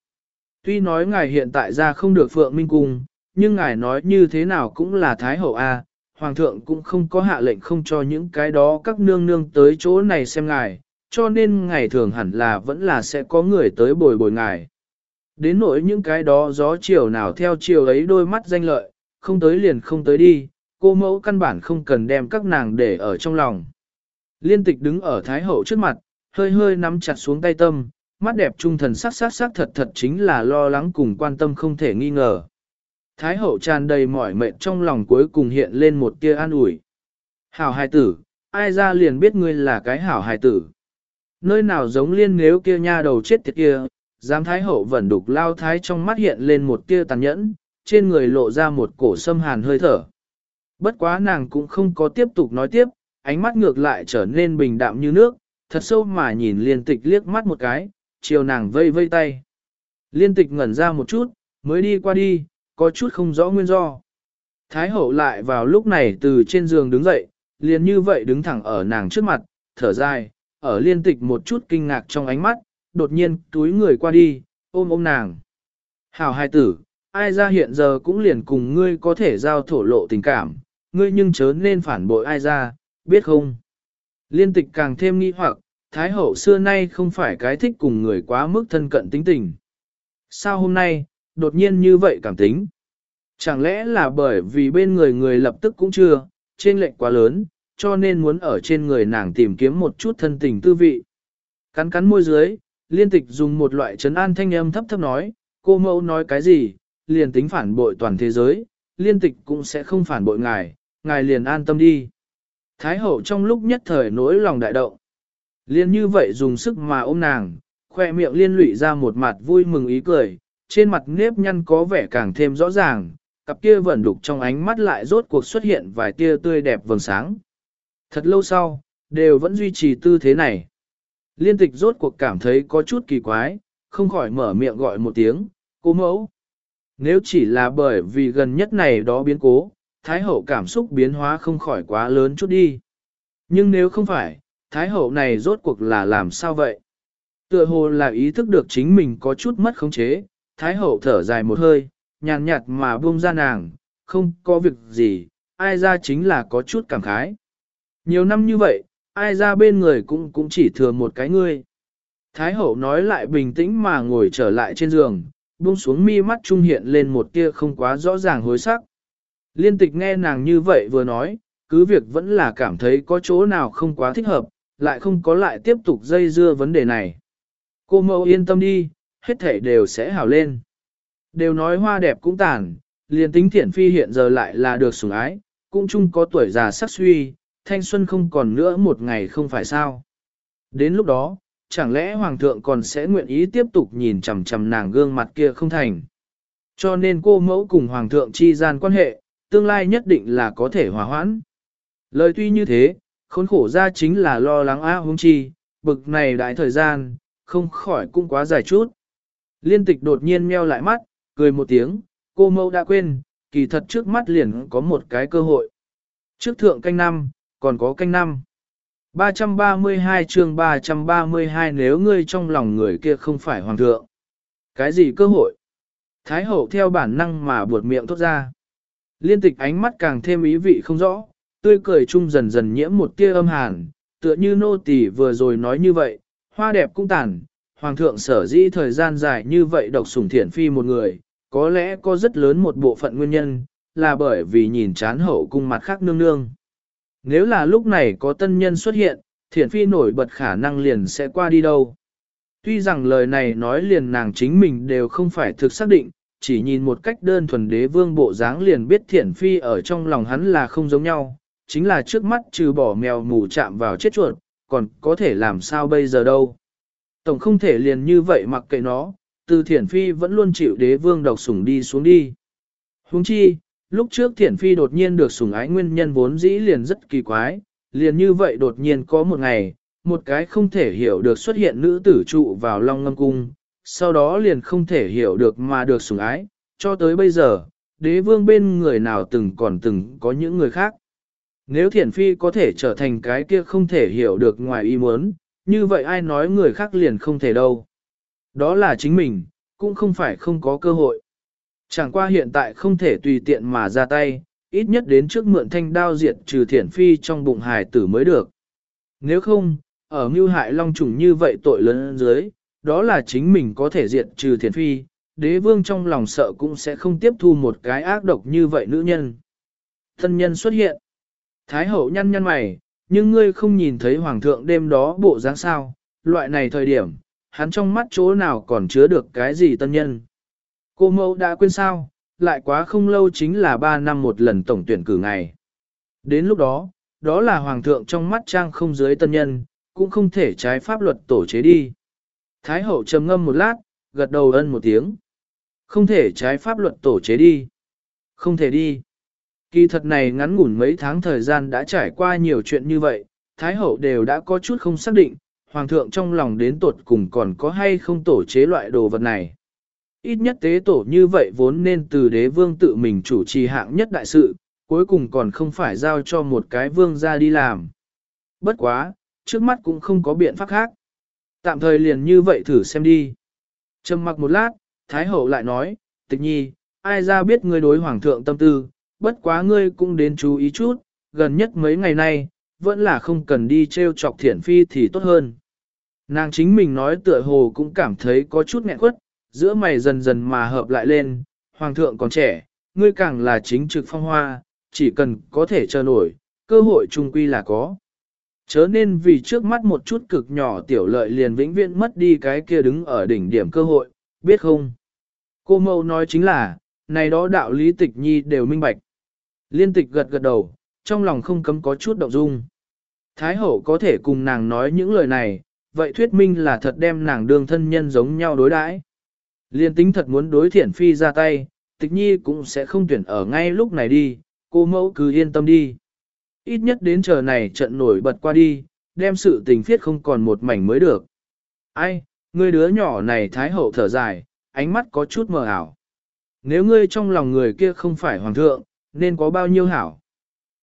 Tuy nói ngài hiện tại ra không được Phượng Minh Cung, nhưng ngài nói như thế nào cũng là Thái Hậu A, Hoàng thượng cũng không có hạ lệnh không cho những cái đó các nương nương tới chỗ này xem ngài, cho nên ngày thường hẳn là vẫn là sẽ có người tới bồi bồi ngài. Đến nỗi những cái đó gió chiều nào theo chiều ấy đôi mắt danh lợi, không tới liền không tới đi, cô mẫu căn bản không cần đem các nàng để ở trong lòng. Liên tịch đứng ở Thái Hậu trước mặt, hơi hơi nắm chặt xuống tay tâm, mắt đẹp trung thần sắc sắc sắc thật thật chính là lo lắng cùng quan tâm không thể nghi ngờ. Thái hậu tràn đầy mỏi mệt trong lòng cuối cùng hiện lên một tia an ủi. Hảo hài tử, ai ra liền biết ngươi là cái hảo hài tử. Nơi nào giống liên nếu kia nha đầu chết tiệt kia, giám thái hậu vẫn đục lao thái trong mắt hiện lên một tia tàn nhẫn, trên người lộ ra một cổ sâm hàn hơi thở. Bất quá nàng cũng không có tiếp tục nói tiếp, ánh mắt ngược lại trở nên bình đạm như nước, thật sâu mà nhìn liên tịch liếc mắt một cái, chiều nàng vây vây tay. Liên tịch ngẩn ra một chút, mới đi qua đi, có chút không rõ nguyên do. Thái hậu lại vào lúc này từ trên giường đứng dậy, liền như vậy đứng thẳng ở nàng trước mặt, thở dài, ở liên tịch một chút kinh ngạc trong ánh mắt, đột nhiên túi người qua đi, ôm ôm nàng. Hảo hai tử, ai ra hiện giờ cũng liền cùng ngươi có thể giao thổ lộ tình cảm, ngươi nhưng chớ nên phản bội ai ra, biết không? Liên tịch càng thêm nghi hoặc, Thái hậu xưa nay không phải cái thích cùng người quá mức thân cận tính tình. Sao hôm nay, đột nhiên như vậy cảm tính? Chẳng lẽ là bởi vì bên người người lập tức cũng chưa, trên lệnh quá lớn, cho nên muốn ở trên người nàng tìm kiếm một chút thân tình tư vị. Cắn cắn môi dưới, liên tịch dùng một loại trấn an thanh âm thấp thấp nói, cô mẫu nói cái gì, liền tính phản bội toàn thế giới, liên tịch cũng sẽ không phản bội ngài, ngài liền an tâm đi. Thái hậu trong lúc nhất thời nỗi lòng đại động. Liên như vậy dùng sức mà ôm nàng, khoe miệng liên lụy ra một mặt vui mừng ý cười, trên mặt nếp nhăn có vẻ càng thêm rõ ràng, cặp kia vẫn đục trong ánh mắt lại rốt cuộc xuất hiện vài tia tươi đẹp vầng sáng. Thật lâu sau, đều vẫn duy trì tư thế này. Liên tịch rốt cuộc cảm thấy có chút kỳ quái, không khỏi mở miệng gọi một tiếng, cô mẫu. Nếu chỉ là bởi vì gần nhất này đó biến cố, Thái hậu cảm xúc biến hóa không khỏi quá lớn chút đi. Nhưng nếu không phải, Thái hậu này rốt cuộc là làm sao vậy? Tựa hồ là ý thức được chính mình có chút mất khống chế, Thái hậu thở dài một hơi, nhàn nhạt mà buông ra nàng, không có việc gì, ai ra chính là có chút cảm khái. Nhiều năm như vậy, ai ra bên người cũng cũng chỉ thừa một cái ngươi. Thái hậu nói lại bình tĩnh mà ngồi trở lại trên giường, buông xuống mi mắt trung hiện lên một tia không quá rõ ràng hối sắc. Liên tịch nghe nàng như vậy vừa nói, cứ việc vẫn là cảm thấy có chỗ nào không quá thích hợp, lại không có lại tiếp tục dây dưa vấn đề này. Cô mẫu yên tâm đi, hết thể đều sẽ hảo lên. Đều nói hoa đẹp cũng tàn, liền tính thiện phi hiện giờ lại là được sủng ái, cũng chung có tuổi già sắc suy, thanh xuân không còn nữa một ngày không phải sao. Đến lúc đó, chẳng lẽ hoàng thượng còn sẽ nguyện ý tiếp tục nhìn chằm chằm nàng gương mặt kia không thành. Cho nên cô mẫu cùng hoàng thượng chi gian quan hệ, tương lai nhất định là có thể hòa hoãn. Lời tuy như thế, khốn khổ ra chính là lo lắng á hung chi, bực này đại thời gian, không khỏi cũng quá dài chút. Liên tịch đột nhiên meo lại mắt, cười một tiếng, cô mâu đã quên, kỳ thật trước mắt liền có một cái cơ hội. Trước thượng canh năm, còn có canh năm. 332 chương 332 nếu ngươi trong lòng người kia không phải hoàng thượng. Cái gì cơ hội? Thái hậu theo bản năng mà buột miệng thốt ra. Liên tịch ánh mắt càng thêm ý vị không rõ, tươi cười chung dần dần nhiễm một tia âm hàn, tựa như nô tỳ vừa rồi nói như vậy, hoa đẹp cũng tàn, hoàng thượng sở dĩ thời gian dài như vậy độc sủng thiển phi một người, có lẽ có rất lớn một bộ phận nguyên nhân, là bởi vì nhìn chán hậu cung mặt khác nương nương. Nếu là lúc này có tân nhân xuất hiện, thiển phi nổi bật khả năng liền sẽ qua đi đâu. Tuy rằng lời này nói liền nàng chính mình đều không phải thực xác định, chỉ nhìn một cách đơn thuần đế vương bộ dáng liền biết thiển phi ở trong lòng hắn là không giống nhau, chính là trước mắt trừ bỏ mèo mù chạm vào chết chuột, còn có thể làm sao bây giờ đâu. Tổng không thể liền như vậy mặc kệ nó, từ thiển phi vẫn luôn chịu đế vương độc sủng đi xuống đi. Huống chi, lúc trước thiển phi đột nhiên được sủng ái nguyên nhân vốn dĩ liền rất kỳ quái, liền như vậy đột nhiên có một ngày, một cái không thể hiểu được xuất hiện nữ tử trụ vào long ngâm cung, sau đó liền không thể hiểu được mà được sủng ái, cho tới bây giờ, đế vương bên người nào từng còn từng có những người khác. Nếu thiển phi có thể trở thành cái kia không thể hiểu được ngoài ý muốn, như vậy ai nói người khác liền không thể đâu. Đó là chính mình, cũng không phải không có cơ hội. Chẳng qua hiện tại không thể tùy tiện mà ra tay, ít nhất đến trước mượn thanh đao diệt trừ thiển phi trong bụng hài tử mới được. Nếu không, ở mưu hại long trùng như vậy tội lớn dưới, đó là chính mình có thể diệt trừ thiền phi, đế vương trong lòng sợ cũng sẽ không tiếp thu một cái ác độc như vậy nữ nhân. Thân nhân xuất hiện. Thái hậu nhăn nhăn mày, nhưng ngươi không nhìn thấy hoàng thượng đêm đó bộ dáng sao, loại này thời điểm, hắn trong mắt chỗ nào còn chứa được cái gì tân nhân. Cô mẫu đã quên sao, lại quá không lâu chính là 3 năm một lần tổng tuyển cử ngày. Đến lúc đó, đó là hoàng thượng trong mắt trang không dưới tân nhân, cũng không thể trái pháp luật tổ chế đi. Thái hậu trầm ngâm một lát, gật đầu ân một tiếng. Không thể trái pháp luật tổ chế đi. Không thể đi. Kỳ thật này ngắn ngủn mấy tháng thời gian đã trải qua nhiều chuyện như vậy, Thái hậu đều đã có chút không xác định, Hoàng thượng trong lòng đến tột cùng còn có hay không tổ chế loại đồ vật này. Ít nhất tế tổ như vậy vốn nên từ đế vương tự mình chủ trì hạng nhất đại sự, cuối cùng còn không phải giao cho một cái vương ra đi làm. Bất quá, trước mắt cũng không có biện pháp khác. Tạm thời liền như vậy thử xem đi. Trầm mặc một lát, Thái hậu lại nói, tịch nhi, ai ra biết ngươi đối hoàng thượng tâm tư, bất quá ngươi cũng đến chú ý chút, gần nhất mấy ngày nay, vẫn là không cần đi treo chọc thiển phi thì tốt hơn. Nàng chính mình nói tựa hồ cũng cảm thấy có chút nghẹn quất, giữa mày dần dần mà hợp lại lên, hoàng thượng còn trẻ, ngươi càng là chính trực phong hoa, chỉ cần có thể chờ nổi, cơ hội trung quy là có. Chớ nên vì trước mắt một chút cực nhỏ tiểu lợi liền vĩnh viễn mất đi cái kia đứng ở đỉnh điểm cơ hội, biết không? Cô mâu nói chính là, này đó đạo lý tịch nhi đều minh bạch. Liên tịch gật gật đầu, trong lòng không cấm có chút động dung. Thái hậu có thể cùng nàng nói những lời này, vậy thuyết minh là thật đem nàng đương thân nhân giống nhau đối đãi. Liên tính thật muốn đối thiển phi ra tay, tịch nhi cũng sẽ không tuyển ở ngay lúc này đi, cô mẫu cứ yên tâm đi. Ít nhất đến chờ này trận nổi bật qua đi, đem sự tình phiết không còn một mảnh mới được. Ai, người đứa nhỏ này thái hậu thở dài, ánh mắt có chút mờ ảo. Nếu ngươi trong lòng người kia không phải hoàng thượng, nên có bao nhiêu hảo.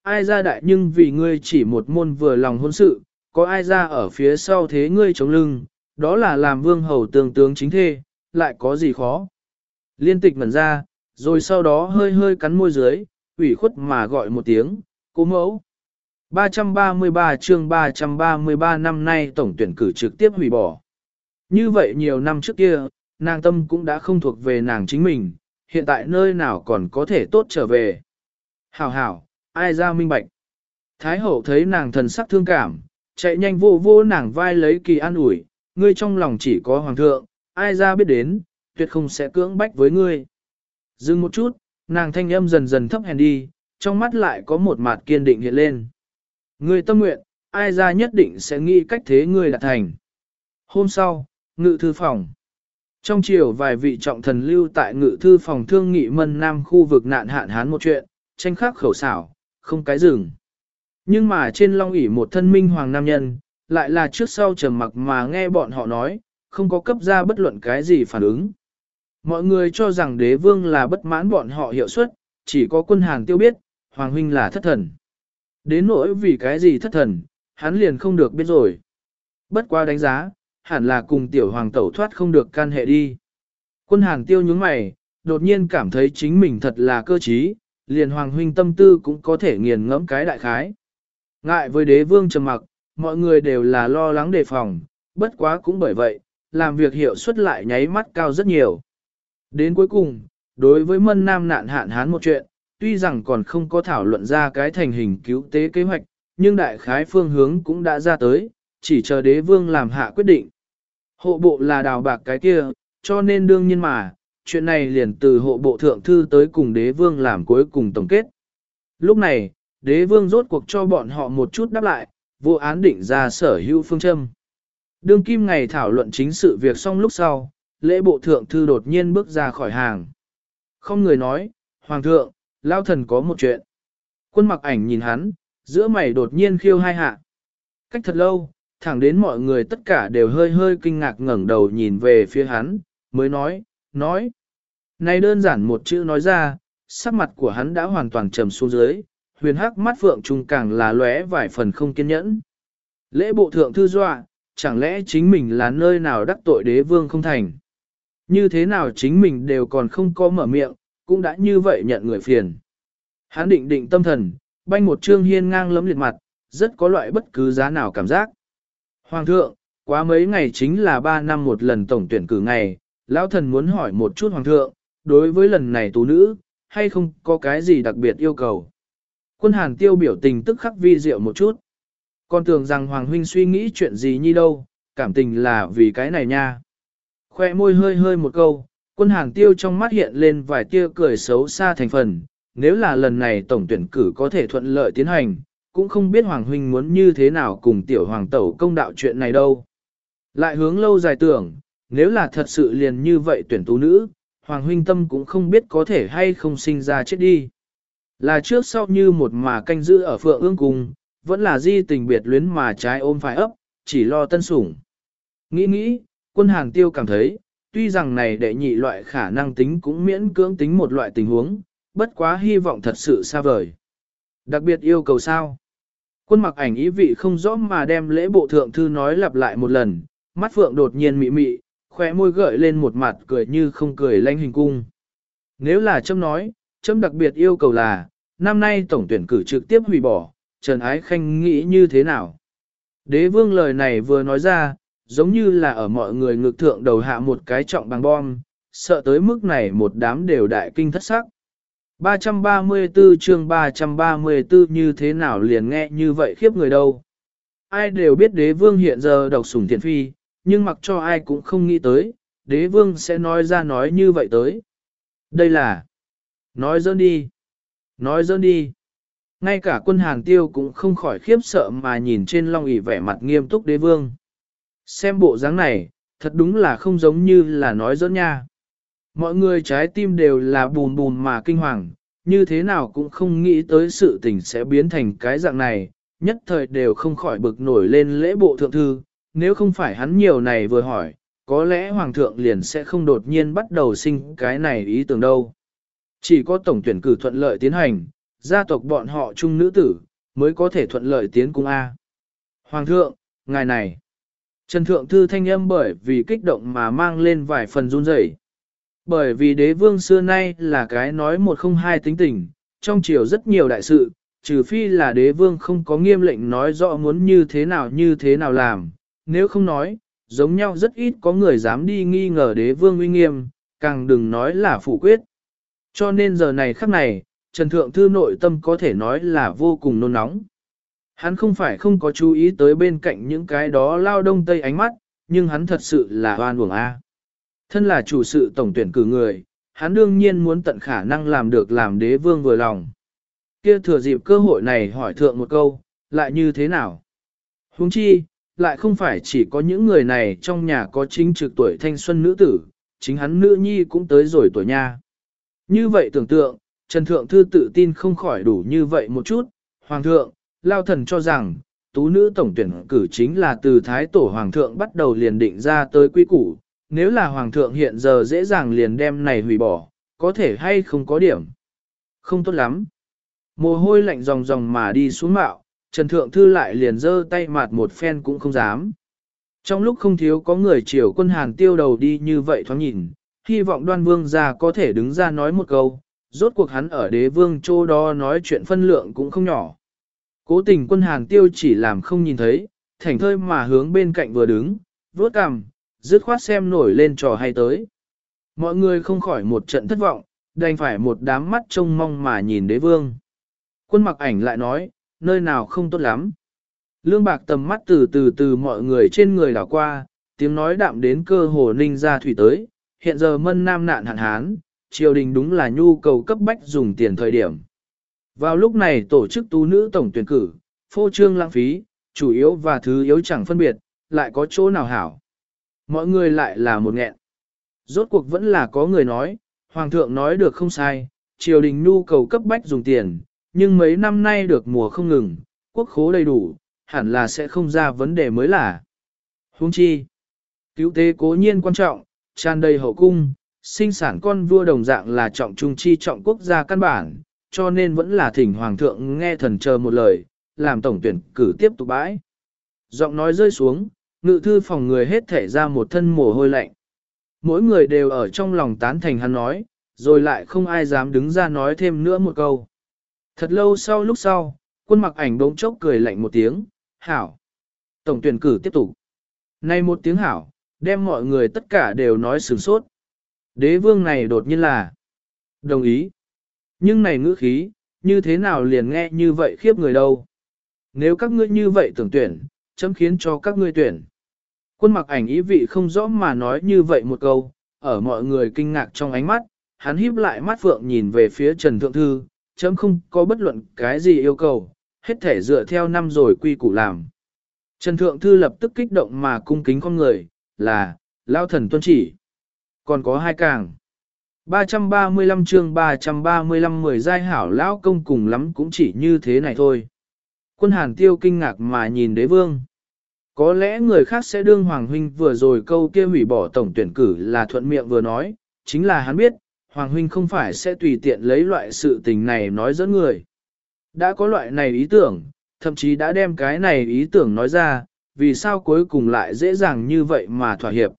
Ai ra đại nhưng vì ngươi chỉ một môn vừa lòng hôn sự, có ai ra ở phía sau thế ngươi chống lưng, đó là làm vương hầu tương tướng chính thê, lại có gì khó. Liên tịch ngẩn ra, rồi sau đó hơi hơi cắn môi dưới, ủy khuất mà gọi một tiếng, cố mẫu. 333 chương 333 năm nay tổng tuyển cử trực tiếp hủy bỏ. Như vậy nhiều năm trước kia, nàng tâm cũng đã không thuộc về nàng chính mình, hiện tại nơi nào còn có thể tốt trở về. Hảo hảo, ai ra minh bạch. Thái hậu thấy nàng thần sắc thương cảm, chạy nhanh vô vô nàng vai lấy kỳ an ủi, ngươi trong lòng chỉ có hoàng thượng, ai ra biết đến, tuyệt không sẽ cưỡng bách với ngươi. Dừng một chút, nàng thanh âm dần dần thấp hèn đi, trong mắt lại có một mặt kiên định hiện lên. Ngươi tâm nguyện, ai ra nhất định sẽ nghĩ cách thế ngươi đạt thành. Hôm sau, ngự thư phòng. Trong chiều vài vị trọng thần lưu tại ngự thư phòng thương nghị mân nam khu vực nạn hạn hán một chuyện, tranh khắc khẩu xảo, không cái rừng. Nhưng mà trên long ỷ một thân minh hoàng nam nhân, lại là trước sau trầm mặc mà nghe bọn họ nói, không có cấp ra bất luận cái gì phản ứng. Mọi người cho rằng đế vương là bất mãn bọn họ hiệu suất, chỉ có quân hàng tiêu biết, hoàng huynh là thất thần. Đến nỗi vì cái gì thất thần, hắn liền không được biết rồi. Bất qua đánh giá, hẳn là cùng tiểu hoàng tẩu thoát không được can hệ đi. Quân hàng tiêu nhướng mày, đột nhiên cảm thấy chính mình thật là cơ trí, liền hoàng huynh tâm tư cũng có thể nghiền ngẫm cái đại khái. Ngại với đế vương trầm mặc, mọi người đều là lo lắng đề phòng, bất quá cũng bởi vậy, làm việc hiệu suất lại nháy mắt cao rất nhiều. Đến cuối cùng, đối với mân nam nạn hạn hán một chuyện, tuy rằng còn không có thảo luận ra cái thành hình cứu tế kế hoạch, nhưng đại khái phương hướng cũng đã ra tới, chỉ chờ đế vương làm hạ quyết định. Hộ bộ là đào bạc cái kia, cho nên đương nhiên mà, chuyện này liền từ hộ bộ thượng thư tới cùng đế vương làm cuối cùng tổng kết. Lúc này, đế vương rốt cuộc cho bọn họ một chút đáp lại, vô án định ra sở hữu phương châm. Đương kim ngày thảo luận chính sự việc xong lúc sau, lễ bộ thượng thư đột nhiên bước ra khỏi hàng. Không người nói, Hoàng thượng, lao thần có một chuyện. Quân mặc ảnh nhìn hắn, giữa mày đột nhiên khiêu hai hạ. Cách thật lâu, thẳng đến mọi người tất cả đều hơi hơi kinh ngạc ngẩng đầu nhìn về phía hắn, mới nói, nói. Này đơn giản một chữ nói ra, sắc mặt của hắn đã hoàn toàn trầm xuống dưới, huyền hắc mắt phượng trung càng là lóe vài phần không kiên nhẫn. Lễ bộ thượng thư dọa, chẳng lẽ chính mình là nơi nào đắc tội đế vương không thành? Như thế nào chính mình đều còn không có mở miệng, cũng đã như vậy nhận người phiền. Hắn định định tâm thần, banh một trương hiên ngang lấm liệt mặt, rất có loại bất cứ giá nào cảm giác. Hoàng thượng, quá mấy ngày chính là 3 năm một lần tổng tuyển cử ngày, lão thần muốn hỏi một chút hoàng thượng, đối với lần này tú nữ, hay không có cái gì đặc biệt yêu cầu. Quân hàn tiêu biểu tình tức khắc vi diệu một chút. Con tưởng rằng Hoàng Huynh suy nghĩ chuyện gì như đâu, cảm tình là vì cái này nha. Khoe môi hơi hơi một câu, quân hàng tiêu trong mắt hiện lên vài tia cười xấu xa thành phần. Nếu là lần này tổng tuyển cử có thể thuận lợi tiến hành, cũng không biết Hoàng Huynh muốn như thế nào cùng tiểu hoàng tẩu công đạo chuyện này đâu. Lại hướng lâu dài tưởng, nếu là thật sự liền như vậy tuyển tú nữ, Hoàng Huynh tâm cũng không biết có thể hay không sinh ra chết đi. Là trước sau như một mà canh giữ ở phượng ương cùng, vẫn là di tình biệt luyến mà trái ôm phải ấp, chỉ lo tân sủng. Nghĩ nghĩ, quân hàng tiêu cảm thấy, tuy rằng này đệ nhị loại khả năng tính cũng miễn cưỡng tính một loại tình huống, bất quá hy vọng thật sự xa vời. Đặc biệt yêu cầu sao? Quân mặc ảnh ý vị không rõ mà đem lễ bộ thượng thư nói lặp lại một lần, mắt phượng đột nhiên mị mị, khóe môi gợi lên một mặt cười như không cười lanh hình cung. Nếu là châm nói, châm đặc biệt yêu cầu là, năm nay tổng tuyển cử trực tiếp hủy bỏ, Trần Ái Khanh nghĩ như thế nào? Đế vương lời này vừa nói ra, giống như là ở mọi người ngực thượng đầu hạ một cái trọng bằng bom, sợ tới mức này một đám đều đại kinh thất sắc. 334 chương 334 như thế nào liền nghe như vậy khiếp người đâu. Ai đều biết đế vương hiện giờ độc sủng thiện phi, nhưng mặc cho ai cũng không nghĩ tới, đế vương sẽ nói ra nói như vậy tới. Đây là, nói dơn đi, nói dơn đi. Ngay cả quân hàng tiêu cũng không khỏi khiếp sợ mà nhìn trên long ỷ vẻ mặt nghiêm túc đế vương. Xem bộ dáng này, thật đúng là không giống như là nói dỡn nha. Mọi người trái tim đều là bùn bùn mà kinh hoàng, như thế nào cũng không nghĩ tới sự tình sẽ biến thành cái dạng này, nhất thời đều không khỏi bực nổi lên lễ bộ thượng thư, nếu không phải hắn nhiều này vừa hỏi, có lẽ hoàng thượng liền sẽ không đột nhiên bắt đầu sinh cái này ý tưởng đâu. Chỉ có tổng tuyển cử thuận lợi tiến hành, gia tộc bọn họ chung nữ tử, mới có thể thuận lợi tiến cung A. Hoàng thượng, ngài này. Trần Thượng Thư thanh âm bởi vì kích động mà mang lên vài phần run rẩy. Bởi vì đế vương xưa nay là cái nói một không hai tính tình, trong triều rất nhiều đại sự, trừ phi là đế vương không có nghiêm lệnh nói rõ muốn như thế nào như thế nào làm, nếu không nói, giống nhau rất ít có người dám đi nghi ngờ đế vương uy nghiêm, càng đừng nói là phủ quyết. Cho nên giờ này khắc này, Trần Thượng Thư nội tâm có thể nói là vô cùng nôn nóng. Hắn không phải không có chú ý tới bên cạnh những cái đó lao đông tây ánh mắt, nhưng hắn thật sự là oan uổng A. Thân là chủ sự tổng tuyển cử người, hắn đương nhiên muốn tận khả năng làm được làm đế vương vừa lòng. Kia thừa dịp cơ hội này hỏi thượng một câu, lại như thế nào? Huống chi, lại không phải chỉ có những người này trong nhà có chính trực tuổi thanh xuân nữ tử, chính hắn nữ nhi cũng tới rồi tuổi nha. Như vậy tưởng tượng, Trần Thượng Thư tự tin không khỏi đủ như vậy một chút, Hoàng thượng, Lao Thần cho rằng, tú nữ tổng tuyển cử chính là từ Thái Tổ Hoàng thượng bắt đầu liền định ra tới quy củ, nếu là Hoàng thượng hiện giờ dễ dàng liền đem này hủy bỏ, có thể hay không có điểm. Không tốt lắm. Mồ hôi lạnh ròng ròng mà đi xuống mạo, Trần Thượng Thư lại liền giơ tay mạt một phen cũng không dám. Trong lúc không thiếu có người chiều quân hàn tiêu đầu đi như vậy thoáng nhìn, hy vọng đoan vương ra có thể đứng ra nói một câu, rốt cuộc hắn ở đế vương chỗ đó nói chuyện phân lượng cũng không nhỏ. Cố tình quân hàng tiêu chỉ làm không nhìn thấy, thảnh thơi mà hướng bên cạnh vừa đứng, vớt cằm, dứt khoát xem nổi lên trò hay tới. Mọi người không khỏi một trận thất vọng, đành phải một đám mắt trông mong mà nhìn đế vương. Quân mặc ảnh lại nói, nơi nào không tốt lắm. Lương bạc tầm mắt từ từ từ mọi người trên người đảo qua, tiếng nói đạm đến cơ hồ ninh ra thủy tới, hiện giờ mân nam nạn hạn hán, triều đình đúng là nhu cầu cấp bách dùng tiền thời điểm. Vào lúc này tổ chức tú nữ tổng tuyển cử, phô trương lãng phí, chủ yếu và thứ yếu chẳng phân biệt, lại có chỗ nào hảo. Mọi người lại là một nghẹn. Rốt cuộc vẫn là có người nói, Hoàng thượng nói được không sai, triều đình nhu cầu cấp bách dùng tiền, nhưng mấy năm nay được mùa không ngừng, quốc khố đầy đủ, hẳn là sẽ không ra vấn đề mới là. Huống chi, cứu tế cố nhiên quan trọng, tràn đầy hậu cung, sinh sản con vua đồng dạng là trọng trung chi trọng quốc gia căn bản, cho nên vẫn là thỉnh hoàng thượng nghe thần chờ một lời, làm tổng tuyển cử tiếp tục bãi. Giọng nói rơi xuống, ngự thư phòng người hết thể ra một thân mồ hôi lạnh. Mỗi người đều ở trong lòng tán thành hắn nói, rồi lại không ai dám đứng ra nói thêm nữa một câu. Thật lâu sau lúc sau, quân mặc ảnh đống chốc cười lạnh một tiếng, hảo. Tổng tuyển cử tiếp tục. Nay một tiếng hảo, đem mọi người tất cả đều nói sửng sốt. Đế vương này đột nhiên là đồng ý. Nhưng này ngữ khí, như thế nào liền nghe như vậy khiếp người đâu. Nếu các ngươi như vậy tưởng tuyển, chấm khiến cho các ngươi tuyển. Quân mặc ảnh ý vị không rõ mà nói như vậy một câu, ở mọi người kinh ngạc trong ánh mắt, hắn híp lại mắt phượng nhìn về phía Trần Thượng Thư, chấm không có bất luận cái gì yêu cầu, hết thể dựa theo năm rồi quy củ làm. Trần Thượng Thư lập tức kích động mà cung kính con người, là, lao thần tuân chỉ. Còn có hai càng. 335 chương 335 mười giai hảo lão công cùng lắm cũng chỉ như thế này thôi. Quân hàn tiêu kinh ngạc mà nhìn đế vương. Có lẽ người khác sẽ đương Hoàng Huynh vừa rồi câu kia hủy bỏ tổng tuyển cử là thuận miệng vừa nói, chính là hắn biết, Hoàng Huynh không phải sẽ tùy tiện lấy loại sự tình này nói dẫn người. Đã có loại này ý tưởng, thậm chí đã đem cái này ý tưởng nói ra, vì sao cuối cùng lại dễ dàng như vậy mà thỏa hiệp.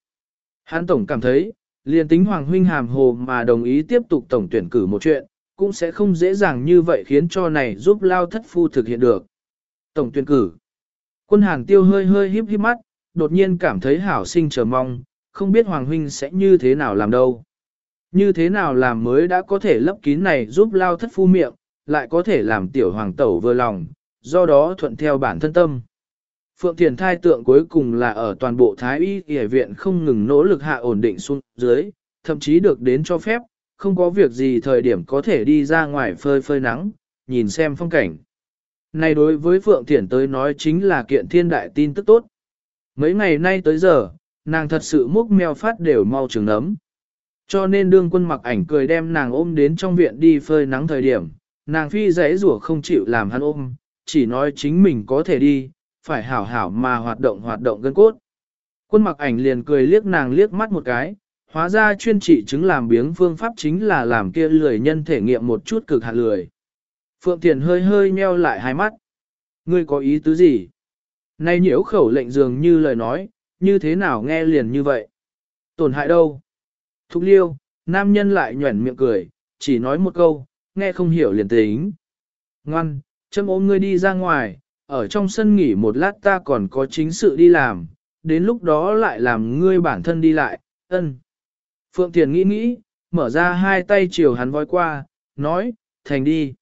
Hắn tổng cảm thấy, liền tính Hoàng Huynh hàm hồ mà đồng ý tiếp tục tổng tuyển cử một chuyện, cũng sẽ không dễ dàng như vậy khiến cho này giúp lao thất phu thực hiện được. Tổng tuyển cử Quân hàng tiêu hơi hơi híp híp mắt, đột nhiên cảm thấy hảo sinh chờ mong, không biết Hoàng Huynh sẽ như thế nào làm đâu. Như thế nào làm mới đã có thể lấp kín này giúp lao thất phu miệng, lại có thể làm tiểu hoàng tẩu vừa lòng, do đó thuận theo bản thân tâm. Phượng Thiền thai tượng cuối cùng là ở toàn bộ Thái Y Y viện không ngừng nỗ lực hạ ổn định xuống dưới, thậm chí được đến cho phép, không có việc gì thời điểm có thể đi ra ngoài phơi phơi nắng, nhìn xem phong cảnh. Này đối với Phượng Thiển tới nói chính là kiện thiên đại tin tức tốt. Mấy ngày nay tới giờ, nàng thật sự múc mèo phát đều mau trường nấm. Cho nên đương quân mặc ảnh cười đem nàng ôm đến trong viện đi phơi nắng thời điểm, nàng phi giấy rủa không chịu làm hắn ôm, chỉ nói chính mình có thể đi, phải hảo hảo mà hoạt động hoạt động gân cốt. Quân mặc ảnh liền cười liếc nàng liếc mắt một cái, hóa ra chuyên trị chứng làm biếng phương pháp chính là làm kia lười nhân thể nghiệm một chút cực hạt lười. Phượng Thiền hơi hơi nheo lại hai mắt. Ngươi có ý tứ gì? Nay nhiễu khẩu lệnh dường như lời nói, như thế nào nghe liền như vậy? Tổn hại đâu? Thúc liêu, nam nhân lại nhuẩn miệng cười, chỉ nói một câu, nghe không hiểu liền tính. Ngoan, châm ôm ngươi đi ra ngoài, ở trong sân nghỉ một lát ta còn có chính sự đi làm, đến lúc đó lại làm ngươi bản thân đi lại, ân. Phượng Thiền nghĩ nghĩ, mở ra hai tay chiều hắn voi qua, nói, thành đi.